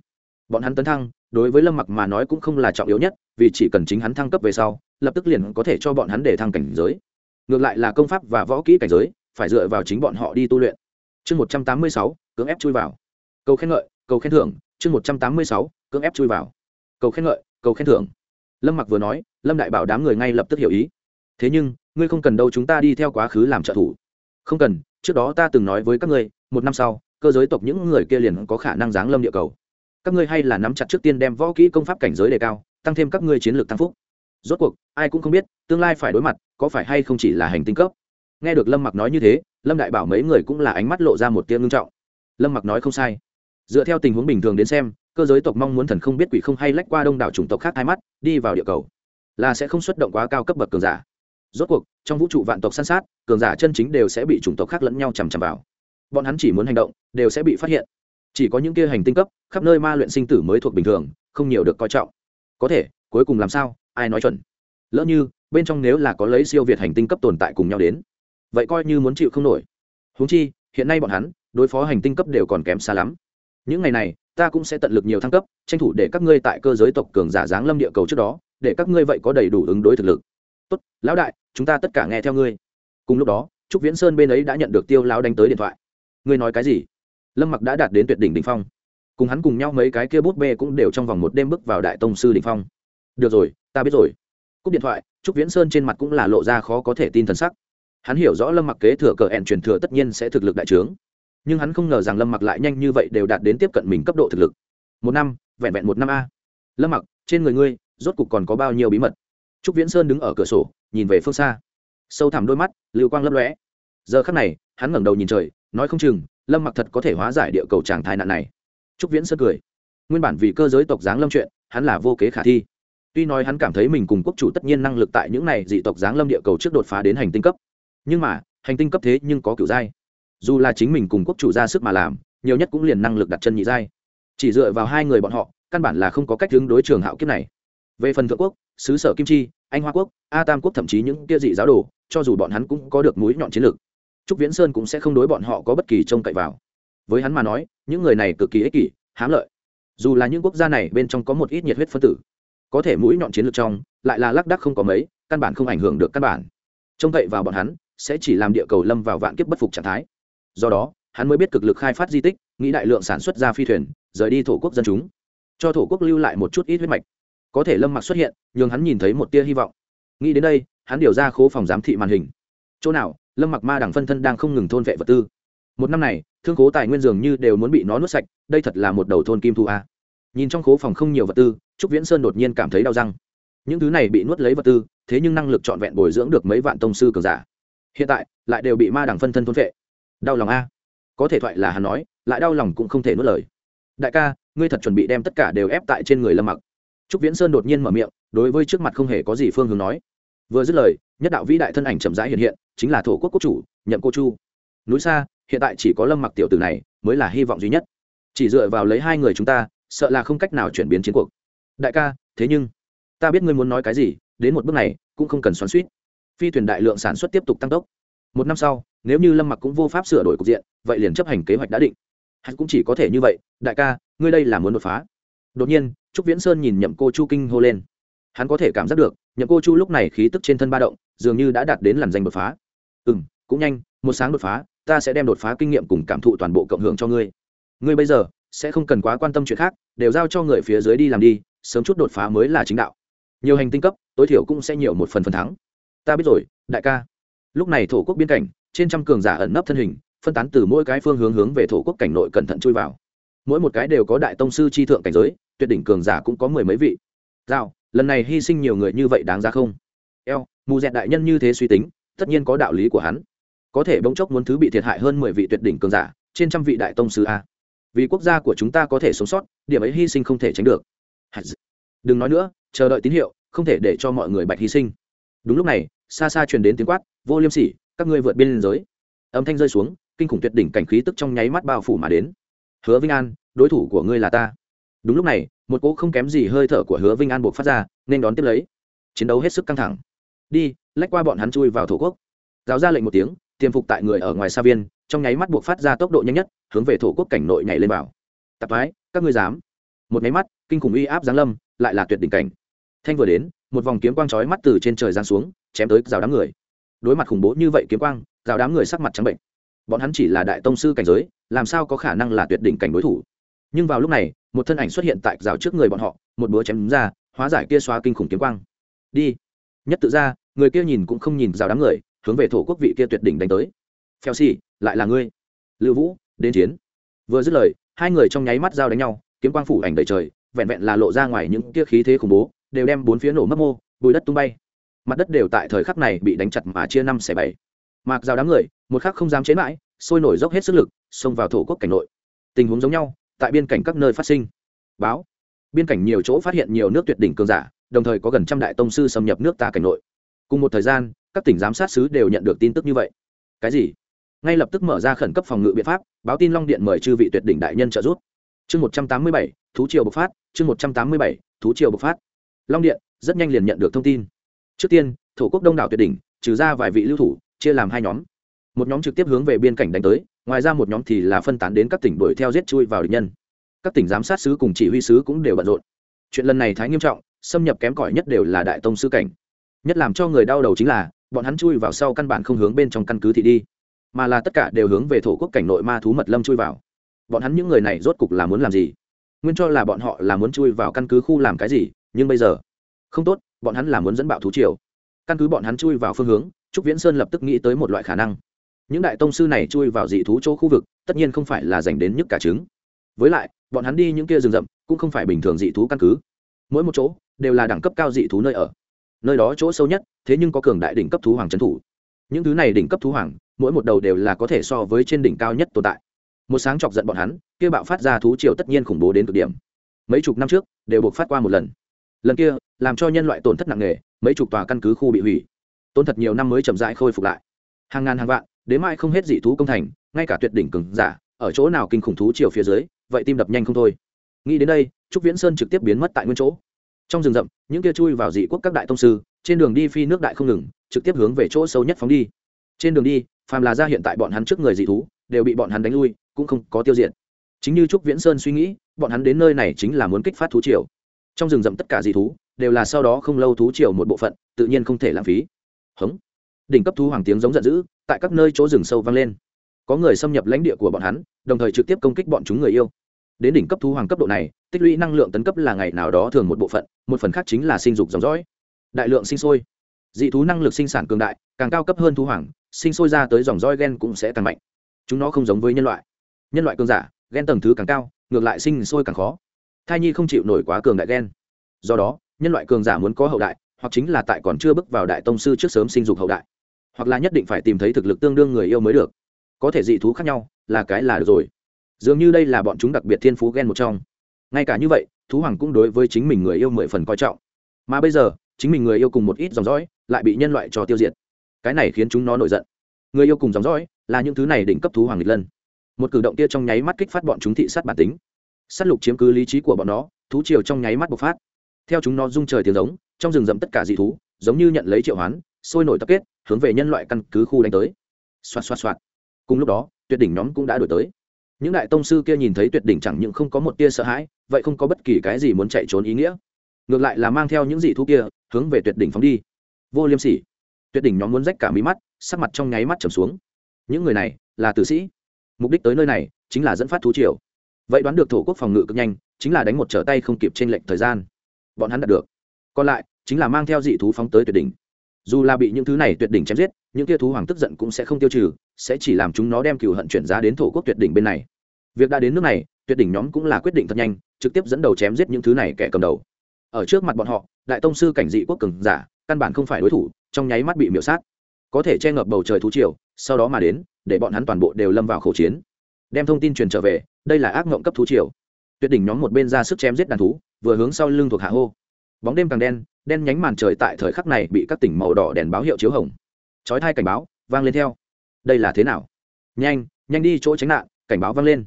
bọn hắn tấn thăng, đối với lâm mặc mà nói cũng không là trọng yếu nhất, vì chỉ cần chính hắn thăng cấp về sau, lập tức liền có thể cho bọn hắn để thăng cảnh giới. Ngược lại là công pháp và võ kỹ cảnh giới, phải dựa vào chính bọn họ đi tu luyện. Chương một trăm tám mươi sáu, cưỡng ép chui vào. Cầu khen ngợi, cầu khen thưởng, chương một trăm tám mươi sáu, cưỡng ép chui vào. Cầu khen ngợi, cầu khen thưởng. Lâm mặc vừa nói, lâm đại bảo đám người ngay lập tức hiểu ý. Thế nhưng, ngươi không cần đâu chúng ta đi theo quá khứ làm trợ thủ. Không cần, trước đó ta từng nói với các ngươi, một năm sau, cơ giới tộc những người kia liền có khả năng giáng lâm địa cầu các ngươi hay là nắm chặt trước tiên đem võ kỹ công pháp cảnh giới đề cao, tăng thêm các ngươi chiến lược tăng phúc. Rốt cuộc, ai cũng không biết, tương lai phải đối mặt, có phải hay không chỉ là hành tinh cấp? Nghe được lâm mặc nói như thế, lâm đại bảo mấy người cũng là ánh mắt lộ ra một tiếng ngưng trọng. Lâm mặc nói không sai. Dựa theo tình huống bình thường đến xem, cơ giới tộc mong muốn thần không biết quỷ không hay lách qua đông đảo chủng tộc khác hai mắt, đi vào địa cầu. Là sẽ không xuất động quá cao cấp bậc cường giả. Rốt cuộc, trong vũ trụ vạn tộc san sát, cường giả chân chính đều sẽ bị chủng tộc khác lẫn nhau chằm chằm vào. Bọn hắn chỉ muốn hành động, đều sẽ bị phát hiện chỉ có những kia hành tinh cấp, khắp nơi ma luyện sinh tử mới thuộc bình thường, không nhiều được coi trọng. Có thể, cuối cùng làm sao? Ai nói chuẩn? Lỡ như, bên trong nếu là có lấy siêu việt hành tinh cấp tồn tại cùng nhau đến, vậy coi như muốn chịu không nổi. Húng chi, hiện nay bọn hắn, đối phó hành tinh cấp đều còn kém xa lắm. Những ngày này, ta cũng sẽ tận lực nhiều thăng cấp, tranh thủ để các ngươi tại cơ giới tộc cường giả giáng lâm địa cầu trước đó, để các ngươi vậy có đầy đủ ứng đối thực lực. Tốt, lão đại, chúng ta tất cả nghe theo ngươi. Cùng lúc đó, trúc viễn sơn bên ấy đã nhận được tiêu lão đánh tới điện thoại. Ngươi nói cái gì? Lâm mặc đã đạt đến tuyệt đỉnh đ ỉ n h phong. Cùng hắn cùng nhau mấy cái kia bút bê cũng đều trong vòng một đêm bước vào đại tông sư đ ỉ n h phong. Được rồi, ta biết rồi. Cúp điện thoại, trúc viễn sơn trên mặt cũng là lộ ra khó có thể tin t h ầ n sắc. Hắn hiểu rõ lâm mặc kế thừa cờ ẹn truyền thừa tất nhiên sẽ thực lực đại trướng. Nhưng hắn không ngờ rằng lâm mặc lại nhanh như vậy đều đạt đến tiếp cận mình cấp độ thực lực. Một năm, vẹn vẹn một năm a. Lâm mặc, trên người ngươi, rốt cục còn có bao nhiêu bí mật? Trúc viễn sơn đứng ở cửa sổ, nhìn về phương xa. Sâu thẳm đôi mắt, lưu quang lấp lóe. Giờ khắc này, hắn ngẩng đầu nhìn trời, nói không chừng lâm mặc thật có thể hóa giải địa cầu tràng thai nạn này. Trúc viễn sơn cười. Nguyên bản vì cơ giới tộc giáng lâm chuyện, hắn là vô kế khả thi. Tuy nói hắn cảm thấy mình cùng quốc chủ tất nhiên năng lực tại những này dị tộc giáng lâm địa cầu trước đột phá đến hành tinh cấp. Nhưng mà, hành tinh cấp thế nhưng có kiểu giai dù là chính mình cùng quốc chủ ra sức mà làm, nhiều nhất cũng liền năng lực đặt chân nhị giai. Chỉ dựa vào hai người bọn họ, căn bản là không có cách hướng đối trường hạo kiếp này. Về phần thượng quốc, xứ sở kim chi, anh hoa quốc, a tam quốc thậm chí những kia dị giáo đồ, cho dù bọn hắn cũng có được mũi nhọn chiến lược trúc viễn sơn cũng sẽ không đối bọn họ có bất kỳ trông cậy vào. Với hắn mà nói, những người này cực kỳ ích kỷ, hám lợi. Dù là những quốc gia này bên trong có một ít nhiệt huyết phân tử, có thể mũi nhọn chiến lược trong, lại là lác đắc không có mấy, căn bản không ảnh hưởng được căn bản. Trông cậy vào bọn hắn, sẽ chỉ làm địa cầu lâm vào vạn kiếp bất phục trạng thái. Do đó, hắn mới biết cực lực khai phát di tích, nghĩ đại lượng sản xuất ra phi thuyền, rời đi thổ quốc dân chúng. Cho thổ quốc lưu lại một chút ít huyết mạch. Có thể lâm mặc xuất hiện, nhường hắn nhìn thấy một tia hy vọng. Nghĩ đến đây, hắn điều ra khố phòng giám thị màn hình. Chỗ nào lâm mặc ma Đằng phân thân đang không ngừng thôn vệ vật tư. Một năm này, thương khố tài nguyên dường như đều muốn bị nó nuốt sạch, đây thật là một đầu thôn kim thu a. Nhìn trong khố phòng không nhiều vật tư, trúc viễn sơn đột nhiên cảm thấy đau răng. Những thứ này bị nuốt lấy vật tư, thế nhưng năng lực trọn vẹn bồi dưỡng được mấy vạn tông sư cường giả. Hiện tại, lại đều bị ma Đằng phân thân thôn vệ. Đau lòng a. Có thể thoại là hắn nói, lại đau lòng cũng không thể nuốt lời. Đại ca, ngươi thật chuẩn bị đem tất cả đều ép tại trên người lâm mặc. Trúc viễn sơn đột nhiên mở miệng, đối với trước mặt không hề có gì phương hướng nói vừa dứt lời, nhất đạo vĩ đại thân ảnh chậm rãi hiện hiện, chính là thổ quốc quốc chủ, nhậm cô chu. Núi xa, hiện tại chỉ có lâm mặc tiểu tử này mới là hy vọng duy nhất. Chỉ dựa vào lấy hai người chúng ta, sợ là không cách nào chuyển biến chiến cuộc. Đại ca, thế nhưng, ta biết ngươi muốn nói cái gì, đến một bước này, cũng không cần xoắn suýt. Phi thuyền đại lượng sản xuất tiếp tục tăng tốc. Một năm sau, nếu như lâm mặc cũng vô pháp sửa đổi cục diện, vậy liền chấp hành kế hoạch đã định. Hắn cũng chỉ có thể như vậy, đại ca, ngươi đây là muốn đột phá. Đột nhiên, trúc viễn sơn nhìn nhậm cô chu kinh hô lên. Hắn có thể cảm giác được nhậm cô chu lúc này khí tức trên thân ba động, dường như đã đạt đến làn danh đột phá. Ừ m cũng nhanh, một sáng đột phá, ta sẽ đem đột phá kinh nghiệm cùng cảm thụ toàn bộ cộng hưởng cho ngươi. Ngươi bây giờ sẽ không cần quá quan tâm chuyện khác, đều giao cho người phía dưới đi làm đi, sớm chút đột phá mới là chính đạo. Nhiều hành tinh cấp, tối thiểu cũng sẽ nhiều một phần phần thắng. Ta biết rồi, đại ca. Lúc này thổ quốc biên cảnh, trên trăm cường giả ẩn nấp thân hình, phân tán từ mỗi cái phương hướng hướng về thổ quốc cảnh nội cẩn thận chui vào. Mỗi một cái đều có đại tông sư chi thượng cảnh giới, tuyệt đỉnh cường giả cũng có mười mấy vị. Giao lần này hy sinh nhiều người như vậy đáng ra không? Eo, mù dẹt đại nhân như thế suy tính, tất nhiên có đạo lý của hắn. Có thể bỗng chốc muốn thứ bị thiệt hại hơn mười vị tuyệt đỉnh cường giả, trên trăm vị đại tông sư a. Vì quốc gia của chúng ta có thể sống sót, điểm ấy hy sinh không thể tránh được. Đừng nói nữa, chờ đợi tín hiệu, không thể để cho mọi người bạch hy sinh. Đúng lúc này, xa xa truyền đến tiếng quát, vô liêm sỉ, các ngươi vượt biên giới. Âm thanh rơi xuống, kinh khủng tuyệt đỉnh cảnh khí tức trong nháy mắt bao phủ mà đến. Hứa vinh an, đối thủ của ngươi là ta. Đúng lúc này một cỗ không kém gì hơi thở của hứa vinh an buộc phát ra, nên đón tiếp lấy. Chiến đấu hết sức căng thẳng. Đi, lách qua bọn hắn chui vào thổ quốc. Giáo ra lệnh một tiếng tiềm phục tại người ở ngoài xa viên, trong nháy mắt buộc phát ra tốc độ nhanh nhất, hướng về thổ quốc cảnh nội nhảy lên vào. Tạp thái các ngươi dám. Một nháy mắt, kinh khủng uy áp giáng lâm, lại là tuyệt đỉnh cảnh. Thanh vừa đến, một vòng kiếm quang chói mắt từ trên trời giáng xuống, chém tới rào đám người. Đối mặt khủng bố như vậy kiếm quang rào đám người sắc mặt trắng bệnh. Bọn hắn chỉ là đại tông sư cảnh giới, làm sao có khả năng là tuyệt đỉnh cảnh đối thủ? Nhưng vào lúc này, một thân ảnh xuất hiện tại rào trước người bọn họ, một búa chém đúng ra, hóa giải kia xóa kinh khủng kiếm quang. Đi. Nhất tự ra, người kia nhìn cũng không nhìn rào đám người, hướng về thổ quốc vị kia tuyệt đỉnh đánh tới. Phèo xì, lại là ngươi. Lưu vũ, đến chiến. Vừa dứt lời, hai người trong nháy mắt giao đánh nhau, kiếm quang phủ ảnh đầy trời, vẹn vẹn là lộ ra ngoài những kia khí thế khủng bố, đều đem bốn phía nổ mất mô, bùi đất tung bay. Mặt đất đều tại thời khắc này bị đánh chặt mà chia năm xẻ bảy. Mạc rào đám người, một khắc không dám chế mãi, sôi nổi dốc hết sức lực, xông vào thổ quốc cảnh nội. Tình huống giống nhau tại biên cảnh các nơi phát sinh. Báo. Biên cảnh nhiều chỗ phát hiện nhiều nước tuyệt đỉnh cường giả, đồng thời có gần trăm đại tông sư xâm nhập nước ta cảnh nội. Cùng một thời gian, các tỉnh giám sát sứ đều nhận được tin tức như vậy. Cái gì? Ngay lập tức mở ra khẩn cấp phòng ngự biện pháp, báo tin long điện mời chư vị tuyệt đỉnh đại nhân trợ giúp. Chương một trăm tám mươi bảy, thú triều bộc phát, chương một trăm tám mươi bảy, thú triều bộc phát. Long điện rất nhanh liền nhận được thông tin. Trước tiên, thổ quốc đông đảo tuyệt đỉnh, trừ ra vài vị lưu thủ, chia làm hai nhóm. Một nhóm trực tiếp hướng về biên cảnh đánh tới ngoài ra một nhóm thì là phân tán đến các tỉnh đuổi theo giết chui vào địch nhân. Các tỉnh giám sát sứ cùng chỉ huy sứ cũng đều bận rộn. Chuyện lần này thái nghiêm trọng, xâm nhập kém cỏi nhất đều là đại tông sư cảnh. Nhất làm cho người đau đầu chính là, bọn hắn chui vào sau căn bản không hướng bên trong căn cứ thị đi, mà là tất cả đều hướng về thổ quốc cảnh nội ma thú mật lâm chui vào. Bọn hắn những người này rốt cục là muốn làm gì? Nguyên cho là bọn họ là muốn chui vào căn cứ khu làm cái gì, nhưng bây giờ, không tốt, bọn hắn là muốn dẫn bạo thú triều. Căn cứ bọn hắn chui vào phương hướng, trúc viễn sơn lập tức nghĩ tới một loại khả năng những đại tông sư này chui vào dị thú chỗ khu vực, tất nhiên không phải là dành đến nhức cả trứng. Với lại, bọn hắn đi những kia rừng rậm cũng không phải bình thường dị thú căn cứ. Mỗi một chỗ đều là đẳng cấp cao dị thú nơi ở. Nơi đó chỗ sâu nhất, thế nhưng có cường đại đỉnh cấp thú hoàng trấn thủ. Những thứ này đỉnh cấp thú hoàng, mỗi một đầu đều là có thể so với trên đỉnh cao nhất tồn tại. Một sáng chọc giận bọn hắn, kia bạo phát ra thú triều tất nhiên khủng bố đến cực điểm. Mấy chục năm trước, đều buộc phát qua một lần. Lần kia, làm cho nhân loại tổn thất nặng nề, mấy chục tòa căn cứ khu bị hủy. Tốn thật nhiều năm mới chậm rãi khôi phục lại. Hàng ngàn hàng vạn đến mai không hết dị thú công thành, ngay cả tuyệt đỉnh cứng giả, ở chỗ nào kinh khủng thú chiều phía dưới, vậy tim đập nhanh không thôi. Nghĩ đến đây, trúc viễn sơn trực tiếp biến mất tại nguyên chỗ. Trong rừng rậm, những kia chui vào dị quốc các đại tông sư, trên đường đi phi nước đại không ngừng, trực tiếp hướng về chỗ sâu nhất phóng đi. Trên đường đi, phàm là ra hiện tại bọn hắn trước người dị thú, đều bị bọn hắn đánh lui, cũng không có tiêu diệt. Chính như trúc viễn sơn suy nghĩ, bọn hắn đến nơi này chính là muốn kích phát thú triều. Trong rừng rậm tất cả dị thú, đều là sau đó không lâu thú triều một bộ phận, tự nhiên không thể lãng phí. Hống. Đỉnh cấp thú hoàng tiếng giống giận dữ tại các nơi chỗ rừng sâu vang lên. Có người xâm nhập lãnh địa của bọn hắn, đồng thời trực tiếp công kích bọn chúng người yêu. Đến đỉnh cấp thu hoàng cấp độ này, tích lũy năng lượng tấn cấp là ngày nào đó thường một bộ phận, một phần khác chính là sinh dục dòng dõi. Đại lượng sinh sôi. Dị thú năng lực sinh sản cường đại, càng cao cấp hơn thu hoàng, sinh sôi ra tới dòng roi gen cũng sẽ càng mạnh. Chúng nó không giống với nhân loại. Nhân loại cường giả, gen tầng thứ càng cao, ngược lại sinh sôi càng khó. Thai nhi không chịu nổi quá cường đại gen. Do đó, nhân loại cường giả muốn có hậu đại, hoặc chính là tại còn chưa bước vào đại tông sư trước sớm sinh dục hậu đại hoặc là nhất định phải tìm thấy thực lực tương đương người yêu mới được. Có thể dị thú khác nhau, là cái là được rồi. Dường như đây là bọn chúng đặc biệt thiên phú ghen một trong. Ngay cả như vậy, thú hoàng cũng đối với chính mình người yêu mười phần coi trọng. Mà bây giờ, chính mình người yêu cùng một ít dòng dõi lại bị nhân loại cho tiêu diệt. Cái này khiến chúng nó nổi giận. Người yêu cùng dòng dõi là những thứ này đỉnh cấp thú hoàng nghịch lân. Một cử động kia trong nháy mắt kích phát bọn chúng thị sát bản tính. S á t lục chiếm cứ lý trí của bọn nó, thú chiều trong nháy mắt bộc phát. Theo chúng nó rung trời tiếng giống, trong rừng rậm tất cả dị thú, giống như nhận lấy triệu hoán, sôi nổi tập kết hướng về nhân loại căn cứ khu đánh tới. Xoạt xoạt xoạt. Cùng lúc đó, tuyệt đỉnh nhóm cũng đã đổi tới. Những đại tông sư kia nhìn thấy tuyệt đỉnh chẳng những không có một tia sợ hãi, vậy không có bất kỳ cái gì muốn chạy trốn ý nghĩa. Ngược lại là mang theo những dị thú kia, hướng về tuyệt đỉnh phóng đi. Vô liêm sỉ. Tuyệt đỉnh nhóm muốn rách cả mí mắt, sắc mặt trong nháy mắt trầm xuống. Những người này là tử sĩ. Mục đích tới nơi này chính là dẫn phát thú triều. Vậy đoán được thổ quốc phòng ngự cực nhanh, chính là đánh một trở tay không kịp trên lệnh thời gian. Bọn hắn đạt được. Còn lại chính là mang theo dị thú phóng tới tuyệt đỉnh dù là bị những thứ này tuyệt đỉnh chém giết, những kia thú hoàng tức giận cũng sẽ không tiêu trừ, sẽ chỉ làm chúng nó đem cựu hận chuyển giá đến thổ quốc tuyệt đỉnh bên này. Việc đã đến nước này, tuyệt đỉnh nhóm cũng là quyết định thật nhanh, trực tiếp dẫn đầu chém giết những thứ này kẻ cầm đầu. Ở trước mặt bọn họ, đại tông sư cảnh dị quốc cường giả, căn bản không phải đối thủ, trong nháy mắt bị miễu sát. Có thể che ngập bầu trời thú triều, sau đó mà đến, để bọn hắn toàn bộ đều lâm vào khẩu chiến. Đem thông tin truyền trở về, đây là ác ngộng cấp thú triều. Tuyệt đỉnh nhóm một bên ra sức chém giết đàn thú, vừa hướng sau lưng thuộc hạ hô bóng đêm càng đen đen nhánh màn trời tại thời khắc này bị các tỉnh màu đỏ đèn báo hiệu chiếu hồng. Chói thai cảnh báo, vang lên theo. Đây là thế nào? Nhanh nhanh đi chỗ tránh nạn, cảnh báo vang lên.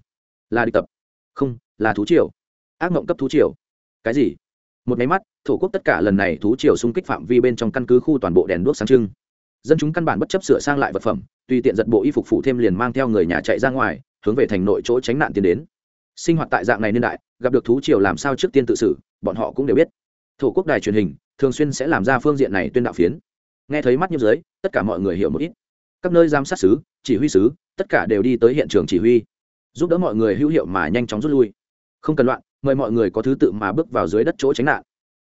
Là địch tập. Không, là thú triều. Ác mộng cấp thú triều. Cái gì? Một máy mắt, thổ quốc tất cả lần này thú triều xung kích phạm vi bên trong căn cứ khu toàn bộ đèn đuốc sáng trưng. Dân chúng căn bản bất chấp sửa sang lại vật phẩm, tùy tiện giật bộ y phục phụ thêm liền mang theo người nhà chạy ra ngoài, hướng về thành nội chỗ tránh nạn tiến đến. Sinh hoạt tại dạng này niên đại, gặp được thú triều làm sao trước tiên tự xử, bọn họ cũng đều biết thổ quốc đài truyền hình, thường xuyên sẽ làm ra phương diện này tuyên đạo phiến. Nghe thấy mắt như dưới, tất cả mọi người hiểu một ít. Các nơi giám sát sứ, chỉ huy sứ, tất cả đều đi tới hiện trường chỉ huy. Giúp đỡ mọi người hữu hiệu mà nhanh chóng rút lui. Không cần loạn, mời mọi người có thứ tự mà bước vào dưới đất chỗ tránh nạn.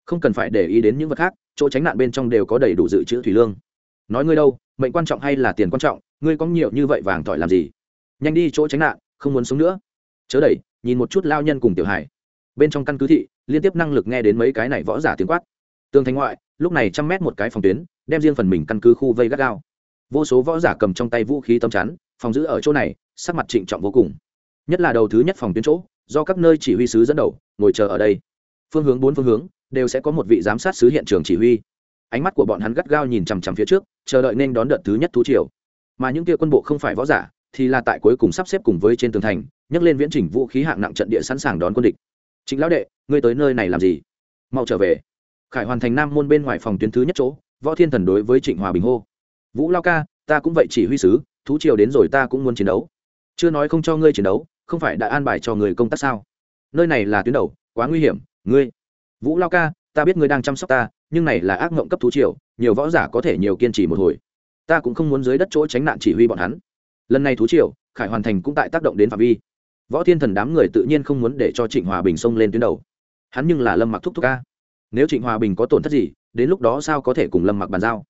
Không cần phải để ý đến những vật khác, chỗ tránh nạn bên trong đều có đầy đủ dự trữ thủy lương. Nói ngươi đâu, mệnh quan trọng hay là tiền quan trọng, ngươi có nhiều như vậy vàng tỏi làm gì? Nhanh đi chỗ tránh nạn, không muốn sống nữa. Chớ đẩy, nhìn một chút lao nhân cùng tiểu hải bên trong căn cứ thị liên tiếp năng lực nghe đến mấy cái này võ giả tiếng quát. Tường thành ngoại, lúc này trăm mét một cái phòng tuyến, đem riêng phần mình căn cứ khu vây gắt gao. Vô số võ giả cầm trong tay vũ khí tâm chắn, phòng giữ ở chỗ này, sắc mặt trịnh trọng vô cùng. Nhất là đầu thứ nhất phòng tuyến chỗ, do các nơi chỉ huy sứ dẫn đầu, ngồi chờ ở đây. Phương hướng bốn phương hướng, đều sẽ có một vị giám sát sứ hiện trường chỉ huy. Ánh mắt của bọn hắn gắt gao nhìn chằm chằm phía trước, chờ đợi nên đón đợt thứ nhất thú triều. Mà những kia quân bộ không phải võ giả, thì là tại cuối cùng sắp xếp cùng với trên tường thành, nhấc lên viễn trình vũ khí hạng nặng trận địa sẵn sàng đón quân địch. Chính lão đệ ngươi tới nơi này làm gì? Mau trở về. Khải hoàn thành nam môn bên ngoài phòng tuyến thứ nhất chỗ, võ thiên thần đối với trịnh hòa bình hô. Vũ lao ca, ta cũng vậy chỉ huy sứ, thú triều đến rồi ta cũng muốn chiến đấu. Chưa nói không cho ngươi chiến đấu, không phải đã an bài cho người công tác sao? Nơi này là tuyến đầu, quá nguy hiểm, ngươi. Vũ lao ca, ta biết ngươi đang chăm sóc ta, nhưng này là ác mộng cấp thú triều, nhiều võ giả có thể nhiều kiên trì một hồi. Ta cũng không muốn dưới đất chỗ tránh nạn chỉ huy bọn hắn. Lần này thú triều, khải hoàn thành cũng tại tác động đến phạm vi. Võ thiên thần đám người tự nhiên không muốn để cho trịnh hòa bình xông lên tuyến đầu hắn nhưng là lâm mặc thúc thúc ca. Nếu trịnh hòa bình có tổn thất gì, đến lúc đó sao có thể cùng lâm mặc bàn giao?